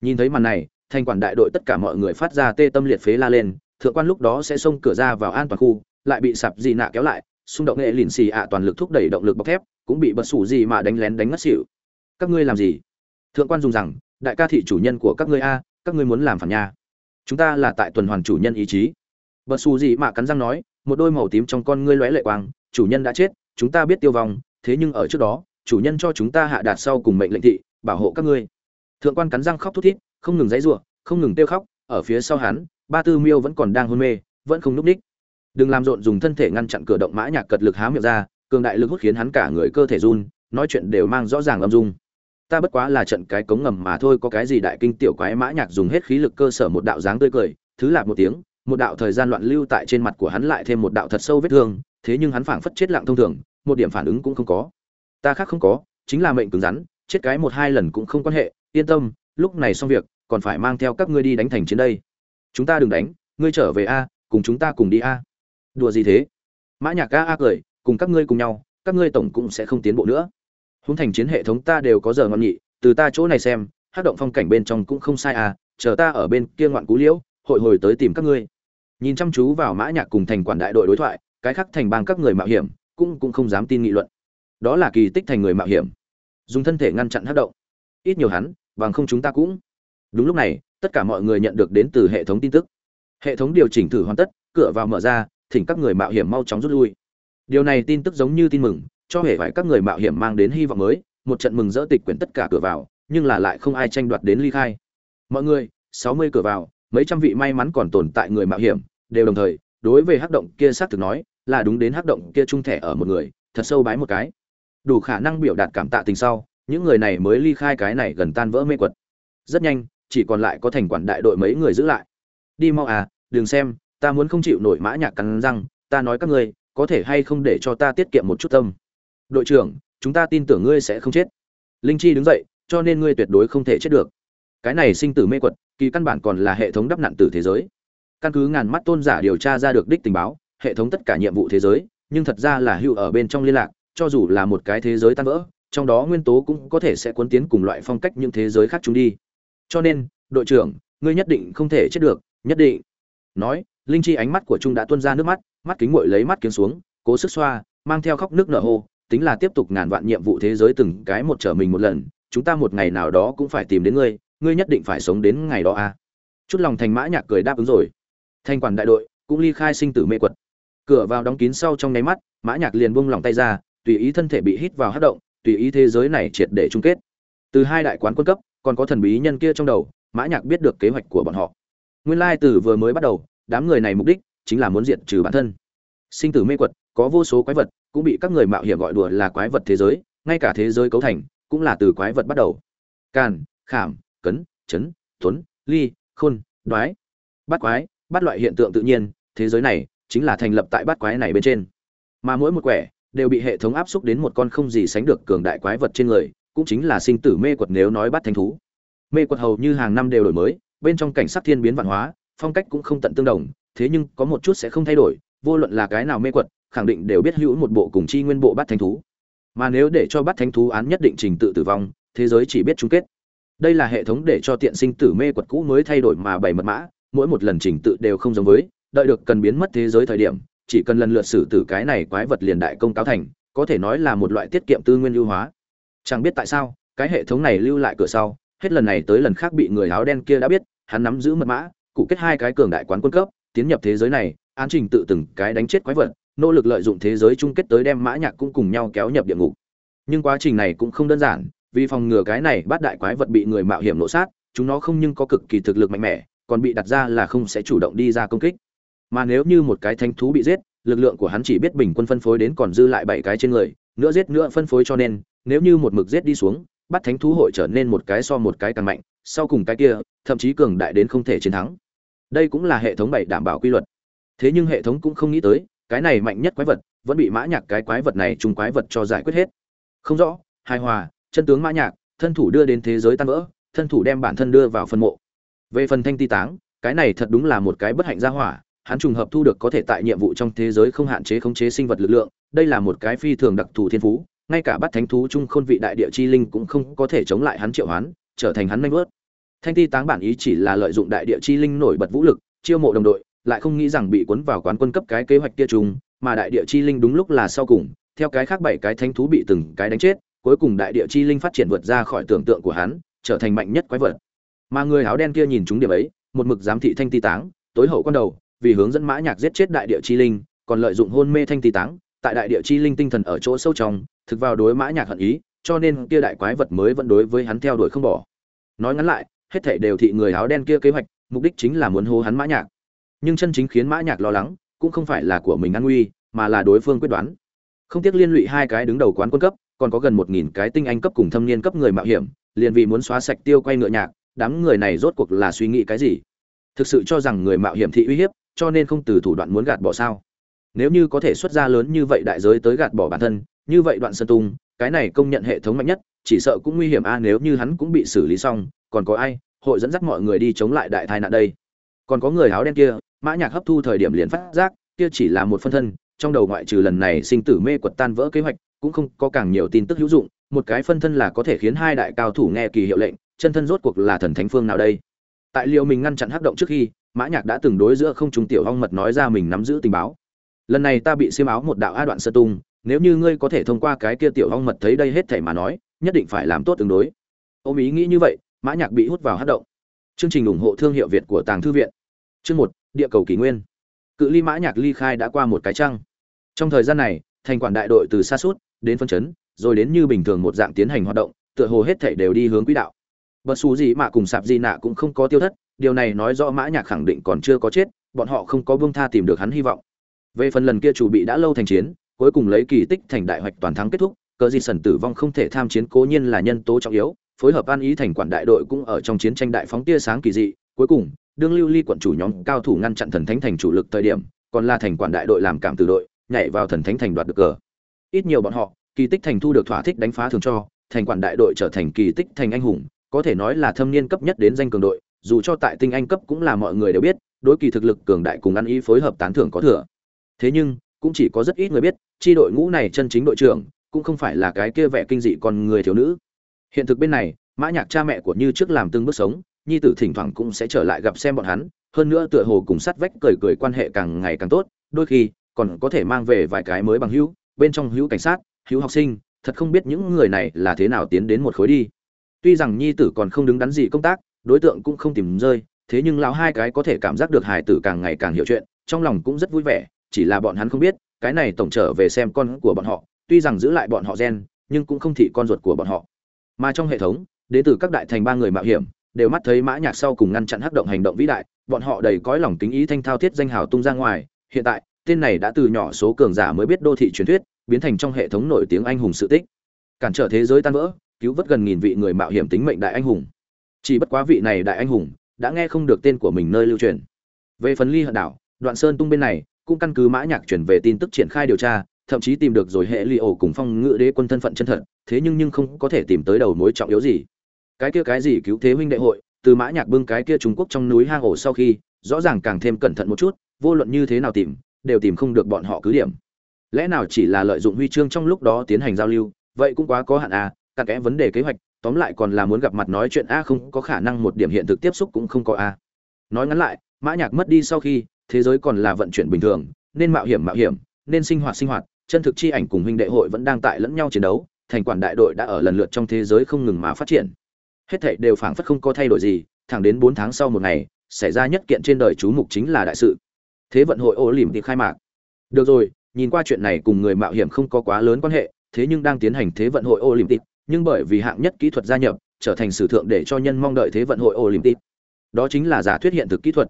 nhìn thấy màn này thành quản đại đội tất cả mọi người phát ra tê tâm liệt phế la lên, thượng quan lúc đó sẽ xông cửa ra vào an toàn khu, lại bị sạp gì nạ kéo lại, xung động nghệ lìn xì ạ toàn lực thúc đẩy động lực bọc thép, cũng bị bật sủ gì mà đánh lén đánh ngất xỉu. Các ngươi làm gì? Thượng quan dùng rằng, đại ca thị chủ nhân của các ngươi a các ngươi muốn làm phản nha. Chúng ta là tại tuần hoàn chủ nhân ý chí. Bật xù gì mà cắn răng nói, một đôi màu tím trong con ngươi lóe lệ quang, chủ nhân đã chết, chúng ta biết tiêu vong, thế nhưng ở trước đó, chủ nhân cho chúng ta hạ đạt sau cùng mệnh lệnh thị, bảo hộ các ngươi. Thượng quan cắn răng khóc thút thít, không ngừng dãy giụa không ngừng tiêu khóc, ở phía sau hắn, ba tư miêu vẫn còn đang hôn mê, vẫn không núp ních. Đừng làm rộn dùng thân thể ngăn chặn cửa động mã nhạc cật lực há miệng ra, cường đại lực hút khiến hắn cả người cơ thể run, nói chuyện đều mang rõ ràng âm dung ta bất quá là trận cái cống ngầm mà thôi, có cái gì đại kinh tiểu quái mã nhạc dùng hết khí lực cơ sở một đạo dáng tươi cười, thứ lạp một tiếng, một đạo thời gian loạn lưu tại trên mặt của hắn lại thêm một đạo thật sâu vết thương, thế nhưng hắn phảng phất chết lặng thông thường, một điểm phản ứng cũng không có. Ta khác không có, chính là mệnh cứng rắn, chết cái một hai lần cũng không quan hệ, yên tâm, lúc này xong việc, còn phải mang theo các ngươi đi đánh thành chiến đây. Chúng ta đừng đánh, ngươi trở về a, cùng chúng ta cùng đi a. Đùa gì thế? Mã nhạc a a cười, cùng các ngươi cùng nhau, các ngươi tổng cũng sẽ không tiến bộ nữa húng thành chiến hệ thống ta đều có giờ ngon nhị, từ ta chỗ này xem, hát động phong cảnh bên trong cũng không sai à chờ ta ở bên kia ngoạn cú liễu, hội hồi tới tìm các ngươi. Nhìn chăm chú vào mã nhạc cùng thành quản đại đội đối thoại, cái khác thành bang các người mạo hiểm, cũng cũng không dám tin nghị luận. Đó là kỳ tích thành người mạo hiểm. Dùng thân thể ngăn chặn hát động. Ít nhiều hắn, bằng không chúng ta cũng. Đúng lúc này, tất cả mọi người nhận được đến từ hệ thống tin tức. Hệ thống điều chỉnh thử hoàn tất, cửa vào mở ra, thỉnh các người mạo hiểm mau chóng rút lui. Điều này tin tức giống như tin mừng cho hệ vải các người mạo hiểm mang đến hy vọng mới, một trận mừng rỡ tịch quyển tất cả cửa vào, nhưng là lại không ai tranh đoạt đến ly khai. Mọi người, sáu mươi cửa vào, mấy trăm vị may mắn còn tồn tại người mạo hiểm, đều đồng thời, đối với hắc động kia xác thực nói, là đúng đến hắc động kia trung thẻ ở một người, thật sâu bái một cái. Đủ khả năng biểu đạt cảm tạ tình sau, những người này mới ly khai cái này gần tan vỡ mê quật. Rất nhanh, chỉ còn lại có thành quản đại đội mấy người giữ lại. Đi mau à đừng xem, ta muốn không chịu nổi mã nhạc cắn răng, ta nói các ngươi, có thể hay không để cho ta tiết kiệm một chút tâm đội trưởng, chúng ta tin tưởng ngươi sẽ không chết. Linh chi đứng dậy, cho nên ngươi tuyệt đối không thể chết được. Cái này sinh tử mê quật, kỳ căn bản còn là hệ thống đắp nặn từ thế giới. Căn cứ ngàn mắt tôn giả điều tra ra được đích tình báo, hệ thống tất cả nhiệm vụ thế giới, nhưng thật ra là hữu ở bên trong liên lạc, cho dù là một cái thế giới tan vỡ, trong đó nguyên tố cũng có thể sẽ cuốn tiến cùng loại phong cách những thế giới khác chúng đi. Cho nên, đội trưởng, ngươi nhất định không thể chết được, nhất định. Nói, linh chi ánh mắt của trung đã tuôn ra nước mắt mắt kính nguội lấy mắt kiếm xuống, cố sức xoa, mang theo khóc nước nở hô tính là tiếp tục ngàn vạn nhiệm vụ thế giới từng cái một trở mình một lần, chúng ta một ngày nào đó cũng phải tìm đến ngươi ngươi nhất định phải sống đến ngày đó a à. chút lòng thành mã nhạc cười đáp ứng rồi. Thanh quản đại đội, cũng ly khai sinh tử mê quật. Cửa vào đóng kín sau trong nháy mắt, mã nhạc liền buông lòng tay ra, tùy ý thân thể bị hít vào hất động, tùy ý thế giới này triệt để chung kết. Từ hai đại quán quân cấp, còn có thần bí nhân kia trong đầu, mã nhạc biết được kế hoạch của bọn họ. Nguyên lai từ vừa mới bắt đầu, đám người này mục đích chính là muốn diệt trừ bản thân. Sinh tử mê quật, có vô số quái vật cũng bị các người mạo hiểm gọi đùa là quái vật thế giới, ngay cả thế giới cấu thành cũng là từ quái vật bắt đầu. Càn, khảm, cấn, chấn, tuấn, ly, khôn, đoái. Bắt quái bắt loại hiện tượng tự nhiên, thế giới này chính là thành lập tại bắt quái này bên trên. Mà mỗi một quẻ đều bị hệ thống áp xúc đến một con không gì sánh được cường đại quái vật trên người, cũng chính là sinh tử mê quật nếu nói bắt thanh thú. Mê quật hầu như hàng năm đều đổi mới, bên trong cảnh sắc thiên biến văn hóa, phong cách cũng không tận tương đồng, thế nhưng có một chút sẽ không thay đổi, vô luận là cái nào mê quật khẳng định đều biết hữu một bộ cùng chi nguyên bộ bắt thánh thú. Mà nếu để cho bắt thánh thú án nhất định trình tự tử vong, thế giới chỉ biết chung kết. Đây là hệ thống để cho tiện sinh tử mê quật cũ mới thay đổi mà bảy mật mã, mỗi một lần trình tự đều không giống với, đợi được cần biến mất thế giới thời điểm, chỉ cần lần lượt xử tử cái này quái vật liền đại công cáo thành, có thể nói là một loại tiết kiệm tư nguyên ưu hóa. Chẳng biết tại sao, cái hệ thống này lưu lại cửa sau, hết lần này tới lần khác bị người áo đen kia đã biết, hắn nắm giữ mật mã, cụ kết hai cái cường đại quán quân cấp, tiến nhập thế giới này, án trình tự từng cái đánh chết quái vật nỗ lực lợi dụng thế giới chung kết tới đem mã nhạc cũng cùng nhau kéo nhập địa ngục. Nhưng quá trình này cũng không đơn giản, vì phòng ngừa cái này bắt đại quái vật bị người mạo hiểm nổ sát, chúng nó không nhưng có cực kỳ thực lực mạnh mẽ, còn bị đặt ra là không sẽ chủ động đi ra công kích. Mà nếu như một cái thánh thú bị giết, lực lượng của hắn chỉ biết bình quân phân phối đến còn dư lại bảy cái trên người, nữa giết nữa phân phối cho nên, nếu như một mực giết đi xuống, bắt thánh thú hội trở nên một cái so một cái càng mạnh, sau cùng cái kia, thậm chí cường đại đến không thể chiến thắng. Đây cũng là hệ thống bảy đảm bảo quy luật. Thế nhưng hệ thống cũng không nghĩ tới cái này mạnh nhất quái vật, vẫn bị mã nhạc cái quái vật này trùng quái vật cho giải quyết hết. Không rõ, hài hòa, chân tướng mã nhạc, thân thủ đưa đến thế giới tan vỡ, thân thủ đem bản thân đưa vào phân mộ. Về phần thanh ti táng, cái này thật đúng là một cái bất hạnh gia hỏa, hắn trùng hợp thu được có thể tại nhiệm vụ trong thế giới không hạn chế khống chế sinh vật lực lượng, đây là một cái phi thường đặc thù thiên phú, ngay cả bắt thánh thú trung khôn vị đại địa chi linh cũng không có thể chống lại hắn triệu hoán, trở thành hắn manh vớt thanh ti táng bản ý chỉ là lợi dụng đại địa chi linh nổi bật vũ lực, chiêu mộ đồng đội lại không nghĩ rằng bị cuốn vào quán quân cấp cái kế hoạch kia trùng, mà đại địa chi linh đúng lúc là sau cùng, theo cái khác bảy cái thánh thú bị từng cái đánh chết, cuối cùng đại địa chi linh phát triển vượt ra khỏi tưởng tượng của hắn, trở thành mạnh nhất quái vật. Mà người áo đen kia nhìn chúng điểm ấy, một mực giám thị thanh ti táng, tối hậu quan đầu, vì hướng dẫn mã nhạc giết chết đại địa chi linh, còn lợi dụng hôn mê thanh ti táng, tại đại địa chi linh tinh thần ở chỗ sâu trong, thực vào đối mã nhạc hận ý, cho nên kia đại quái vật mới vẫn đối với hắn theo đuổi không bỏ. Nói ngắn lại, hết thảy đều thị người áo đen kia kế hoạch, mục đích chính là muốn hô hắn mã nhạc nhưng chân chính khiến mã nhạc lo lắng cũng không phải là của mình an nguy, mà là đối phương quyết đoán. Không tiếc liên lụy hai cái đứng đầu quán quân cấp, còn có gần một nghìn cái tinh anh cấp cùng thâm niên cấp người mạo hiểm, liền vì muốn xóa sạch tiêu quay ngựa nhạc, đám người này rốt cuộc là suy nghĩ cái gì? Thực sự cho rằng người mạo hiểm thị uy hiếp, cho nên không từ thủ đoạn muốn gạt bỏ sao? Nếu như có thể xuất ra lớn như vậy đại giới tới gạt bỏ bản thân, như vậy đoạn sơn tung, cái này công nhận hệ thống mạnh nhất, chỉ sợ cũng nguy hiểm a, nếu như hắn cũng bị xử lý xong, còn có ai, hội dẫn dắt mọi người đi chống lại đại tai nạn đây? Còn có người áo đen kia, mã nhạc hấp thu thời điểm liền phát giác, kia chỉ là một phân thân, trong đầu ngoại trừ lần này sinh tử mê quật tan vỡ kế hoạch, cũng không có càng nhiều tin tức hữu dụng, một cái phân thân là có thể khiến hai đại cao thủ nghe kỳ hiệu lệnh, chân thân rốt cuộc là thần thánh phương nào đây? Tại liệu mình ngăn chặn hắc động trước khi, mã nhạc đã từng đối giữa không trung tiểu hong mật nói ra mình nắm giữ tình báo. Lần này ta bị xiêm áo một đạo a đoạn sơ tung, nếu như ngươi có thể thông qua cái kia tiểu hong mật thấy đây hết thảy mà nói, nhất định phải làm tốt tương đối. Ôm ý nghĩ như vậy, mã nhạc bị hút vào hắc động. Chương trình ủng hộ thương hiệu việt của tàng thư viện chương một, địa cầu kỷ nguyên. Cự ly mã nhạc ly khai đã qua một cái trăng. Trong thời gian này, thành quản đại đội từ xa suốt, đến phân chấn, rồi đến như bình thường một dạng tiến hành hoạt động, tựa hồ hết thảy đều đi hướng quỹ đạo. Bất xù gì mà cùng sạp gì nạ cũng không có tiêu thất, điều này nói rõ mã nhạc khẳng định còn chưa có chết, bọn họ không có buông tha tìm được hắn hy vọng. Về phần lần kia chủ bị đã lâu thành chiến, cuối cùng lấy kỳ tích thành đại hoạch toàn thắng kết thúc, cờ di sần tử vong không thể tham chiến cố nhiên là nhân tố trọng yếu, phối hợp an ý thành quản đại đội cũng ở trong chiến tranh đại phóng tia sáng kỳ dị cuối cùng, đương lưu ly quận chủ nhóm cao thủ ngăn chặn thần thánh thành chủ lực thời điểm, còn là thành quản đại đội làm cảm từ đội, nhảy vào thần thánh thành đoạt được cờ. Ít nhiều bọn họ, kỳ tích thành thu được thỏa thích đánh phá thường cho, thành quản đại đội trở thành kỳ tích thành anh hùng, có thể nói là thâm niên cấp nhất đến danh cường đội, dù cho tại tinh anh cấp cũng là mọi người đều biết, đối kỳ thực lực cường đại cùng ăn ý phối hợp tán thưởng có thừa. Thế nhưng, cũng chỉ có rất ít người biết tri đội ngũ này chân chính đội trưởng, cũng không phải là cái kia vẻ kinh dị còn người thiếu nữ. Hiện thực bên này, mã nhạc cha mẹ của như trước làm từng bước sống nhi tử thỉnh thoảng cũng sẽ trở lại gặp xem bọn hắn, hơn nữa tựa hồ cùng sát vách cười cười quan hệ càng ngày càng tốt, đôi khi còn có thể mang về vài cái mới bằng hữu, bên trong hữu cảnh sát, hữu học sinh, thật không biết những người này là thế nào tiến đến một khối đi. Tuy rằng nhi tử còn không đứng đắn gì công tác, đối tượng cũng không tìm rơi, thế nhưng lão hai cái có thể cảm giác được hài tử càng ngày càng hiểu chuyện, trong lòng cũng rất vui vẻ, chỉ là bọn hắn không biết, cái này tổng trở về xem con của bọn họ, tuy rằng giữ lại bọn họ gen, nhưng cũng không thị con ruột của bọn họ. Mà trong hệ thống, đến từ các đại thành ba người mạo hiểm đều mắt thấy mã nhạc sau cùng ngăn chặn hắc động hành động vĩ đại, bọn họ đầy cõi lòng kính ý thanh thao thiết danh hào tung ra ngoài. Hiện tại, tên này đã từ nhỏ số cường giả mới biết đô thị truyền thuyết, biến thành trong hệ thống nổi tiếng anh hùng sự tích. Cản trở thế giới tan vỡ, cứu vớt gần nghìn vị người mạo hiểm tính mệnh đại anh hùng. Chỉ bất quá vị này đại anh hùng, đã nghe không được tên của mình nơi lưu truyền. Về phần ly hận đảo, đoạn sơn tung bên này, cũng căn cứ mã nhạc chuyển về tin tức triển khai điều tra, thậm chí tìm được rồi hệ ly ổ cùng phong ngự đế quân thân phận chân thật, thế nhưng nhưng không có thể tìm tới đầu mối trọng yếu gì cái kia cái gì cứu thế huynh đệ hội, từ mã nhạc bưng cái kia trung quốc trong núi hang ổ sau khi, rõ ràng càng thêm cẩn thận một chút, vô luận như thế nào tìm, đều tìm không được bọn họ cứ điểm. Lẽ nào chỉ là lợi dụng huy chương trong lúc đó tiến hành giao lưu, vậy cũng quá có hạn à cả kẽ vấn đề kế hoạch, tóm lại còn là muốn gặp mặt nói chuyện a, không có khả năng một điểm hiện thực tiếp xúc cũng không có a. Nói ngắn lại, mã nhạc mất đi sau khi, thế giới còn là vận chuyển bình thường, nên mạo hiểm mạo hiểm, nên sinh hoạt sinh hoạt, chân thực chi ảnh cùng huynh đệ hội vẫn đang tại lẫn nhau chiến đấu, thành quản đại đội đã ở lần lượt trong thế giới không ngừng mà phát triển hết thảy đều phảng phất không có thay đổi gì, thẳng đến bốn tháng sau một ngày, xảy ra nhất kiện trên đời chú mục chính là đại sự. Thế vận hội ô khai mạc. Được rồi, nhìn qua chuyện này cùng người mạo hiểm không có quá lớn quan hệ, thế nhưng đang tiến hành thế vận hội olympic nhưng bởi vì hạng nhất kỹ thuật gia nhập, trở thành sử thượng để cho nhân mong đợi thế vận hội olympic đó chính là giả thuyết hiện thực kỹ thuật.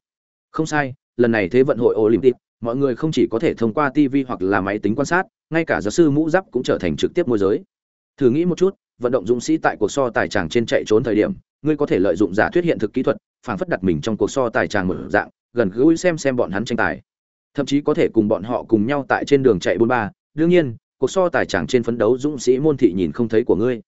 Không sai, lần này thế vận hội olympic mọi người không chỉ có thể thông qua tv hoặc là máy tính quan sát, ngay cả giáo sư mũ giáp cũng trở thành trực tiếp môi giới. Thử nghĩ một chút vận động dũng sĩ tại cuộc so tài tràng trên chạy trốn thời điểm, ngươi có thể lợi dụng giả thuyết hiện thực kỹ thuật phản phất đặt mình trong cuộc so tài tràng mở dạng, gần gũi xem xem bọn hắn tranh tài. Thậm chí có thể cùng bọn họ cùng nhau tại trên đường chạy bốn ba. Đương nhiên, cuộc so tài tràng trên phấn đấu dũng sĩ môn thị nhìn không thấy của ngươi.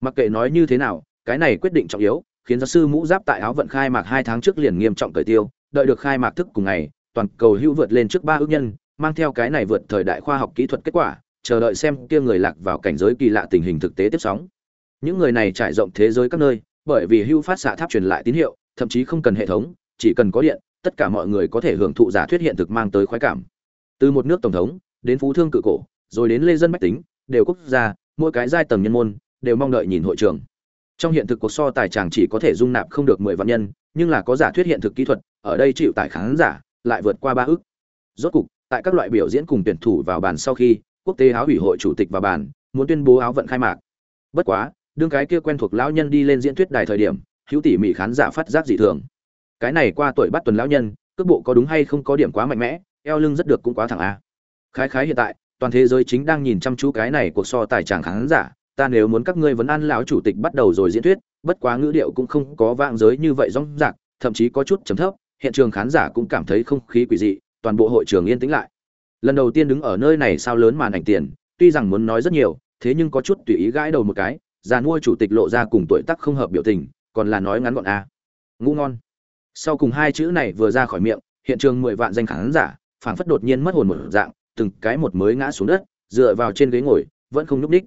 Mặc kệ nói như thế nào, cái này quyết định trọng yếu, khiến giáo sư mũ giáp tại áo vận khai mạc hai tháng trước liền nghiêm trọng cởi tiêu, đợi được khai mạc thức cùng ngày, toàn cầu hữu vượt lên trước ba ước nhân, mang theo cái này vượt thời đại khoa học kỹ thuật kết quả, chờ đợi xem kia người lạc vào cảnh giới kỳ lạ tình hình thực tế tiếp sóng những người này trải rộng thế giới các nơi, bởi vì hưu phát xạ tháp truyền lại tín hiệu, thậm chí không cần hệ thống, chỉ cần có điện, tất cả mọi người có thể hưởng thụ giả thuyết hiện thực mang tới khoái cảm. Từ một nước tổng thống, đến phú thương cự cổ, rồi đến lê dân bách tính, đều quốc gia, mỗi cái giai tầng nhân môn, đều mong đợi nhìn hội trường. Trong hiện thực cuộc so tài chàng chỉ có thể dung nạp không được mười vạn nhân, nhưng là có giả thuyết hiện thực kỹ thuật, ở đây chịu tải khán giả, lại vượt qua ba ước. Rốt cục, tại các loại biểu diễn cùng tuyển thủ vào bàn sau khi, quốc tế áo ủy hội chủ tịch vào bàn, muốn tuyên bố áo vận khai mạc. Bất quá đương cái kia quen thuộc lão nhân đi lên diễn thuyết đài thời điểm, hữu tỉ mỉ khán giả phát giác dị thường. Cái này qua tuổi bắt tuần lão nhân, cước bộ có đúng hay không có điểm quá mạnh mẽ, eo lưng rất được cũng quá thẳng a. Khái khái hiện tại, toàn thế giới chính đang nhìn chăm chú cái này cuộc so tài tràng khán giả, ta nếu muốn các ngươi vấn an lão chủ tịch bắt đầu rồi diễn thuyết, bất quá ngữ điệu cũng không có vang giới như vậy rong rạc, thậm chí có chút trầm thấp, hiện trường khán giả cũng cảm thấy không khí quỷ dị, toàn bộ hội trường yên tĩnh lại. Lần đầu tiên đứng ở nơi này sao lớn màn ảnh tiền, tuy rằng muốn nói rất nhiều, thế nhưng có chút tùy ý gãi đầu một cái già nuôi chủ tịch lộ ra cùng tuổi tác không hợp biểu tình, còn là nói ngắn gọn a. Ngũ ngon. Sau cùng hai chữ này vừa ra khỏi miệng, hiện trường mười vạn danh khán giả, phảng phất đột nhiên mất hồn một dạng, từng cái một mới ngã xuống đất, dựa vào trên ghế ngồi, vẫn không nhúc ních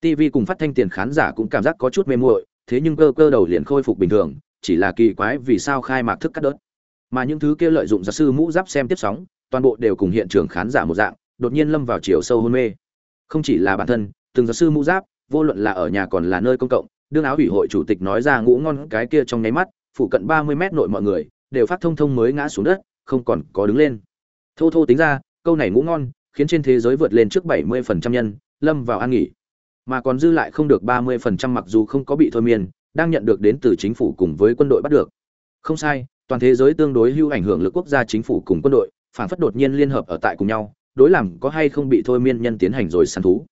tv cùng phát thanh tiền khán giả cũng cảm giác có chút mê muội, thế nhưng cơ cơ đầu liền khôi phục bình thường, chỉ là kỳ quái vì sao khai mạc thức cắt đớt. Mà những thứ kia lợi dụng giáo sư mũ giáp xem tiếp sóng, toàn bộ đều cùng hiện trường khán giả một dạng, đột nhiên lâm vào chiều sâu hôn mê. Không chỉ là bản thân, từng giáo sư mũ giáp vô luận là ở nhà còn là nơi công cộng, đương áo ủy hội chủ tịch nói ra ngũ ngon cái kia trong nháy mắt phụ cận ba mươi mét nội mọi người đều phát thông thông mới ngã xuống đất, không còn có đứng lên. Thô thô tính ra, câu này ngũ ngon khiến trên thế giới vượt lên trước bảy mươi phần trăm nhân, lâm vào an nghỉ. Mà còn dư lại không được ba mươi phần trăm mặc dù không có bị thôi miên, đang nhận được đến từ chính phủ cùng với quân đội bắt được. Không sai, toàn thế giới tương đối hưu ảnh hưởng lực quốc gia chính phủ cùng quân đội, phản phất đột nhiên liên hợp ở tại cùng nhau, đối làm có hay không bị thôi miên nhân tiến hành rồi săn thú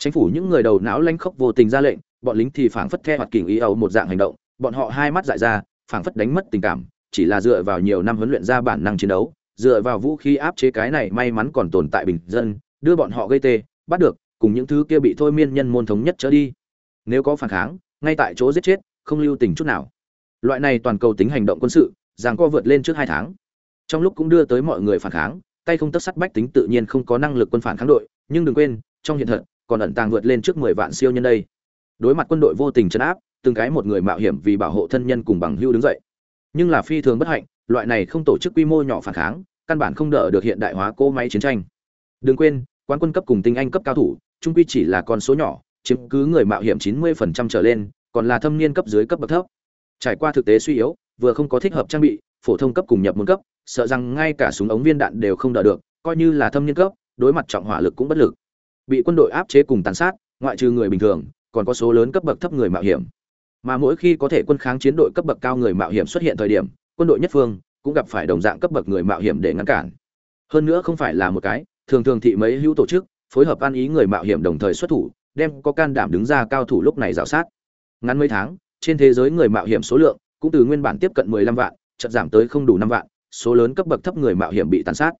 chính phủ những người đầu não lanh khốc vô tình ra lệnh, bọn lính thì phảng phất theo hoạt kình ý ấu một dạng hành động, bọn họ hai mắt dại ra, phảng phất đánh mất tình cảm, chỉ là dựa vào nhiều năm huấn luyện ra bản năng chiến đấu, dựa vào vũ khí áp chế cái này may mắn còn tồn tại bình dân, đưa bọn họ gây tê, bắt được, cùng những thứ kia bị thôi miên nhân môn thống nhất trở đi. Nếu có phản kháng, ngay tại chỗ giết chết, không lưu tình chút nào. Loại này toàn cầu tính hành động quân sự giằng co vượt lên trước hai tháng. Trong lúc cũng đưa tới mọi người phản kháng, tay không tất sắt bách tính tự nhiên không có năng lực quân phản kháng đội, nhưng đừng quên, trong hiện thực còn ẩn tàng vượt lên trước mười vạn siêu nhân đây. Đối mặt quân đội vô tình chấn áp, từng cái một người mạo hiểm vì bảo hộ thân nhân cùng bằng hưu đứng dậy. Nhưng là phi thường bất hạnh, loại này không tổ chức quy mô nhỏ phản kháng, căn bản không đỡ được hiện đại hóa cỗ máy chiến tranh. Đừng quên quan quân cấp cùng tinh anh cấp cao thủ, trung quy chỉ là con số nhỏ, chiếm cứ người mạo hiểm 90% trở lên, còn là thâm niên cấp dưới cấp bậc thấp. Trải qua thực tế suy yếu, vừa không có thích hợp trang bị, phổ thông cấp cùng nhập môn cấp, sợ rằng ngay cả súng ống viên đạn đều không đỡ được, coi như là thâm niên cấp, đối mặt trọng hỏa lực cũng bất lực bị quân đội áp chế cùng tàn sát, ngoại trừ người bình thường, còn có số lớn cấp bậc thấp người mạo hiểm. Mà mỗi khi có thể quân kháng chiến đội cấp bậc cao người mạo hiểm xuất hiện thời điểm, quân đội nhất phương cũng gặp phải đồng dạng cấp bậc người mạo hiểm để ngăn cản. Hơn nữa không phải là một cái, thường thường thị mấy hữu tổ chức, phối hợp ăn ý người mạo hiểm đồng thời xuất thủ, đem có can đảm đứng ra cao thủ lúc này rào sát. Ngắn mấy tháng, trên thế giới người mạo hiểm số lượng cũng từ nguyên bản tiếp cận 15 vạn, chợt giảm tới không đủ 5 vạn, số lớn cấp bậc thấp người mạo hiểm bị tàn sát.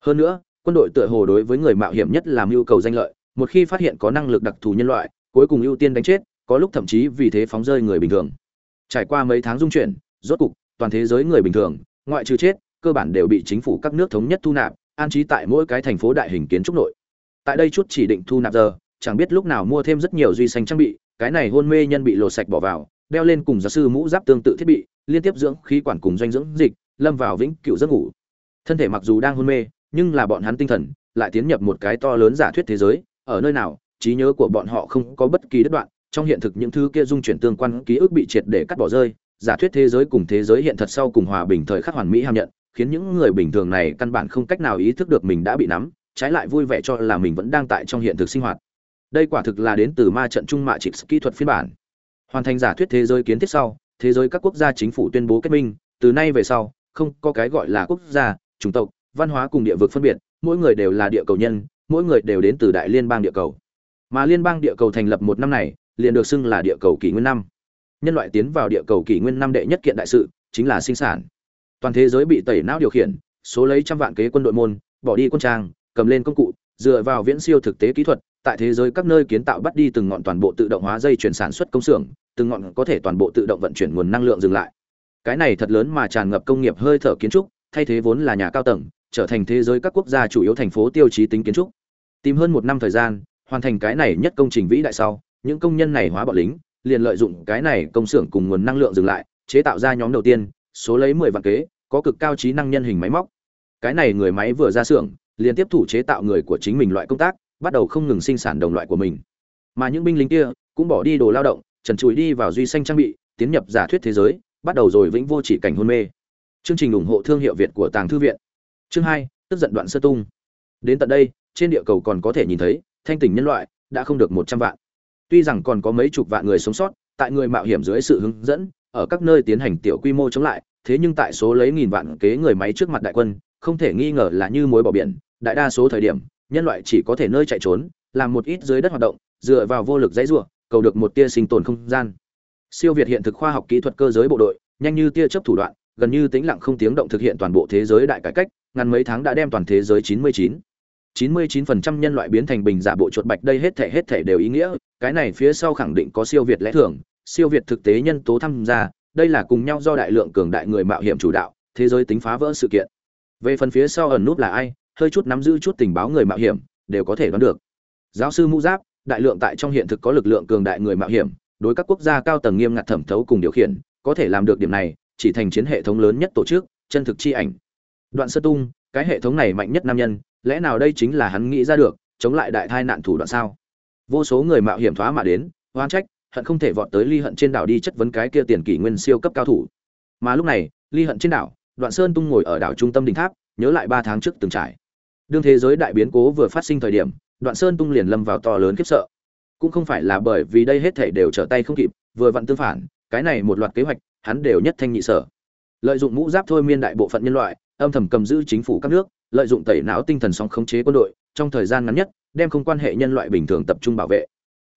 Hơn nữa quân đội tựa hồ đối với người mạo hiểm nhất làm yêu cầu danh lợi, một khi phát hiện có năng lực đặc thù nhân loại, cuối cùng ưu tiên đánh chết, có lúc thậm chí vì thế phóng rơi người bình thường. Trải qua mấy tháng dung chuyển, rốt cục, toàn thế giới người bình thường, ngoại trừ chết, cơ bản đều bị chính phủ các nước thống nhất thu nạp, an trí tại mỗi cái thành phố đại hình kiến trúc nội. Tại đây chút chỉ định thu nạp giờ, chẳng biết lúc nào mua thêm rất nhiều duy xanh trang bị, cái này hôn mê nhân bị lột sạch bỏ vào, đeo lên cùng giáo sư mũ giáp tương tự thiết bị, liên tiếp dưỡng khí quản cùng doanh dưỡng dịch, lâm vào vĩnh cựu giấc ngủ. Thân thể mặc dù đang hôn mê nhưng là bọn hắn tinh thần lại tiến nhập một cái to lớn giả thuyết thế giới, ở nơi nào, trí nhớ của bọn họ không có bất kỳ đứt đoạn, trong hiện thực những thứ kia dung chuyển tương quan ký ức bị triệt để cắt bỏ rơi, giả thuyết thế giới cùng thế giới hiện thật sau cùng hòa bình thời khắc hoàn mỹ hàm nhận, khiến những người bình thường này căn bản không cách nào ý thức được mình đã bị nắm, trái lại vui vẻ cho là mình vẫn đang tại trong hiện thực sinh hoạt. Đây quả thực là đến từ ma trận trung mạ trị kỹ thuật phiên bản. Hoàn thành giả thuyết thế giới kiến thiết sau, thế giới các quốc gia chính phủ tuyên bố kết minh, từ nay về sau, không có cái gọi là quốc gia, chủng tộc văn hóa cùng địa vực phân biệt, mỗi người đều là địa cầu nhân, mỗi người đều đến từ đại liên bang địa cầu. Mà liên bang địa cầu thành lập một năm này, liền được xưng là địa cầu kỷ nguyên năm. Nhân loại tiến vào địa cầu kỷ nguyên năm đệ nhất kiện đại sự, chính là sinh sản. Toàn thế giới bị tẩy não điều khiển, số lấy trăm vạn kế quân đội môn, bỏ đi quân trang, cầm lên công cụ, dựa vào viễn siêu thực tế kỹ thuật, tại thế giới các nơi kiến tạo bắt đi từng ngọn toàn bộ tự động hóa dây chuyển sản xuất công xưởng, từng ngọn có thể toàn bộ tự động vận chuyển nguồn năng lượng dừng lại. Cái này thật lớn mà tràn ngập công nghiệp hơi thở kiến trúc, thay thế vốn là nhà cao tầng trở thành thế giới các quốc gia chủ yếu thành phố tiêu chí tính kiến trúc. Tìm hơn một năm thời gian, hoàn thành cái này nhất công trình vĩ đại sau, những công nhân này hóa bọn lính, liền lợi dụng cái này công xưởng cùng nguồn năng lượng dừng lại, chế tạo ra nhóm đầu tiên, số lấy mười vạn kế, có cực cao trí năng nhân hình máy móc. Cái này người máy vừa ra xưởng, liền tiếp thủ chế tạo người của chính mình loại công tác, bắt đầu không ngừng sinh sản đồng loại của mình. Mà những binh lính kia cũng bỏ đi đồ lao động, trần trụi đi vào duy xanh trang bị, tiến nhập giả thuyết thế giới, bắt đầu rồi vĩnh vô chỉ cảnh hôn mê. Chương trình ủng hộ thương hiệu việt của tàng thư viện chương hai, tức giận đoạn sơ tung. Đến tận đây, trên địa cầu còn có thể nhìn thấy, thanh tỉnh nhân loại, đã không được một trăm vạn. Tuy rằng còn có mấy chục vạn người sống sót, tại người mạo hiểm dưới sự hướng dẫn, ở các nơi tiến hành tiểu quy mô chống lại, thế nhưng tại số lấy nghìn vạn kế người máy trước mặt đại quân, không thể nghi ngờ là như mối bỏ biển, đại đa số thời điểm, nhân loại chỉ có thể nơi chạy trốn, làm một ít dưới đất hoạt động, dựa vào vô lực dãy ruộng cầu được một tia sinh tồn không gian. Siêu việt hiện thực khoa học kỹ thuật cơ giới bộ đội, nhanh như tia chấp thủ đoạn, gần như tĩnh lặng không tiếng động thực hiện toàn bộ thế giới đại cải cách ngắn mấy tháng đã đem toàn thế giới 99 99% nhân loại biến thành bình giả bộ chuột bạch đây hết thể hết thể đều ý nghĩa, cái này phía sau khẳng định có siêu việt lẽ thường, siêu việt thực tế nhân tố tham gia, đây là cùng nhau do đại lượng cường đại người mạo hiểm chủ đạo, thế giới tính phá vỡ sự kiện. Về phần phía sau ẩn nút là ai, hơi chút nắm giữ chút tình báo người mạo hiểm, đều có thể đoán được. Giáo sư mũ giáp, đại lượng tại trong hiện thực có lực lượng cường đại người mạo hiểm, đối các quốc gia cao tầng nghiêm ngặt thẩm thấu cùng điều khiển, có thể làm được điểm này, chỉ thành chiến hệ thống lớn nhất tổ chức, chân thực chi ảnh đoạn sơ tung, cái hệ thống này mạnh nhất nam nhân, lẽ nào đây chính là hắn nghĩ ra được, chống lại đại thai nạn thủ đoạn sao? Vô số người mạo hiểm thoá mà đến oan trách, hận không thể vọt tới ly hận trên đảo đi chất vấn cái kia tiền kỷ nguyên siêu cấp cao thủ. Mà lúc này, ly hận trên đảo, đoạn sơn tung ngồi ở đảo trung tâm đỉnh tháp, nhớ lại ba tháng trước từng trải. Đương thế giới đại biến cố vừa phát sinh thời điểm, đoạn sơn tung liền lâm vào to lớn khiếp sợ. Cũng không phải là bởi vì đây hết thảy đều trở tay không kịp, vừa vặn tương phản, cái này một loạt kế hoạch, hắn đều nhất thanh nhị sở. Lợi dụng mũ giáp thôi miên đại bộ phận nhân loại âm thầm cầm giữ chính phủ các nước, lợi dụng tẩy não tinh thần song khống chế quân đội, trong thời gian ngắn nhất, đem không quan hệ nhân loại bình thường tập trung bảo vệ.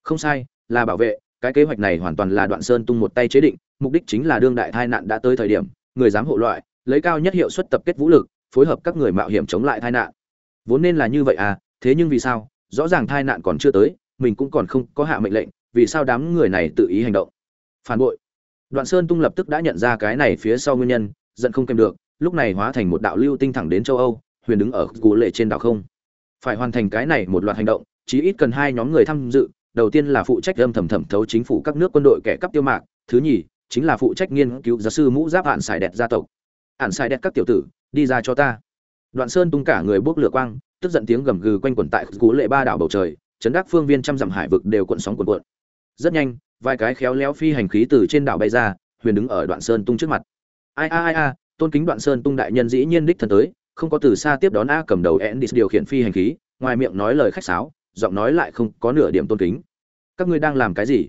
Không sai, là bảo vệ, cái kế hoạch này hoàn toàn là đoạn sơn tung một tay chế định, mục đích chính là đương đại tai nạn đã tới thời điểm, người dám hộ loại, lấy cao nhất hiệu suất tập kết vũ lực, phối hợp các người mạo hiểm chống lại tai nạn. Vốn nên là như vậy à thế nhưng vì sao, rõ ràng tai nạn còn chưa tới, mình cũng còn không có hạ mệnh lệnh, vì sao đám người này tự ý hành động? Phản bội. Đoạn sơn tung lập tức đã nhận ra cái này phía sau nguyên nhân, giận không kèm được lúc này hóa thành một đạo lưu tinh thẳng đến châu âu, huyền đứng ở cụ lệ trên đảo không. Phải hoàn thành cái này một loạt hành động, chí ít cần hai nhóm người tham dự, đầu tiên là phụ trách âm thầm thẩm thấu chính phủ các nước quân đội kẻ cắp tiêu mạc, thứ nhì, chính là phụ trách nghiên cứu giáo sư mũ giáp hạn xài đẹp gia tộc. Hạn xài đẹp các tiểu tử, đi ra cho ta. Đoạn sơn tung cả người bốc lửa quang, tức giận tiếng gầm gừ quanh quẩn tại cú lệ ba đảo bầu trời, chấn đắc phương viên trăm dặm hải vực đều cuộn sóng cuộn cuộn. Rất nhanh, vài cái khéo léo phi hành khí từ trên đảo bay ra, huyền đứng ở đoạn sơn tung trước mặt. Ai ai ai a tôn kính đoạn sơn tung đại nhân dĩ nhiên đích thân tới, không có từ xa tiếp đón a cầm đầu endis điều khiển phi hành khí, ngoài miệng nói lời khách sáo, giọng nói lại không có nửa điểm tôn kính. Các ngươi đang làm cái gì?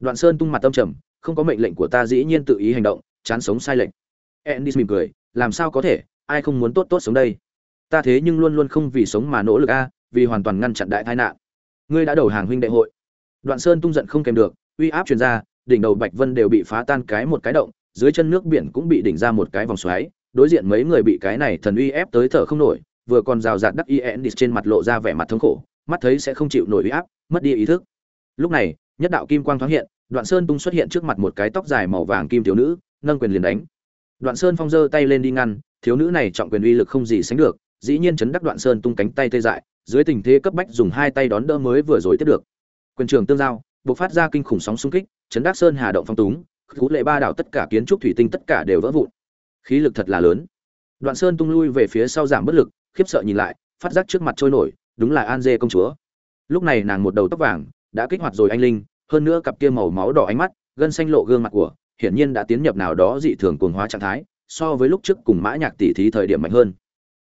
Đoạn sơn tung mặt tâm trầm, không có mệnh lệnh của ta dĩ nhiên tự ý hành động, chán sống sai lệnh endis mỉm cười, làm sao có thể, ai không muốn tốt tốt sống đây? Ta thế nhưng luôn luôn không vì sống mà nỗ lực a, vì hoàn toàn ngăn chặn đại tai nạn. Ngươi đã đầu hàng huynh đệ hội. Đoạn sơn tung giận không kèm được, uy áp truyền ra, đỉnh đầu bạch vân đều bị phá tan cái một cái động dưới chân nước biển cũng bị đỉnh ra một cái vòng xoáy, đối diện mấy người bị cái này thần uy ép tới thở không nổi, vừa còn rào rạt đắc yendis trên mặt lộ ra vẻ mặt thống khổ, mắt thấy sẽ không chịu nổi uy áp, mất đi ý thức. Lúc này, nhất đạo kim quang thoáng hiện, đoạn sơn tung xuất hiện trước mặt một cái tóc dài màu vàng kim thiếu nữ, nâng quyền liền đánh. Đoạn sơn phong giơ tay lên đi ngăn, thiếu nữ này trọng quyền uy lực không gì sánh được, dĩ nhiên chấn đắc đoạn sơn tung cánh tay tê dại, dưới tình thế cấp bách dùng hai tay đón đỡ mới vừa rồi tiếp được. Quyền trường tương giao, bộc phát ra kinh khủng sóng xung kích, chấn đắc sơn hà động phong túng cú lệ ba đảo tất cả kiến trúc thủy tinh tất cả đều vỡ vụn. Khí lực thật là lớn. Đoạn sơn tung lui về phía sau giảm bất lực, khiếp sợ nhìn lại, phát giác trước mặt trôi nổi, đúng là an dê công chúa. Lúc này nàng một đầu tóc vàng, đã kích hoạt rồi anh linh, hơn nữa cặp kia màu máu đỏ ánh mắt, gân xanh lộ gương mặt của, hiển nhiên đã tiến nhập nào đó dị thường cuồng hóa trạng thái, so với lúc trước cùng mã nhạc tỷ thí thời điểm mạnh hơn.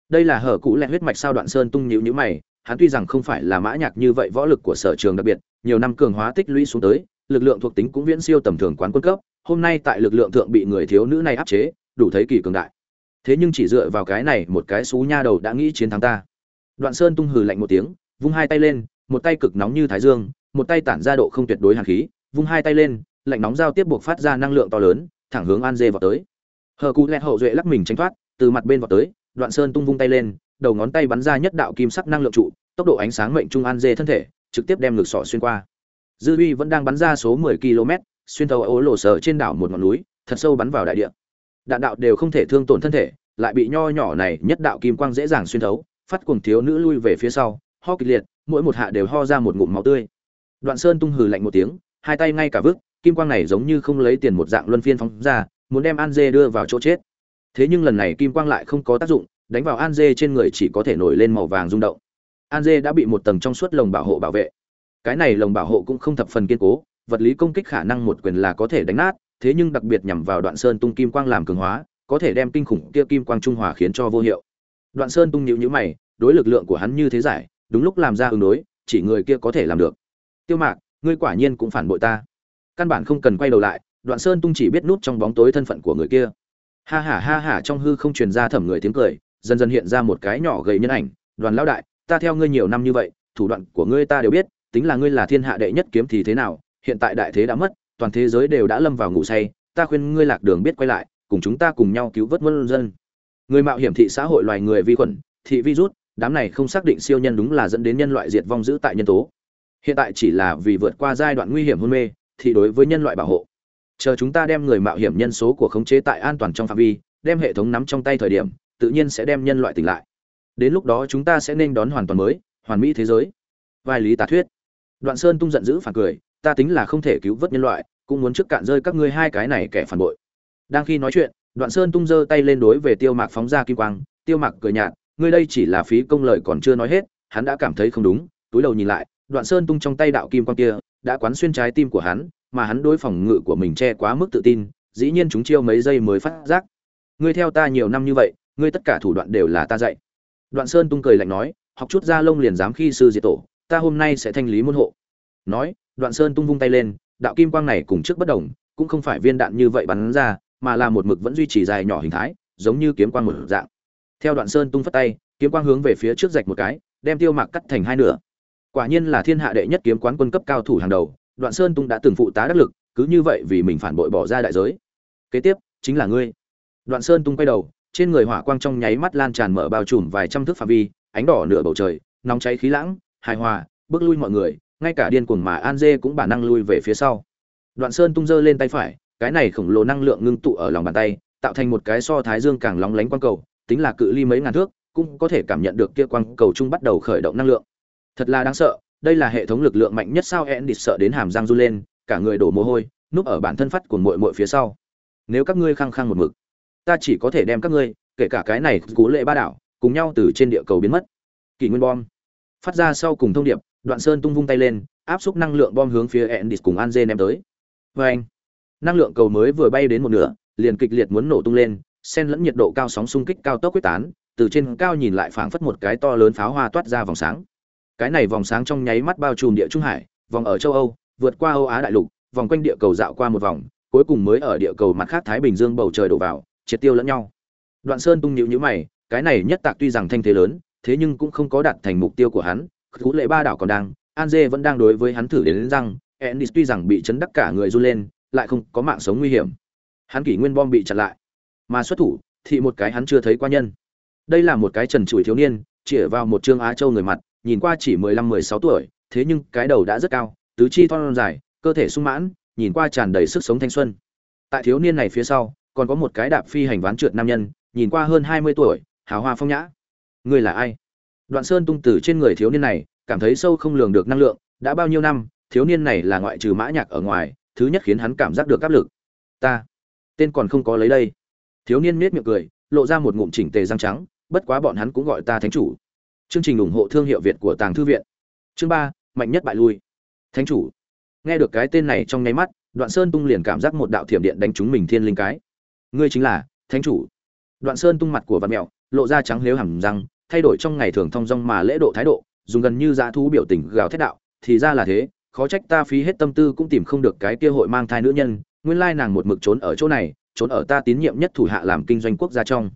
Đây là hở cũ lẹ huyết mạch sao đoạn sơn tung nhíu nhíu mày, hắn tuy rằng không phải là mã nhạc như vậy võ lực của sở trường đặc biệt, nhiều năm cường hóa tích lũy xuống tới, lực lượng thuộc tính cũng viễn siêu tầm thường quán quân cấp hôm nay tại lực lượng thượng bị người thiếu nữ này áp chế, đủ thấy kỳ cường đại. Thế nhưng chỉ dựa vào cái này một cái xú nha đầu đã nghĩ chiến thắng ta. Đoạn sơn tung hừ lạnh một tiếng, vung hai tay lên, một tay cực nóng như thái dương, một tay tản ra độ không tuyệt đối hàn khí, vung hai tay lên, lạnh nóng giao tiếp buộc phát ra năng lượng to lớn, thẳng hướng an dê vào tới. Hờ cụ lẹt hậu duệ lắc mình tránh thoát, từ mặt bên vào tới, đoạn sơn tung vung tay lên, đầu ngón tay bắn ra nhất đạo kim sắc năng lượng trụ, tốc độ ánh sáng mệnh trung an dê thân thể, trực tiếp đem ngực sọ xuyên qua. Dư uy vẫn đang bắn ra số 10 km xuyên thấu ố lộ sở trên đảo một ngọn núi, thật sâu bắn vào đại địa. Đạn đạo đều không thể thương tổn thân thể, lại bị nho nhỏ này nhất đạo kim quang dễ dàng xuyên thấu, phát cuồng thiếu nữ lui về phía sau, ho kịch liệt, mỗi một hạ đều ho ra một ngụm máu tươi. Đoạn sơn tung hừ lạnh một tiếng, hai tay ngay cả vứt, kim quang này giống như không lấy tiền một dạng luân phiên phóng ra, muốn đem an dê đưa vào chỗ chết. Thế nhưng lần này kim quang lại không có tác dụng, đánh vào an dê trên người chỉ có thể nổi lên màu vàng rung động. An dê đã bị một tầng trong suốt lồng bảo hộ bảo vệ. Cái này lồng bảo hộ cũng không thập phần kiên cố vật lý công kích khả năng một quyền là có thể đánh nát, thế nhưng đặc biệt nhằm vào đoạn sơn tung kim quang làm cường hóa, có thể đem kinh khủng kia kim quang trung hòa khiến cho vô hiệu. Đoạn sơn tung nhíu nhíu mày, đối lực lượng của hắn như thế giải, đúng lúc làm ra ứng đối, chỉ người kia có thể làm được. Tiêu mạc, ngươi quả nhiên cũng phản bội ta. Căn bản không cần quay đầu lại, đoạn sơn tung chỉ biết núp trong bóng tối thân phận của người kia. Ha ha ha ha, trong hư không truyền ra thẩm người tiếng cười, dần dần hiện ra một cái nhỏ gầy nhân ảnh. Đoàn lão đại, ta theo ngươi nhiều năm như vậy, thủ đoạn của ngươi ta đều biết, tính là ngươi là thiên hạ đệ nhất kiếm thì thế nào hiện tại đại thế đã mất, toàn thế giới đều đã lâm vào ngủ say, ta khuyên ngươi lạc đường biết quay lại, cùng chúng ta cùng nhau cứu vớt muôn dân. Người mạo hiểm thị xã hội loài người vi khuẩn, thị virus đám này không xác định siêu nhân đúng là dẫn đến nhân loại diệt vong giữ tại nhân tố. Hiện tại chỉ là vì vượt qua giai đoạn nguy hiểm hôn mê, thì đối với nhân loại bảo hộ. Chờ chúng ta đem người mạo hiểm nhân số của khống chế tại an toàn trong phạm vi, đem hệ thống nắm trong tay thời điểm, tự nhiên sẽ đem nhân loại tỉnh lại. Đến lúc đó chúng ta sẽ nên đón hoàn toàn mới, hoàn mỹ thế giới. Vai lý tà thuyết. Đoạn sơn tung giận dữ phản cười ta tính là không thể cứu vớt nhân loại, cũng muốn trước cạn rơi các ngươi hai cái này kẻ phản bội. Đang khi nói chuyện, đoạn sơn tung giơ tay lên đối về tiêu mạc phóng ra kim quang. Tiêu mạc cười nhạt, ngươi đây chỉ là phí công lợi còn chưa nói hết, hắn đã cảm thấy không đúng. Túi đầu nhìn lại, đoạn sơn tung trong tay đạo kim quang kia, đã quán xuyên trái tim của hắn, mà hắn đối phòng ngự của mình che quá mức tự tin, dĩ nhiên chúng chiêu mấy giây mới phát giác. Ngươi theo ta nhiều năm như vậy, ngươi tất cả thủ đoạn đều là ta dạy. Đoạn sơn tung cười lạnh nói, học chút ra lông liền dám khi sư diệt tổ, ta hôm nay sẽ thanh lý môn hộ. Nói đoạn sơn tung vung tay lên, đạo kim quang này cùng trước bất đồng, cũng không phải viên đạn như vậy bắn ra, mà là một mực vẫn duy trì dài nhỏ hình thái, giống như kiếm quang một dạng. Theo đoạn sơn tung phất tay, kiếm quang hướng về phía trước rạch một cái, đem tiêu mạc cắt thành hai nửa. Quả nhiên là thiên hạ đệ nhất kiếm quán quân cấp cao thủ hàng đầu, đoạn sơn tung đã từng phụ tá đắc lực, cứ như vậy vì mình phản bội bỏ ra đại giới. Kế tiếp, chính là ngươi. Đoạn sơn tung quay đầu, trên người hỏa quang trong nháy mắt lan tràn mở bao trùm vài trăm thước phạm vi, ánh đỏ nửa bầu trời, nóng cháy khí lãng, hài hòa, bước lui mọi người ngay cả điên cuồng mà an dê cũng bản năng lui về phía sau. Đoạn sơn tung dơ lên tay phải, cái này khổng lồ năng lượng ngưng tụ ở lòng bàn tay, tạo thành một cái so thái dương càng lóng lánh quang cầu, tính là cự ly mấy ngàn thước, cũng có thể cảm nhận được kia quang cầu trung bắt đầu khởi động năng lượng. Thật là đáng sợ, đây là hệ thống lực lượng mạnh nhất sao ẹn địt sợ đến hàm răng run lên, cả người đổ mồ hôi, núp ở bản thân phát của muội muội phía sau. Nếu các ngươi khăng khăng một mực, ta chỉ có thể đem các ngươi, kể cả cái này, cú lệ ba đảo, cùng nhau từ trên địa cầu biến mất. Kỷ nguyên bom, phát ra sau cùng thông điệp đoạn sơn tung vung tay lên, áp xúc năng lượng bom hướng phía endis cùng anze ném tới. Vê anh, năng lượng cầu mới vừa bay đến một nửa, liền kịch liệt muốn nổ tung lên sen lẫn nhiệt độ cao sóng xung kích cao tốc quyết tán, từ trên cao nhìn lại phảng phất một cái to lớn pháo hoa toát ra vòng sáng. Cái này vòng sáng trong nháy mắt bao trùm địa trung hải, vòng ở châu âu, vượt qua âu á đại lục, vòng quanh địa cầu dạo qua một vòng, cuối cùng mới ở địa cầu mặt khác thái bình dương bầu trời đổ vào, triệt tiêu lẫn nhau. Đoạn sơn tung nhịu nhữ mày, cái này nhất tạc tuy rằng thanh thế lớn, thế nhưng cũng không có đạt thành mục tiêu của hắn cú lệ ba đảo còn đang an dê vẫn đang đối với hắn thử đến, đến răng ennis tuy rằng bị chấn đắc cả người run lên lại không có mạng sống nguy hiểm. Hắn kỷ nguyên bom bị chặn lại. Mà xuất thủ thì một cái hắn chưa thấy qua nhân. Đây là một cái trần trụi thiếu niên chĩa vào một trương á châu người mặt nhìn qua chỉ mười lăm mười sáu tuổi thế nhưng cái đầu đã rất cao tứ chi thon dài cơ thể sung mãn nhìn qua tràn đầy sức sống thanh xuân. Tại thiếu niên này phía sau còn có một cái đạp phi hành ván trượt nam nhân nhìn qua hơn hai mươi tuổi hào hoa phong nhã. Ngươi là ai? Đoạn sơn tung từ trên người thiếu niên này, cảm thấy sâu không lường được năng lượng, đã bao nhiêu năm, thiếu niên này là ngoại trừ mã nhạc ở ngoài, thứ nhất khiến hắn cảm giác được áp lực. Ta, tên còn không có lấy đây. Thiếu niên nhếch miệng cười, lộ ra một ngụm chỉnh tề răng trắng, bất quá bọn hắn cũng gọi ta thánh chủ. Chương trình ủng hộ thương hiệu việt của tàng thư viện. Chương ba, mạnh nhất bại lui. Thánh chủ. Nghe được cái tên này trong nháy mắt, đoạn sơn tung liền cảm giác một đạo thiểm điện đánh trúng mình thiên linh cái. Ngươi chính là thánh chủ. Đoạn sơn tung mặt của văn mẹo, lộ ra trắng liếu hằn răng thay đổi trong ngày thường thong dong mà lễ độ thái độ, dùng gần như dã thú biểu tình gào thét đạo, thì ra là thế, khó trách ta phí hết tâm tư cũng tìm không được cái kia hội mang thai nữ nhân, nguyên lai nàng một mực trốn ở chỗ này, trốn ở ta tín nhiệm nhất thủ hạ làm kinh doanh quốc gia trong.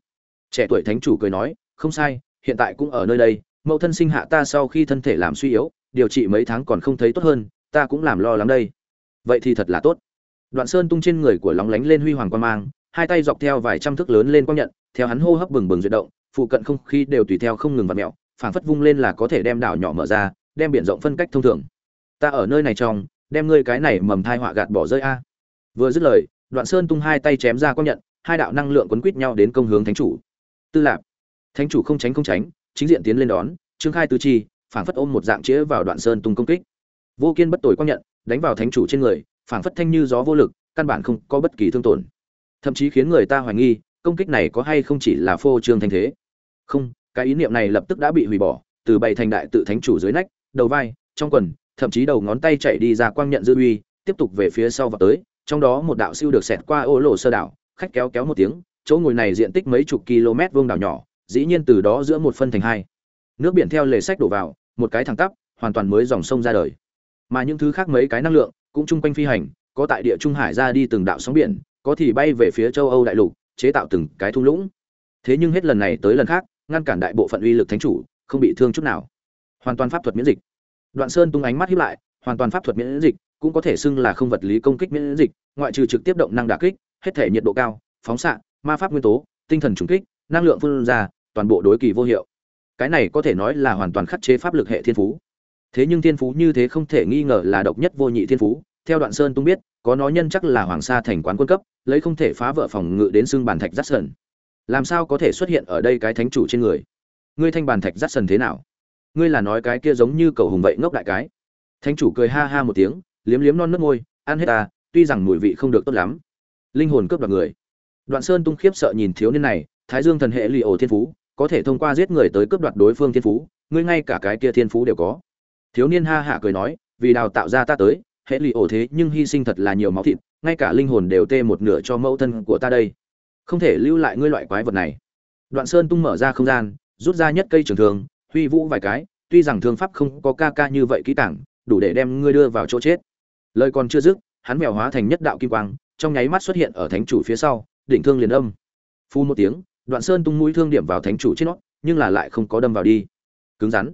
Trẻ tuổi thánh chủ cười nói, không sai, hiện tại cũng ở nơi đây, mẫu thân sinh hạ ta sau khi thân thể làm suy yếu, điều trị mấy tháng còn không thấy tốt hơn, ta cũng làm lo lắng đây. Vậy thì thật là tốt. Đoạn sơn tung trên người của lóng lánh lên huy hoàng quan mang, hai tay dọc theo vài trăm thước lớn lên quang nhận, theo hắn hô hấp bừng bừng duyệt động phụ cận không khí đều tùy theo không ngừng vặn mẹo, phảng phất vung lên là có thể đem đảo nhỏ mở ra, đem biển rộng phân cách thông thường. Ta ở nơi này trong, đem ngươi cái này mầm thai họa gạt bỏ rơi a. Vừa dứt lời, đoạn sơn tung hai tay chém ra quang nhận, hai đạo năng lượng quấn quýt nhau đến công hướng thánh chủ. Tư lạp. Thánh chủ không tránh không tránh, chính diện tiến lên đón, trương khai tư chi, phảng phất ôm một dạng chĩa vào đoạn sơn tung công kích. Vô kiên bất tội quang nhận, đánh vào thánh chủ trên người, phảng phất thanh như gió vô lực, căn bản không có bất kỳ thương tổn. Thậm chí khiến người ta hoài nghi, công kích này có hay không chỉ là phô trương thanh thế không, cái ý niệm này lập tức đã bị hủy bỏ, từ bày thành đại tự thánh chủ dưới nách, đầu vai, trong quần, thậm chí đầu ngón tay chạy đi ra quang nhận dư uy, tiếp tục về phía sau và tới, trong đó một đạo siêu được xẹt qua ô lộ sơ đảo, khách kéo kéo một tiếng, chỗ ngồi này diện tích mấy chục km vuông đảo nhỏ, dĩ nhiên từ đó giữa một phân thành hai. Nước biển theo lề sách đổ vào, một cái thẳng tắp, hoàn toàn mới dòng sông ra đời. Mà những thứ khác mấy cái năng lượng, cũng chung quanh phi hành, có tại địa trung hải ra đi từng đạo sóng biển, có thì bay về phía châu âu đại lục, chế tạo từng cái thung lũng. Thế nhưng hết lần này tới lần khác ngăn cản đại bộ phận uy lực thánh chủ, không bị thương chút nào. Hoàn toàn pháp thuật miễn dịch. Đoạn sơn tung ánh mắt hiếp lại, hoàn toàn pháp thuật miễn dịch, cũng có thể xưng là không vật lý công kích miễn dịch, ngoại trừ trực tiếp động năng đả kích, hết thể nhiệt độ cao, phóng xạ, ma pháp nguyên tố, tinh thần trùng kích, năng lượng phun ra, toàn bộ đối kỳ vô hiệu. Cái này có thể nói là hoàn toàn khắc chế pháp lực hệ thiên phú. Thế nhưng thiên phú như thế không thể nghi ngờ là độc nhất vô nhị thiên phú, theo đoạn sơn tung biết, có nói nhân chắc là hoàng sa thành quán quân cấp, lấy không thể phá vỡ phòng ngự đến xương bàn thạch rắt sần làm sao có thể xuất hiện ở đây cái thánh chủ trên người? Ngươi thanh bàn thạch dắt sần thế nào? Ngươi là nói cái kia giống như cầu hùng vậy ngốc đại cái. Thánh chủ cười ha ha một tiếng, liếm liếm non nước môi, ăn hết ta, tuy rằng mùi vị không được tốt lắm. Linh hồn cướp đoạt người. Đoạn sơn tung khiếp sợ nhìn thiếu niên này, thái dương thần hệ lì ổ thiên phú, có thể thông qua giết người tới cướp đoạt đối phương thiên phú, ngươi ngay cả cái kia thiên phú đều có. Thiếu niên ha hạ cười nói, vì đào tạo ra ta tới, hệ lì ổ thế nhưng hy sinh thật là nhiều máu thịt, ngay cả linh hồn đều tê một nửa cho mẫu thân của ta đây không thể lưu lại ngươi loại quái vật này. Đoạn sơn tung mở ra không gian, rút ra nhất cây trường thường huy vũ vài cái, tuy rằng thương pháp không có ca ca như vậy kỹ càng, đủ để đem ngươi đưa vào chỗ chết. Lời còn chưa dứt, hắn mèo hóa thành nhất đạo kim quang, trong nháy mắt xuất hiện ở thánh chủ phía sau, đỉnh thương liền âm. Phu một tiếng, đoạn sơn tung mũi thương điểm vào thánh chủ trên nó, nhưng là lại không có đâm vào đi. Cứng rắn.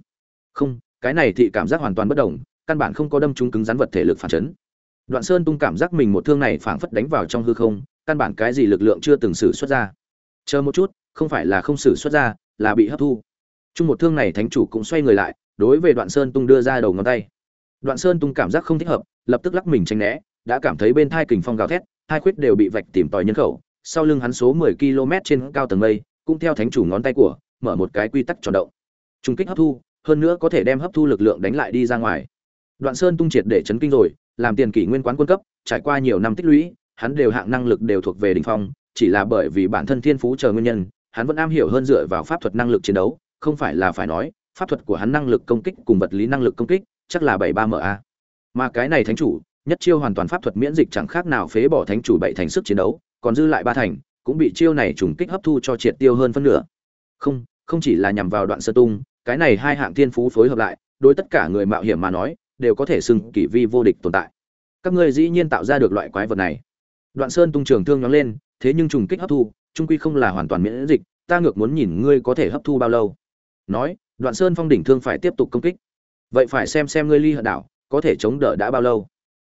Không, cái này thì cảm giác hoàn toàn bất đồng, căn bản không có đâm trúng cứng rắn vật thể lực phản chấn. Đoạn sơn tung cảm giác mình một thương này phảng phất đánh vào trong hư không căn bản cái gì lực lượng chưa từng sử xuất ra. Chờ một chút, không phải là không sử xuất ra, là bị hấp thu. Chung một thương này thánh chủ cũng xoay người lại, đối với đoạn sơn tung đưa ra đầu ngón tay. Đoạn sơn tung cảm giác không thích hợp, lập tức lắc mình tránh né, đã cảm thấy bên thai kình phong gào thét, hai khuyết đều bị vạch tìm tòi nhân khẩu, sau lưng hắn số 10 km trên cao tầng mây, cũng theo thánh chủ ngón tay của, mở một cái quy tắc tròn động. Trung kích hấp thu, hơn nữa có thể đem hấp thu lực lượng đánh lại đi ra ngoài. Đoạn sơn tung triệt để chấn kinh rồi, làm tiền kỷ nguyên quán quân cấp, trải qua nhiều năm tích lũy hắn đều hạng năng lực đều thuộc về đỉnh phong, chỉ là bởi vì bản thân thiên phú chờ nguyên nhân, hắn vẫn am hiểu hơn dựa vào pháp thuật năng lực chiến đấu, không phải là phải nói, pháp thuật của hắn năng lực công kích cùng vật lý năng lực công kích, chắc là bảy ba ma mà cái này thánh chủ, nhất chiêu hoàn toàn pháp thuật miễn dịch chẳng khác nào phế bỏ thánh chủ bảy thành sức chiến đấu, còn dư lại ba thành, cũng bị chiêu này trùng kích hấp thu cho triệt tiêu hơn phân nửa. Không không chỉ là nhằm vào đoạn sơ tung, cái này hai hạng thiên phú phối hợp lại, đối tất cả người mạo hiểm mà nói, đều có thể xưng kỳ vi vô địch tồn tại. Các ngươi dĩ nhiên tạo ra được loại quái vật này đoạn sơn tung trường thương nhóng lên, thế nhưng trùng kích hấp thu, trung quy không là hoàn toàn miễn dịch, ta ngược muốn nhìn ngươi có thể hấp thu bao lâu. Nói, đoạn sơn phong đỉnh thương phải tiếp tục công kích. Vậy phải xem xem ngươi ly hận đảo, có thể chống đỡ đã bao lâu.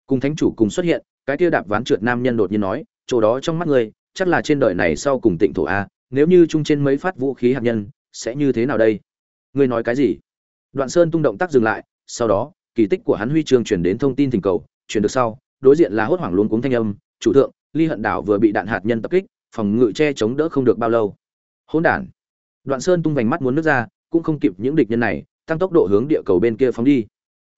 Cùng thánh chủ cùng xuất hiện, cái kia đạp ván trượt nam nhân đột nhiên nói, chỗ đó trong mắt ngươi, chắc là trên đời này sau cùng tịnh thổ a, nếu như chung trên mấy phát vũ khí hạt nhân, sẽ như thế nào đây? Ngươi nói cái gì? Đoạn sơn tung động tác dừng lại, sau đó, kỳ tích của hắn huy chương truyền đến thông tin thỉnh cầu truyền được sau, đối diện là hốt hoảng luôn cuống thanh âm chủ thượng ly hận đảo vừa bị đạn hạt nhân tập kích phòng ngự che chống đỡ không được bao lâu hỗn đản đoạn sơn tung vành mắt muốn nước ra cũng không kịp những địch nhân này tăng tốc độ hướng địa cầu bên kia phóng đi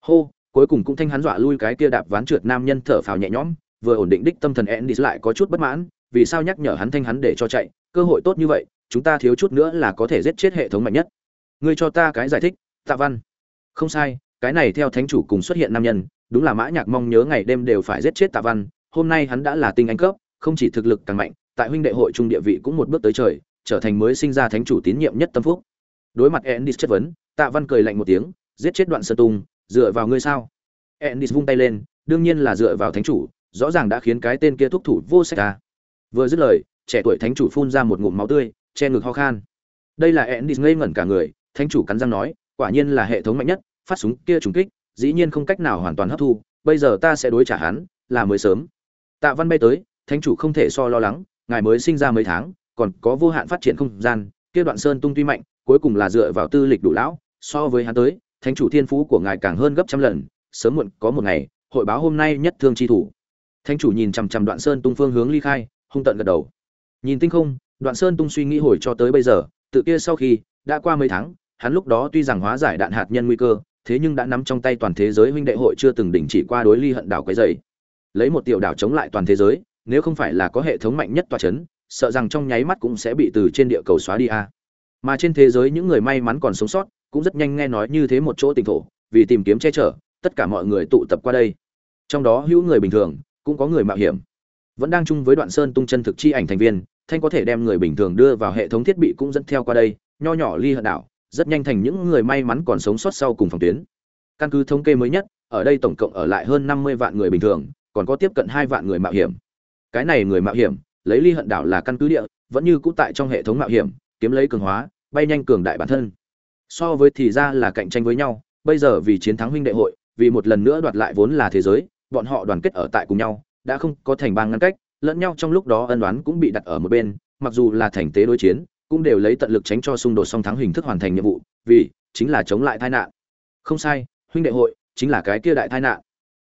hô cuối cùng cũng thanh hắn dọa lui cái kia đạp ván trượt nam nhân thở phào nhẹ nhõm vừa ổn định đích tâm thần endis lại có chút bất mãn, vì sao nhắc nhở hắn thanh hắn để cho chạy, cơ hội tốt như vậy, chúng ta thiếu chút nữa là có thể giết chết hệ thống mạnh nhất. Ngươi cho ta cái giải thích, Tạ Văn. Không sai, cái này theo thánh chủ cùng xuất hiện nam nhân, đúng là Mã Nhạc mong nhớ ngày đêm đều phải giết chết Tạ Văn, hôm nay hắn đã là tinh anh cấp, không chỉ thực lực càng mạnh, tại huynh đệ hội trung địa vị cũng một bước tới trời, trở thành mới sinh ra thánh chủ tín nhiệm nhất tâm phúc. Đối mặt Endis chất vấn, Tạ Văn cười lạnh một tiếng, giết chết Đoạn Sơn Tung, dựa vào ngươi sao? Endis vung tay lên, đương nhiên là dựa vào thánh chủ, rõ ràng đã khiến cái tên kia thúc thủ vô sách ta vừa dứt lời trẻ tuổi thánh chủ phun ra một ngụm máu tươi che ngực ho khan đây là Endis ngây ngẩn cả người thánh chủ cắn răng nói quả nhiên là hệ thống mạnh nhất phát súng kia trùng kích dĩ nhiên không cách nào hoàn toàn hấp thu bây giờ ta sẽ đối trả hắn là mới sớm tạ văn bay tới, thánh chủ không thể so lo lắng, ngài mới sinh ra mấy tháng, còn có vô hạn phát triển không gian, kia đoạn sơn tung tuy mạnh, cuối cùng là dựa vào tư lịch đủ lão, so với hắn tới, thánh chủ thiên phú của ngài càng hơn gấp trăm lần, sớm muộn có một ngày, hội báo hôm nay nhất thương chi thủ thánh chủ nhìn chằm chằm đoạn sơn tung phương hướng ly khai, hung tận gật đầu nhìn tinh không, đoạn sơn tung suy nghĩ hồi cho tới bây giờ, tự kia sau khi, đã qua mấy tháng, hắn lúc đó tuy rằng hóa giải đạn hạt nhân nguy cơ, thế nhưng đã nắm trong tay toàn thế giới huynh đệ hội chưa từng đình chỉ qua đối ly hận đảo quấy rầy lấy một tiểu đảo chống lại toàn thế giới, nếu không phải là có hệ thống mạnh nhất tòa chấn, sợ rằng trong nháy mắt cũng sẽ bị từ trên địa cầu xóa đi a. Mà trên thế giới những người may mắn còn sống sót, cũng rất nhanh nghe nói như thế một chỗ tỉnh thổ, vì tìm kiếm che chở, tất cả mọi người tụ tập qua đây. Trong đó hữu người bình thường, cũng có người mạo hiểm. Vẫn đang chung với đoạn sơn tung chân thực chi ảnh thành viên, thanh có thể đem người bình thường đưa vào hệ thống thiết bị cũng dẫn theo qua đây, nho nhỏ ly hận đảo, rất nhanh thành những người may mắn còn sống sót sau cùng phòng tuyến. Căn cứ thống kê mới nhất, ở đây tổng cộng ở lại hơn năm mươi vạn người bình thường còn có tiếp cận hai vạn người mạo hiểm. Cái này người mạo hiểm, lấy ly hận đảo là căn cứ địa, vẫn như cũ tại trong hệ thống mạo hiểm, kiếm lấy cường hóa, bay nhanh cường đại bản thân. So với thì ra là cạnh tranh với nhau, bây giờ vì chiến thắng huynh đệ hội, vì một lần nữa đoạt lại vốn là thế giới, bọn họ đoàn kết ở tại cùng nhau, đã không có thành bang ngăn cách, lẫn nhau trong lúc đó ân đoán cũng bị đặt ở một bên, mặc dù là thành tế đối chiến, cũng đều lấy tận lực tránh cho xung đột song thắng hình thức hoàn thành nhiệm vụ, vì chính là chống lại tai nạn. Không sai, huynh đệ hội chính là cái kia đại tai nạn.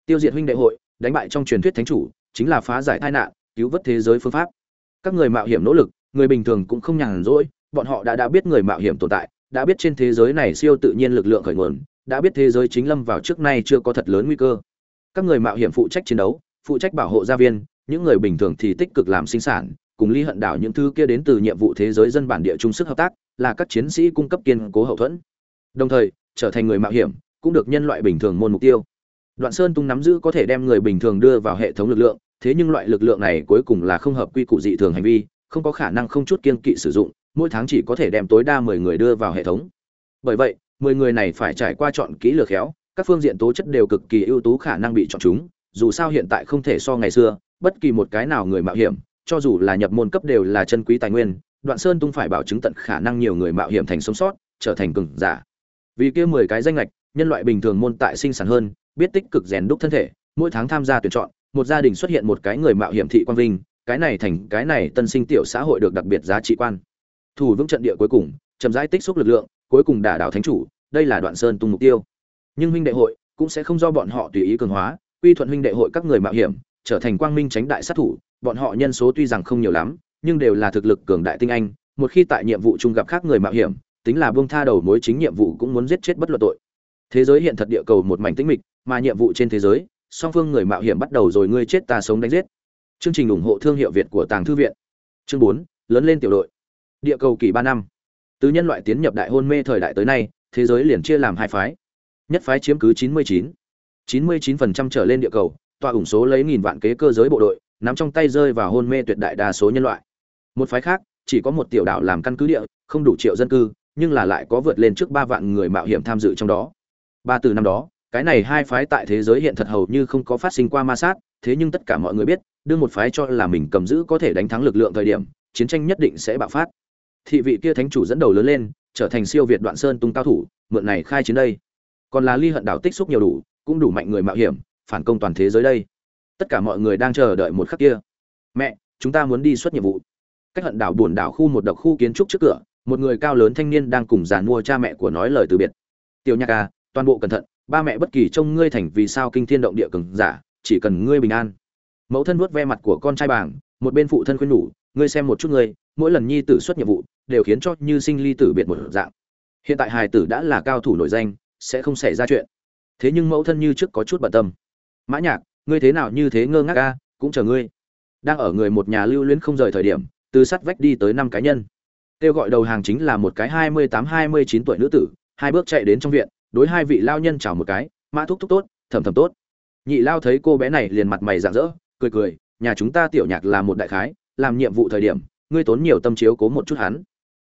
Tiêu diệt huynh đệ hội đánh bại trong truyền thuyết thánh chủ, chính là phá giải tai nạn, cứu vớt thế giới phương pháp. Các người mạo hiểm nỗ lực, người bình thường cũng không nhàn rỗi, bọn họ đã đã biết người mạo hiểm tồn tại, đã biết trên thế giới này siêu tự nhiên lực lượng khởi nguồn, đã biết thế giới chính lâm vào trước nay chưa có thật lớn nguy cơ. Các người mạo hiểm phụ trách chiến đấu, phụ trách bảo hộ gia viên, những người bình thường thì tích cực làm sinh sản, cùng ly hận đảo những thứ kia đến từ nhiệm vụ thế giới dân bản địa chung sức hợp tác, là các chiến sĩ cung cấp kiên cố hậu thuẫn. Đồng thời, trở thành người mạo hiểm, cũng được nhân loại bình thường môn mục tiêu đoạn sơn tung nắm giữ có thể đem người bình thường đưa vào hệ thống lực lượng, thế nhưng loại lực lượng này cuối cùng là không hợp quy củ dị thường hành vi, không có khả năng không chút kiên kỵ sử dụng, mỗi tháng chỉ có thể đem tối đa mười người đưa vào hệ thống. Bởi vậy, mười người này phải trải qua chọn kỹ lựa khéo, các phương diện tố chất đều cực kỳ ưu tú khả năng bị chọn chúng, dù sao hiện tại không thể so ngày xưa, bất kỳ một cái nào người mạo hiểm, cho dù là nhập môn cấp đều là chân quý tài nguyên, đoạn sơn tung phải bảo chứng tận khả năng nhiều người mạo hiểm thành sống sót, trở thành cường giả. Vì kia mười cái danh lệch nhân loại bình thường môn tại sinh sản hơn biết tích cực rèn đúc thân thể, mỗi tháng tham gia tuyển chọn, một gia đình xuất hiện một cái người mạo hiểm thị quan vinh, cái này thành, cái này tân sinh tiểu xã hội được đặc biệt giá trị quan. Thủ vững trận địa cuối cùng, chậm rãi tích xúc lực lượng, cuối cùng đả đảo thánh chủ, đây là đoạn sơn tung mục tiêu. Nhưng huynh đệ hội cũng sẽ không do bọn họ tùy ý cường hóa, quy thuận huynh đệ hội các người mạo hiểm, trở thành quang minh tránh đại sát thủ, bọn họ nhân số tuy rằng không nhiều lắm, nhưng đều là thực lực cường đại tinh anh, một khi tại nhiệm vụ chung gặp khác người mạo hiểm, tính là buông tha đầu mối chính nhiệm vụ cũng muốn giết chết bất luận tội thế giới hiện thật địa cầu một mảnh tĩnh mịch, mà nhiệm vụ trên thế giới, song phương người mạo hiểm bắt đầu rồi ngươi chết ta sống đánh giết. Chương trình ủng hộ thương hiệu việt của tàng thư viện. Chương bốn, lớn lên tiểu đội. Địa cầu kỳ ba năm. Từ nhân loại tiến nhập đại hôn mê thời đại tới nay, thế giới liền chia làm hai phái. Nhất phái chiếm cứ 99 99% trở lên địa cầu, tòa ủng số lấy nghìn vạn kế cơ giới bộ đội, nắm trong tay rơi vào hôn mê tuyệt đại đa số nhân loại. Một phái khác, chỉ có một tiểu đảo làm căn cứ địa, không đủ triệu dân cư, nhưng là lại có vượt lên trước ba vạn người mạo hiểm tham dự trong đó ba từ năm đó, cái này hai phái tại thế giới hiện thật hầu như không có phát sinh qua ma sát, thế nhưng tất cả mọi người biết, đương một phái cho là mình cầm giữ có thể đánh thắng lực lượng thời điểm, chiến tranh nhất định sẽ bạo phát. Thị vị kia thánh chủ dẫn đầu lớn lên, trở thành siêu việt đoạn sơn tung cao thủ, mượn này khai chiến đây. Còn là ly hận đảo tích xúc nhiều đủ, cũng đủ mạnh người mạo hiểm, phản công toàn thế giới đây. Tất cả mọi người đang chờ đợi một khắc kia. Mẹ, chúng ta muốn đi xuất nhiệm vụ. Cách hận đảo buồn đảo khu một độc khu kiến trúc trước cửa, một người cao lớn thanh niên đang cùng giàn mua cha mẹ của nói lời từ biệt. Tiểu nhạc à toàn bộ cẩn thận, ba mẹ bất kỳ trông ngươi thành vì sao kinh thiên động địa cường giả, chỉ cần ngươi bình an. Mẫu thân vuốt ve mặt của con trai bảng, một bên phụ thân khuyên nhủ, ngươi xem một chút ngươi, mỗi lần nhi tử xuất nhiệm vụ, đều khiến cho như sinh ly tử biệt một dạng. Hiện tại hài tử đã là cao thủ nổi danh, sẽ không xảy ra chuyện. Thế nhưng mẫu thân như trước có chút bận tâm. Mã nhạc, ngươi thế nào như thế ngơ ngác a, cũng chờ ngươi. Đang ở người một nhà lưu luyến không rời thời điểm, từ sắt vách đi tới năm cá nhân. Kêu gọi đầu hàng chính là một cái hai mươi tám, hai mươi chín tuổi nữ tử, hai bước chạy đến trong viện đối hai vị lao nhân chào một cái, mã thúc thúc tốt, thầm thầm tốt. Nhị lao thấy cô bé này liền mặt mày rạng rỡ, cười cười, nhà chúng ta tiểu nhạc là một đại khái, làm nhiệm vụ thời điểm, ngươi tốn nhiều tâm chiếu cố một chút hắn.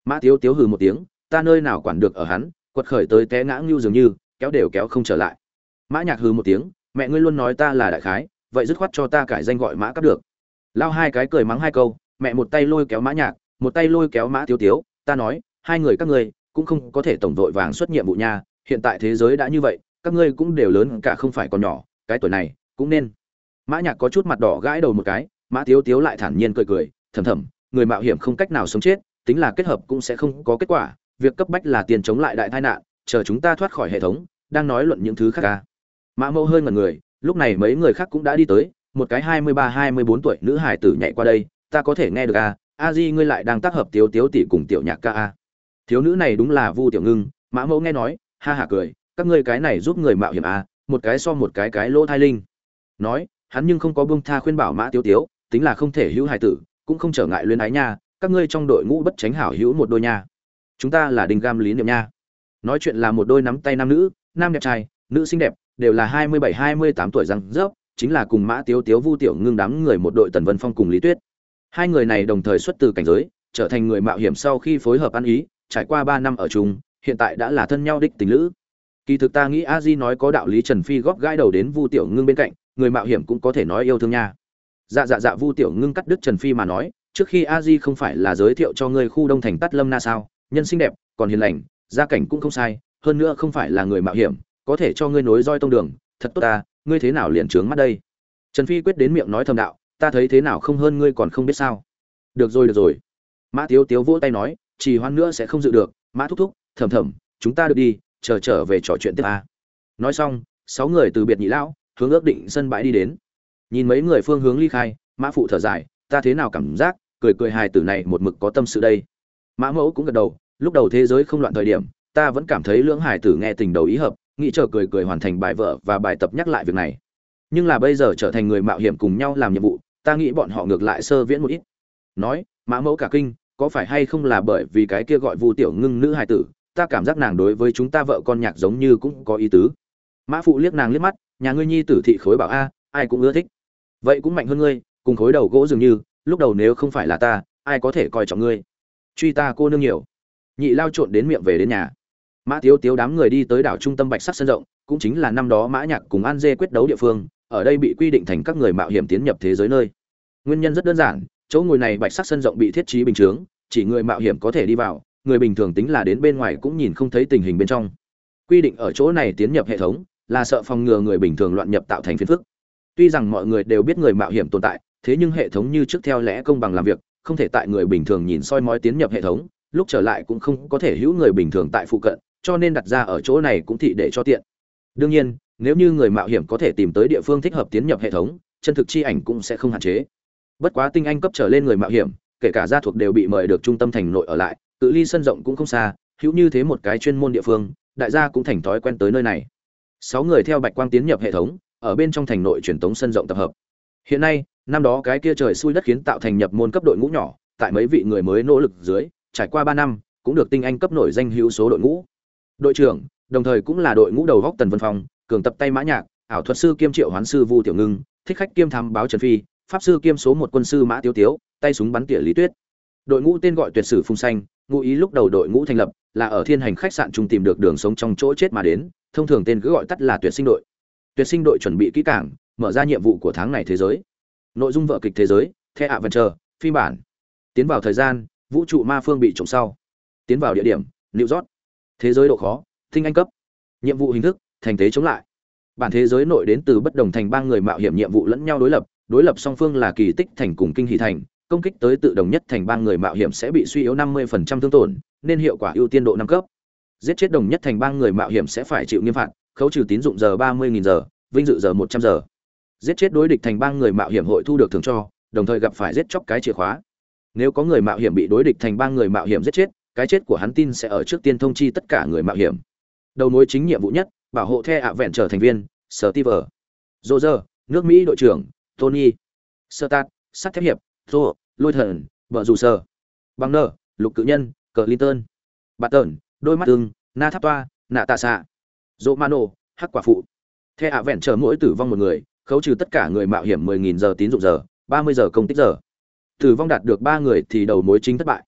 Mã tiếu tiếu hừ một tiếng, ta nơi nào quản được ở hắn, quật khởi tới té ngã ngưu dường như, kéo đều kéo không trở lại. Mã nhạc hừ một tiếng, mẹ ngươi luôn nói ta là đại khái, vậy dứt khoát cho ta cải danh gọi mã cắp được. Lao hai cái cười mắng hai câu, mẹ một tay lôi kéo mã nhạc, một tay lôi kéo mã tiếu tiếu, ta nói, hai người các ngươi, cũng không có thể tổng đội vàng xuất nhiệm vụ nha hiện tại thế giới đã như vậy, các ngươi cũng đều lớn cả không phải còn nhỏ, cái tuổi này cũng nên. Mã nhạc có chút mặt đỏ gãi đầu một cái, mã tiếu tiếu lại thản nhiên cười cười, thầm thầm, người mạo hiểm không cách nào sống chết, tính là kết hợp cũng sẽ không có kết quả, việc cấp bách là tiền chống lại đại tai nạn, chờ chúng ta thoát khỏi hệ thống, đang nói luận những thứ khác ca. Mã mẫu hơi ngẩn người, lúc này mấy người khác cũng đã đi tới, một cái hai mươi ba, hai mươi bốn tuổi nữ hải tử nhảy qua đây, ta có thể nghe được à a di ngươi lại đang tác hợp tiếu tiếu tỷ cùng tiểu nhạc ca a thiếu nữ này đúng là vu tiểu ngưng, mã mẫu nghe nói ha hả cười, các ngươi cái này giúp người mạo hiểm à một cái so một cái cái lỗ thai linh. Nói, hắn nhưng không có buông tha khuyên bảo mã tiêu tiếu, tính là không thể hữu hài tử, cũng không trở ngại luyến ái nha, các ngươi trong đội ngũ bất tránh hảo hữu một đôi nha. Chúng ta là đình gam lý niệm nha. Nói chuyện là một đôi nắm tay nam nữ, nam đẹp trai, nữ xinh đẹp, đều là hai mươi bảy, hai mươi tám tuổi răng rớp, chính là cùng mã tiếu tiếu vu tiểu ngưng đám người một đội tần vân phong cùng lý tuyết. Hai người này đồng thời xuất từ cảnh giới, trở thành người mạo hiểm sau khi phối hợp ăn ý, trải qua ba năm ở chung hiện tại đã là thân nhau đích tình lữ. Kỳ thực ta nghĩ a di nói có đạo lý trần phi góp gãi đầu đến vu tiểu ngưng bên cạnh, người mạo hiểm cũng có thể nói yêu thương nha. Dạ dạ dạ vu tiểu ngưng cắt đứt trần phi mà nói, trước khi a di không phải là giới thiệu cho ngươi khu đông thành tắt lâm na sao, nhân xinh đẹp, còn hiền lành, gia cảnh cũng không sai, hơn nữa không phải là người mạo hiểm, có thể cho ngươi nối roi tông đường, thật tốt ta, ngươi thế nào liền trướng mắt đây? Trần phi quyết đến miệng nói thầm đạo, ta thấy thế nào không hơn ngươi còn không biết sao. Được rồi được rồi. Mã tiếu tiếu vỗ tay nói, chỉ hoan nữa sẽ không dự được, mã thúc thúc thầm thầm, chúng ta được đi, chờ trở về trò chuyện tiếp a. Nói xong, sáu người từ biệt nhị lão, hướng ước định sân bãi đi đến. Nhìn mấy người phương hướng ly khai, mã phụ thở dài, ta thế nào cảm giác, cười cười hài tử này một mực có tâm sự đây. Mã mẫu cũng gật đầu, lúc đầu thế giới không loạn thời điểm, ta vẫn cảm thấy lưỡng hài tử nghe tình đầu ý hợp, nghĩ chờ cười cười hoàn thành bài vợ và bài tập nhắc lại việc này. Nhưng là bây giờ trở thành người mạo hiểm cùng nhau làm nhiệm vụ, ta nghĩ bọn họ ngược lại sơ viễn một ít. Nói, mã mẫu cả kinh, có phải hay không là bởi vì cái kia gọi vu tiểu ngưng nữ hài tử ta cảm giác nàng đối với chúng ta vợ con nhạc giống như cũng có ý tứ. Mã phụ liếc nàng liếc mắt, nhà ngươi nhi tử thị khối bảo a, ai cũng ưa thích. Vậy cũng mạnh hơn ngươi, cùng khối đầu gỗ dường như, lúc đầu nếu không phải là ta, ai có thể coi trọng ngươi? Truy ta cô nương nhiều. Nhị lao trộn đến miệng về đến nhà. Mã tiếu tiếu đám người đi tới đảo trung tâm bạch sắc sân rộng, cũng chính là năm đó mã nhạc cùng an dê quyết đấu địa phương, ở đây bị quy định thành các người mạo hiểm tiến nhập thế giới nơi. Nguyên nhân rất đơn giản, chỗ ngồi này bạch sắc sân rộng bị thiết trí bình chướng, chỉ người mạo hiểm có thể đi vào người bình thường tính là đến bên ngoài cũng nhìn không thấy tình hình bên trong. Quy định ở chỗ này tiến nhập hệ thống là sợ phòng ngừa người bình thường loạn nhập tạo thành phiền phức. Tuy rằng mọi người đều biết người mạo hiểm tồn tại, thế nhưng hệ thống như trước theo lẽ công bằng làm việc, không thể tại người bình thường nhìn soi mói tiến nhập hệ thống, lúc trở lại cũng không có thể hữu người bình thường tại phụ cận, cho nên đặt ra ở chỗ này cũng thị để cho tiện. Đương nhiên, nếu như người mạo hiểm có thể tìm tới địa phương thích hợp tiến nhập hệ thống, chân thực chi ảnh cũng sẽ không hạn chế. Bất quá tinh anh cấp trở lên người mạo hiểm, kể cả gia thuộc đều bị mời được trung tâm thành nội ở lại cự ly sân rộng cũng không xa, hữu như thế một cái chuyên môn địa phương, đại gia cũng thành thói quen tới nơi này. Sáu người theo bạch quang tiến nhập hệ thống, ở bên trong thành nội truyền tống sân rộng tập hợp. Hiện nay, năm đó cái kia trời xui đất khiến tạo thành nhập môn cấp đội ngũ nhỏ, tại mấy vị người mới nỗ lực dưới, trải qua ba năm, cũng được tinh anh cấp nổi danh hữu số đội ngũ. Đội trưởng, đồng thời cũng là đội ngũ đầu góc tần vân phong, cường tập tay mã nhạc, ảo thuật sư kiêm triệu hoán sư vu tiểu ngưng, thích khách kiêm tham báo trần phi, pháp sư kiêm số một quân sư mã tiếu tiếu, tay súng bắn tỉa lý tuyết đội ngũ tên gọi tuyệt sử phung xanh ngụ ý lúc đầu đội ngũ thành lập là ở thiên hành khách sạn trung tìm được đường sống trong chỗ chết mà đến, thông thường tên cứ gọi tắt là tuyệt sinh đội. Tuyệt sinh đội chuẩn bị kỹ càng, mở ra nhiệm vụ của tháng này thế giới. Nội dung vợ kịch thế giới, the ạ chờ phiên bản. Tiến vào thời gian, vũ trụ ma phương bị trộm sau. Tiến vào địa điểm, new york. Thế giới độ khó, thinh anh cấp. Nhiệm vụ hình thức, thành thế chống lại. Bản thế giới nội đến từ bất đồng thành ba người mạo hiểm nhiệm vụ lẫn nhau đối lập đối lập song phương là kỳ tích thành cùng kinh hỷ thành công kích tới tự đồng nhất thành ba người mạo hiểm sẽ bị suy yếu 50% thương tổn nên hiệu quả ưu tiên độ năm cấp. Giết chết đồng nhất thành ba người mạo hiểm sẽ phải chịu nghiêm phạt khấu trừ tín dụng giờ 30.000 giờ vinh dự giờ 100 giờ. Giết chết đối địch thành ba người mạo hiểm hội thu được thưởng cho đồng thời gặp phải giết chóc cái chìa khóa. Nếu có người mạo hiểm bị đối địch thành ba người mạo hiểm giết chết cái chết của hắn tin sẽ ở trước tiên thông chi tất cả người mạo hiểm. Đầu mối chính nhiệm vụ nhất bảo hộ the ạ vẹn trở thành viên sở Roger, nước mỹ đội trưởng tony. Sơ sát sắt thép hiệp thô lôi thần vợ dù sờ. Bằng nở, lục cự nhân cờ linton bạt tởn đôi mắt tương na tháp toa nạ tạ xạ. Dỗ mano hắc quả phụ. The ạ vẹn chờ mỗi tử vong một người khấu trừ tất cả người mạo hiểm 10.000 giờ tín dụng giờ 30 giờ công tích giờ. Tử vong đạt được ba người thì đầu mối chính thất bại.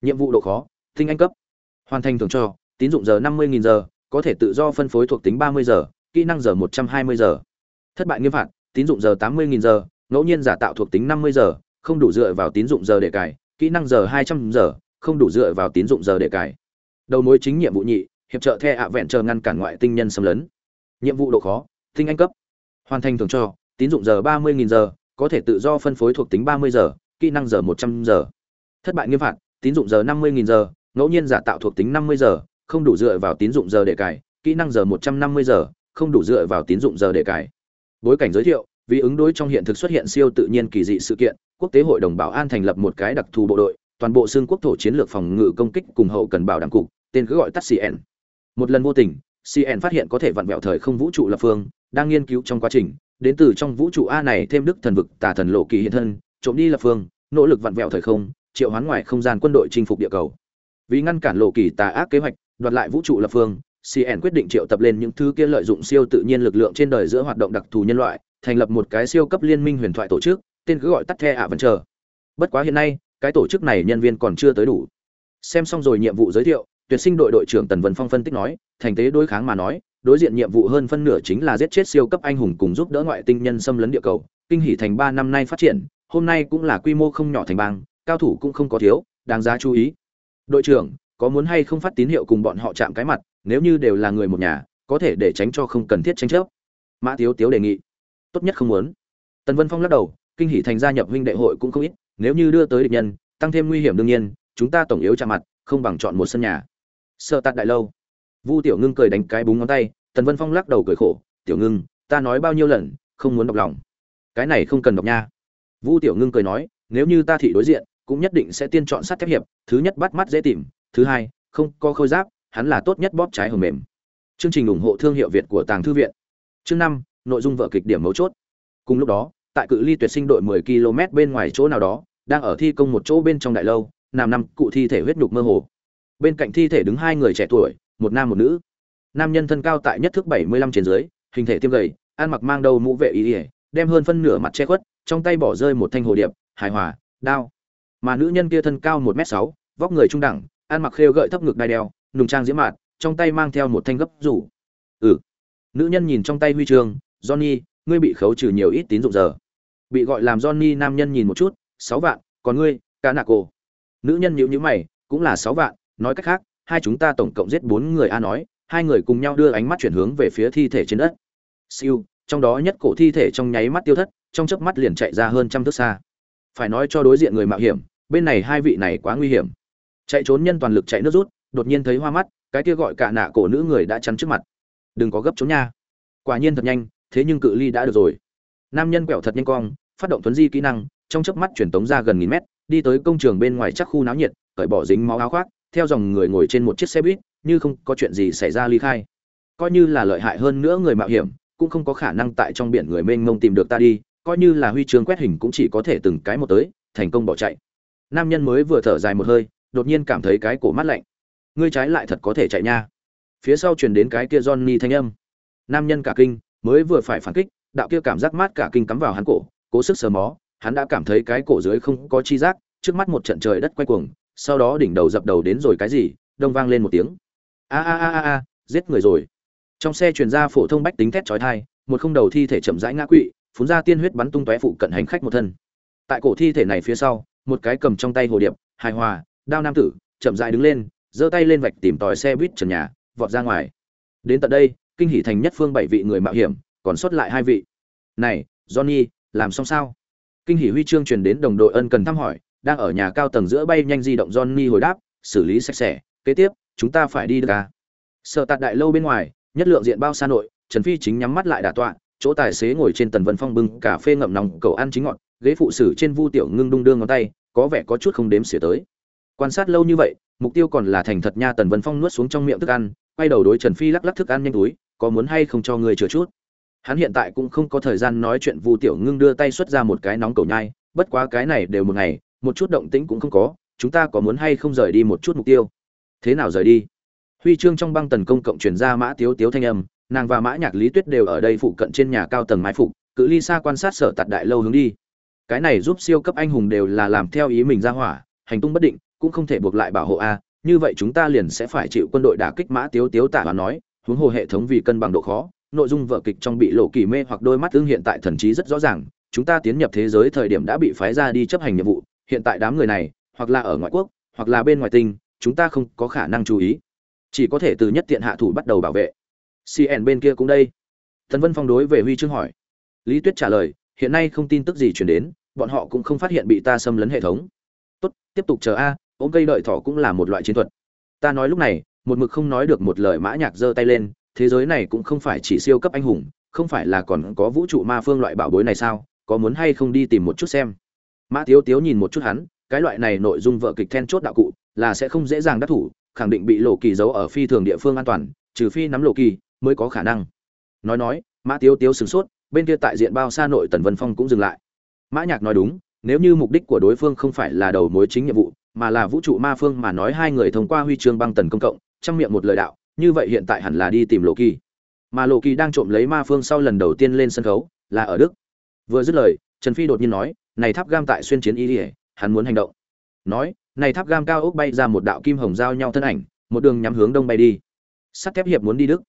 Nhiệm vụ độ khó tinh anh cấp. Hoàn thành thường cho tín dụng giờ 50.000 giờ có thể tự do phân phối thuộc tính 30 giờ kỹ năng giờ 120 giờ. Thất bại nghiêm phạt tín dụng giờ 80.000 giờ ngẫu nhiên giả tạo thuộc tính 50 giờ không đủ dựa vào tín dụng giờ để cài, kỹ năng giờ 200 giờ, không đủ dựa vào tín dụng giờ để cài. Đầu mối chính nhiệm vụ nhị, hiệp trợ the ạ vẹn chờ ngăn cản ngoại tinh nhân xâm lấn. Nhiệm vụ độ khó, tinh anh cấp. Hoàn thành thường cho, tín dụng giờ ba mươi giờ, có thể tự do phân phối thuộc tính ba mươi giờ, kỹ năng giờ một trăm giờ. Thất bại nghiêm phạt, tín dụng giờ năm mươi giờ, ngẫu nhiên giả tạo thuộc tính năm mươi giờ, không đủ dựa vào tín dụng giờ để cải kỹ năng giờ một trăm năm mươi giờ, không đủ dựa vào tín dụng giờ để cải bối cảnh giới thiệu vì ứng đối trong hiện thực xuất hiện siêu tự nhiên kỳ dị sự kiện, quốc tế hội đồng bảo an thành lập một cái đặc thù bộ đội, toàn bộ xương quốc thổ chiến lược phòng ngự công kích cùng hậu cần bảo đảm cục, tên cứ gọi tắt cn một lần vô tình cn phát hiện có thể vặn vẹo thời không vũ trụ lập phương, đang nghiên cứu trong quá trình, đến từ trong vũ trụ a này thêm đức thần vực, tà thần lộ kỳ hiện thân, trộm đi lập phương, nỗ lực vặn vẹo thời không, triệu hoán ngoài không gian quân đội chinh phục địa cầu. Vì ngăn cản lộ kỳ tà ác kế hoạch, đoạt lại vũ trụ lập phương cn quyết định triệu tập lên những thứ kia lợi dụng siêu tự nhiên lực lượng trên đời giữa hoạt động đặc thù nhân loại, thành lập một cái siêu cấp liên minh huyền thoại tổ chức, tên cứ gọi tắt the ạ vẫn chờ bất quá hiện nay, cái tổ chức này nhân viên còn chưa tới đủ. Xem xong rồi nhiệm vụ giới thiệu, tuyển sinh đội đội trưởng tần vân phong phân tích nói, thành tế đối kháng mà nói, đối diện nhiệm vụ hơn phân nửa chính là giết chết siêu cấp anh hùng cùng giúp đỡ ngoại tinh nhân xâm lấn địa cầu, kinh hỷ thành ba năm nay phát triển, hôm nay cũng là quy mô không nhỏ thành bang, cao thủ cũng không có thiếu, đáng giá chú ý. Đội trưởng có muốn hay không phát tín hiệu cùng bọn họ chạm cái mặt, nếu như đều là người một nhà, có thể để tránh cho không cần thiết tranh chấp. Mã tiếu tiếu đề nghị. Tốt nhất không muốn. Tần vân phong lắc đầu, kinh hỷ thành gia nhập huynh đệ hội cũng không ít, nếu như đưa tới địch nhân, tăng thêm nguy hiểm đương nhiên, chúng ta tổng yếu chạm mặt, không bằng chọn một sân nhà. Sợ tạt đại lâu. Vu tiểu ngưng cười đánh cái búng ngón tay, tần vân phong lắc đầu cười khổ, tiểu ngưng, ta nói bao nhiêu lần, không muốn đọc lòng. Cái này không cần đọc nha. Vu tiểu ngưng cười nói, nếu như ta thị đối diện, cũng nhất định sẽ tiên chọn sát thép hiệp, thứ nhất bắt mắt dễ tìm thứ hai, không có khôi giáp, hắn là tốt nhất bóp trái hồng mềm. Chương trình ủng hộ thương hiệu việt của tàng thư viện. Chương năm, nội dung vở kịch điểm mấu chốt. Cùng lúc đó, tại cự ly tuyệt sinh đội 10 km bên ngoài chỗ nào đó, đang ở thi công một chỗ bên trong đại lâu, nằm năm cụ thi thể huyết nhục mơ hồ. Bên cạnh thi thể đứng hai người trẻ tuổi, một nam một nữ. Nam nhân thân cao tại nhất thước 75 trên dưới, hình thể tiêm gầy, ăn mặc mang đầu mũ vệ ý ỉa đem hơn phân nửa mặt che khuất, trong tay bỏ rơi một thanh hồ điệp, hài hòa, đao. Mà nữ nhân kia thân cao một m sáu, vóc người trung đẳng ăn mặc khêu gợi thấp ngực đai đeo, nùng trang diễm mạt, trong tay mang theo một thanh gấp rủ. Ừ. Nữ nhân nhìn trong tay huy chương, johnny, ngươi bị khấu trừ nhiều ít tín dụng giờ. Bị gọi làm johnny, nam nhân nhìn một chút, sáu vạn, còn ngươi cá nạ cổ. Nữ nhân nhíu nhíu mày, cũng là sáu vạn, nói cách khác, hai chúng ta tổng cộng giết bốn người a nói, hai người cùng nhau đưa ánh mắt chuyển hướng về phía thi thể trên đất. Siêu, trong đó nhất cổ thi thể trong nháy mắt tiêu thất, trong chớp mắt liền chạy ra hơn trăm thước xa. Phải nói cho đối diện người mạo hiểm, bên này hai vị này quá nguy hiểm chạy trốn nhân toàn lực chạy nước rút, đột nhiên thấy hoa mắt, cái kia gọi cả nạ cổ nữ người đã chắn trước mặt. Đừng có gấp trốn nha. Quả nhiên thật nhanh, thế nhưng cự ly đã được rồi. Nam nhân quẹo thật nhanh cong, phát động tuấn di kỹ năng, trong chớp mắt chuyển tống ra gần nghìn mét, đi tới công trường bên ngoài chắc khu náo nhiệt, cởi bỏ dính máu áo khoác, theo dòng người ngồi trên một chiếc xe buýt, như không có chuyện gì xảy ra ly khai. Coi như là lợi hại hơn nữa người mạo hiểm, cũng không có khả năng tại trong biển người mênh mông tìm được ta đi, coi như là huy chương quét hình cũng chỉ có thể từng cái một tới, thành công bỏ chạy. Nam nhân mới vừa thở dài một hơi đột nhiên cảm thấy cái cổ mát lạnh. Ngươi trái lại thật có thể chạy nha. Phía sau truyền đến cái kia johnny thanh âm. Nam nhân cả kinh, mới vừa phải phản kích, đạo kia cảm giác mát cả kinh cắm vào hắn cổ, cố sức sờ mó, hắn đã cảm thấy cái cổ dưới không có chi giác, trước mắt một trận trời đất quay cuồng, sau đó đỉnh đầu dập đầu đến rồi cái gì, đông vang lên một tiếng. A a a a giết người rồi. Trong xe truyền ra phổ thông bách tính thét chói tai, một không đầu thi thể chậm rãi ngã quỵ, phun ra tiên huyết bắn tung tóe phụ cận hành khách một thân. Tại cổ thi thể này phía sau, một cái cầm trong tay hồ điệp, hài hòa đao nam tử chậm rãi đứng lên giơ tay lên vạch tìm tòi xe buýt trần nhà vọt ra ngoài. Đến tận đây kinh hỉ thành nhất phương bảy vị người mạo hiểm còn sót lại hai vị. Này johnny làm xong sao? Kinh hỉ huy chương truyền đến đồng đội ân cần thăm hỏi đang ở nhà cao tầng giữa bay nhanh di động johnny hồi đáp xử lý sạch sẽ kế tiếp chúng ta phải đi được à? Sợ tạt đại lâu bên ngoài nhất lượng diện bao xa nội trần phi chính nhắm mắt lại đả tọa chỗ tài xế ngồi trên tần vân phong bưng cà phê ngậm nòng cầu ăn chính ngọn, ghế phụ sử trên vu tiểu ngưng đung đưa ngón tay có vẻ có chút không đếm xỉa tới quan sát lâu như vậy, mục tiêu còn là thành thật nha tần vân phong nuốt xuống trong miệng thức ăn, quay đầu đối trần phi lắc lắc thức ăn nhanh túi, có muốn hay không cho người chừa chút. Hắn hiện tại cũng không có thời gian nói chuyện vu tiểu ngưng đưa tay xuất ra một cái nóng cầu nhai, bất quá cái này đều một ngày, một chút động tĩnh cũng không có, chúng ta có muốn hay không rời đi một chút mục tiêu? Thế nào rời đi? Huy chương trong băng tần công cộng truyền ra mã tiếu tiếu thanh âm, nàng và mã nhạc lý tuyết đều ở đây phụ cận trên nhà cao tầng mái phục, cự ly xa quan sát sở tạt đại lâu hướng đi. Cái này giúp siêu cấp anh hùng đều là làm theo ý mình ra hỏa, hành tung bất định cũng không thể buộc lại bảo hộ a, như vậy chúng ta liền sẽ phải chịu quân đội đả kích mã tiếu tiếu tả và nói, huống hồ hệ thống vì cân bằng độ khó, nội dung vở kịch trong bị lộ kỳ mê hoặc đôi mắt tương hiện tại thần trí rất rõ ràng, chúng ta tiến nhập thế giới thời điểm đã bị phái ra đi chấp hành nhiệm vụ, hiện tại đám người này, hoặc là ở ngoại quốc, hoặc là bên ngoài tinh, chúng ta không có khả năng chú ý. Chỉ có thể từ nhất tiện hạ thủ bắt đầu bảo vệ. Cn bên kia cũng đây. Thần vân phong đối về huy chương hỏi. Lý tuyết trả lời, hiện nay không tin tức gì chuyển đến, bọn họ cũng không phát hiện bị ta xâm lấn hệ thống. Tốt, tiếp tục chờ a ôm cây đợi thỏ cũng là một loại chiến thuật. Ta nói lúc này, một mực không nói được một lời mã nhạc giơ tay lên, thế giới này cũng không phải chỉ siêu cấp anh hùng, không phải là còn có vũ trụ ma phương loại bảo bối này sao, có muốn hay không đi tìm một chút xem. Mã tiếu tiếu nhìn một chút hắn, cái loại này nội dung vợ kịch then chốt đạo cụ, là sẽ không dễ dàng đắc thủ, khẳng định bị lộ kỳ giấu ở phi thường địa phương an toàn, trừ phi nắm lộ kỳ mới có khả năng. Nói nói, mã tiếu tiếu sửng sốt, bên kia tại diện bao xa nội tần vân phong cũng dừng lại. Mã nhạc nói đúng, nếu như mục đích của đối phương không phải là đầu mối chính nhiệm vụ mà là vũ trụ ma phương mà nói hai người thông qua huy chương băng tần công cộng, trong miệng một lời đạo, như vậy hiện tại hẳn là đi tìm lộ kỳ. Mà lộ kỳ đang trộm lấy ma phương sau lần đầu tiên lên sân khấu, là ở đức. Vừa dứt lời, trần phi đột nhiên nói, này tháp gam tại xuyên chiến y ỉa hắn muốn hành động. Nói, này tháp gam cao ốc bay ra một đạo kim hồng giao nhau thân ảnh, một đường nhắm hướng đông bay đi. Sắt thép hiệp muốn đi đức.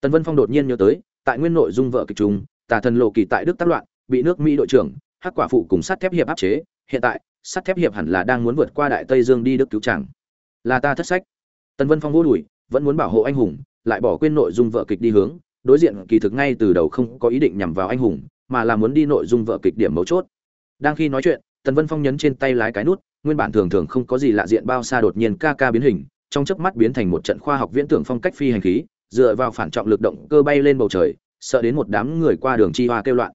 Tần vân phong đột nhiên nhớ tới, tại nguyên nội dung vợ kịch trùng tà thần lộ kỳ tại đức tác loạn, bị nước mỹ đội trưởng, hắc quả phụ cùng sắt thép hiệp áp chế, hiện tại sắt thép hiệp hẳn là đang muốn vượt qua đại tây dương đi đức cứu chẳng là ta thất sách. Tần vân phong vô đùi, vẫn muốn bảo hộ anh hùng, lại bỏ quên nội dung vợ kịch đi hướng. Đối diện kỳ thực ngay từ đầu không có ý định nhằm vào anh hùng, mà là muốn đi nội dung vợ kịch điểm mấu chốt. Đang khi nói chuyện, tần vân phong nhấn trên tay lái cái nút, nguyên bản thường thường không có gì lạ diện bao xa đột nhiên ca ca biến hình, trong chớp mắt biến thành một trận khoa học viễn tưởng phong cách phi hành khí, dựa vào phản trọng lực động cơ bay lên bầu trời, sợ đến một đám người qua đường chi hoa kêu loạn.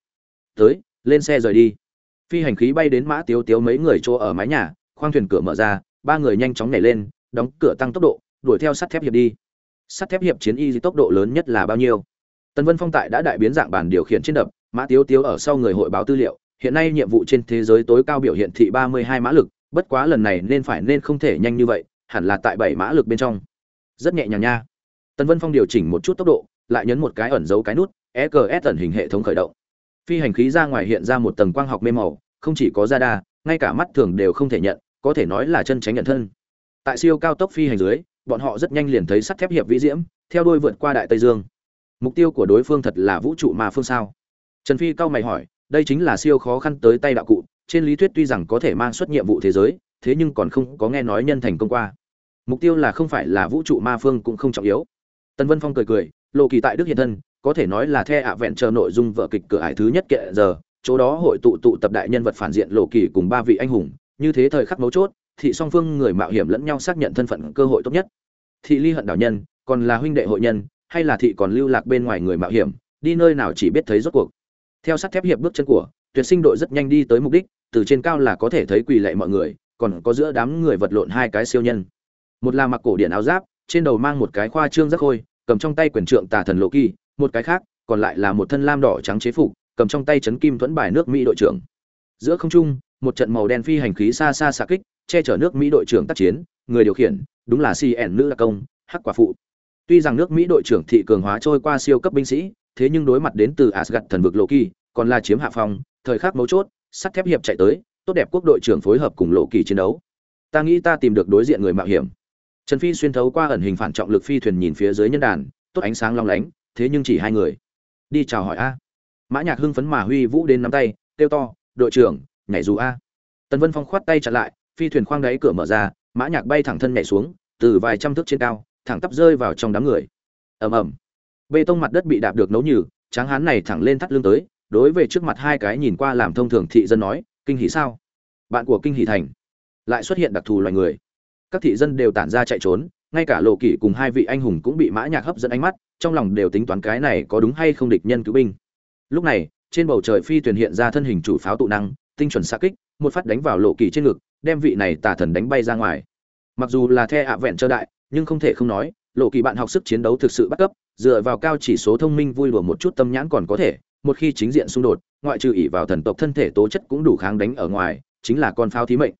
Tới, lên xe rời đi phi hành khí bay đến mã tiếu tiếu mấy người chỗ ở mái nhà, khoang thuyền cửa mở ra, ba người nhanh chóng nhảy lên, đóng cửa tăng tốc độ, đuổi theo sắt thép hiệp đi. Sắt thép hiệp chiến y tốc độ lớn nhất là bao nhiêu? Tần vân phong tại đã đại biến dạng bản điều khiển trên đập, mã tiếu tiếu ở sau người hội báo tư liệu, hiện nay nhiệm vụ trên thế giới tối cao biểu hiện thị ba mươi hai mã lực, bất quá lần này nên phải nên không thể nhanh như vậy, hẳn là tại bảy mã lực bên trong. Rất nhẹ nhàng nha. Tần vân phong điều chỉnh một chút tốc độ, lại nhấn một cái ẩn dấu cái nút EKS ẩn hình hệ thống khởi động. Phi hành khí ra ngoài hiện ra một tầng quang học mê màu, không chỉ có radar, ngay cả mắt thường đều không thể nhận, có thể nói là chân tránh nhận thân. Tại siêu cao tốc phi hành dưới, bọn họ rất nhanh liền thấy sắt thép hiệp vĩ diễm, theo đuôi vượt qua đại tây dương. Mục tiêu của đối phương thật là vũ trụ mà phương sao? Trần Phi cao mày hỏi, đây chính là siêu khó khăn tới tay đạo cụ, trên lý thuyết tuy rằng có thể mang xuất nhiệm vụ thế giới, thế nhưng còn không có nghe nói nhân thành công qua. Mục tiêu là không phải là vũ trụ ma phương cũng không trọng yếu. Tân Vân Phong cười cười, lộ kỳ tại Đức hiện thân, có thể nói là the ạ vẹn chờ nội dung vở kịch cửa ải thứ nhất kệ giờ, chỗ đó hội tụ tụ tập đại nhân vật phản diện lộ kỳ cùng ba vị anh hùng, như thế thời khắc mấu chốt, thị song phương người mạo hiểm lẫn nhau xác nhận thân phận cơ hội tốt nhất. Thị ly hận đảo nhân, còn là huynh đệ hội nhân, hay là thị còn lưu lạc bên ngoài người mạo hiểm, đi nơi nào chỉ biết thấy rốt cuộc. Theo sắt thép hiệp bước chân của, tuyệt sinh đội rất nhanh đi tới mục đích, từ trên cao là có thể thấy quỳ lệ mọi người, còn có giữa đám người vật lộn hai cái siêu nhân. Một là mặc cổ điển áo giáp, trên đầu mang một cái khoa trương rất khôi, cầm trong tay quyền trượng tà thần lộ kỳ một cái khác, còn lại là một thân lam đỏ trắng chế phục, cầm trong tay chấn kim thuẫn bài nước mỹ đội trưởng. Giữa không trung, một trận màu đen phi hành khí xa xa xa kích, che chở nước mỹ đội trưởng tác chiến, người điều khiển, đúng là cn nữ đặc công, hắc quả phụ. Tuy rằng nước mỹ đội trưởng thị cường hóa trôi qua siêu cấp binh sĩ, thế nhưng đối mặt đến từ asgad thần vực lộ kỳ còn là chiếm hạ phong, thời khắc mấu chốt, sắt thép hiệp chạy tới, tốt đẹp quốc đội trưởng phối hợp cùng lộ kỳ chiến đấu. Ta nghĩ ta tìm được đối diện người mạo hiểm. Trần phi xuyên thấu qua ẩn hình phản trọng lực phi thuyền nhìn phía dưới nhân đàn, tốt ánh sáng long lánh thế nhưng chỉ hai người. Đi chào hỏi a. Mã nhạc hưng phấn mà huy vũ đến nắm tay, kêu to, đội trưởng, nhảy dù a. Tần vân phong khoát tay chặn lại, phi thuyền khoang đáy cửa mở ra, mã nhạc bay thẳng thân nhảy xuống, từ vài trăm thước trên cao, thẳng tắp rơi vào trong đám người. Ầm ầm. Bê tông mặt đất bị đạp được nấu nhừ, tráng hán này thẳng lên thắt lưng tới, đối về trước mặt hai cái nhìn qua làm thông thường thị dân nói, kinh hỉ sao? Bạn của kinh hỉ thành. Lại xuất hiện đặc thù loài người. Các thị dân đều tản ra chạy trốn, ngay cả lộ kỷ cùng hai vị anh hùng cũng bị mã nhạc hấp dẫn ánh mắt trong lòng đều tính toán cái này có đúng hay không địch nhân cứu binh. Lúc này, trên bầu trời phi thuyền hiện ra thân hình chủ pháo tụ năng, tinh chuẩn xa kích, một phát đánh vào lộ kỳ trên ngực, đem vị này tà thần đánh bay ra ngoài. Mặc dù là the ạ vẹn trơ đại, nhưng không thể không nói, lộ kỳ bạn học sức chiến đấu thực sự bắt cấp, dựa vào cao chỉ số thông minh vui đùa một chút tâm nhãn còn có thể, một khi chính diện xung đột, ngoại trừ ỷ vào thần tộc thân thể tố chất cũng đủ kháng đánh ở ngoài, chính là con pháo thí mệnh.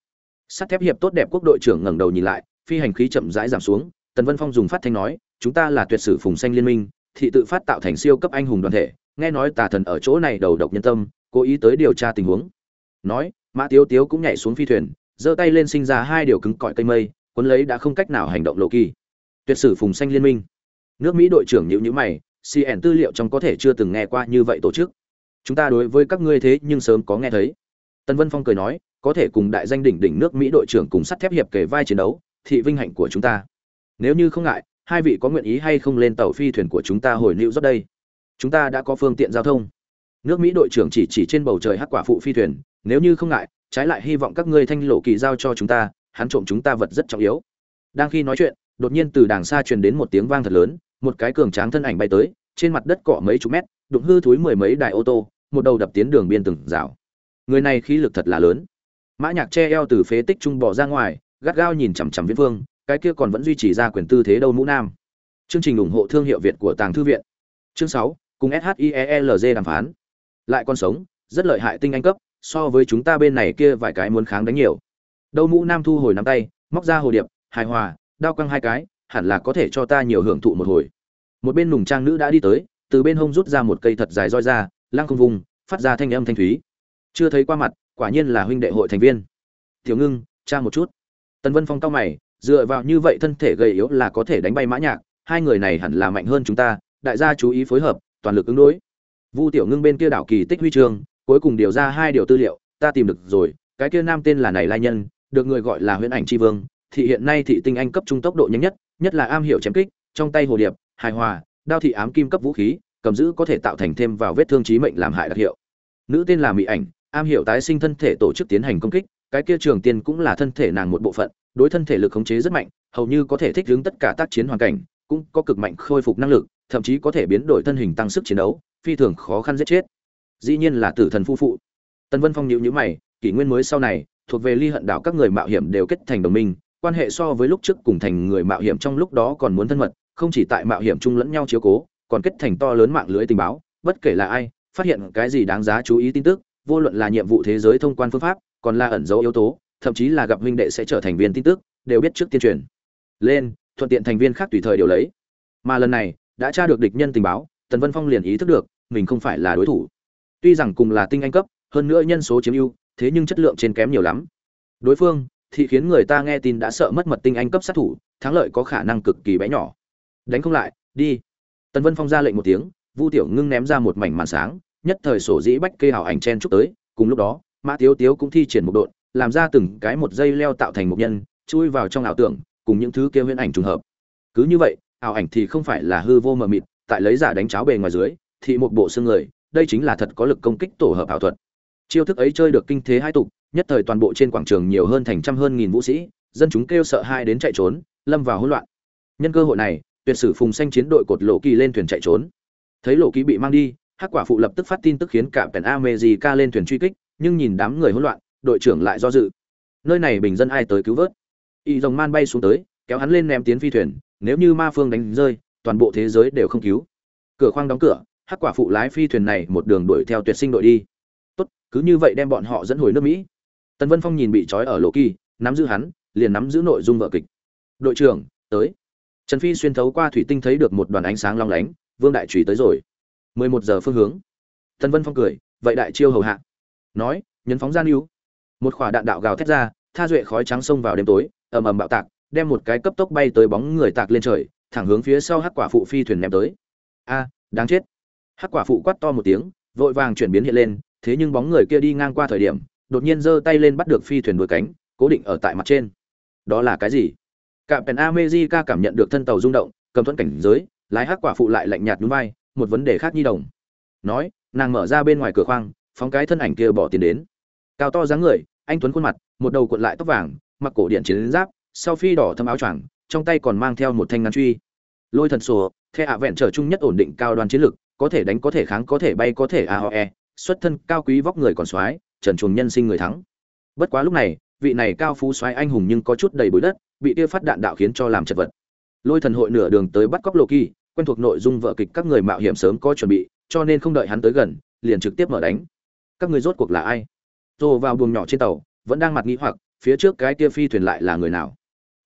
Sắt thép hiệp tốt đẹp quốc đội trưởng ngẩng đầu nhìn lại, phi hành khí chậm rãi giảm xuống, tần vân phong dùng phát thanh nói chúng ta là tuyệt sử phùng xanh liên minh, thị tự phát tạo thành siêu cấp anh hùng đoàn thể, nghe nói tà thần ở chỗ này đầu độc nhân tâm, cố ý tới điều tra tình huống. Nói, mã tiếu tiếu cũng nhảy xuống phi thuyền, giơ tay lên sinh ra hai điều cứng cỏi cây mây, cuốn lấy đã không cách nào hành động lộ kỳ. Tuyệt sử phùng xanh liên minh. Nước mỹ đội trưởng nhữ nhữ mày cn tư liệu trong có thể chưa từng nghe qua như vậy tổ chức. Chúng ta đối với các ngươi thế nhưng sớm có nghe thấy. Tân vân phong cười nói, có thể cùng đại danh đỉnh đỉnh nước mỹ đội trưởng cùng sắt thép hiệp kề vai chiến đấu, thị vinh hạnh của chúng ta. Nếu như không ngại hai vị có nguyện ý hay không lên tàu phi thuyền của chúng ta hồi lưu rót đây? Chúng ta đã có phương tiện giao thông. Nước mỹ đội trưởng chỉ chỉ trên bầu trời hắc quả phụ phi thuyền, nếu như không ngại, trái lại hy vọng các ngươi thanh lộ kỳ giao cho chúng ta, hắn trộm chúng ta vật rất trọng yếu. Đang khi nói chuyện, đột nhiên từ đàng xa truyền đến một tiếng vang thật lớn, một cái cường tráng thân ảnh bay tới, trên mặt đất cọ mấy chục mét, đụng hư thúi mười mấy đại ô tô, một đầu đập tiến đường biên từng rào. Người này khí lực thật là lớn. Mã nhạc che eo từ phế tích trung bỏ ra ngoài, gắt gao nhìn chằm chằm viễn vương cái kia còn vẫn duy trì ra quyền tư thế đâu mũ nam. Chương trình ủng hộ thương hiệu việt của tàng thư viện. Chương sáu, cùng shielg đàm phán. Lại còn sống, rất lợi hại tinh anh cấp, so với chúng ta bên này kia vài cái muốn kháng đánh nhiều. Đâu mũ nam thu hồi nắm tay, móc ra hồ điệp, hài hòa, đao quăng hai cái, hẳn là có thể cho ta nhiều hưởng thụ một hồi. Một bên nùng trang nữ đã đi tới, từ bên hông rút ra một cây thật dài roi ra, lăng không vùng, phát ra thanh âm thanh thúy. Chưa thấy qua mặt, quả nhiên là huynh đệ hội thành viên. Tiểu ngưng, tra một chút. Tần vân phong cao mày dựa vào như vậy thân thể gầy yếu là có thể đánh bay mã nhạc, hai người này hẳn là mạnh hơn chúng ta, đại gia chú ý phối hợp, toàn lực ứng đối. Vu tiểu ngưng bên kia đảo kỳ tích huy chương, cuối cùng điều ra hai điều tư liệu, ta tìm được rồi, cái kia nam tên là này lai nhân, được người gọi là huyễn ảnh tri vương, thị hiện nay thị tinh anh cấp trung tốc độ nhanh nhất nhất là am hiểu chém kích, trong tay hồ điệp, hài hòa, đao thị ám kim cấp vũ khí, cầm giữ có thể tạo thành thêm vào vết thương chí mệnh làm hại đặc hiệu. Nữ tên là mỹ ảnh, am hiểu tái sinh thân thể tổ chức tiến hành công kích, cái kia trường tiên cũng là thân thể nàng một bộ phận đối thân thể lực khống chế rất mạnh, hầu như có thể thích ứng tất cả tác chiến hoàn cảnh, cũng có cực mạnh khôi phục năng lực, thậm chí có thể biến đổi thân hình tăng sức chiến đấu, phi thường khó khăn giết chết. Dĩ nhiên là tử thần phu phụ. Tần vân phong nhíu nhíu mày, kỷ nguyên mới sau này, thuộc về ly hận đảo các người mạo hiểm đều kết thành đồng minh, quan hệ so với lúc trước cùng thành người mạo hiểm trong lúc đó còn muốn thân mật, không chỉ tại mạo hiểm chung lẫn nhau chiếu cố, còn kết thành to lớn mạng lưới tình báo, bất kể là ai, phát hiện cái gì đáng giá chú ý tin tức, vô luận là nhiệm vụ thế giới thông quan phương pháp, còn là ẩn dấu yếu tố thậm chí là gặp huynh đệ sẽ trở thành viên tin tức, đều biết trước tiên truyền. Lên, thuận tiện thành viên khác tùy thời đều lấy. Mà lần này, đã tra được địch nhân tình báo, tần vân phong liền ý thức được, mình không phải là đối thủ. Tuy rằng cùng là tinh anh cấp, hơn nữa nhân số chiếm ưu, thế nhưng chất lượng trên kém nhiều lắm. Đối phương, thì khiến người ta nghe tin đã sợ mất mật tinh anh cấp sát thủ, thắng lợi có khả năng cực kỳ bé nhỏ. Đánh không lại, đi. Tần vân phong ra lệnh một tiếng, vu tiểu ngưng ném ra một mảnh màn sáng, nhất thời sổ dĩ bách kê hào ảnh chen chúc tới, cùng lúc đó, mã tiếu tiếu cũng thi triển một độn làm ra từng cái một dây leo tạo thành một nhân, chui vào trong ảo tưởng, cùng những thứ kia huyễn ảnh trùng hợp. Cứ như vậy, ảo ảnh thì không phải là hư vô mờ mịt, tại lấy giả đánh cháo bề ngoài dưới thì một bộ xương người, đây chính là thật có lực công kích tổ hợp ảo thuật. Chiêu thức ấy chơi được kinh thế hai tục, nhất thời toàn bộ trên quảng trường nhiều hơn thành trăm hơn nghìn vũ sĩ, dân chúng kêu sợ hai đến chạy trốn, lâm vào hỗn loạn. Nhân cơ hội này, tuyệt sử phùng xanh chiến đội cột lộ kỳ lên thuyền chạy trốn. Thấy lộ kỳ bị mang đi, hắc quả phụ lập tức phát tin tức khiến cả pèn amejica lên thuyền truy kích, nhưng nhìn đám người hỗn loạn đội trưởng lại do dự. Nơi này bình dân ai tới cứu vớt? Y dòng man bay xuống tới, kéo hắn lên ném tiến phi thuyền, nếu như ma phương đánh rơi, toàn bộ thế giới đều không cứu. Cửa khoang đóng cửa, hắc quả phụ lái phi thuyền này một đường đuổi theo tuyệt sinh đội đi. Tốt, cứ như vậy đem bọn họ dẫn hồi nước mỹ. Tần vân phong nhìn bị trói ở lộ kỳ, nắm giữ hắn, liền nắm giữ nội dung vợ kịch. Đội trưởng, tới. Trần phi xuyên thấu qua thủy tinh thấy được một đoàn ánh sáng long lánh, vương đại trùy tới rồi. Mười một giờ phương hướng. Tần vân phong cười, vậy đại chiêu hầu hạ. Nói, nhấn phóng gian yêu một quả đạn đạo gào thét ra, tha duệ khói trắng xông vào đêm tối, ầm ầm bạo tạc, đem một cái cấp tốc bay tới bóng người tạc lên trời, thẳng hướng phía sau hắc quả phụ phi thuyền ném tới. A, đáng chết. Hắc quả phụ quát to một tiếng, vội vàng chuyển biến hiện lên, thế nhưng bóng người kia đi ngang qua thời điểm, đột nhiên giơ tay lên bắt được phi thuyền đuôi cánh, cố định ở tại mặt trên. Đó là cái gì? Cạm pèn amejica cảm nhận được thân tàu rung động, cầm thuẫn cảnh giới, lái hắc quả phụ lại lạnh nhạt núi vai, một vấn đề khác nhi đồng. Nói, nàng mở ra bên ngoài cửa khoang, phóng cái thân ảnh kia bỏ tiền đến. Cao to dáng người anh tuấn khuôn mặt, một đầu cuộn lại tóc vàng, mặc cổ điện chiến giáp, sau phi đỏ thâm áo choàng, trong tay còn mang theo một thanh ngắn truy. Lôi thần sổ, the ạ vẹn trở chung nhất ổn định cao đoan chiến lực, có thể đánh, có thể kháng, có thể bay, có thể aoe xuất thân cao quý vóc người còn soái, trần chuồng nhân sinh người thắng. Bất quá lúc này, vị này cao phú soái anh hùng nhưng có chút đầy bụi đất, bị tia phát đạn đạo khiến cho làm chật vật. Lôi thần hội nửa đường tới bắt cóc lộ kỳ, quen thuộc nội dung vợ kịch các người mạo hiểm sớm có chuẩn bị, cho nên không đợi hắn tới gần, liền trực tiếp mở đánh. Các người rốt cuộc là ai? Rồi vào buồng nhỏ trên tàu, vẫn đang mặt nghĩ hoặc, phía trước cái kia phi thuyền lại là người nào?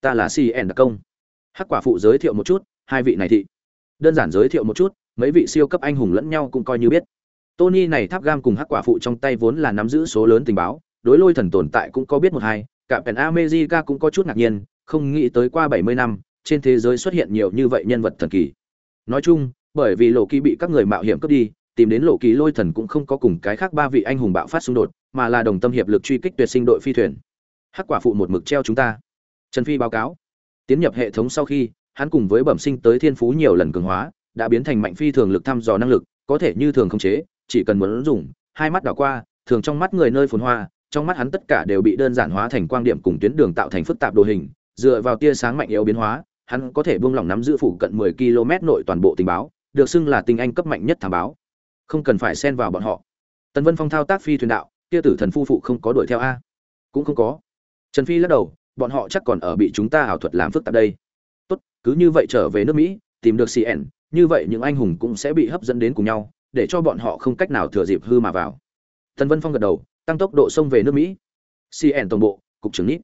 Ta là cn đặc công. Hắc quả phụ giới thiệu một chút, hai vị này thị. Đơn giản giới thiệu một chút, mấy vị siêu cấp anh hùng lẫn nhau cũng coi như biết. Tony này tháp gam cùng hắc quả phụ trong tay vốn là nắm giữ số lớn tình báo, đối lôi thần tồn tại cũng có biết một hai, cả pèn america cũng có chút ngạc nhiên, không nghĩ tới qua bảy mươi năm, trên thế giới xuất hiện nhiều như vậy nhân vật thần kỳ. Nói chung, bởi vì lộ kỳ bị các người mạo hiểm cướp đi tìm đến lộ kỳ lôi thần cũng không có cùng cái khác ba vị anh hùng bạo phát xung đột, mà là đồng tâm hiệp lực truy kích tuyệt sinh đội phi thuyền. Hắc quả phụ một mực treo chúng ta. Trần phi báo cáo. Tiến nhập hệ thống sau khi, hắn cùng với bẩm sinh tới thiên phú nhiều lần cường hóa, đã biến thành mạnh phi thường lực thăm dò năng lực, có thể như thường không chế, chỉ cần muốn dùng hai mắt đảo qua, thường trong mắt người nơi phồn hoa, trong mắt hắn tất cả đều bị đơn giản hóa thành quang điểm cùng tuyến đường tạo thành phức tạp đồ hình, dựa vào tia sáng mạnh yếu biến hóa, hắn có thể buông lỏng nắm giữ phụ cận 10 km nội toàn bộ tình báo, được xưng là tinh anh cấp mạnh nhất thảm báo không cần phải xen vào bọn họ. Tần vân phong thao tác phi thuyền đạo, kia tử thần phu phụ không có đuổi theo a? Cũng không có. Trần phi lắc đầu, bọn họ chắc còn ở bị chúng ta ảo thuật làm phức tạp đây. Tốt, cứ như vậy trở về nước mỹ, tìm được cn như vậy những anh hùng cũng sẽ bị hấp dẫn đến cùng nhau, để cho bọn họ không cách nào thừa dịp hư mà vào. Tần vân phong gật đầu, tăng tốc độ xông về nước mỹ. Cn tổng bộ, cục trưởng nít.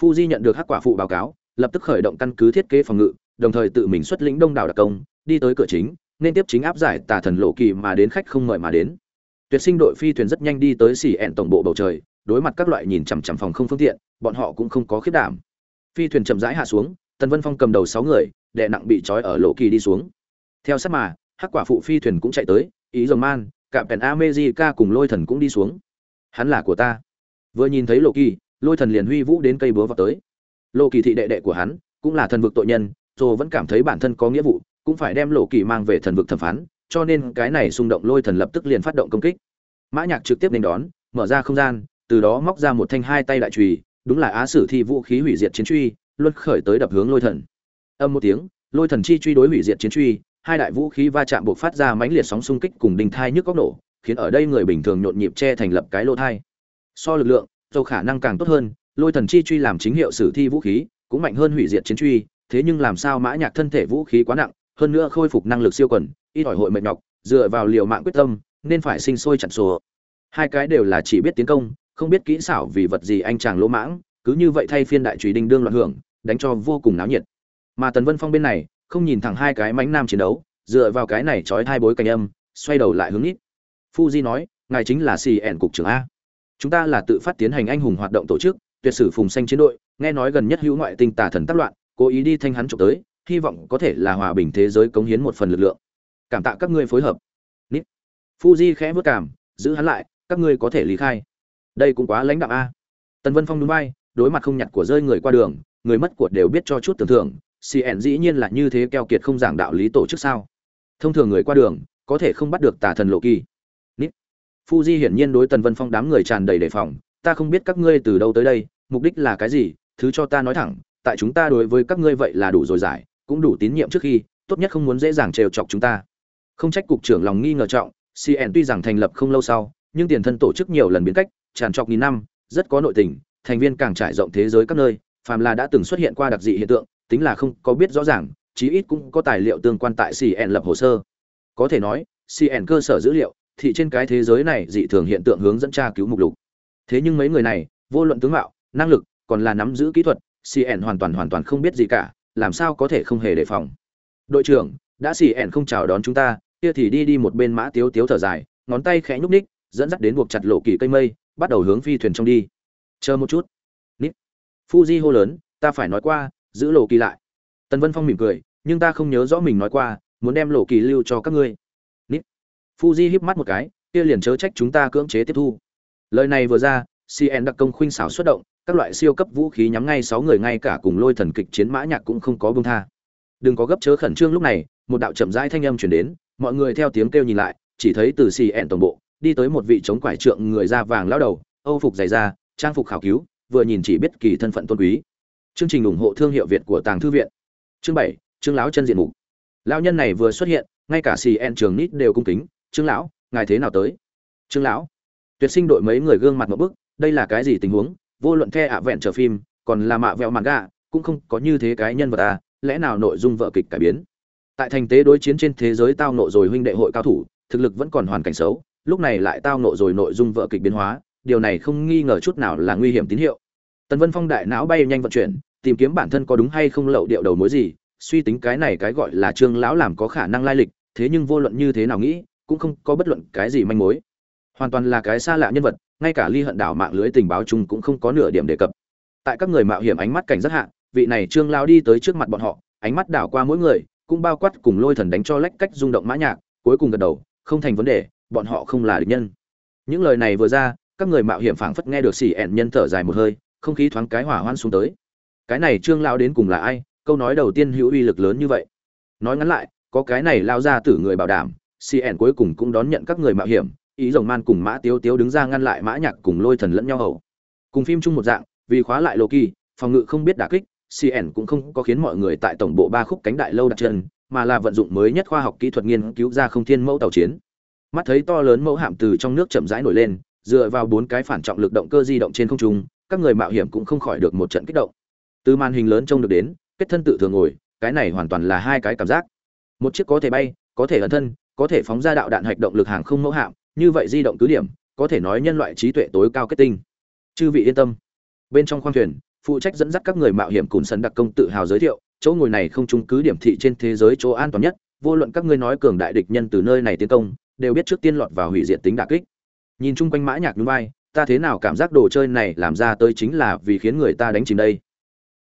Fuji nhận được hắc quả phụ báo cáo, lập tức khởi động căn cứ thiết kế phòng ngự, đồng thời tự mình xuất lĩnh đông đảo đặc công, đi tới cửa chính nên tiếp chính áp giải tà thần lộ kỳ mà đến khách không mời mà đến. Tuyệt sinh đội phi thuyền rất nhanh đi tới xỉ ẹn tổng bộ bầu trời, đối mặt các loại nhìn chằm chằm phòng không phương tiện, bọn họ cũng không có khiết đảm. Phi thuyền chậm rãi hạ xuống, tần vân phong cầm đầu sáu người, đệ nặng bị trói ở lộ kỳ đi xuống. Theo sát mà, hắc quả phụ phi thuyền cũng chạy tới, ý dòng man cả pèn amejica cùng lôi thần cũng đi xuống. Hắn là của ta. Vừa nhìn thấy lộ kỳ, lôi thần liền huy vũ đến cây búa vào tới. Lộ kỳ thị đệ đệ của hắn, cũng là thần vực tội nhân rồi vẫn cảm thấy bản thân có nghĩa vụ cũng phải đem lộ kỳ mang về thần vực thẩm phán, cho nên cái này xung động lôi thần lập tức liền phát động công kích. Mã nhạc trực tiếp nên đón, mở ra không gian, từ đó móc ra một thanh hai tay đại chùy đúng là á sử thi vũ khí hủy diệt chiến truy, luân khởi tới đập hướng lôi thần. Âm một tiếng, lôi thần chi truy đối hủy diệt chiến truy, hai đại vũ khí va chạm buộc phát ra mãnh liệt sóng xung kích cùng đình thai nhức góc nổ, khiến ở đây người bình thường nhộn nhịp che thành lập cái lô thai. So lực lượng dầu khả năng càng tốt hơn, lôi thần chi truy làm chính hiệu sử thi vũ khí, cũng mạnh hơn hủy diệt chiến truy, thế nhưng làm sao mã nhạc thân thể vũ khí quá nặng hơn nữa khôi phục năng lực siêu quần, ít ỏi hội mệt nhọc, dựa vào liều mạng quyết tâm, nên phải sinh sôi chặn sùa hai cái đều là chỉ biết tiến công, không biết kỹ xảo vì vật gì anh chàng lỗ mãng, cứ như vậy thay phiên đại trùy đinh đương loạn hưởng, đánh cho vô cùng náo nhiệt. Mà tần vân phong bên này, không nhìn thẳng hai cái mánh nam chiến đấu, dựa vào cái này trói hai bối cảnh âm, xoay đầu lại hướng ít. Fuji nói, ngài chính là xì ẻn cục trưởng a. Chúng ta là tự phát tiến hành anh hùng hoạt động tổ chức, tuyệt sử phùng xanh chiến đội, nghe nói gần nhất hữu ngoại tinh tà thần tác loạn, cố ý đi thanh hắn trộm tới hy vọng có thể là hòa bình thế giới cống hiến một phần lực lượng. Cảm tạ các ngươi phối hợp. Nít. Fuji khẽ vất cảm, giữ hắn lại, các ngươi có thể lý khai. Đây cũng quá lãnh đạo a. Tần vân phong đúng bay đối mặt không nhặt của rơi người qua đường, người mất của đều biết cho chút tưởng thưởng cn dĩ nhiên là như thế keo kiệt không giảng đạo lý tổ chức sao. Thông thường người qua đường, có thể không bắt được tà thần lộ kỳ. Nít. Fuji hiển nhiên đối tần vân phong đám người tràn đầy đề phòng, ta không biết các ngươi từ đâu tới đây, mục đích là cái gì, thứ cho ta nói thẳng, tại chúng ta đối với các ngươi vậy là đủ rồi giải cũng đủ tín nhiệm trước khi, tốt nhất không muốn dễ dàng trêu chọc chúng ta. Không trách cục trưởng lòng nghi ngờ trọng cn tuy rằng thành lập không lâu sau, nhưng tiền thân tổ chức nhiều lần biến cách, tràn trọc nghìn năm, rất có nội tình, thành viên càng trải rộng thế giới các nơi, phàm là đã từng xuất hiện qua đặc dị hiện tượng, tính là không có biết rõ ràng, chí ít cũng có tài liệu tương quan tại cn lập hồ sơ. Có thể nói cn cơ sở dữ liệu, thì trên cái thế giới này dị thường hiện tượng hướng dẫn tra cứu mục lục. Thế nhưng mấy người này, vô luận tướng mạo, năng lực, còn là nắm giữ kỹ thuật cn hoàn toàn hoàn toàn không biết gì cả làm sao có thể không hề đề phòng. Đội trưởng, đã xì ẻn không chào đón chúng ta, kia thì đi đi một bên mã tiếu tiếu thở dài, ngón tay khẽ nhúc ních dẫn dắt đến buộc chặt lộ kỳ cây mây, bắt đầu hướng phi thuyền trong đi. Chờ một chút. Nít. Fuji hô lớn, ta phải nói qua, giữ lộ kỳ lại. Tần vân phong mỉm cười, nhưng ta không nhớ rõ mình nói qua, muốn đem lộ kỳ lưu cho các ngươi. Nít. Fuji híp mắt một cái, kia liền chớ trách chúng ta cưỡng chế tiếp thu. Lời này vừa ra cn đặc công khuynh xảo xuất động các loại siêu cấp vũ khí nhắm ngay sáu người ngay cả cùng lôi thần kịch chiến mã nhạc cũng không có buông tha. Đừng có gấp chớ khẩn trương lúc này, một đạo chậm rãi thanh âm truyền đến, mọi người theo tiếng kêu nhìn lại, chỉ thấy từ xì ẹn tổng bộ, đi tới một vị chống quải trượng người da vàng lão đầu, âu phục dày da, trang phục khảo cứu, vừa nhìn chỉ biết kỳ thân phận tôn quý. Chương trình ủng hộ thương hiệu việt của tàng thư viện. Chương bảy, trương lão chân diện mục. Lão nhân này vừa xuất hiện, ngay cả xì ẹn trường nít đều cung kính, trương lão, ngài thế nào tới? Trương lão. Tuyệt sinh đội mấy người gương mặt một bức, đây là cái gì tình huống? Vô luận the ạ vẹn trở phim, còn là mạ vẹo mạn gà cũng không có như thế cái nhân vật à lẽ nào nội dung vợ kịch cải biến? Tại thành tế đối chiến trên thế giới tao nộ rồi huynh đệ hội cao thủ, thực lực vẫn còn hoàn cảnh xấu, lúc này lại tao nộ rồi nội dung vợ kịch biến hóa, điều này không nghi ngờ chút nào là nguy hiểm tín hiệu. Tần vân phong đại não bay nhanh vận chuyển, tìm kiếm bản thân có đúng hay không lậu điệu đầu mối gì, suy tính cái này cái gọi là trương lão làm có khả năng lai lịch, thế nhưng vô luận như thế nào nghĩ, cũng không có bất luận cái gì manh mối. Hoàn toàn là cái xa lạ nhân vật ngay cả ly hận đảo mạng lưới tình báo chung cũng không có nửa điểm đề cập. Tại các người mạo hiểm ánh mắt cảnh rất hạ, vị này trương lao đi tới trước mặt bọn họ, ánh mắt đảo qua mỗi người, cũng bao quát cùng lôi thần đánh cho lách cách rung động mã nhạc, cuối cùng gật đầu, không thành vấn đề, bọn họ không là địch nhân. Những lời này vừa ra, các người mạo hiểm phảng phất nghe được xì ẹn nhân thở dài một hơi, không khí thoáng cái hỏa hoan xuống tới. Cái này trương lao đến cùng là ai? Câu nói đầu tiên hữu uy lực lớn như vậy. Nói ngắn lại, có cái này lao ra tử người bảo đảm cn cuối cùng cũng đón nhận các người mạo hiểm ý rồng man cùng mã tiếu tiếu đứng ra ngăn lại mã nhạc cùng lôi thần lẫn nhau hầu. Cùng phim chung một dạng, vì khóa lại loki, phòng ngự không biết đả kích cn cũng không có khiến mọi người tại tổng bộ ba khúc cánh đại lâu đặt chân, mà là vận dụng mới nhất khoa học kỹ thuật nghiên cứu ra không thiên mẫu tàu chiến. Mắt thấy to lớn mẫu hạm từ trong nước chậm rãi nổi lên, dựa vào bốn cái phản trọng lực động cơ di động trên không trung, các người mạo hiểm cũng không khỏi được một trận kích động. Từ màn hình lớn trông được đến, kết thân tự thường ngồi, cái này hoàn toàn là hai cái cảm giác. Một chiếc có thể bay, có thể ẩn thân, có thể phóng ra đạo đạn hạch động lực hàng không mẫu hạm như vậy di động cứ điểm, có thể nói nhân loại trí tuệ tối cao kết tinh. Chư vị yên tâm. Bên trong khoang thuyền, phụ trách dẫn dắt các người mạo hiểm cùng sân đặc công tự hào giới thiệu, chỗ ngồi này không chung cứ điểm thị trên thế giới chỗ an toàn nhất, vô luận các ngươi nói cường đại địch nhân từ nơi này tiến công, đều biết trước tiên lọt vào hủy diệt tính đả kích. Nhìn chung quanh mã nhạc nhún vai, ta thế nào cảm giác đồ chơi này làm ra tới chính là vì khiến người ta đánh chìm đây.